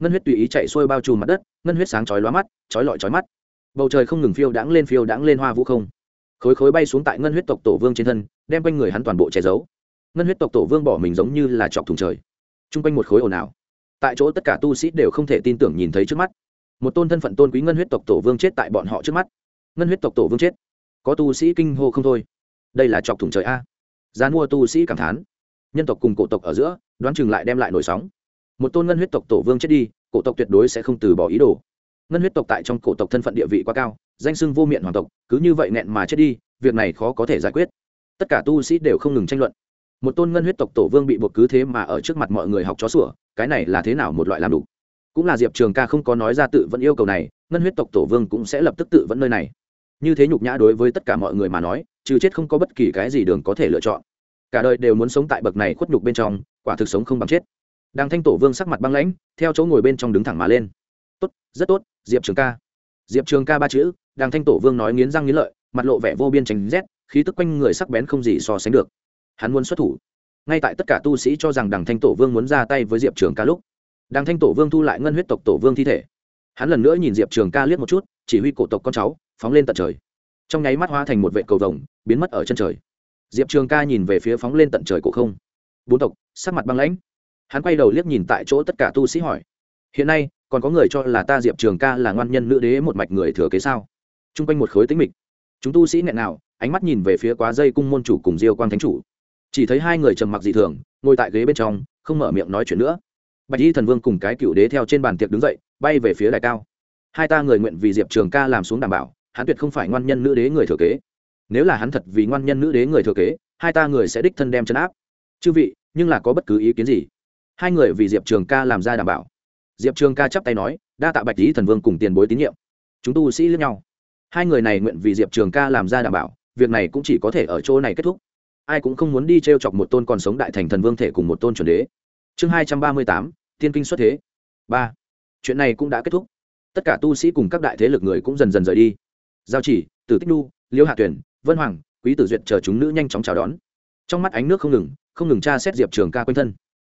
ngân huyết tùy ý chạy xuôi bao trùm mặt đất, ngân huyết sáng chói lóa mắt, chói lọi chói mắt. Bầu trời không ngừng phiêu đãng lên phiêu đãng lên hoa vũ không. Khối khối bay xuống tại ngân huyết tộc tổ vương trên thân, đem quanh người hắn toàn bộ che giấu ngân huyết tộc tổ vương bỏ mình giống như là chọc thùng trời. T r u n g quanh một khối ồn ào. Tại chỗ tất cả tu sĩ đều không thể tin tưởng nhìn thấy trước mắt. Một tôn thân phận tôn quý ngân huyết tộc tổ vương chết tại bọn họ trước mắt. Ngân huyết tộc tổ vương chết. Có tu sĩ kinh hô không thôi. Đây là chọc thùng trời a. Gian mua tu sĩ cảm thán. Nhân tộc cùng cổ tộc ở giữa, đoán chừng lại đem lại nổi sóng. Một tôn ngân huyết tộc tổ vương chết đi, cổ tộc tuyệt đối sẽ không từ bỏ ý đồ. Ngân huyết tộc tại trong cổ tộc thân phận địa vị quá cao, danh sưng vô miệng hoàng tộc, cứ như vậy nẹn mà chết đi, việc này khó có thể giải quyết. Tất cả tu sĩ đều không ngừng tranh luận một tôn ngân huyết tộc tổ vương bị buộc cứ thế mà ở trước mặt mọi người học chó sủa, cái này là thế nào một loại làm đủ? Cũng là diệp trường ca không có nói ra tự vẫn yêu cầu này, ngân huyết tộc tổ vương cũng sẽ lập tức tự vẫn nơi này. Như thế nhục nhã đối với tất cả mọi người mà nói, trừ chết không có bất kỳ cái gì đường có thể lựa chọn. Cả đời đều muốn sống tại bậc này khuất nhục bên trong, quả thực sống không bằng chết. Đang thanh tổ vương sắc mặt băng lãnh, theo chỗ ngồi bên trong đứng thẳng mà lên. Tốt, rất tốt, diệp trường ca. Diệp trường ca ba chữ đang thanh tổ vương nói nghiến răng nghiến lợi, mặt lộ vẻ vô biên tránh rét, khí tức quanh người sắc bén không gì so sánh được hắn muốn xuất thủ. Ngay tại tất cả tu sĩ cho rằng đằng thanh tổ vương muốn ra tay với diệp trường ca lúc, đằng thanh tổ vương thu lại ngân huyết tộc tổ vương thi thể. Hắn lần nữa nhìn diệp trường ca liếc một chút, chỉ huy cổ tộc con cháu, phóng lên tận trời. Trong nháy mắt hoa thành một vệ cầu vồng, biến mất ở chân trời. Diệp trường ca nhìn về phía phóng lên tận trời cổ không. Bốn tộc, sắc mặt băng lãnh. Hắn quay đầu liếc nhìn tại chỗ tất cả tu sĩ hỏi, hiện nay, còn có người cho là ta diệp trường ca là ngoan nhân nữ đế một mạch người thừa kế sao? T r u n g quanh một khối tính mịch. Chúng tu sĩ nghẹn nào ánh mắt nhìn về phía quá dây cung môn chủ cùng diêu quang thánh chủ chỉ thấy hai người trầm mặc dị thường, ngồi tại ghế bên trong, không mở miệng nói chuyện nữa. Bạch y thần vương cùng cái cựu đế theo trên bàn tiệc đứng dậy, bay về phía đài cao. Hai ta người nguyện vì diệp trường ca làm xuống đảm bảo, hắn tuyệt không phải ngoan nhân nữ đế người thừa kế. Nếu là hắn thật vì ngoan nhân nữ đế người thừa kế, hai ta người sẽ đích thân đem chấn áp. Chư vị, nhưng là có bất cứ ý kiến gì? Hai người vì diệp trường ca làm ra đảm bảo. Diệp trường ca chắp tay nói, đa tạ bạch lý thần vương cùng tiền bối tín nhiệm. Chúng tu sĩ lẫn nhau. Hai người này nguyện vì diệp trường ca làm ra đảm bảo, việc này cũng chỉ có thể ở chỗ này kết thúc ai cũng không muốn đi t r e o chọc một tôn còn sống đại thành thần vương thể cùng một tôn chuẩn đế. Chương hai trăm ba mươi tám, tiên kinh xuất thế. Ba. Chuyện này cũng đã kết thúc. Tất cả tu sĩ cùng các đại thế lực người cũng dần dần rời đi. Giao chỉ, tử tích nu Liễu hạ tuyển, vân hoàng, quý tử duyệt chờ chúng nữ nhanh chóng chào đón. Trong mắt ánh nước không ngừng không ngừng tra xét diệp trường ca quanh thân.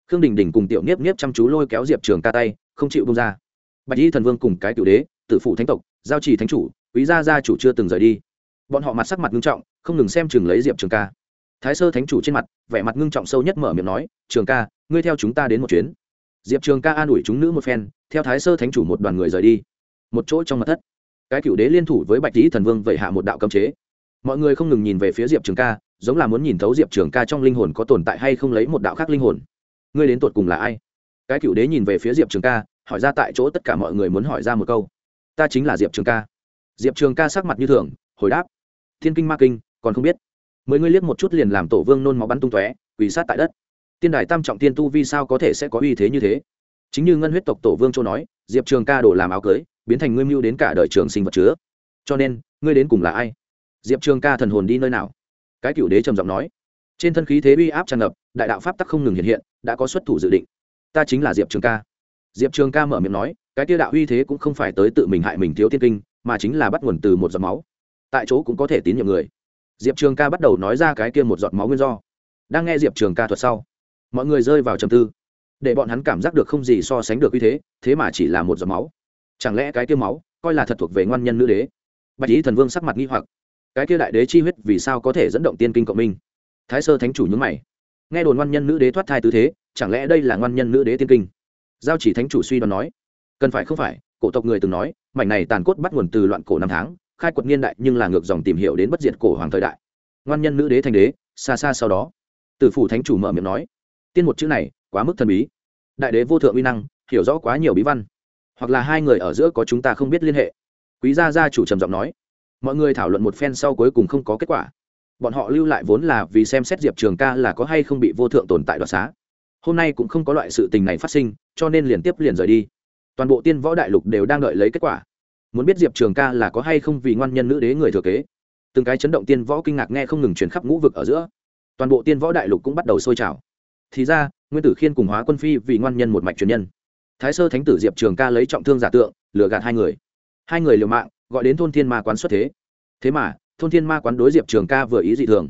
Khương đình đình cùng tiểu niếp niếp chăm chú lôi kéo diệp trường ca tay, không chịu bông ra. Bạch y thần vương cùng cái tiểu đế, Tử phụ thánh tộc, giao trì thánh chủ, quý gia gia chủ chưa từng rời đi. Bọn họ mặt sắc mặt nghiêm trọng, không ngừng xem chừng lấy diệp trường ca thái sơ thánh chủ trên mặt, vẻ mặt ngưng trọng sâu nhất mở miệng nói, trường ca, ngươi theo chúng ta đến một chuyến. Diệp trường ca an ủi chúng nữ một phen, theo thái sơ thánh chủ một đoàn người rời đi. Một chỗ trong mặt thất. Cái cựu đế liên thủ với bạch tý thần vương vậy hạ một đạo cấm chế. Mọi người không ngừng nhìn về phía diệp trường ca, giống là muốn nhìn thấu diệp trường ca trong linh hồn có tồn tại hay không lấy một đạo khác linh hồn. Ngươi đến tột cùng là ai? Cái cựu đế nhìn về phía diệp trường ca, hỏi ra tại chỗ tất cả mọi người muốn hỏi ra một câu. Ta chính là diệp trường ca. Diệp trường ca sắc mặt như thường, hồi đáp, thiên kinh ma kinh, còn không biết mười ngươi liếc một chút liền làm tổ vương nôn máu bắn tung tóe, quỳ sát tại đất. Tiên đài tam trọng tiên tu vi sao có thể sẽ có uy thế như thế? Chính như ngân huyết tộc tổ vương châu nói, diệp trường ca đổ làm áo cưới, biến thành ngươi mưu đến cả đời trường sinh vật chứa. Cho nên, ngươi đến cùng là ai? Diệp trường ca thần hồn đi nơi nào? Cái cựu đế trầm giọng nói. Trên thân khí thế uy áp tràn ngập, đại đạo pháp tắc không ngừng hiện hiện, đã có xuất thủ dự định. Ta chính là diệp trường ca. Diệp trường ca mở miệng nói, cái tiêu đạo uy thế cũng không phải tới tự mình hại mình thiếu tiên kinh, mà chính là bắt nguồn từ một giọt máu. Tại chỗ cũng có thể tín nhiệm người diệp trường ca bắt đầu nói ra cái kia một giọt máu nguyên do. Đang nghe diệp trường ca thuật sau, mọi người rơi vào trầm tư. Để bọn hắn cảm giác được không gì so sánh được uy thế thế mà chỉ là một giọt máu. Chẳng lẽ cái kia máu coi là thật thuộc về ngoan nhân nữ đế? Bạch ý thần vương sắc mặt nghi hoặc. Cái kia đại đế chi huyết vì sao có thể dẫn động tiên kinh cộng minh? Thái sơ thánh chủ nhúng mày. Nghe đồn ngoan nhân nữ đế thoát thai tư thế, chẳng lẽ đây là ngoan nhân nữ đế tiên kinh? Giao chỉ thánh chủ suy đoán nói. Cần phải không phải, cổ tộc người từng nói, mảnh này tàn cốt bắt nguồn từ loạn cổ năm tháng khai quật niên đại nhưng là ngược dòng tìm hiểu đến bất diệt cổ hoàng thời đại. Ngoan nhân nữ đế thành đế, xa xa sau đó từ phủ thánh chủ mở miệng nói, tiên một chữ này quá mức thần bí. Đại đế vô thượng uy năng, hiểu rõ quá nhiều bí văn. Hoặc là hai người ở giữa có chúng ta không biết liên hệ. Quý gia gia chủ trầm giọng nói, mọi người thảo luận một phen sau cuối cùng không có kết quả. Bọn họ lưu lại vốn là vì xem xét diệp trường ca là có hay không bị vô thượng tồn tại đoạt xá. Hôm nay cũng không có loại sự tình này phát sinh, cho nên liền tiếp liền rời đi. Toàn bộ tiên võ đại lục đều đang đợi lấy kết quả muốn biết diệp trường ca là có hay không vì ngoan nhân nữ đế người thừa kế. Từng cái chấn động tiên võ kinh ngạc nghe không ngừng chuyển khắp ngũ vực ở giữa. Toàn bộ tiên võ đại lục cũng bắt đầu sôi trào. Thì ra, nguyên tử khiên cùng hóa quân phi vì ngoan nhân một mạch truyền nhân. Thái sơ thánh tử diệp trường ca lấy trọng thương giả tượng, lừa gạt hai người. Hai người liều mạng, gọi đến thôn thiên ma quán xuất thế. Thế mà, thôn thiên ma quán đối diệp trường ca vừa ý dị thường.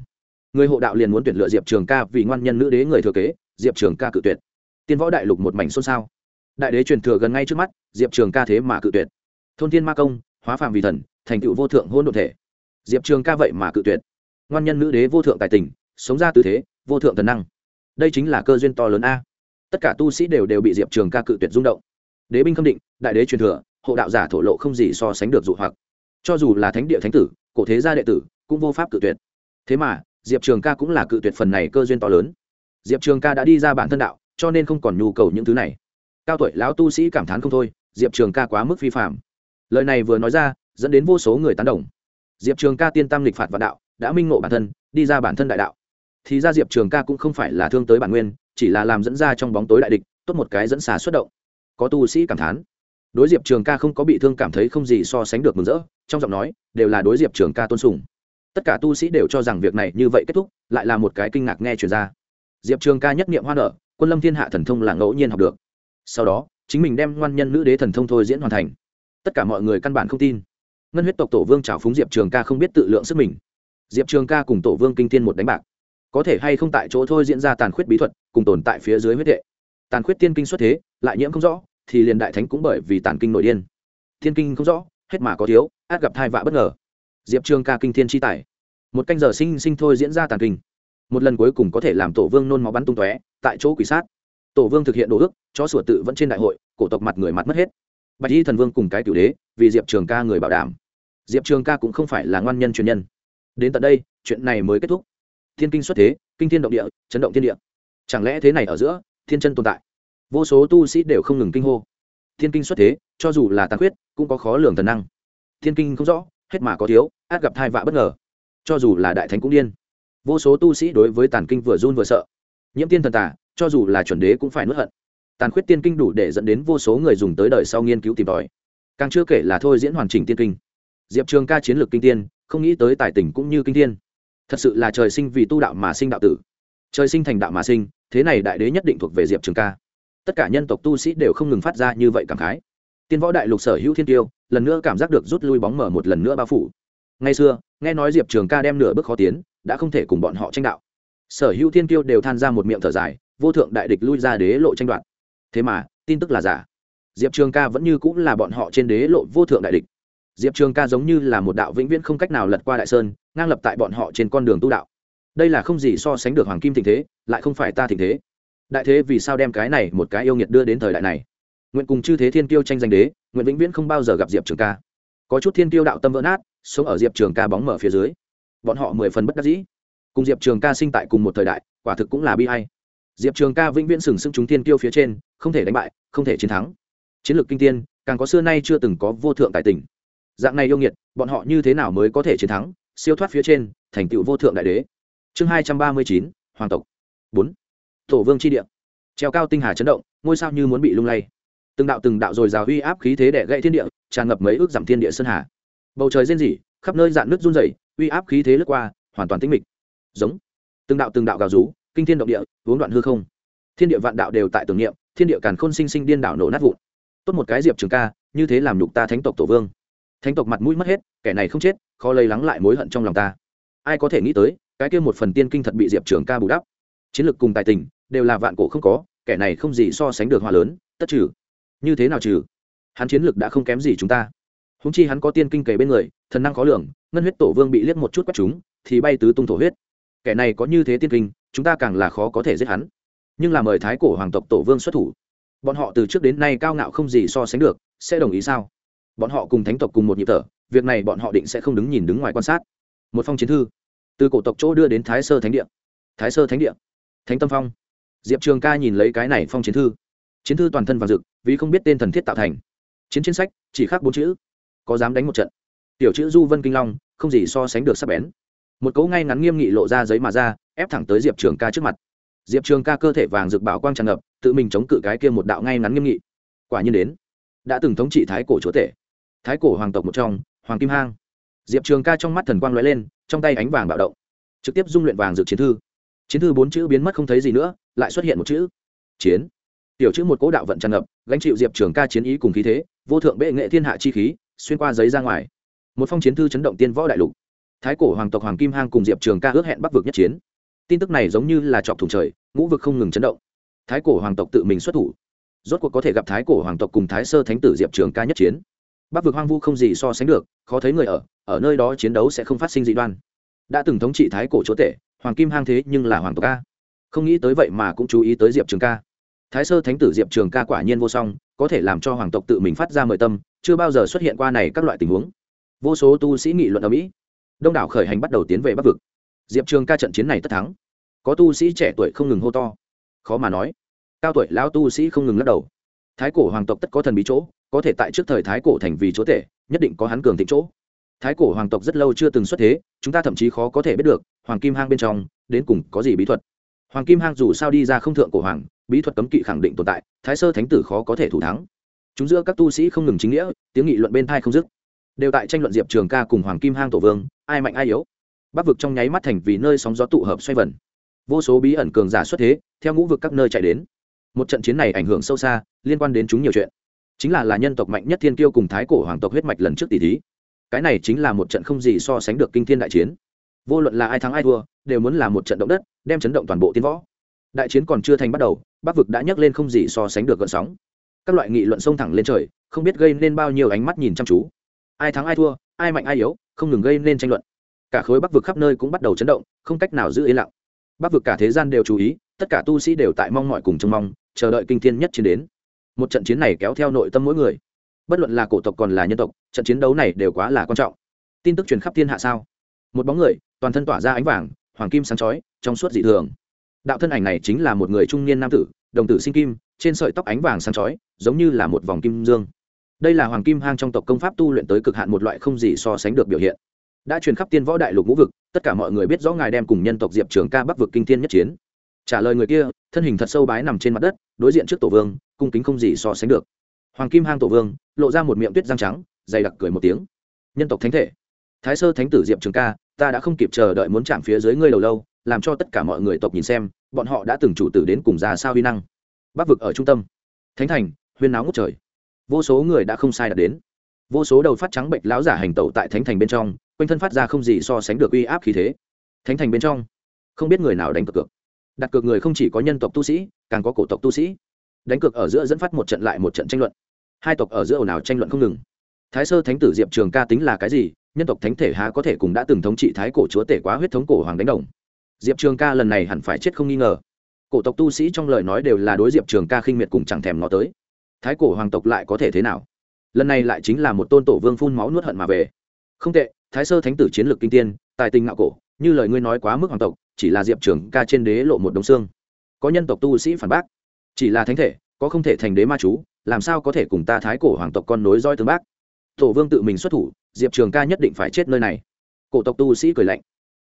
Người hộ đạo liền muốn tuyển lựa diệp trường ca vì ngoan nhân nữ đế người thừa kế, diệp trường ca cự tuyệt. Tiên võ đại lục một mảnh xôn xao. Đại đế truyền thừa gần ngay trước mắt, diệp trường ca thế mà cự tuyệt thôn thiên ma công, hóa phàm vì thần, thành tựu vô thượng hôn đ ộ thể. Diệp trường ca vậy mà cự tuyệt. Ngoan nhân nữ đế vô thượng tài tình, sống ra tư thế, vô thượng thần năng. Đây chính là cơ duyên to lớn a. Tất cả tu sĩ đều đều bị diệp trường ca cự tuyệt rung động. Đế binh khâm định, đại đế truyền thừa, hộ đạo giả thổ lộ không gì so sánh được dụ hoặc. Cho dù là thánh địa thánh tử, cổ thế gia đệ tử, cũng vô pháp cự tuyệt. Thế mà, diệp trường ca cũng là cự tuyệt phần này cơ duyên to lớn. Diệp trường ca đã đi ra bản thân đạo, cho nên không còn nhu cầu những thứ này. Cao tuổi lão tu sĩ cảm thán không thôi, diệp trường ca quá mức vi phạm lời này vừa nói ra, dẫn đến vô số người tán đồng. Diệp trường ca tiên tam lịch phạt và đạo, đã minh ngộ bản thân, đi ra bản thân đại đạo. Thì ra diệp trường ca cũng không phải là thương tới bản nguyên, chỉ là làm dẫn ra trong bóng tối đại địch, tốt một cái dẫn xà xuất động. Có tu sĩ cảm thán. Đối diệp trường ca không có bị thương cảm thấy không gì so sánh được mừng rỡ, trong giọng nói, đều là đối diệp trường ca tôn sùng. Tất cả tu sĩ đều cho rằng việc này như vậy kết thúc, lại là một cái kinh ngạc nghe chuyển ra. Diệp trường ca nhất nghiệm hoa nở, quân lâm thiên hạ thần thông là ngẫu nhiên học được. Sau đó, chính mình đem ngoan nhân nữ đế thần thông thôi diễn hoàn thành tất cả mọi người căn bản không tin. Ngân huyết tộc tổ vương trào phúng diệp trường ca không biết tự lượng sức mình. Diệp trường ca cùng tổ vương kinh tiên một đánh bạc. Có thể hay không tại chỗ thôi diễn ra tàn khuyết bí thuật, cùng tồn tại phía dưới huyết hệ. Tàn khuyết tiên kinh xuất thế, lại nhiễm không rõ, thì liền đại thánh cũng bởi vì tàn kinh nội điên. Thiên kinh không rõ, hết mà có thiếu, át gặp thai vạ bất ngờ. Diệp trường ca kinh thiên chi tài. Một canh giờ sinh sinh thôi diễn ra tàn kinh. Một lần cuối cùng có thể làm tổ vương nôn máu bắn tung tóe, tại chỗ quỷ sát. Tổ vương thực hiện đồ ước cho sửa tự vẫn trên đại hội, cổ tộc mặt người mặt mất hết bạch y thần vương cùng cái cựu đế, vì diệp trường ca người bảo đảm. Diệp trường ca cũng không phải là ngoan nhân truyền nhân. Đến tận đây, chuyện này mới kết thúc. Thiên kinh xuất thế, kinh thiên động địa, chấn động thiên địa. Chẳng lẽ thế này ở giữa, thiên chân tồn tại? Vô số tu sĩ đều không ngừng kinh hô. Thiên kinh xuất thế, cho dù là tàn khuyết, cũng có khó lường thần năng. Thiên kinh không rõ, hết mà có thiếu, át gặp thai vạ bất ngờ. Cho dù là đại thánh cũng điên. Vô số tu sĩ đối với tàn kinh vừa run vừa sợ. Nhiễm tiên thần tả cho dù là chuẩn đế cũng phải nuốt hận tàn khuyết tiên kinh đủ để dẫn đến vô số người dùng tới đời sau nghiên cứu tìm tòi. Càng chưa kể là thôi diễn hoàn chỉnh tiên kinh. Diệp trường ca chiến lược kinh tiên, không nghĩ tới tài tình cũng như kinh tiên thật sự là trời sinh vì tu đạo mà sinh đạo tử. Trời sinh thành đạo mà sinh, thế này đại đế nhất định thuộc về diệp trường ca. Tất cả nhân tộc tu sĩ đều không ngừng phát ra như vậy cảm khái. Tiên võ đại lục sở hữu thiên tiêu, lần nữa cảm giác được rút lui bóng mở một lần nữa bao phủ. Ngay xưa, nghe nói diệp trường ca đem nửa bước khó tiến, đã không thể cùng bọn họ tranh đạo. Sở hữu thiên tiêu đều than ra một miệng thở dài, vô thượng đại địch lui ra đế lộ tranh đoạt thế mà, tin tức là giả. Diệp trường ca vẫn như cũng là bọn họ trên đế lộ vô thượng đại địch. Diệp trường ca giống như là một đạo vĩnh viễn không cách nào lật qua đại sơn, ngang lập tại bọn họ trên con đường tu đạo. Đây là không gì so sánh được hoàng kim tình thế, lại không phải ta tình thế. Đại thế vì sao đem cái này một cái yêu nghiệt đưa đến thời đại này? Nguyện cùng chư thế thiên tiêu tranh giành đế, nguyện vĩnh viễn không bao giờ gặp diệp trường ca. Có chút thiên tiêu đạo tâm vỡ nát, sống ở diệp trường ca bóng mở phía dưới. Bọn họ mười phần bất đắc dĩ. Cùng diệp trường ca sinh tại cùng một thời đại, quả thực cũng là bi hay diệp trường ca vĩnh viễn sừng sững chúng tiên tiêu phía trên, không thể đánh bại, không thể chiến thắng. Chiến lược kinh tiên, càng có xưa nay chưa từng có vô thượng tài tình. Dạng này yêu nghiệt, bọn họ như thế nào mới có thể chiến thắng, siêu thoát phía trên, thành tựu vô thượng đại đế? Chương hai trăm ba mươi chín, hoàng tộc. Bốn. Tổ vương tri địa. Treo cao tinh hà chấn động, ngôi sao như muốn bị lung lay. Từng đạo từng đạo rồi rào uy áp khí thế đẻ gãy thiên địa, tràn ngập mấy ước giảm thiên địa sơn hà. Bầu trời rên rỉ, khắp nơi dạn nước run rẩy, uy áp khí thế lướt qua, hoàn toàn tĩnh mịch. Giống. Từng đạo từng đạo gào rú kinh thiên động địa, uống đoạn hư không. Thiên địa vạn đạo đều tại tưởng niệm, thiên địa càn khôn sinh sinh điên đảo nổ nát vụn. Tốt một cái diệp trường ca, như thế làm nhục ta thánh tộc tổ vương. Thánh tộc mặt mũi mất hết, kẻ này không chết, khó lây lắng lại mối hận trong lòng ta. Ai có thể nghĩ tới, cái kia một phần tiên kinh thật bị diệp trường ca bù đắp. Chiến lược cùng tài tình, đều là vạn cổ không có, kẻ này không gì so sánh được hòa lớn, tất trừ. Như thế nào trừ? Hắn chiến lược đã không kém gì chúng ta. Húng chi hắn có tiên kinh kề bên người, thần năng khó lường, ngân huyết tổ vương bị liếc một chút quét chúng, thì bay tứ tung thổ huyết. Kẻ này có như thế tiên kinh chúng ta càng là khó có thể giết hắn. Nhưng là mời thái cổ hoàng tộc tổ vương xuất thủ. Bọn họ từ trước đến nay cao ngạo không gì so sánh được, sẽ đồng ý sao? Bọn họ cùng thánh tộc cùng một nhịp thở, việc này bọn họ định sẽ không đứng nhìn đứng ngoài quan sát. Một phong chiến thư, từ cổ tộc chỗ đưa đến thái sơ thánh địa. Thái sơ thánh địa, thánh tâm phong. Diệp trường ca nhìn lấy cái này phong chiến thư. Chiến thư toàn thân vàng rực, vì không biết tên thần thiết tạo thành. Chiến chiến sách, chỉ khác bốn chữ. Có dám đánh một trận. Tiểu chữ du vân kinh long, không gì so sánh được sắp bén. Một cấu ngay ngắn nghiêm nghị lộ ra giấy mà ra ép thẳng tới diệp trường ca trước mặt. Diệp trường ca cơ thể vàng rực bảo quang tràn ngập, tự mình chống cự cái kia một đạo ngay ngắn nghiêm nghị. Quả nhiên đến, đã từng thống trị thái cổ chúa tể, thái cổ hoàng tộc một trong, hoàng kim hang. Diệp trường ca trong mắt thần quang l ó e lên, trong tay ánh vàng bạo động, trực tiếp dung luyện vàng dược chiến thư. Chiến thư bốn chữ biến mất không thấy gì nữa, lại xuất hiện một chữ, chiến. Tiểu chữ một cố đạo vận tràn ngập, gánh chịu diệp trường ca chiến ý cùng khí thế, vô thượng bệ nghệ thiên hạ chi khí, xuyên qua giấy ra ngoài. Một phong chiến thư chấn động tiên võ đại lục. Thái cổ hoàng tộc hoàng kim hang cùng diệp trường ca ước hẹn bắc vực nhất chiến tin tức này giống như là chọc thủng trời, ngũ vực không ngừng chấn động. Thái cổ hoàng tộc tự mình xuất thủ. Rốt cuộc có thể gặp thái cổ hoàng tộc cùng thái sơ thánh tử diệp trường ca nhất chiến. Bắc vực hoang vu không gì so sánh được, khó thấy người ở ở nơi đó chiến đấu sẽ không phát sinh dị đoan. Đã từng thống trị thái cổ chúa tể, hoàng kim hang thế nhưng là hoàng tộc ca không nghĩ tới vậy mà cũng chú ý tới diệp trường ca. Thái sơ thánh tử diệp trường ca quả nhiên vô song, có thể làm cho hoàng tộc tự mình phát ra mời tâm, chưa bao giờ xuất hiện qua này các loại tình huống. Vô số tu sĩ nghị luận ở mỹ. Đông đảo khởi hành bắt đầu tiến về bắc vực. Diệp trường ca trận chiến này tất thắng có tu sĩ trẻ tuổi không ngừng hô to. Khó mà nói, cao tuổi lão tu sĩ không ngừng lắc đầu. Thái cổ hoàng tộc tất có thần bí chỗ, có thể tại trước thời thái cổ thành vì chúa tể, nhất định có hắn cường thịnh chỗ. Thái cổ hoàng tộc rất lâu chưa từng xuất thế, chúng ta thậm chí khó có thể biết được, hoàng kim hang bên trong, đến cùng có gì bí thuật. Hoàng kim hang dù sao đi ra không thượng cổ hoàng, bí thuật cấm kỵ khẳng định tồn tại, thái sơ thánh tử khó có thể thủ thắng. Chúng giữa các tu sĩ không ngừng chính nghĩa, tiếng nghị luận bên thai không dứt. Đều tại tranh luận diệp trường ca cùng hoàng kim hang tổ vương, ai mạnh ai yếu. Bắc vực trong nháy mắt thành vì nơi sóng gió tụ hợp xoay vần vô số bí ẩn cường giả xuất thế, theo ngũ vực các nơi chạy đến. Một trận chiến này ảnh hưởng sâu xa, liên quan đến chúng nhiều chuyện. Chính là là nhân tộc mạnh nhất thiên kiêu cùng thái cổ hoàng tộc huyết mạch lần trước tỷ thí. Cái này chính là một trận không gì so sánh được kinh thiên đại chiến. Vô luận là ai thắng ai thua, đều muốn là một trận động đất, đem chấn động toàn bộ tiến võ. Đại chiến còn chưa thành bắt đầu, bắc vực đã nhấc lên không gì so sánh được gợn sóng. Các loại nghị luận xông thẳng lên trời, không biết gây nên bao nhiêu ánh mắt nhìn chăm chú. Ai thắng ai thua, ai mạnh ai yếu, không ngừng gây nên tranh luận. Cả khối bắc vực khắp nơi cũng bắt đầu chấn động, không cách nào giữ yên lặng bắc vực cả thế gian đều chú ý, tất cả tu sĩ đều tại mong mọi cùng trông mong, chờ đợi kinh thiên nhất chiến đến. Một trận chiến này kéo theo nội tâm mỗi người. Bất luận là cổ tộc còn là nhân tộc, trận chiến đấu này đều quá là quan trọng. Tin tức truyền khắp thiên hạ sao? Một bóng người, toàn thân tỏa ra ánh vàng, hoàng kim sáng chói, trong suốt dị thường. Đạo thân ảnh này chính là một người trung niên nam tử, đồng tử sinh kim, trên sợi tóc ánh vàng sáng chói, giống như là một vòng kim dương. Đây là hoàng kim hang trong tộc công pháp tu luyện tới cực hạn một loại không gì so sánh được biểu hiện đã truyền khắp tiên võ đại lục ngũ vực, tất cả mọi người biết rõ ngài đem cùng nhân tộc diệp trường ca bắc vực kinh thiên nhất chiến. Trả lời người kia, thân hình thật sâu bái nằm trên mặt đất, đối diện trước tổ vương, cung kính không gì so sánh được. Hoàng kim hang tổ vương, lộ ra một miệng tuyết răng trắng, dày đặc cười một tiếng. Nhân tộc thánh thể. Thái sơ thánh tử diệp trường ca, ta đã không kịp chờ đợi muốn chạm phía dưới ngươi lâu lâu, làm cho tất cả mọi người tộc nhìn xem, bọn họ đã từng chủ tử đến cùng già sao huy năng. Bắc vực ở trung tâm. Thánh thành, huyên náo ngút trời. Vô số người đã không sai đạt đến. Vô số đầu phát trắng bệnh lão giả hành tẩu tại thánh thành bên trong quanh thân phát ra không gì so sánh được uy áp khí thế. Thánh thành bên trong, không biết người nào đánh cược cược. Đặt cược người không chỉ có nhân tộc tu sĩ, càng có cổ tộc tu sĩ. Đánh cược ở giữa dẫn phát một trận lại một trận tranh luận. Hai tộc ở giữa ồn ào tranh luận không ngừng. Thái sơ thánh tử diệp trường ca tính là cái gì? Nhân tộc thánh thể há có thể cùng đã từng thống trị thái cổ chúa tể quá huyết thống cổ hoàng đánh đồng? Diệp trường ca lần này hẳn phải chết không nghi ngờ. Cổ tộc tu sĩ trong lời nói đều là đối diệp trường ca khinh miệt cùng chẳng thèm nó tới. Thái cổ hoàng tộc lại có thể thế nào? Lần này lại chính là một tôn tổ vương phun máu nuốt hận mà về. Không tệ thái sơ thánh tử chiến lược kinh tiên, tài tình ngạo cổ, như lời ngươi nói quá mức hoàng tộc, chỉ là diệp trường ca trên đế lộ một đống xương. Có nhân tộc tu sĩ phản bác, chỉ là thánh thể, có không thể thành đế ma chú, làm sao có thể cùng ta thái cổ hoàng tộc con nối roi tương bác? Tổ vương tự mình xuất thủ, diệp trường ca nhất định phải chết nơi này. Cổ tộc tu sĩ cười lạnh.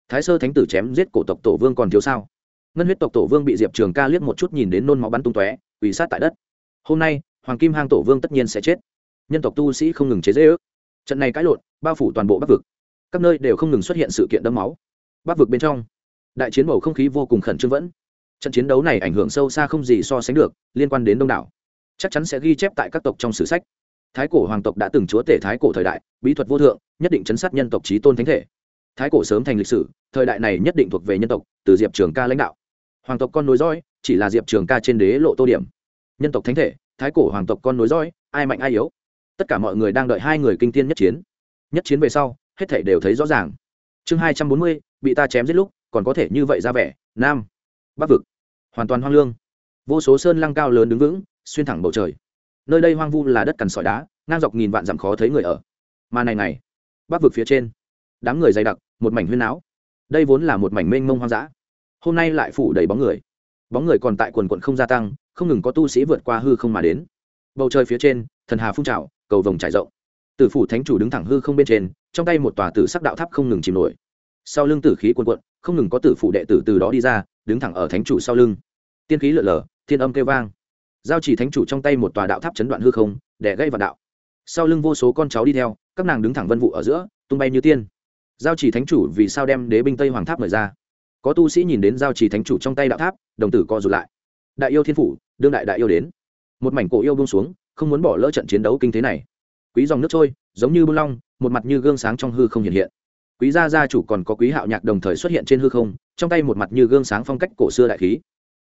Thái sơ thánh tử chém giết cổ tộc tổ vương còn thiếu sao? Ngân huyết tộc tổ vương bị diệp trường ca liếc một chút nhìn đến nôn máu bắn tung tóe, quỳ sát tại đất. Hôm nay, hoàng kim hang tổ vương tất nhiên sẽ chết. Nhân tộc tu sĩ không ngừng chế dễ ước trận này cãi lộn, bao phủ toàn bộ bắc vực các nơi đều không ngừng xuất hiện sự kiện đẫm máu. Bắc vực bên trong, đại chiến bầu không khí vô cùng khẩn trương vẫn. Trận chiến đấu này ảnh hưởng sâu xa không gì so sánh được, liên quan đến đông đảo. Chắc chắn sẽ ghi chép tại các tộc trong sử sách. Thái cổ hoàng tộc đã từng chúa tể thái cổ thời đại, bí thuật vô thượng, nhất định chấn sát nhân tộc trí tôn thánh thể. Thái cổ sớm thành lịch sử, thời đại này nhất định thuộc về nhân tộc, từ diệp trường ca lãnh đạo. Hoàng tộc con nối dõi, chỉ là diệp trường ca trên đế lộ tô điểm. Nhân tộc thánh thể, thái cổ hoàng tộc con nối dõi, ai mạnh ai yếu. Tất cả mọi người đang đợi hai người kinh tiên nhất chiến. Nhất chiến về sau hết thảy đều thấy rõ ràng. Chương hai trăm bốn mươi, bị ta chém giết lúc, còn có thể như vậy ra vẻ, nam. Bắc vực. Hoàn toàn hoang lương. Vô số sơn lăng cao lớn đứng vững, xuyên thẳng bầu trời. Nơi đây hoang vu là đất cằn sỏi đá, ngang dọc nghìn vạn dặm khó thấy người ở. Mà này này, bắc vực phía trên, đám người dày đặc, một mảnh huyên áo đây vốn là một mảnh mênh mông hoang dã. Hôm nay lại phủ đầy bóng người. Bóng người còn tại quần quận không gia tăng, không ngừng có tu sĩ vượt qua hư không mà đến. Bầu trời phía trên, thần hà phun trào, cầu vồng trải rộng. Tử phủ thánh chủ đứng thẳng hư không bên trên trong tay một tòa tử sắc đạo tháp không ngừng chìm nổi. Sau lưng tử khí quần quận không ngừng có tử phụ đệ tử từ đó đi ra, đứng thẳng ở thánh chủ sau lưng. Tiên khí lượn lờ thiên âm kêu vang. Giao chỉ thánh chủ trong tay một tòa đạo tháp chấn đoạn hư không để gây vạn đạo. Sau lưng vô số con cháu đi theo, các nàng đứng thẳng vân vụ ở giữa, tung bay như tiên. Giao chỉ thánh chủ vì sao đem đế binh tây hoàng tháp mời ra? Có tu sĩ nhìn đến giao chỉ thánh chủ trong tay đạo tháp, đồng tử co rụt lại. Đại yêu thiên phủ, đương đại đại yêu đến. Một mảnh cổ yêu buông xuống, không muốn bỏ lỡ trận chiến đấu kinh thế này. Quý dòng nước trôi giống như bông long, một mặt như gương sáng trong hư không hiện hiện. Quý gia gia chủ còn có quý hạo nhạc đồng thời xuất hiện trên hư không, trong tay một mặt như gương sáng phong cách cổ xưa đại khí.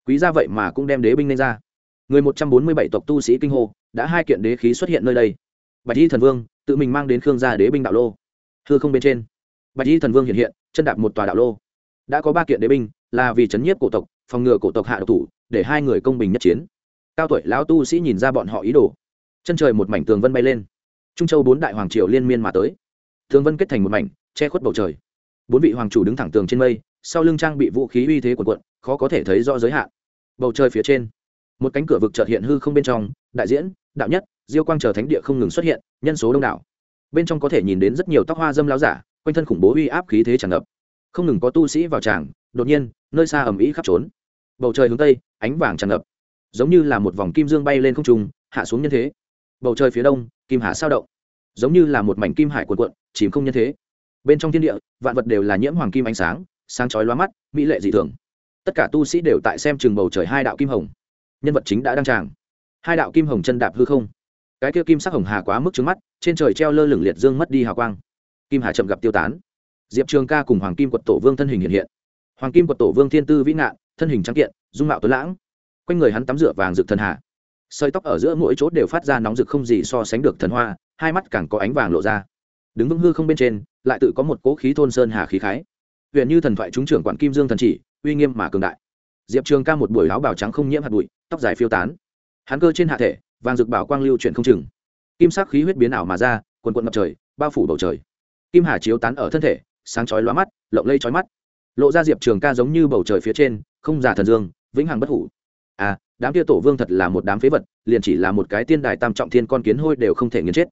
Quý gia vậy mà cũng đem đế binh lên ra. Người một trăm bốn mươi bảy tộc tu sĩ kinh hô, đã hai kiện đế khí xuất hiện nơi đây. Bạch y thần vương, tự mình mang đến khương gia đế binh đạo lô. Hư không bên trên, bạch y thần vương hiện hiện, chân đạp một tòa đạo lô. Đã có ba kiện đế binh, là vì chấn nhiếp cổ tộc, phòng ngừa cổ tộc hạ độc thủ, để hai người công bình nhất chiến. Cao tuổi lão tu sĩ nhìn ra bọn họ ý đồ. Chân trời một mảnh tường vân bay lên trung châu bốn đại hoàng triều liên miên mà tới. Thường vân kết thành một mảnh, che khuất bầu trời. Bốn vị hoàng chủ đứng thẳng tường trên mây, sau lưng trang bị vũ khí uy thế của quận khó có thể thấy rõ giới hạn. Bầu trời phía trên, một cánh cửa vực trợt hiện hư không bên trong, đại diễn, đạo nhất, diêu quang chờ thánh địa không ngừng xuất hiện, nhân số đông đảo. Bên trong có thể nhìn đến rất nhiều tóc hoa dâm láo giả, quanh thân khủng bố uy áp khí thế tràn ngập. Không ngừng có tu sĩ vào tràng, đột nhiên, nơi xa ầm ĩ khắp trốn. Bầu trời hướng tây, ánh vàng tràn ngập. Giống như là một vòng kim dương bay lên không trung, hạ xuống nhân thế. Bầu trời phía đông kim hà sao động. Giống như là một mảnh kim hải cuộn cuộn, chìm không nhân thế. Bên trong thiên địa, vạn vật đều là nhiễm hoàng kim ánh sáng sáng chói lóa mắt, mỹ lệ dị thường. Tất cả tu sĩ đều tại xem trường bầu trời hai đạo kim hồng. Nhân vật chính đã đăng tràng. Hai đạo kim hồng chân đạp hư không. Cái kia kim sắc hồng hà quá mức trứng mắt, trên trời treo lơ lửng liệt dương mất đi hào quang. Kim hà chậm gặp tiêu tán. Diệp trường ca cùng hoàng kim quật tổ vương thân hình hiện hiện. Hoàng kim quật tổ vương thiên tư vĩ ngạn, thân hình trắng kiện, dung mạo tuấn lãng. Quanh người hắn tắm rửa vàng rực thần hà sợi tóc ở giữa mỗi chỗ đều phát ra nóng rực không gì so sánh được thần hoa, hai mắt càng có ánh vàng lộ ra. Đứng vững hư không bên trên, lại tự có một cỗ khí thôn sơn hà khí khái. Huyện như thần thoại trúng trưởng quản kim dương thần chỉ, uy nghiêm mà cường đại. Diệp trường ca một buổi áo bào trắng không nhiễm hạt bụi, tóc dài phiêu tán. Hắn cơ trên hạ thể, vàng rực bảo quang lưu chuyển không chừng. Kim sắc khí huyết biến ảo mà ra, quần quận ngập trời, bao phủ bầu trời. Kim hà chiếu tán ở thân thể, sáng chói lóa mắt, lộng lây chói mắt. Lộ ra diệp trường ca giống như bầu trời phía trên, không giả thần dương, vĩnh hằng bất hủ à đám kia tổ vương thật là một đám phế vật, liền chỉ là một cái tiên đài tam trọng thiên con kiến hôi đều không thể nghiền chết.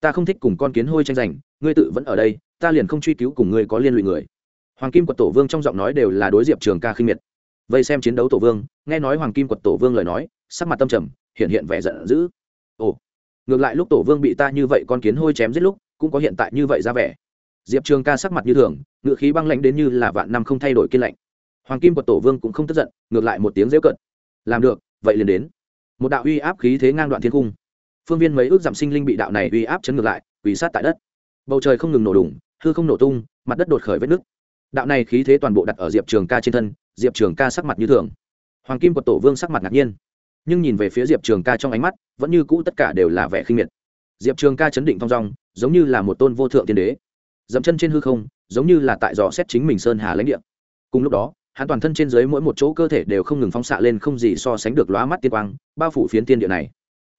Ta không thích cùng con kiến hôi tranh giành, ngươi tự vẫn ở đây, ta liền không truy cứu cùng ngươi có liên lụy người. Hoàng kim quật tổ vương trong giọng nói đều là đối diệp trường ca khinh miệt. Vây xem chiến đấu tổ vương, nghe nói hoàng kim quật tổ vương lời nói, sắc mặt tâm trầm, hiện hiện vẻ giận dữ. Ồ, ngược lại lúc tổ vương bị ta như vậy con kiến hôi chém giết lúc, cũng có hiện tại như vậy ra vẻ. Diệp trường ca sắc mặt như thường, ngựa khí băng lãnh đến như là vạn năm không thay đổi kiên lạnh. Hoàng kim quật tổ vương cũng không tức giận, ngược lại một tiếng rêu cận làm được, vậy liền đến. Một đạo uy áp khí thế ngang đoạn thiên cung phương viên mấy ước giảm sinh linh bị đạo này uy áp chấn ngược lại, quỳ sát tại đất. Bầu trời không ngừng nổ đùng, hư không nổ tung, mặt đất đột khởi vết nứt. Đạo này khí thế toàn bộ đặt ở diệp trường ca trên thân, diệp trường ca sắc mặt như thường. Hoàng kim quật tổ vương sắc mặt ngạc nhiên. Nhưng nhìn về phía diệp trường ca trong ánh mắt, vẫn như cũ tất cả đều là vẻ khinh miệt. Diệp trường ca chấn định thong dong, giống như là một tôn vô thượng tiên đế. Dẫm chân trên hư không, giống như là tại dò xét chính mình sơn hà lãnh địa. Cùng lúc đó hắn toàn thân trên dưới mỗi một chỗ cơ thể đều không ngừng phóng xạ lên không gì so sánh được lóa mắt tiên quang, bao phủ phiến tiên địa này.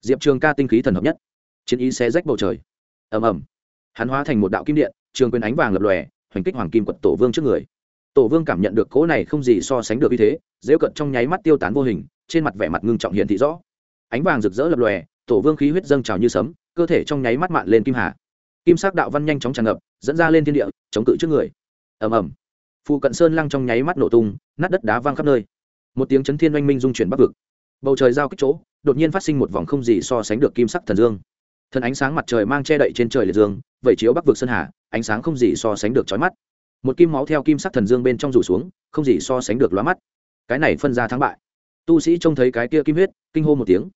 Diệp trường ca tinh khí thần hợp nhất. Chiến ý xé rách bầu trời. Ầm ầm. Hắn hóa thành một đạo kim điện, trường quyền ánh vàng lập lòe, hoành kích hoàng kim quật tổ vương trước người. Tổ vương cảm nhận được cỗ này không gì so sánh được như thế dễ cận trong nháy mắt tiêu tán vô hình, trên mặt vẻ mặt ngưng trọng hiện thị rõ. Ánh vàng rực rỡ lập lòe, tổ vương khí huyết dâng trào như sấm, cơ thể trong nháy mắt mạn lên kim hà. Kim sắc đạo văn nhanh chóng tràn ngập, dẫn ra lên thiên địa, chống cự trước người. Ầm ầm phụ cận sơn lăng trong nháy mắt nổ tung, nát đất đá văng khắp nơi. Một tiếng chấn thiên oanh minh dung chuyển bắc vực. Bầu trời giao kích chỗ, đột nhiên phát sinh một vòng không gì so sánh được kim sắc thần dương. Thần ánh sáng mặt trời mang che đậy trên trời liệt dương, vẩy chiếu bắc vực sơn hà, ánh sáng không gì so sánh được trói mắt. Một kim máu theo kim sắc thần dương bên trong rủ xuống, không gì so sánh được lóa mắt. Cái này phân ra thắng bại. Tu sĩ trông thấy cái kia kim huyết, kinh hô một tiếng.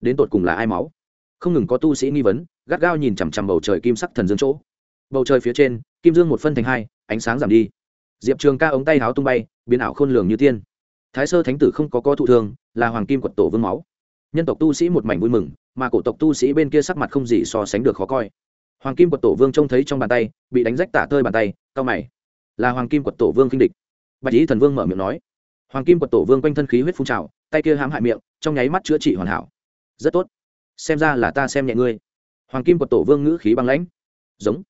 Đến tột cùng là ai máu? Không ngừng có tu sĩ nghi vấn, gắt gao nhìn chằm chằm bầu trời kim sắc thần dương chỗ. Bầu trời phía trên, kim dương một phân thành hai, ánh sáng giảm đi diệp trường ca ống tay háo tung bay, biến ảo khôn lường như tiên. Thái sơ thánh tử không có có thụ thương, là hoàng kim quật tổ vương máu. Nhân tộc tu sĩ một mảnh vui mừng, mà cổ tộc tu sĩ bên kia sắc mặt không gì so sánh được khó coi. Hoàng kim quật tổ vương trông thấy trong bàn tay, bị đánh rách tả tơi bàn tay cao mày. Là hoàng kim quật tổ vương kinh địch. Bạch lý thần vương mở miệng nói. Hoàng kim quật tổ vương quanh thân khí huyết phun trào, tay kia hãm hại miệng, trong nháy mắt chữa trị hoàn hảo. Rất tốt. Xem ra là ta xem nhẹ ngươi. Hoàng kim quật tổ vương ngữ khí băng lãnh. Giống.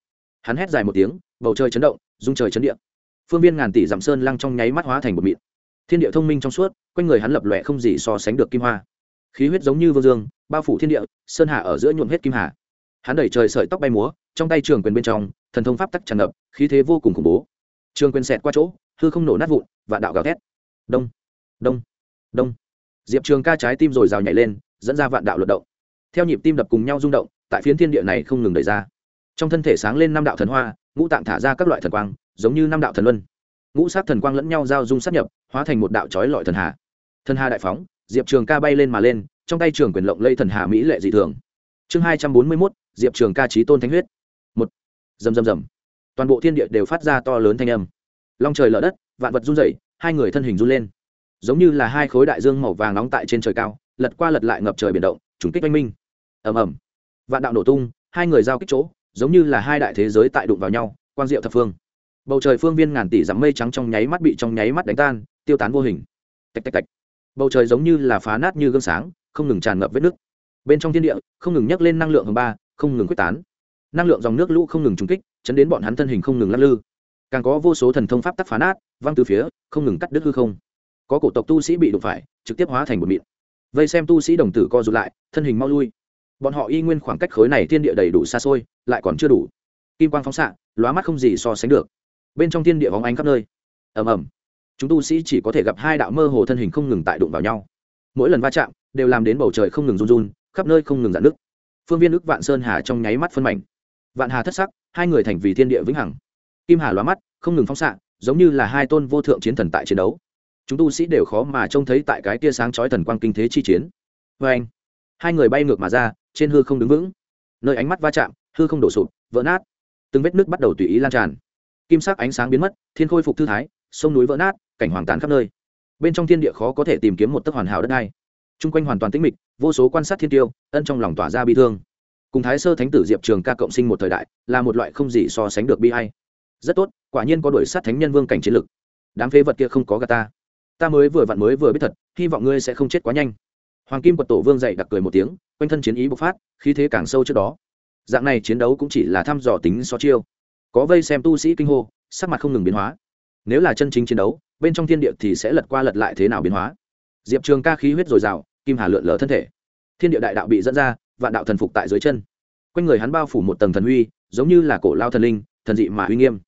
Hắn hét dài một tiếng, bầu trời chấn động dung trời chấn địa phương viên ngàn tỷ dặm sơn lăng trong nháy mắt hóa thành một mịn. Thiên địa thông minh trong suốt, quanh người hắn lập lòe không gì so sánh được kim hoa. Khí huyết giống như vương dương, bao phủ thiên địa, sơn hà ở giữa nhuộm hết kim hà. Hắn đẩy trời sợi tóc bay múa, trong tay trường quyền bên trong, thần thông pháp tắc tràn ngập, khí thế vô cùng khủng bố. Trường quyền xẹt qua chỗ, hư không nổ nát vụn, và đạo gào thét. Đông đông đông. Diệp trường ca trái tim rồi rào nhảy lên, dẫn ra vạn đạo luận động. Theo nhịp tim đập cùng nhau rung động, tại phiến thiên địa này không ngừng đẩy ra. Trong thân thể sáng lên năm đạo thần hoa ngũ tạng thả ra các loại thần quang, giống như năm đạo thần luân. Ngũ sát thần quang lẫn nhau giao dung sát nhập, hóa thành một đạo trói lọi thần hà. Thần hà đại phóng, diệp trường ca bay lên mà lên, trong tay trường quyền lộng lây thần hà mỹ lệ dị thường. Chương hai trăm bốn mươi mốt, diệp trường ca trí tôn thánh huyết. Một. Rầm rầm rầm. Toàn bộ thiên địa đều phát ra to lớn thanh âm. Long trời lở đất, vạn vật run rẩy, hai người thân hình run lên. Giống như là hai khối đại dương màu vàng nóng tại trên trời cao, lật qua lật lại ngập trời biển động, trùng kích oanh minh. Ầm ầm. Vạn đạo nổ tung, hai người giao kích chỗ giống như là hai đại thế giới tại đụng vào nhau, quang diệu thập phương. Bầu trời phương viên ngàn tỷ dặm mây trắng trong nháy mắt bị trong nháy mắt đánh tan, tiêu tán vô hình. Tạch tạch tạch. Bầu trời giống như là phá nát như gương sáng, không ngừng tràn ngập vết nước bên trong thiên địa, không ngừng nhấc lên năng lượng hầm ba, không ngừng quyết tán. Năng lượng dòng nước lũ không ngừng trúng kích, chấn đến bọn hắn thân hình không ngừng lắc lư. Càng có vô số thần thông pháp tắc phá nát, văng từ phía, không ngừng cắt đứt hư không. Có cổ tộc tu sĩ bị đụng phải, trực tiếp hóa thành một mịn. Vây xem tu sĩ đồng tử co rụt lại, thân hình mau lui bọn họ y nguyên khoảng cách khối này thiên địa đầy đủ xa xôi, lại còn chưa đủ. Kim quang phóng xạ, lóa mắt không gì so sánh được. Bên trong thiên địa hóng ánh khắp nơi. Ầm ầm. Chúng tu sĩ chỉ có thể gặp hai đạo mơ hồ thân hình không ngừng tại đụng vào nhau. Mỗi lần va chạm, đều làm đến bầu trời không ngừng run run, khắp nơi không ngừng dạn nước phương viên ức vạn sơn hà trong nháy mắt phân mảnh. Vạn hà thất sắc, hai người thành vì thiên địa vĩnh hằng. Kim hà lóa mắt, không ngừng phóng xạ, giống như là hai tôn vô thượng chiến thần tại chiến đấu. Chúng tu sĩ đều khó mà trông thấy tại cái tia sáng chói thần quang kinh thế chi chiến. Vê anh hai người bay ngược mà ra trên hư không đứng vững. Nơi ánh mắt va chạm, hư không đổ sụp, vỡ nát. Từng vết nước bắt đầu tùy ý lan tràn. Kim sắc ánh sáng biến mất, thiên khôi phục thư thái, sông núi vỡ nát, cảnh hoàng tàn khắp nơi. Bên trong thiên địa khó có thể tìm kiếm một tấc hoàn hảo đất đai. Chung quanh hoàn toàn tĩnh mịch, vô số quan sát thiên tiêu, ân trong lòng tỏa ra bi thương. Cùng thái sơ thánh tử diệp trường ca cộng sinh một thời đại, là một loại không gì so sánh được bi hay rất tốt, quả nhiên có đuổi sát thánh nhân vương cảnh chiến lực. Đám phế vật kia không có gà ta. Ta mới vừa vặn mới vừa biết thật, hy vọng ngươi sẽ không chết quá nhanh hoàng kim quật tổ vương dậy đặc cười một tiếng, quanh thân chiến ý bộc phát, khí thế càng sâu trước đó. Dạng này chiến đấu cũng chỉ là thăm dò tính so chiêu. Có vây xem tu sĩ kinh hô, sắc mặt không ngừng biến hóa. Nếu là chân chính chiến đấu, bên trong thiên địa thì sẽ lật qua lật lại thế nào biến hóa? Diệp trường ca khí huyết dồi dào, kim hà lượn lờ thân thể. Thiên địa đại đạo bị dẫn ra, vạn đạo thần phục tại dưới chân. Quanh người hắn bao phủ một tầng thần huy, giống như là cổ lao thần linh, thần dị mà uy nghiêm.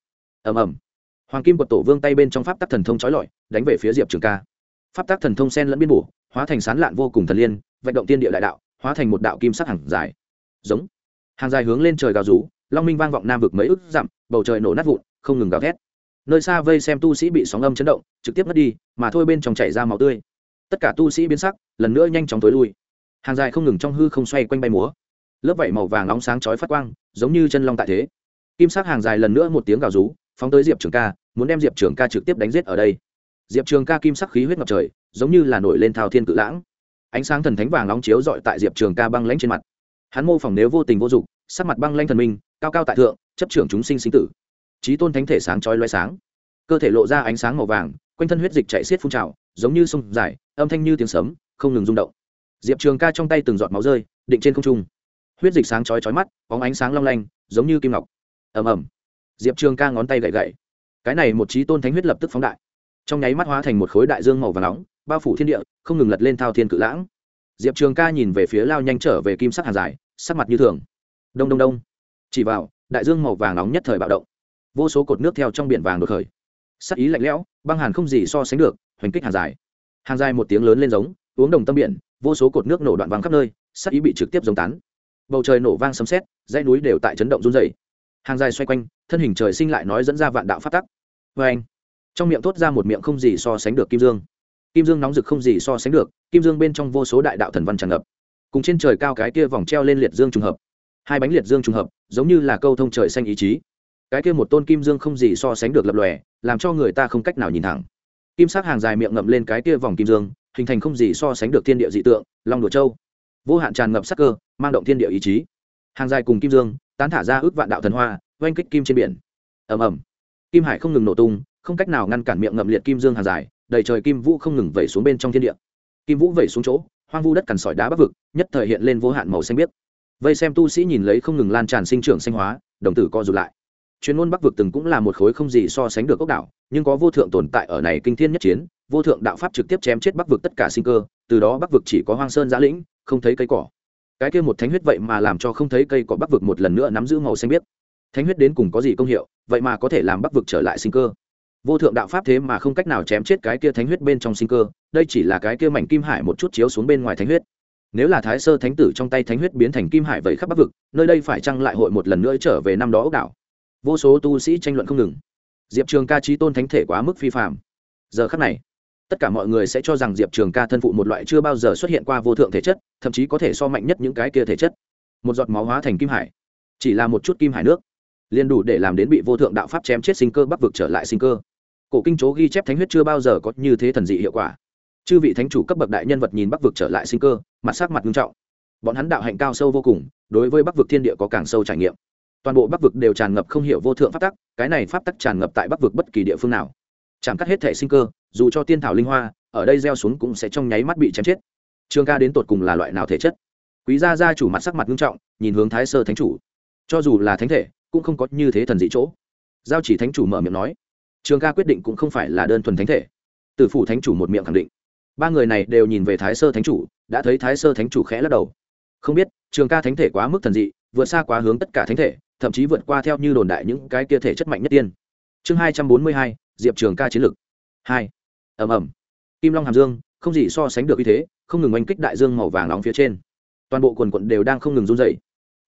Ầm ầm. Hoàng kim quật tổ vương tay bên trong pháp tắc thần thông trói lọi, đánh về phía diệp trường ca pháp tác thần thông sen lẫn biên bổ, hóa thành sán lạn vô cùng thần liên, vận động tiên địa đại đạo, hóa thành một đạo kim sắc hàng dài. Giống. Hàng dài hướng lên trời gào rú, long minh vang vọng nam vực mấy ức dặm, bầu trời nổ nát vụn, không ngừng gào thét. Nơi xa vây xem tu sĩ bị sóng âm chấn động, trực tiếp mất đi, mà thôi bên trong chảy ra máu tươi. Tất cả tu sĩ biến sắc, lần nữa nhanh chóng tối lui. Hàng dài không ngừng trong hư không xoay quanh bay múa. Lớp vảy màu vàng nóng sáng chói phát quang, giống như chân long tại thế. Kim sắc hàng dài lần nữa một tiếng gào rú, phóng tới diệp trường ca, muốn đem diệp trường ca trực tiếp đánh giết ở đây diệp trường ca kim sắc khí huyết ngập trời, giống như là nổi lên thao thiên cự lãng. Ánh sáng thần thánh vàng nóng chiếu dọi tại diệp trường ca băng lãnh trên mặt. Hắn mô phỏng nếu vô tình vô dụng, sắc mặt băng lãnh thần minh, cao cao tại thượng, chấp trưởng chúng sinh sinh tử. Trí tôn thánh thể sáng chói loay sáng. Cơ thể lộ ra ánh sáng màu vàng, quanh thân huyết dịch chạy xiết phun trào, giống như sông dài, âm thanh như tiếng sấm, không ngừng rung động. Diệp trường ca trong tay từng giọt máu rơi, định trên không trung. Huyết dịch sáng chói chói mắt, bóng ánh sáng long lanh, giống như kim ngọc. Ầm ầm. Diệp trường ca ngón tay gậy gậy. Cái này một trí tôn thánh huyết lập tức phóng đại trong nháy mắt hóa thành một khối đại dương màu và nóng, bao phủ thiên địa, không ngừng lật lên thao thiên cự lãng. Diệp trường ca nhìn về phía lao nhanh trở về kim sắc hàng dài, sắc mặt như thường. Đông đông đông. Chỉ vào, đại dương màu vàng nóng nhất thời bạo động. Vô số cột nước theo trong biển vàng đột khởi. Sắc ý lạnh lẽo, băng hàn không gì so sánh được, hoành kích hàng dài. Hàng dài một tiếng lớn lên giống, uống đồng tâm biển, vô số cột nước nổ đoạn vàng khắp nơi, sắc ý bị trực tiếp giống tán. Bầu trời nổ vang sấm sét, dãy núi đều tại chấn động run dày hàng dài xoay quanh, thân hình trời sinh lại nói dẫn ra vạn đạo phát tắc. Vê anh trong miệng thốt ra một miệng không gì so sánh được kim dương. Kim dương nóng rực không gì so sánh được, kim dương bên trong vô số đại đạo thần văn tràn ngập. Cùng trên trời cao cái kia vòng treo lên liệt dương trùng hợp. Hai bánh liệt dương trùng hợp, giống như là câu thông trời xanh ý chí. Cái kia một tôn kim dương không gì so sánh được lập lòe, làm cho người ta không cách nào nhìn thẳng. Kim sắc hàng dài miệng ngậm lên cái kia vòng kim dương, hình thành không gì so sánh được thiên địa dị tượng, long đồ châu. Vô hạn tràn ngập sắc cơ, mang động thiên địa ý chí. Hàng dài cùng kim dương, tán thả ra ước vạn đạo thần hoa, oanh kích kim trên biển. Ầm ầm. Kim hải không ngừng nổ tung không cách nào ngăn cản miệng ngậm liệt kim dương hàng dài, đầy trời kim vũ không ngừng vẩy xuống bên trong thiên địa. Kim vũ vẩy xuống chỗ, hoang vu đất cằn sỏi đá bắc vực, nhất thời hiện lên vô hạn màu xanh biếc. Vây xem tu sĩ nhìn lấy không ngừng lan tràn sinh trưởng xanh hóa, đồng tử co rụt lại. Chuyên môn bắc vực từng cũng là một khối không gì so sánh được ốc đảo, nhưng có vô thượng tồn tại ở này kinh thiên nhất chiến, vô thượng đạo pháp trực tiếp chém chết bắc vực tất cả sinh cơ, từ đó bắc vực chỉ có hoang sơn giã lĩnh, không thấy cây cỏ. Cái kia một thánh huyết vậy mà làm cho không thấy cây cỏ bắc vực một lần nữa nắm giữ màu xanh biếc. Thánh huyết đến cùng có gì công hiệu, vậy mà có thể làm bắc vực trở lại sinh cơ vô thượng đạo pháp thế mà không cách nào chém chết cái kia thánh huyết bên trong sinh cơ, đây chỉ là cái kia mảnh kim hải một chút chiếu xuống bên ngoài thánh huyết. Nếu là thái sơ thánh tử trong tay thánh huyết biến thành kim hải vậy khắp bắc vực, nơi đây phải chăng lại hội một lần nữa trở về năm đó ốc đảo vô số tu sĩ tranh luận không ngừng. Diệp trường ca trí tôn thánh thể quá mức phi phạm giờ khắc này, tất cả mọi người sẽ cho rằng diệp trường ca thân phụ một loại chưa bao giờ xuất hiện qua vô thượng thể chất, thậm chí có thể so mạnh nhất những cái kia thể chất. Một giọt máu hóa thành kim hải, chỉ là một chút kim hải nước, liền đủ để làm đến bị vô thượng đạo pháp chém chết sinh cơ bắc vực trở lại sinh cơ cổ kinh chố ghi chép thánh huyết chưa bao giờ có như thế thần dị hiệu quả. Chư vị thánh chủ cấp bậc đại nhân vật nhìn bắc vực trở lại sinh cơ, mặt sắc mặt nghiêm trọng. Bọn hắn đạo hạnh cao sâu vô cùng, đối với bắc vực thiên địa có càng sâu trải nghiệm. Toàn bộ bắc vực đều tràn ngập không hiểu vô thượng pháp tắc, cái này pháp tắc tràn ngập tại bắc vực bất kỳ địa phương nào. Chẳng cắt hết thể sinh cơ, dù cho tiên thảo linh hoa, ở đây gieo xuống cũng sẽ trong nháy mắt bị chém chết. Trương ca đến tột cùng là loại nào thể chất? Quý gia gia chủ mặt sắc mặt nghiêm trọng, nhìn hướng thái sơ thánh chủ. Cho dù là thánh thể, cũng không có như thế thần dị chỗ. Giao chỉ thánh chủ mở miệng nói trường ca quyết định cũng không phải là đơn thuần thánh thể. Từ phủ thánh chủ một miệng khẳng định. Ba người này đều nhìn về thái sơ thánh chủ, đã thấy thái sơ thánh chủ khẽ lắc đầu. Không biết, trường ca thánh thể quá mức thần dị, vượt xa quá hướng tất cả thánh thể, thậm chí vượt qua theo như đồn đại những cái kia thể chất mạnh nhất tiên. Chương hai trăm bốn mươi hai, diệp trường ca chiến lực. Hai. Ẩm ẩm kim long hàm dương, không gì so sánh được như thế, không ngừng oanh kích đại dương màu vàng nóng phía trên. Toàn bộ quần quận đều đang không ngừng run dày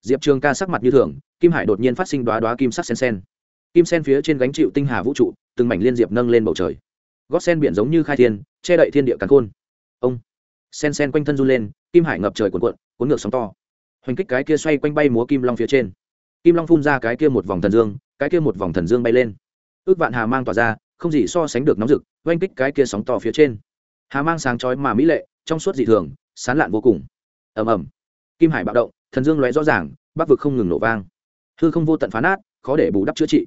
diệp trường ca sắc mặt như thường, kim hải đột nhiên phát sinh đoá đoá kim sắc sen sen kim sen phía trên gánh chịu tinh hà vũ trụ, từng mảnh liên diệp nâng lên bầu trời. Gót sen biển giống như khai thiên, che đậy thiên địa càn khôn. Ông sen sen quanh thân run lên, kim hải ngập trời cuộn cuộn, cuốn ngược sóng to. Hoành kích cái kia xoay quanh bay múa kim long phía trên. Kim long phun ra cái kia một vòng thần dương, cái kia một vòng thần dương bay lên. Ước vạn hà mang tỏa ra, không gì so sánh được nóng rực oanh kích cái kia sóng to phía trên. Hà mang sáng chói mà mỹ lệ, trong suốt dị thường, sán lạn vô cùng. Ầm ầm. Kim hải bạo động, thần dương lóe rõ ràng, bắc vực không ngừng nổ vang. Hư không vô tận phá nát, khó để bù đắp chữa trị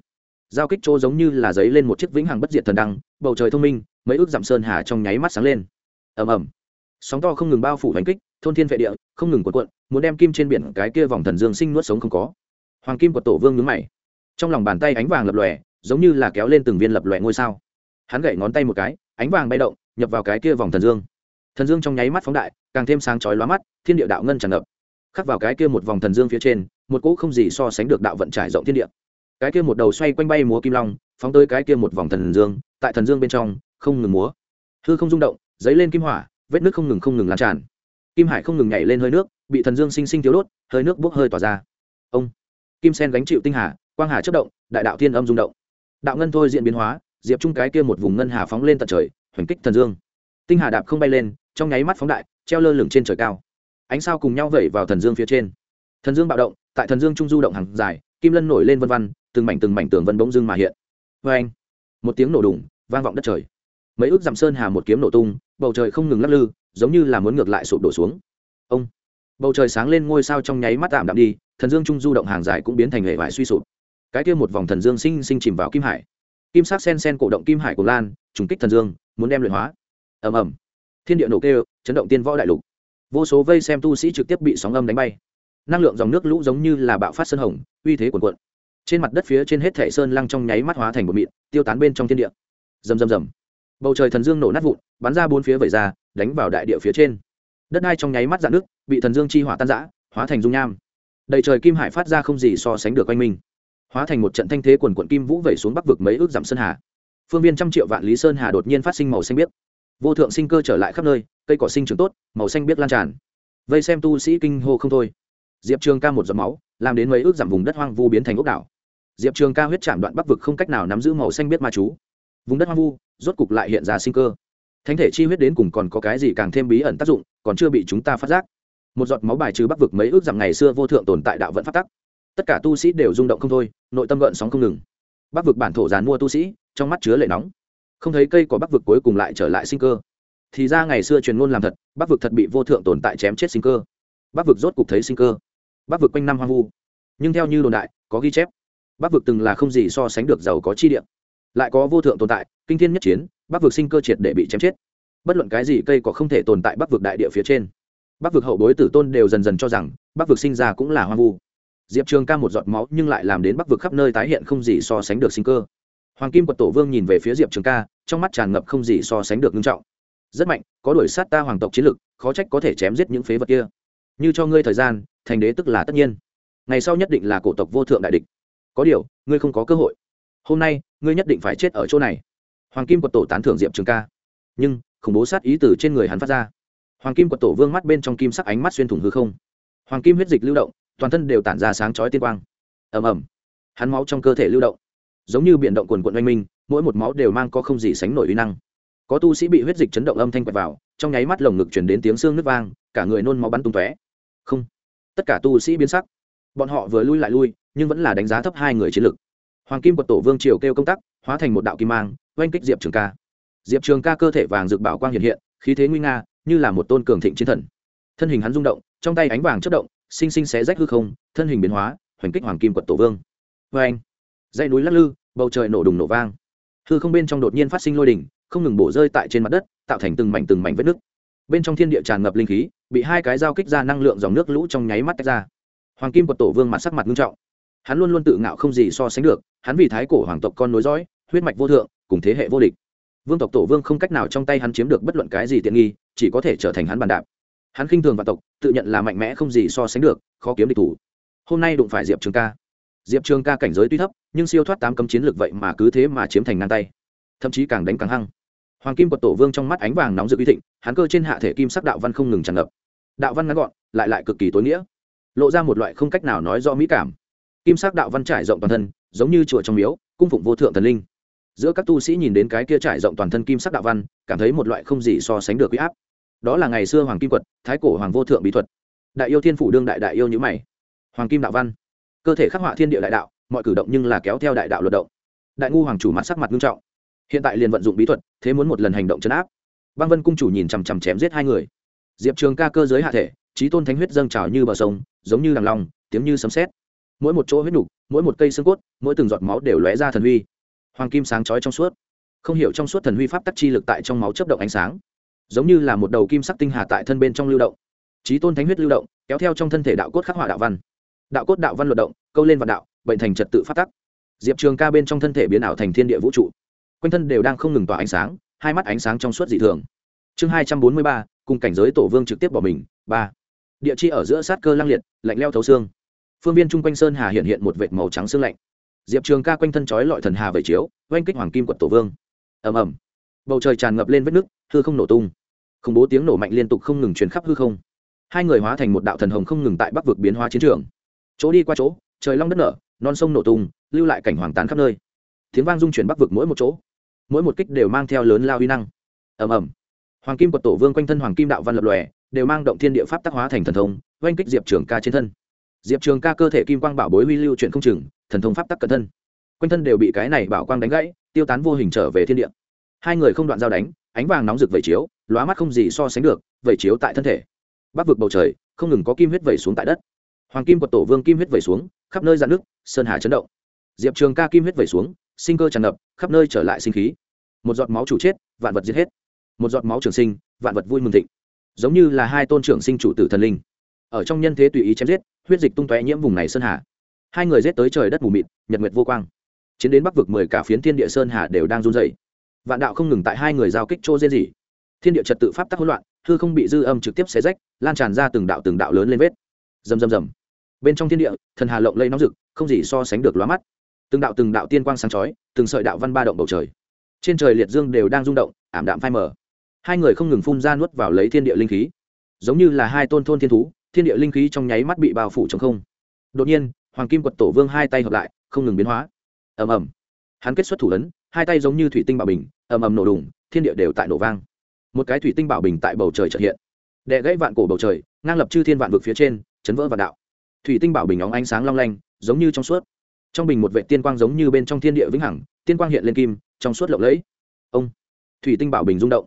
giao kích chỗ giống như là giấy lên một chiếc vĩnh hằng bất diệt thần đăng, bầu trời thông minh, mấy ước dặm sơn hà trong nháy mắt sáng lên. Ầm ầm. Sóng to không ngừng bao phủ hành kích, thôn thiên vệ địa, không ngừng cuộn cuộn, muốn đem kim trên biển cái kia vòng thần dương sinh nuốt sống không có. Hoàng kim của tổ vương nhướng mày. Trong lòng bàn tay ánh vàng lập lòe, giống như là kéo lên từng viên lập lòe ngôi sao. Hắn gậy ngón tay một cái, ánh vàng bay động, nhập vào cái kia vòng thần dương. Thần dương trong nháy mắt phóng đại, càng thêm sáng chói lóa mắt, thiên địa đạo ngân tràn ngập. Khắc vào cái kia một vòng thần dương phía trên, một cỗ không gì so sánh được đạo vận trải rộng thiên địa cái kia một đầu xoay quanh bay múa kim long, phóng tới cái kia một vòng thần dương, tại thần dương bên trong, không ngừng múa. Hư không rung động, dấy lên kim hỏa, vết nước không ngừng không ngừng lan tràn. Kim hải không ngừng nhảy lên hơi nước, bị thần dương sinh sinh thiếu đốt, hơi nước bốc hơi tỏa ra. Ông! Kim sen gánh chịu tinh hà, quang hà chất động, đại đạo thiên âm rung động. Đạo ngân thôi diễn biến hóa, diệp trung cái kia một vùng ngân hà phóng lên tận trời, hoành kích thần dương. Tinh hà đạp không bay lên, trong nháy mắt phóng đại, treo lơ lửng trên trời cao. Ánh sao cùng nhau vẩy vào thần dương phía trên. Thần dương bạo động, tại thần dương trung du động hàng dài, kim lân nổi lên vân văn từng mảnh từng mảnh tường vân bỗng dưng mà hiện. Vê anh, một tiếng nổ đùng, vang vọng đất trời. Mấy ước dặm sơn hà một kiếm nổ tung, bầu trời không ngừng lắc lư, giống như là muốn ngược lại sụp đổ xuống. Ông, bầu trời sáng lên ngôi sao trong nháy mắt tạm đạm đi, thần dương trung du động hàng dài cũng biến thành hệ vải suy sụp. Cái kia một vòng thần dương sinh sinh chìm vào kim hải. Kim sắc sen sen cổ động kim hải của lan, trùng kích thần dương, muốn đem luyện hóa. Ầm ầm. Thiên địa nổ kêu, chấn động tiên võ đại lục. Vô số vây xem tu sĩ trực tiếp bị sóng âm đánh bay. Năng lượng dòng nước lũ giống như là bạo phát sân hồng, uy thế cuồn cuộn trên mặt đất phía trên hết thể sơn lăng trong nháy mắt hóa thành một mịn, tiêu tán bên trong thiên địa. Rầm rầm rầm. Bầu trời thần dương nổ nát vụn, bắn ra bốn phía vẩy ra, đánh vào đại địa phía trên. Đất đai trong nháy mắt dạn nước bị thần dương chi hỏa tan rã, hóa thành dung nham. Đầy trời kim hải phát ra không gì so sánh được quanh mình. Hóa thành một trận thanh thế quần quận kim vũ vẩy xuống bắc vực mấy ước giảm sơn hà. Phương viên trăm triệu vạn lý sơn hà đột nhiên phát sinh màu xanh biếc. Vô thượng sinh cơ trở lại khắp nơi, cây cỏ sinh trưởng tốt, màu xanh biếc lan tràn. Vây xem tu sĩ kinh hô không thôi. Diệp trường ca một giọt máu, làm đến mấy ước giảm vùng đất hoang vu biến thành ốc đảo diệp trường ca huyết chạm đoạn bắc vực không cách nào nắm giữ màu xanh biết ma chú. Vùng đất hoang vu, rốt cục lại hiện ra sinh cơ. Thánh thể chi huyết đến cùng còn có cái gì càng thêm bí ẩn tác dụng, còn chưa bị chúng ta phát giác. Một giọt máu bài trừ bắc vực mấy ước giảm ngày xưa vô thượng tồn tại đạo vận phát tắc. Tất cả tu sĩ đều rung động không thôi, nội tâm gợn sóng không ngừng. Bắc vực bản thổ giàn mua tu sĩ, trong mắt chứa lệ nóng. Không thấy cây có bắc vực cuối cùng lại trở lại sinh cơ. Thì ra ngày xưa truyền ngôn làm thật, bắc vực thật bị vô thượng tồn tại chém chết sinh cơ. Bắc vực rốt cục thấy sinh cơ. Bắc vực quanh năm hoang vu. Nhưng theo như đồn đại, có ghi chép bắc vực từng là không gì so sánh được giàu có chi địa. Lại có vô thượng tồn tại, kinh thiên nhất chiến, bắc vực sinh cơ triệt để bị chém chết. Bất luận cái gì cây có không thể tồn tại bắc vực đại địa phía trên. Bắc vực hậu bối tử tôn đều dần dần cho rằng, bắc vực sinh ra cũng là hoang vu. Diệp trường ca một giọt máu nhưng lại làm đến bắc vực khắp nơi tái hiện không gì so sánh được sinh cơ. Hoàng kim quật tổ vương nhìn về phía diệp trường ca, trong mắt tràn ngập không gì so sánh được nghiêm trọng. Rất mạnh, có đuổi sát ta hoàng tộc chiến lực, khó trách có thể chém giết những phế vật kia. Như cho ngươi thời gian, thành đế tức là tất nhiên. Ngày sau nhất định là cổ tộc vô thượng đại địch có điều, ngươi không có cơ hội. Hôm nay, ngươi nhất định phải chết ở chỗ này. Hoàng kim quật tổ tán thưởng diệp trường ca. Nhưng, khủng bố sát ý từ trên người hắn phát ra. Hoàng kim quật tổ vương mắt bên trong kim sắc ánh mắt xuyên thủng hư không. Hoàng kim huyết dịch lưu động, toàn thân đều tản ra sáng chói tiên quang. Ầm ầm. Hắn máu trong cơ thể lưu động. Giống như biển động quần quận oanh minh, mỗi một máu đều mang có không gì sánh nổi uy năng. Có tu sĩ bị huyết dịch chấn động âm thanh quẹt vào, trong nháy mắt lồng ngực chuyển đến tiếng xương nước vang, cả người nôn máu bắn tung tóe. Không. Tất cả tu sĩ biến sắc. Bọn họ vừa lui lại lui nhưng vẫn là đánh giá thấp hai người chiến lực hoàng kim quật tổ vương triều kêu công tác, hóa thành một đạo kim mang, oanh kích diệp trường ca. Diệp trường ca cơ thể vàng rực bảo quang hiện hiện, khí thế nguy nga, như là một tôn cường thịnh chiến thần. Thân hình hắn rung động, trong tay ánh vàng chất động xinh xinh xé rách hư không, thân hình biến hóa, hoành kích hoàng kim quật tổ vương. Vê anh dãy núi lắc lư, bầu trời nổ đùng nổ vang. Hư không bên trong đột nhiên phát sinh lôi đỉnh, không ngừng bổ rơi tại trên mặt đất, tạo thành từng mảnh từng mảnh vết nứt. bên trong thiên địa tràn ngập linh khí, bị hai cái dao kích ra năng lượng dòng nước lũ trong nháy mắt tách ra. Hoàng kim quật tổ vương mặt sắc mặt nghiêm trọng hắn luôn luôn tự ngạo không gì so sánh được, hắn vì thái cổ hoàng tộc con nối dõi, huyết mạch vô thượng, cùng thế hệ vô địch. Vương tộc tổ vương không cách nào trong tay hắn chiếm được bất luận cái gì tiện nghi, chỉ có thể trở thành hắn bàn đạp. Hắn khinh thường vạn tộc, tự nhận là mạnh mẽ không gì so sánh được, khó kiếm địch thủ. Hôm nay đụng phải diệp trường ca. Diệp trường ca cảnh giới tuy thấp, nhưng siêu thoát tám cấm chiến lược vậy mà cứ thế mà chiếm thành ngang tay. Thậm chí càng đánh càng hăng. Hoàng kim quật tổ vương trong mắt ánh vàng nóng rực uy thịnh, hắn cơ trên hạ thể kim sắc đạo văn không ngừng tràn ngập. Đạo văn ngắn gọn, lại lại cực kỳ tối nghĩa. Lộ ra một loại không cách nào nói do mỹ cảm kim sắc đạo văn trải rộng toàn thân, giống như chùa trong miếu, cung phụng vô thượng thần linh. Giữa các tu sĩ nhìn đến cái kia trải rộng toàn thân kim sắc đạo văn, cảm thấy một loại không gì so sánh được huy áp. Đó là ngày xưa hoàng kim quật, thái cổ hoàng vô thượng bí thuật. Đại yêu thiên phủ đương đại đại yêu nhữ mày. Hoàng kim đạo văn. Cơ thể khắc họa thiên địa đại đạo, mọi cử động nhưng là kéo theo đại đạo luật động. Đại ngu hoàng chủ mặt sắc mặt nghiêm trọng. Hiện tại liền vận dụng bí thuật, thế muốn một lần hành động chấn áp. Băng vân cung chủ nhìn chằm chằm chém giết hai người. Diệp trường ca cơ giới hạ thể trí tôn thánh huyết dâng trào như bờ sông, giống như đằng lòng tiếng như sấm sét mỗi một chỗ huyết nục, mỗi một cây xương cốt, mỗi từng giọt máu đều lóe ra thần huy. Hoàng kim sáng chói trong suốt. Không hiểu trong suốt thần huy pháp tắc chi lực tại trong máu chấp động ánh sáng. Giống như là một đầu kim sắc tinh hà tại thân bên trong lưu động. Trí tôn thánh huyết lưu động, kéo theo trong thân thể đạo cốt khắc họa đạo văn. Đạo cốt đạo văn luận động, câu lên vạn đạo, bệnh thành trật tự phát tắc. Diệp trường ca bên trong thân thể biến ảo thành thiên địa vũ trụ. Quanh thân đều đang không ngừng tỏa ánh sáng, hai mắt ánh sáng trong suốt dị thường. Chương hai trăm bốn mươi ba, cùng cảnh giới tổ vương trực tiếp bỏ mình, ba. Địa chi ở giữa sát cơ lang liệt, lạnh leo thấu xương phương viên chung quanh sơn hà hiện hiện một vệt màu trắng xương lạnh. Diệp trường ca quanh thân trói lọi thần hà về chiếu, oanh kích hoàng kim quật tổ vương. Ầm ầm. Bầu trời tràn ngập lên vết nước, hư không nổ tung. Khủng bố tiếng nổ mạnh liên tục không ngừng truyền khắp hư không. Hai người hóa thành một đạo thần hồng không ngừng tại bắc vực biến hóa chiến trường. Chỗ đi qua chỗ, trời long đất nở, non sông nổ tung, lưu lại cảnh hoàng tán khắp nơi. Tiếng vang dung chuyển bắc vực mỗi một chỗ. Mỗi một kích đều mang theo lớn lao uy năng. Ầm ầm. Hoàng kim quật tổ vương quanh thân hoàng kim đạo văn lập lòe, đều mang động thiên địa pháp tác hóa thành thần thông, oanh kích diệp trường ca trên thân diệp trường ca cơ thể kim quang bảo bối huy lưu chuyện không chừng, thần thông pháp tắc cẩn thân. Quanh thân đều bị cái này bảo quang đánh gãy, tiêu tán vô hình trở về thiên địa. Hai người không đoạn giao đánh, ánh vàng nóng rực vẩy chiếu, lóa mắt không gì so sánh được, vẩy chiếu tại thân thể. Bắc vực bầu trời, không ngừng có kim huyết vẩy xuống tại đất. Hoàng kim quật tổ vương kim huyết vẩy xuống, khắp nơi dạn nước, sơn hà chấn động. Diệp trường ca kim huyết vẩy xuống, sinh cơ tràn ngập, khắp nơi trở lại sinh khí. Một giọt máu chủ chết, vạn vật giết hết. Một giọt máu trường sinh, vạn vật vui mừng thịnh. Giống như là hai tôn trưởng sinh chủ tử thần linh ở trong nhân thế tùy ý chém giết, huyết dịch tung tóe nhiễm vùng này sơn hà. Hai người giết tới trời đất mù mịt, nhật nguyệt vô quang. Chiến đến bắc vực mười cả phiến thiên địa sơn hà đều đang run dày vạn đạo không ngừng tại hai người giao kích chỗ dễ gì thiên địa trật tự pháp tắc hỗn loạn, hư không bị dư âm trực tiếp xé rách, lan tràn ra từng đạo từng đạo lớn lên vết. Rầm rầm rầm. Bên trong thiên địa, thần hà lộng lây nóng rực, không gì so sánh được lóa mắt. Từng đạo từng đạo tiên quang sáng chói, từng sợi đạo văn ba động bầu trời. Trên trời liệt dương đều đang rung động, ảm đạm phai mờ. Hai người không ngừng phun ra nuốt vào lấy thiên địa linh khí. Giống như là hai tôn thôn thiên thú thiên địa linh khí trong nháy mắt bị bao phủ trong không. Đột nhiên hoàng kim quật tổ vương hai tay hợp lại không ngừng biến hóa. Ầm ầm. Hắn kết xuất thủ lớn, hai tay giống như thủy tinh bảo bình ầm ầm nổ đùng thiên địa đều tại nổ vang. Một cái thủy tinh bảo bình tại bầu trời trợ hiện. Đệ gãy vạn cổ bầu trời ngang lập chư thiên vạn vực phía trên chấn vỡ vạn đạo. Thủy tinh bảo bình óng ánh sáng long lanh giống như trong suốt. Trong bình một vệ tiên quang giống như bên trong thiên địa vĩnh hằng tiên quang hiện lên kim trong suốt lộng lẫy. Ông. Thủy tinh bảo bình rung động.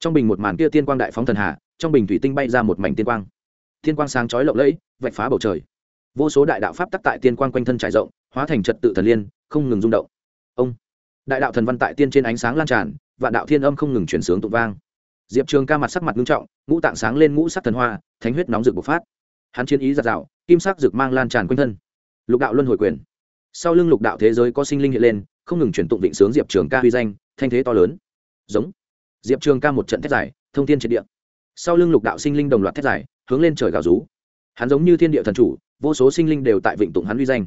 Trong bình một màn kia tiên quang đại phóng thần hà trong bình thủy tinh bay ra một mảnh tiên quang thiên quang sáng chói lộng lẫy vạch phá bầu trời. Vô số đại đạo pháp tắc tại tiên quang quanh thân trải rộng hóa thành trật tự thần liên không ngừng rung động. Ông đại đạo thần văn tại tiên trên ánh sáng lan tràn và đạo thiên âm không ngừng chuyển sướng tụng vang. Diệp trường ca mặt sắc mặt nghiêm trọng ngũ tạng sáng lên ngũ sắc thần hoa thánh huyết nóng rực bộc phát. Hắn chiến ý giặt rào kim sắc rực mang lan tràn quanh thân. Lục đạo luân hồi quyền. Sau lưng lục đạo thế giới có sinh linh hiện lên không ngừng chuyển tụng vịnh sướng diệp trường ca huy danh thanh thế to lớn. Giống. Diệp trường ca một trận thét giải, thông tin triệt địa. Sau lưng lục đạo sinh linh đồng loạt thét giải hướng lên trời gào rú. Hắn giống như thiên địa thần chủ, vô số sinh linh đều tại vịnh tụng hắn uy danh.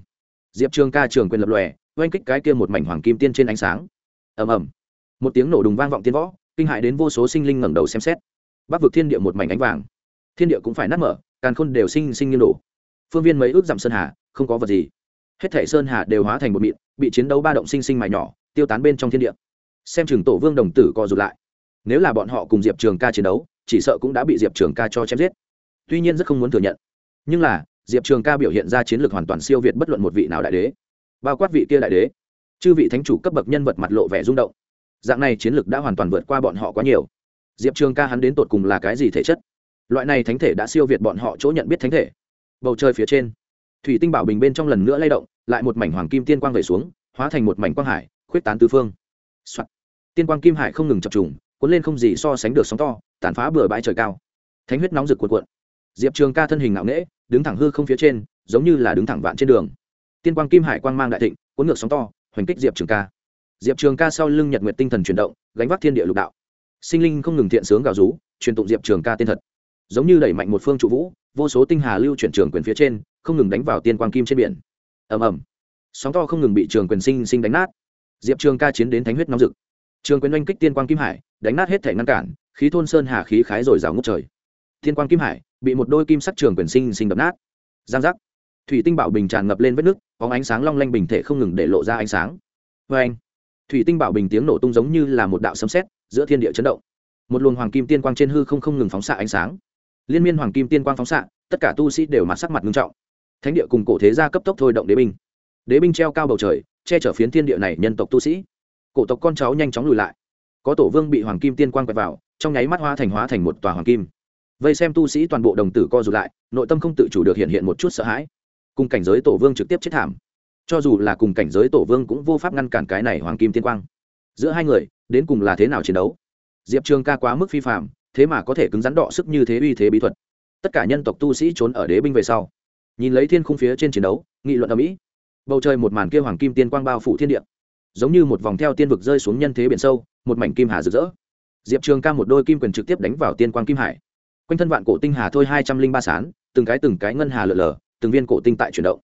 Diệp trường ca trường quyền lập lòe, oanh kích cái kia một mảnh hoàng kim tiên trên ánh sáng. Ầm ầm. Một tiếng nổ đùng vang vọng tiên võ, kinh hại đến vô số sinh linh ngẩng đầu xem xét. Bắc vực thiên địa một mảnh ánh vàng. Thiên địa cũng phải nát mở, càn khôn đều sinh sinh nghiêng đổ. Phương viên mấy ước dặm sơn hà, không có vật gì. Hết thảy sơn hà đều hóa thành một mịn, bị chiến đấu ba động sinh sinh mài nhỏ, tiêu tán bên trong thiên địa. Xem chừng tổ vương đồng tử co rụt lại. Nếu là bọn họ cùng diệp trường ca chiến đấu, chỉ sợ cũng đã bị diệp trường ca cho chém giết tuy nhiên rất không muốn thừa nhận. Nhưng là, diệp trường ca biểu hiện ra chiến lược hoàn toàn siêu việt bất luận một vị nào đại đế, bao quát vị kia đại đế. Chư vị thánh chủ cấp bậc nhân vật mặt lộ vẻ rung động. Dạng này chiến lược đã hoàn toàn vượt qua bọn họ quá nhiều. Diệp trường ca hắn đến tột cùng là cái gì thể chất? Loại này thánh thể đã siêu việt bọn họ chỗ nhận biết thánh thể. Bầu trời phía trên, thủy tinh bảo bình bên trong lần nữa lay động, lại một mảnh hoàng kim tiên quang về xuống, hóa thành một mảnh quang hải, khuyết tán tứ phương、Soạn. tiên quang kim hải không ngừng chập trùng, cuốn lên không gì so sánh được sóng to, tàn phá bừa bãi trời cao. Thánh huyết nóng rực cuộn cuộn diệp trường ca thân hình ngạo nghễ, đứng thẳng hư không phía trên, giống như là đứng thẳng vạn trên đường. Tiên quang kim hải quang mang đại thịnh, cuốn ngược sóng to, hoành kích diệp trường ca. Diệp trường ca sau lưng nhật nguyện tinh thần chuyển động, gánh vác thiên địa lục đạo. Sinh linh không ngừng thiện sướng gào rú, truyền tụng diệp trường ca tên thật giống như đẩy mạnh một phương trụ vũ, vô số tinh hà lưu chuyển trường quyền phía trên, không ngừng đánh vào tiên quang kim trên biển. Ầm ầm. Sóng to không ngừng bị trường quyền sinh sinh đánh nát. Diệp trường ca chiến đến thánh huyết nóng rực. Trường quyền oanh kích tiên quang kim hải, đánh nát hết thể ngăn cản, khí thôn sơn hà khí khái rồi rào ngút trời. Thiên quang kim hải, bị một đôi kim sắc trường quyền sinh sinh đập nát. Giang giác. Thủy tinh bảo bình tràn ngập lên vết nước có ánh sáng long lanh bình thể không ngừng để lộ ra ánh sáng. Vê anh, thủy tinh bảo bình tiếng nổ tung giống như là một đạo sấm sét giữa thiên địa chấn động. Một luồng hoàng kim tiên quang trên hư không không ngừng phóng xạ ánh sáng. Liên miên hoàng kim tiên quang phóng xạ, tất cả tu sĩ đều mặt sắc mặt nghiêm trọng. Thánh địa cùng cổ thế gia cấp tốc thôi động đế binh. Đế binh treo cao bầu trời, che chở phiến thiên địa này nhân tộc tu sĩ. Cổ tộc con cháu nhanh chóng lùi lại. Có tổ vương bị hoàng kim tiên quang quẹt vào, trong nháy mắt hoa thành hóa thành một tòa hoàng kim vây xem tu sĩ toàn bộ đồng tử co rụt lại, nội tâm không tự chủ được hiện hiện một chút sợ hãi. Cùng cảnh giới tổ vương trực tiếp chết thảm. Cho dù là cùng cảnh giới tổ vương cũng vô pháp ngăn cản cái này hoàng kim tiên quang. Giữa hai người, đến cùng là thế nào chiến đấu? Diệp trường ca quá mức phi phạm thế mà có thể cứng rắn đọ sức như thế uy thế bí thuật. Tất cả nhân tộc tu sĩ trốn ở đế binh về sau. Nhìn lấy thiên khung phía trên chiến đấu, nghị luận ở mỹ bầu trời một màn kia hoàng kim tiên quang bao phủ thiên địa. Giống như một vòng theo tiên vực rơi xuống nhân thế biển sâu, một mảnh kim hà rực rỡ. Diệp trường ca một đôi kim quyền trực tiếp đánh vào tiên quang kim hải quanh thân vạn cổ tinh hà thôi hai trăm linh ba sán từng cái từng cái ngân hà lượn lờ, từng viên cổ tinh tại chuyển động.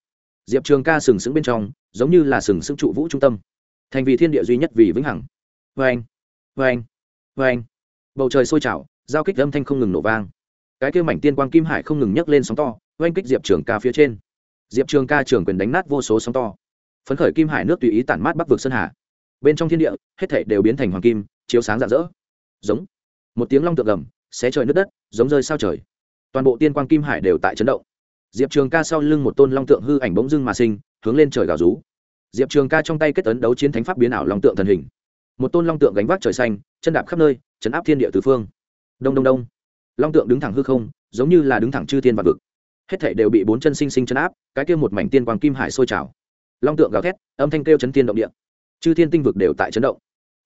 Diệp trường ca sừng sững bên trong giống như là sừng sững trụ vũ trung tâm. Thành vì thiên địa duy nhất vì vĩnh hằng. Vê anh vê anh vê anh bầu trời sôi trào giao kích âm thanh không ngừng nổ vang. Cái kêu mảnh tiên quang kim hải không ngừng nhấc lên sóng to oanh kích diệp trường ca phía trên. Diệp trường ca trường quyền đánh nát vô số sóng to. Phấn khởi kim hải nước tùy ý tản mát bắc vực sơn hà. Bên trong thiên địa hết thảy đều biến thành hoàng kim chiếu sáng rạng rỡ. Giống. Một tiếng long tượng gầm xé trời nước đất, giống rơi sao trời. Toàn bộ tiên quang kim hải đều tại chấn động. Diệp trường ca sau lưng một tôn long tượng hư ảnh bỗng dưng mà sinh, hướng lên trời gào rú. Diệp trường ca trong tay kết tấn đấu chiến thánh pháp biến ảo long tượng thần hình. Một tôn long tượng gánh vác trời xanh, chân đạp khắp nơi, chấn áp thiên địa tứ phương. Đông đông đông. Long tượng đứng thẳng hư không, giống như là đứng thẳng chư thiên vạn vực. Hết thảy đều bị bốn chân sinh sinh chấn áp, cái kia một mảnh tiên quang kim hải sôi trào. Long tượng gào thét, âm thanh kêu chấn tiên động địa. Chư thiên tinh vực đều tại chấn động.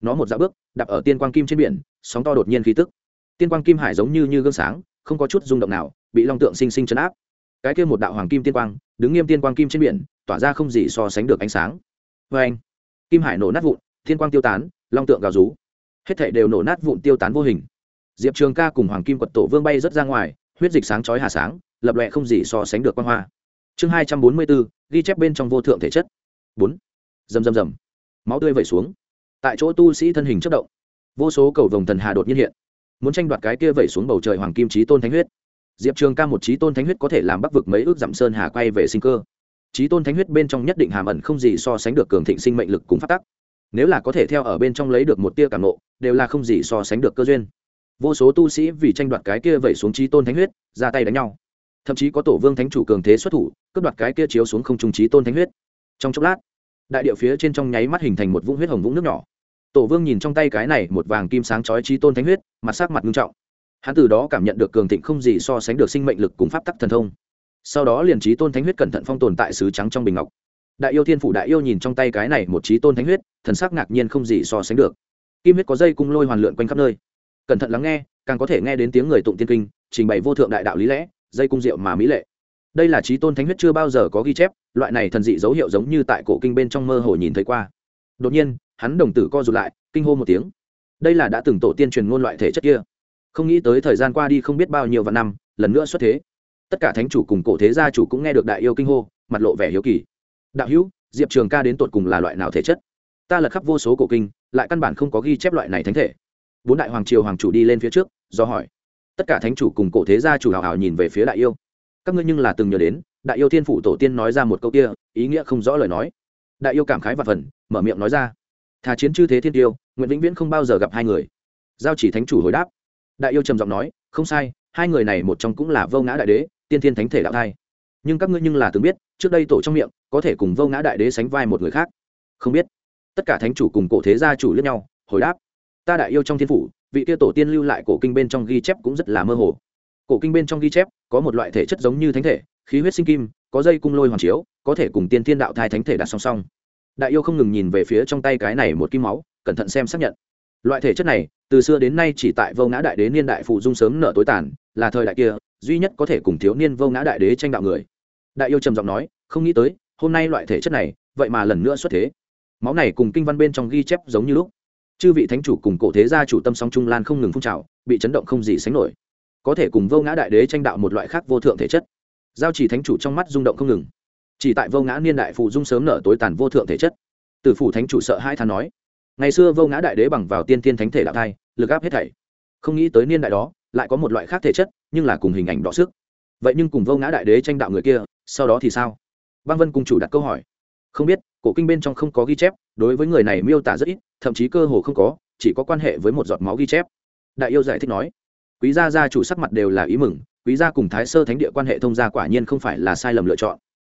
Nó một dạo bước, đạp ở tiên quang kim trên biển, sóng to đột nhiên khí tức tiên quang kim hải giống như như gương sáng, không có chút rung động nào, bị long tượng sinh sinh chấn áp. Cái kia một đạo hoàng kim tiên quang, đứng nghiêm tiên quang kim trên biển, tỏa ra không gì so sánh được ánh sáng. Vê anh, kim hải nổ nát vụn, tiên quang tiêu tán, long tượng gào rú. Hết thảy đều nổ nát vụn tiêu tán vô hình. Diệp trường ca cùng hoàng kim quật tổ vương bay rớt ra ngoài, huyết dịch sáng chói hà sáng, lập lệ không gì so sánh được quan hoa. Chương hai trăm bốn mươi bốn, ghi chép bên trong vô thượng thể chất. Bốn. Rầm rầm rầm. Máu tươi vẩy xuống. Tại chỗ tu sĩ thân hình chất động, vô số cầu vồng thần hà đột nhiên hiện muốn tranh đoạt cái kia vẩy xuống bầu trời hoàng kim trí tôn thánh huyết. Diệp trường ca một trí tôn thánh huyết có thể làm bắc vực mấy ước dặm sơn hà quay về sinh cơ. Trí tôn thánh huyết bên trong nhất định hàm ẩn không gì so sánh được cường thịnh sinh mệnh lực cùng phát tắc. Nếu là có thể theo ở bên trong lấy được một tia cảm nộ, đều là không gì so sánh được cơ duyên. Vô số tu sĩ vì tranh đoạt cái kia vẩy xuống trí tôn thánh huyết, ra tay đánh nhau. Thậm chí có tổ vương thánh chủ cường thế xuất thủ, cướp đoạt cái kia chiếu xuống không trung trí tôn thánh huyết. Trong chốc lát, đại địa phía trên trong nháy mắt hình thành một vũng huyết hồng vũng nước nhỏ tổ vương nhìn trong tay cái này một vàng kim sáng chói trí tôn thánh huyết, mặt sắc mặt nghiêm trọng. Hắn từ đó cảm nhận được cường thịnh không gì so sánh được sinh mệnh lực cùng pháp tắc thần thông. Sau đó liền trí tôn thánh huyết cẩn thận phong tồn tại sứ trắng trong bình ngọc. Đại yêu thiên phủ đại yêu nhìn trong tay cái này một trí tôn thánh huyết, thần sắc ngạc nhiên không gì so sánh được. Kim huyết có dây cung lôi hoàn lượn quanh khắp nơi. Cẩn thận lắng nghe, càng có thể nghe đến tiếng người tụng tiên kinh, trình bày vô thượng đại đạo lý lẽ, dây cung diệu mà mỹ lệ. Đây là trí tôn thánh huyết chưa bao giờ có ghi chép, loại này thần dị dấu hiệu giống như tại cổ kinh bên trong mơ hồ nhìn thấy qua. Đột nhiên hắn đồng tử co rụt lại, kinh hô một tiếng. Đây là đã từng tổ tiên truyền ngôn loại thể chất kia. Không nghĩ tới thời gian qua đi không biết bao nhiêu vạn năm, lần nữa xuất thế. Tất cả thánh chủ cùng cổ thế gia chủ cũng nghe được đại yêu kinh hô, mặt lộ vẻ hiếu kỳ. Đạo hữu, diệp trường ca đến tột cùng là loại nào thể chất? Ta lật khắp vô số cổ kinh, lại căn bản không có ghi chép loại này thánh thể. Bốn đại hoàng triều hoàng chủ đi lên phía trước, do hỏi. Tất cả thánh chủ cùng cổ thế gia chủ hào hào nhìn về phía đại yêu. Các ngươi nhưng là từng nhớ đến, đại yêu thiên phủ tổ tiên nói ra một câu kia, ý nghĩa không rõ lời nói. Đại yêu cảm khái và phần, mở miệng nói ra thà chiến chư thế thiên tiêu nguyễn vĩnh viễn không bao giờ gặp hai người. Giao chỉ thánh chủ hồi đáp. Đại yêu trầm giọng nói, không sai, hai người này một trong cũng là vô ngã đại đế, tiên thiên thánh thể đạo thai. Nhưng các ngươi nhưng là từng biết, trước đây tổ trong miệng, có thể cùng vô ngã đại đế sánh vai một người khác. Không biết. Tất cả thánh chủ cùng cổ thế gia chủ lẫn nhau, hồi đáp. Ta đại yêu trong thiên phủ, vị kia tổ tiên lưu lại cổ kinh bên trong ghi chép cũng rất là mơ hồ. Cổ kinh bên trong ghi chép, có một loại thể chất giống như thánh thể, khí huyết sinh kim, có dây cung lôi hoàng chiếu, có thể cùng tiên thiên đạo thai thánh thể đặt song song đại yêu không ngừng nhìn về phía trong tay cái này một kim máu, cẩn thận xem xác nhận. Loại thể chất này, từ xưa đến nay chỉ tại vô ngã đại đế niên đại phụ dung sớm nở tối tàn, là thời đại kia, duy nhất có thể cùng thiếu niên vô ngã đại đế tranh đạo người. Đại yêu trầm giọng nói, không nghĩ tới, hôm nay loại thể chất này, vậy mà lần nữa xuất thế. Máu này cùng kinh văn bên trong ghi chép giống như lúc. Chư vị thánh chủ cùng cổ thế gia chủ tâm song trung lan không ngừng phun trào, bị chấn động không gì sánh nổi. Có thể cùng vô ngã đại đế tranh đạo một loại khác vô thượng thể chất. Giao chỉ thánh chủ trong mắt rung động không ngừng chỉ tại vô ngã niên đại phụ dung sớm nở tối tàn vô thượng thể chất. Từ phủ thánh chủ sợ hai than nói, ngày xưa vô ngã đại đế bằng vào tiên tiên thánh thể đạo thai, lực áp hết thảy. Không nghĩ tới niên đại đó, lại có một loại khác thể chất, nhưng là cùng hình ảnh đỏ sức. Vậy nhưng cùng vô ngã đại đế tranh đạo người kia, sau đó thì sao? Băng vân cung chủ đặt câu hỏi. Không biết, cổ kinh bên trong không có ghi chép, đối với người này miêu tả rất ít, thậm chí cơ hồ không có, chỉ có quan hệ với một giọt máu ghi chép. Đại yêu giải thích nói, quý gia gia chủ sắc mặt đều là ý mừng, quý gia cùng thái sơ thánh địa quan hệ thông gia quả nhiên không phải là sai lầm lựa chọn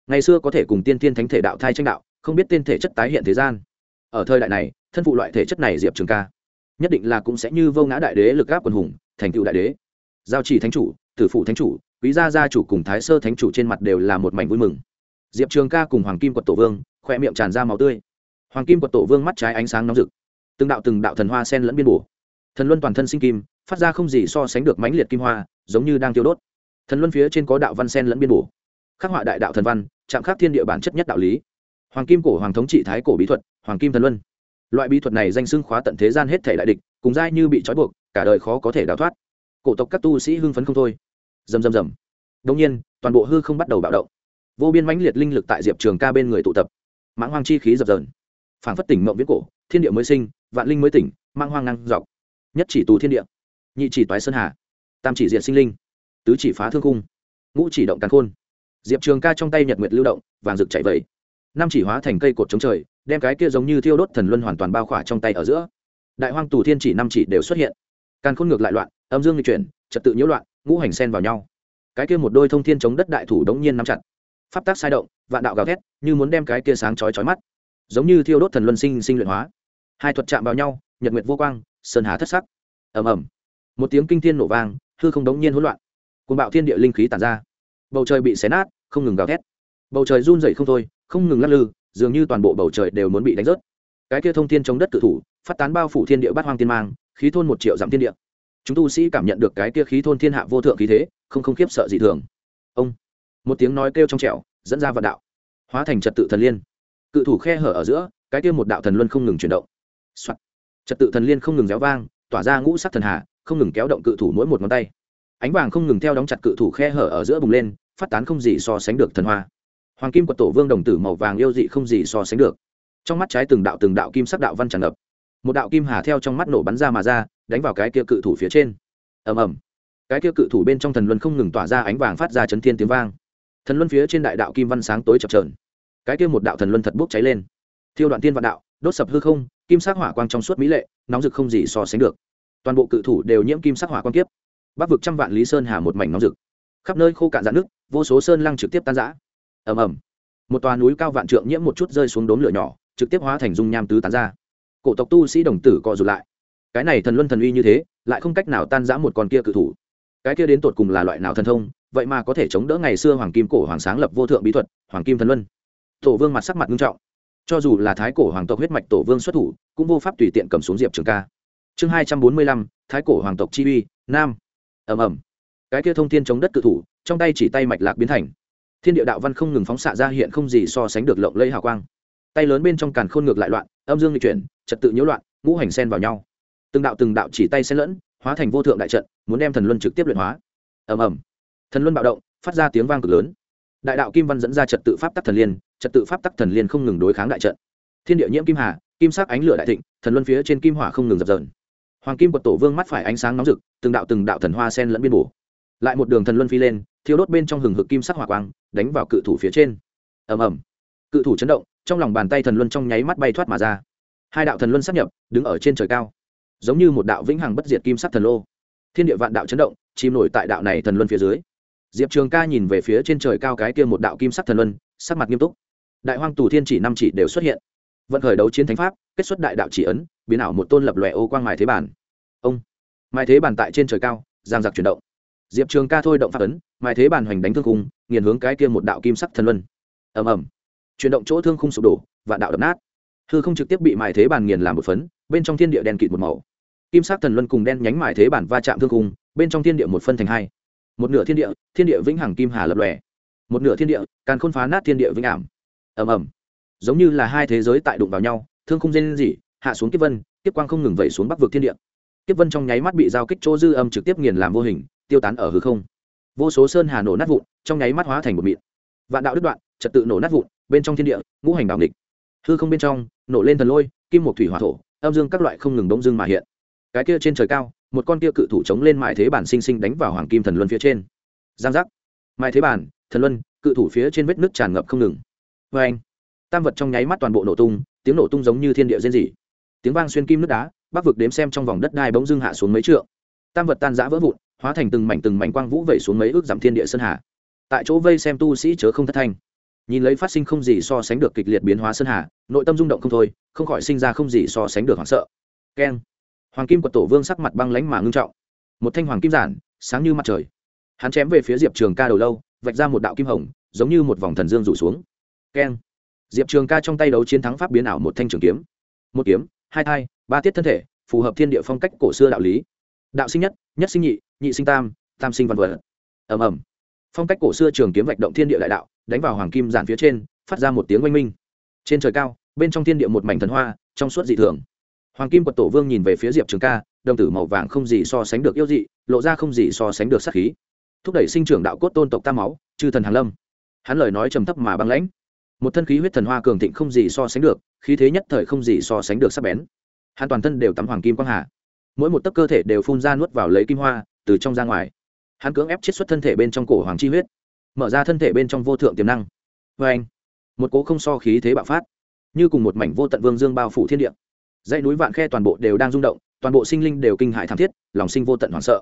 ngày xưa có thể cùng tiên tiên thánh thể đạo thai tranh đạo, không biết tên thể chất tái hiện thế gian. Ở thời đại này, thân phụ loại thể chất này diệp trường ca, nhất định là cũng sẽ như vô ngã đại đế lực gáp quần hùng, thành tựu đại đế. Giao chỉ thánh chủ, tử phụ thánh chủ, quý gia gia chủ cùng thái sơ thánh chủ trên mặt đều là một mảnh vui mừng. Diệp trường ca cùng hoàng kim quật tổ vương khoe miệng tràn ra màu tươi. Hoàng kim quật tổ vương mắt trái ánh sáng nóng rực. Từng đạo từng đạo thần hoa sen lẫn biên bổ. Thần luân toàn thân sinh kim, phát ra không gì so sánh được mãnh liệt kim hoa, giống như đang tiêu đốt. Thần luân phía trên có đạo văn sen lẫn biên bổ. Khắc họa đại đạo thần văn chạm khắc thiên địa bản chất nhất đạo lý. Hoàng kim cổ, hoàng thống trị thái cổ bí thuật, hoàng kim thần luân. Loại bí thuật này danh xưng khóa tận thế gian hết thể đại địch, cùng dai như bị trói buộc, cả đời khó có thể đào thoát. Cổ tộc các tu sĩ hưng phấn không thôi. Rầm rầm rầm. Đông nhiên, toàn bộ hư không bắt đầu bạo động. Vô biên mãnh liệt linh lực tại diệp trường ca bên người tụ tập. Mãng hoang chi khí dập dờn. Phảng phất tỉnh mộng viễn cổ, thiên địa mới sinh, vạn linh mới tỉnh mang hoang năng dọc. Nhất chỉ tù thiên địa, nhị chỉ toái sơn hà, tam chỉ diện sinh linh, tứ chỉ phá thương cung ngũ chỉ động càn khôn diệp trường ca trong tay nhật nguyệt lưu động, vàng rực chạy vẫy năm chỉ hóa thành cây cột chống trời, đem cái kia giống như thiêu đốt thần luân hoàn toàn bao khỏa trong tay ở giữa. Đại hoang tù thiên chỉ năm chỉ đều xuất hiện. Càn khôn ngược lại loạn, âm dương di chuyển, trật tự nhiễu loạn, ngũ hành sen vào nhau. Cái kia một đôi thông thiên chống đất đại thủ đống nhiên nắm chặt. Pháp tác sai động, vạn đạo gào thét, như muốn đem cái kia sáng chói chói mắt. Giống như thiêu đốt thần luân sinh sinh luyện hóa. Hai thuật chạm vào nhau, nhật nguyệt vô quang, sơn hà thất sắc. Ầm ầm. Một tiếng kinh thiên nổ vang, hư không đống nhiên hỗn loạn. Cuồng bạo thiên địa linh khí tản ra. Bầu trời bị xé nát không ngừng gào thét. Bầu trời run rẩy không thôi, không ngừng lắc lư, dường như toàn bộ bầu trời đều muốn bị đánh rớt. Cái kia thông thiên chống đất cự thủ, phát tán bao phủ thiên địa bát hoang tiên mang, khí thôn một triệu dặm thiên địa. Chúng tu sĩ cảm nhận được cái kia khí thôn thiên hạ vô thượng khí thế, không không khiếp sợ gì thường. Ông, một tiếng nói kêu trong trẻo, dẫn ra vận đạo, hóa thành trật tự thần liên. Cự thủ khe hở ở giữa, cái kia một đạo thần luân không ngừng chuyển động、Soạn. trật tự thần liên không ngừng réo vang, tỏa ra ngũ sắc thần hà, không ngừng kéo động cự thủ mỗi một ngón tay. Ánh vàng không ngừng theo đóng chặt cự thủ khe hở ở giữa bùng lên phát tán không gì so sánh được thần hoa. Hoàng kim của tổ vương đồng tử màu vàng yêu dị không gì so sánh được. Trong mắt trái từng đạo từng đạo kim sắc đạo văn tràn ngập. Một đạo kim hà theo trong mắt nổ bắn ra mà ra, đánh vào cái kia cự thủ phía trên. Ầm ầm. Cái kia cự thủ bên trong thần luân không ngừng tỏa ra ánh vàng phát ra chấn thiên tiếng vang. Thần luân phía trên đại đạo kim văn sáng tối chập trờn cái kia một đạo thần luân thật bốc cháy lên. Thiêu đoạn tiên vạn đạo, đốt sập hư không, kim sắc hỏa quang trong suốt mỹ lệ, nóng rực không gì so sánh được. Toàn bộ cự thủ đều nhiễm kim sắc hỏa quang kiếp. Bắc vực trăm vạn lý sơn hà một mảnh nóng rực khắp nơi khô cạn dạn nước, vô số sơn lăng trực tiếp tan rã. Ầm ầm. Một tòa núi cao vạn trượng nhiễm một chút rơi xuống đốm lửa nhỏ, trực tiếp hóa thành dung nham tứ tán ra. Cổ tộc tu sĩ đồng tử co rụt lại. Cái này thần luân thần uy như thế, lại không cách nào tan rã một con kia cự thủ. Cái kia đến tột cùng là loại nào thần thông, vậy mà có thể chống đỡ ngày xưa hoàng kim cổ hoàng sáng lập vô thượng bí thuật, hoàng kim thần luân. Tổ vương mặt sắc mặt nghiêm trọng. Cho dù là thái cổ hoàng tộc huyết mạch tổ vương xuất thủ, cũng vô pháp tùy tiện cầm xuống diệp trường ca. Chương hai trăm bốn mươi lăm, thái cổ hoàng tộc chi uy, nam. Ầm ầm cái kia thông thiên chống đất cự thủ, trong tay chỉ tay mạch lạc biến thành. Thiên địa đạo văn không ngừng phóng xạ ra hiện không gì so sánh được lộng lây hào quang. Tay lớn bên trong càn khôn ngược lại loạn, âm dương di chuyển, trật tự nhiễu loạn, ngũ hành sen vào nhau. Từng đạo từng đạo chỉ tay xen lẫn, hóa thành vô thượng đại trận, muốn đem thần luân trực tiếp luyện hóa. Ầm ầm. Thần luân bạo động, phát ra tiếng vang cực lớn. Đại đạo kim văn dẫn ra trật tự pháp tắc thần liên, trật tự pháp tắc thần liên không ngừng đối kháng đại trận. Thiên địa nhiễm kim hà, kim sắc ánh lửa đại thịnh, thần luân phía trên kim hỏa không ngừng dập dờn. Hoàng kim quật tổ vương mắt phải ánh sáng nóng rực, từng đạo từng đạo thần hoa sen lẫn biên bổ lại một đường thần luân phi lên, thiêu đốt bên trong hừng hực kim sắc hỏa quang, đánh vào cự thủ phía trên. Ầm ầm. Cự thủ chấn động, trong lòng bàn tay thần luân trong nháy mắt bay thoát mà ra. Hai đạo thần luân sắp nhập, đứng ở trên trời cao. Giống như một đạo vĩnh hằng bất diệt kim sắc thần lô. Thiên địa vạn đạo chấn động, chìm nổi tại đạo này thần luân phía dưới. Diệp trường ca nhìn về phía trên trời cao cái kia một đạo kim sắc thần luân, sắc mặt nghiêm túc. Đại hoang tù thiên chỉ năm chỉ đều xuất hiện. Vận khởi đấu chiến thánh pháp, kết xuất đại đạo chỉ ấn, biến ảo một tôn lập lòe ô quang mài thế bản. Ông. Mài thế bản tại trên trời cao, giang giặc chuyển động diệp trường ca thôi động phát ấn, mài thế bàn hoành đánh thương khung, nghiền hướng cái kia một đạo kim sắc thần luân. Ầm ầm. Chuyển động chỗ thương khung sụp đổ và đạo đập nát. Hư không trực tiếp bị mài thế bàn nghiền làm một phấn, bên trong thiên địa đen kịt một màu. Kim sắc thần luân cùng đen nhánh mài thế bản va chạm thương khung, bên trong thiên địa một phân thành hai. Một nửa thiên địa thiên địa vĩnh hằng kim hà lập lòe. Một nửa thiên địa càng khôn phá nát thiên địa vĩnh ảm. Ầm ầm. Giống như là hai thế giới tại đụng vào nhau, thương khung dên gì hạ xuống kiếp vân, kiếp quang không ngừng vẩy xuống bắc vực thiên địa. Kiếp vân trong nháy mắt bị giao kích chỗ dư âm trực tiếp nghiền làm vô hình tiêu tán ở hư không. Vô số sơn hà nổ nát vụn, trong nháy mắt hóa thành một mịn. Vạn đạo đứt đoạn, trật tự nổ nát vụn, bên trong thiên địa, ngũ hành đạo nghịch. Hư không bên trong, nổ lên thần lôi, kim một thủy hỏa thổ, âm dương các loại không ngừng bỗng dưng mà hiện. Cái kia trên trời cao, một con kia cự thủ chống lên mại thế bản sinh sinh đánh vào hoàng kim thần luân phía trên. Giang giác. Mại thế bản, thần luân, cự thủ phía trên vết nước tràn ngập không ngừng. Vê anh, tam vật trong nháy mắt toàn bộ nổ tung, tiếng nổ tung giống như thiên địa rên rỉ. Tiếng vang xuyên kim nước đá, bắc vực đếm xem trong vòng đất đai bỗng dưng hạ xuống mấy trượng. Tam vật tan rã vỡ vụn hóa thành từng mảnh từng mảnh quang vũ vẩy xuống mấy ước giảm thiên địa sơn hà. Tại chỗ vây xem tu sĩ chớ không thất thanh. Nhìn lấy phát sinh không gì so sánh được kịch liệt biến hóa sơn hà, nội tâm rung động không thôi, không khỏi sinh ra không gì so sánh được hoảng sợ. Keng. Hoàng kim quật tổ vương sắc mặt băng lánh mà ngưng trọng. Một thanh hoàng kim giản, sáng như mặt trời. Hắn chém về phía diệp trường ca đầu lâu, vạch ra một đạo kim hồng, giống như một vòng thần dương rủ xuống. Keng. Diệp trường ca trong tay đấu chiến thắng pháp biến ảo một thanh trường kiếm. Một kiếm, hai thai, ba tiết thân thể, phù hợp thiên địa phong cách cổ xưa đạo lý đạo sinh nhất nhất sinh nhị nhị sinh tam tam sinh văn vật. Ầm ầm. Phong cách cổ xưa trường kiếm vạch động thiên địa đại đạo, đánh vào hoàng kim giản phía trên, phát ra một tiếng oanh minh. Trên trời cao, bên trong thiên địa một mảnh thần hoa, trong suốt dị thường. Hoàng kim quật tổ vương nhìn về phía diệp trường ca, đồng tử màu vàng không gì so sánh được yêu dị, lộ ra không gì so sánh được sắc khí. Thúc đẩy sinh trưởng đạo cốt tôn tộc tam máu, chư thần hàn lâm. Hắn lời nói trầm thấp mà băng lãnh. Một thân khí huyết thần hoa cường thịnh không gì so sánh được, khí thế nhất thời không gì so sánh được sắc bén. Hắn toàn thân đều tắm hoàng kim quang hà mỗi một tấc cơ thể đều phun ra nuốt vào lấy kim hoa, từ trong ra ngoài. Hắn cưỡng ép chiết xuất thân thể bên trong cổ hoàng chi huyết, mở ra thân thể bên trong vô thượng tiềm năng. Vê anh, một cố không so khí thế bạo phát, như cùng một mảnh vô tận vương dương bao phủ thiên địa. Dãy núi vạn khe toàn bộ đều đang rung động, toàn bộ sinh linh đều kinh hại thảm thiết, lòng sinh vô tận hoảng sợ.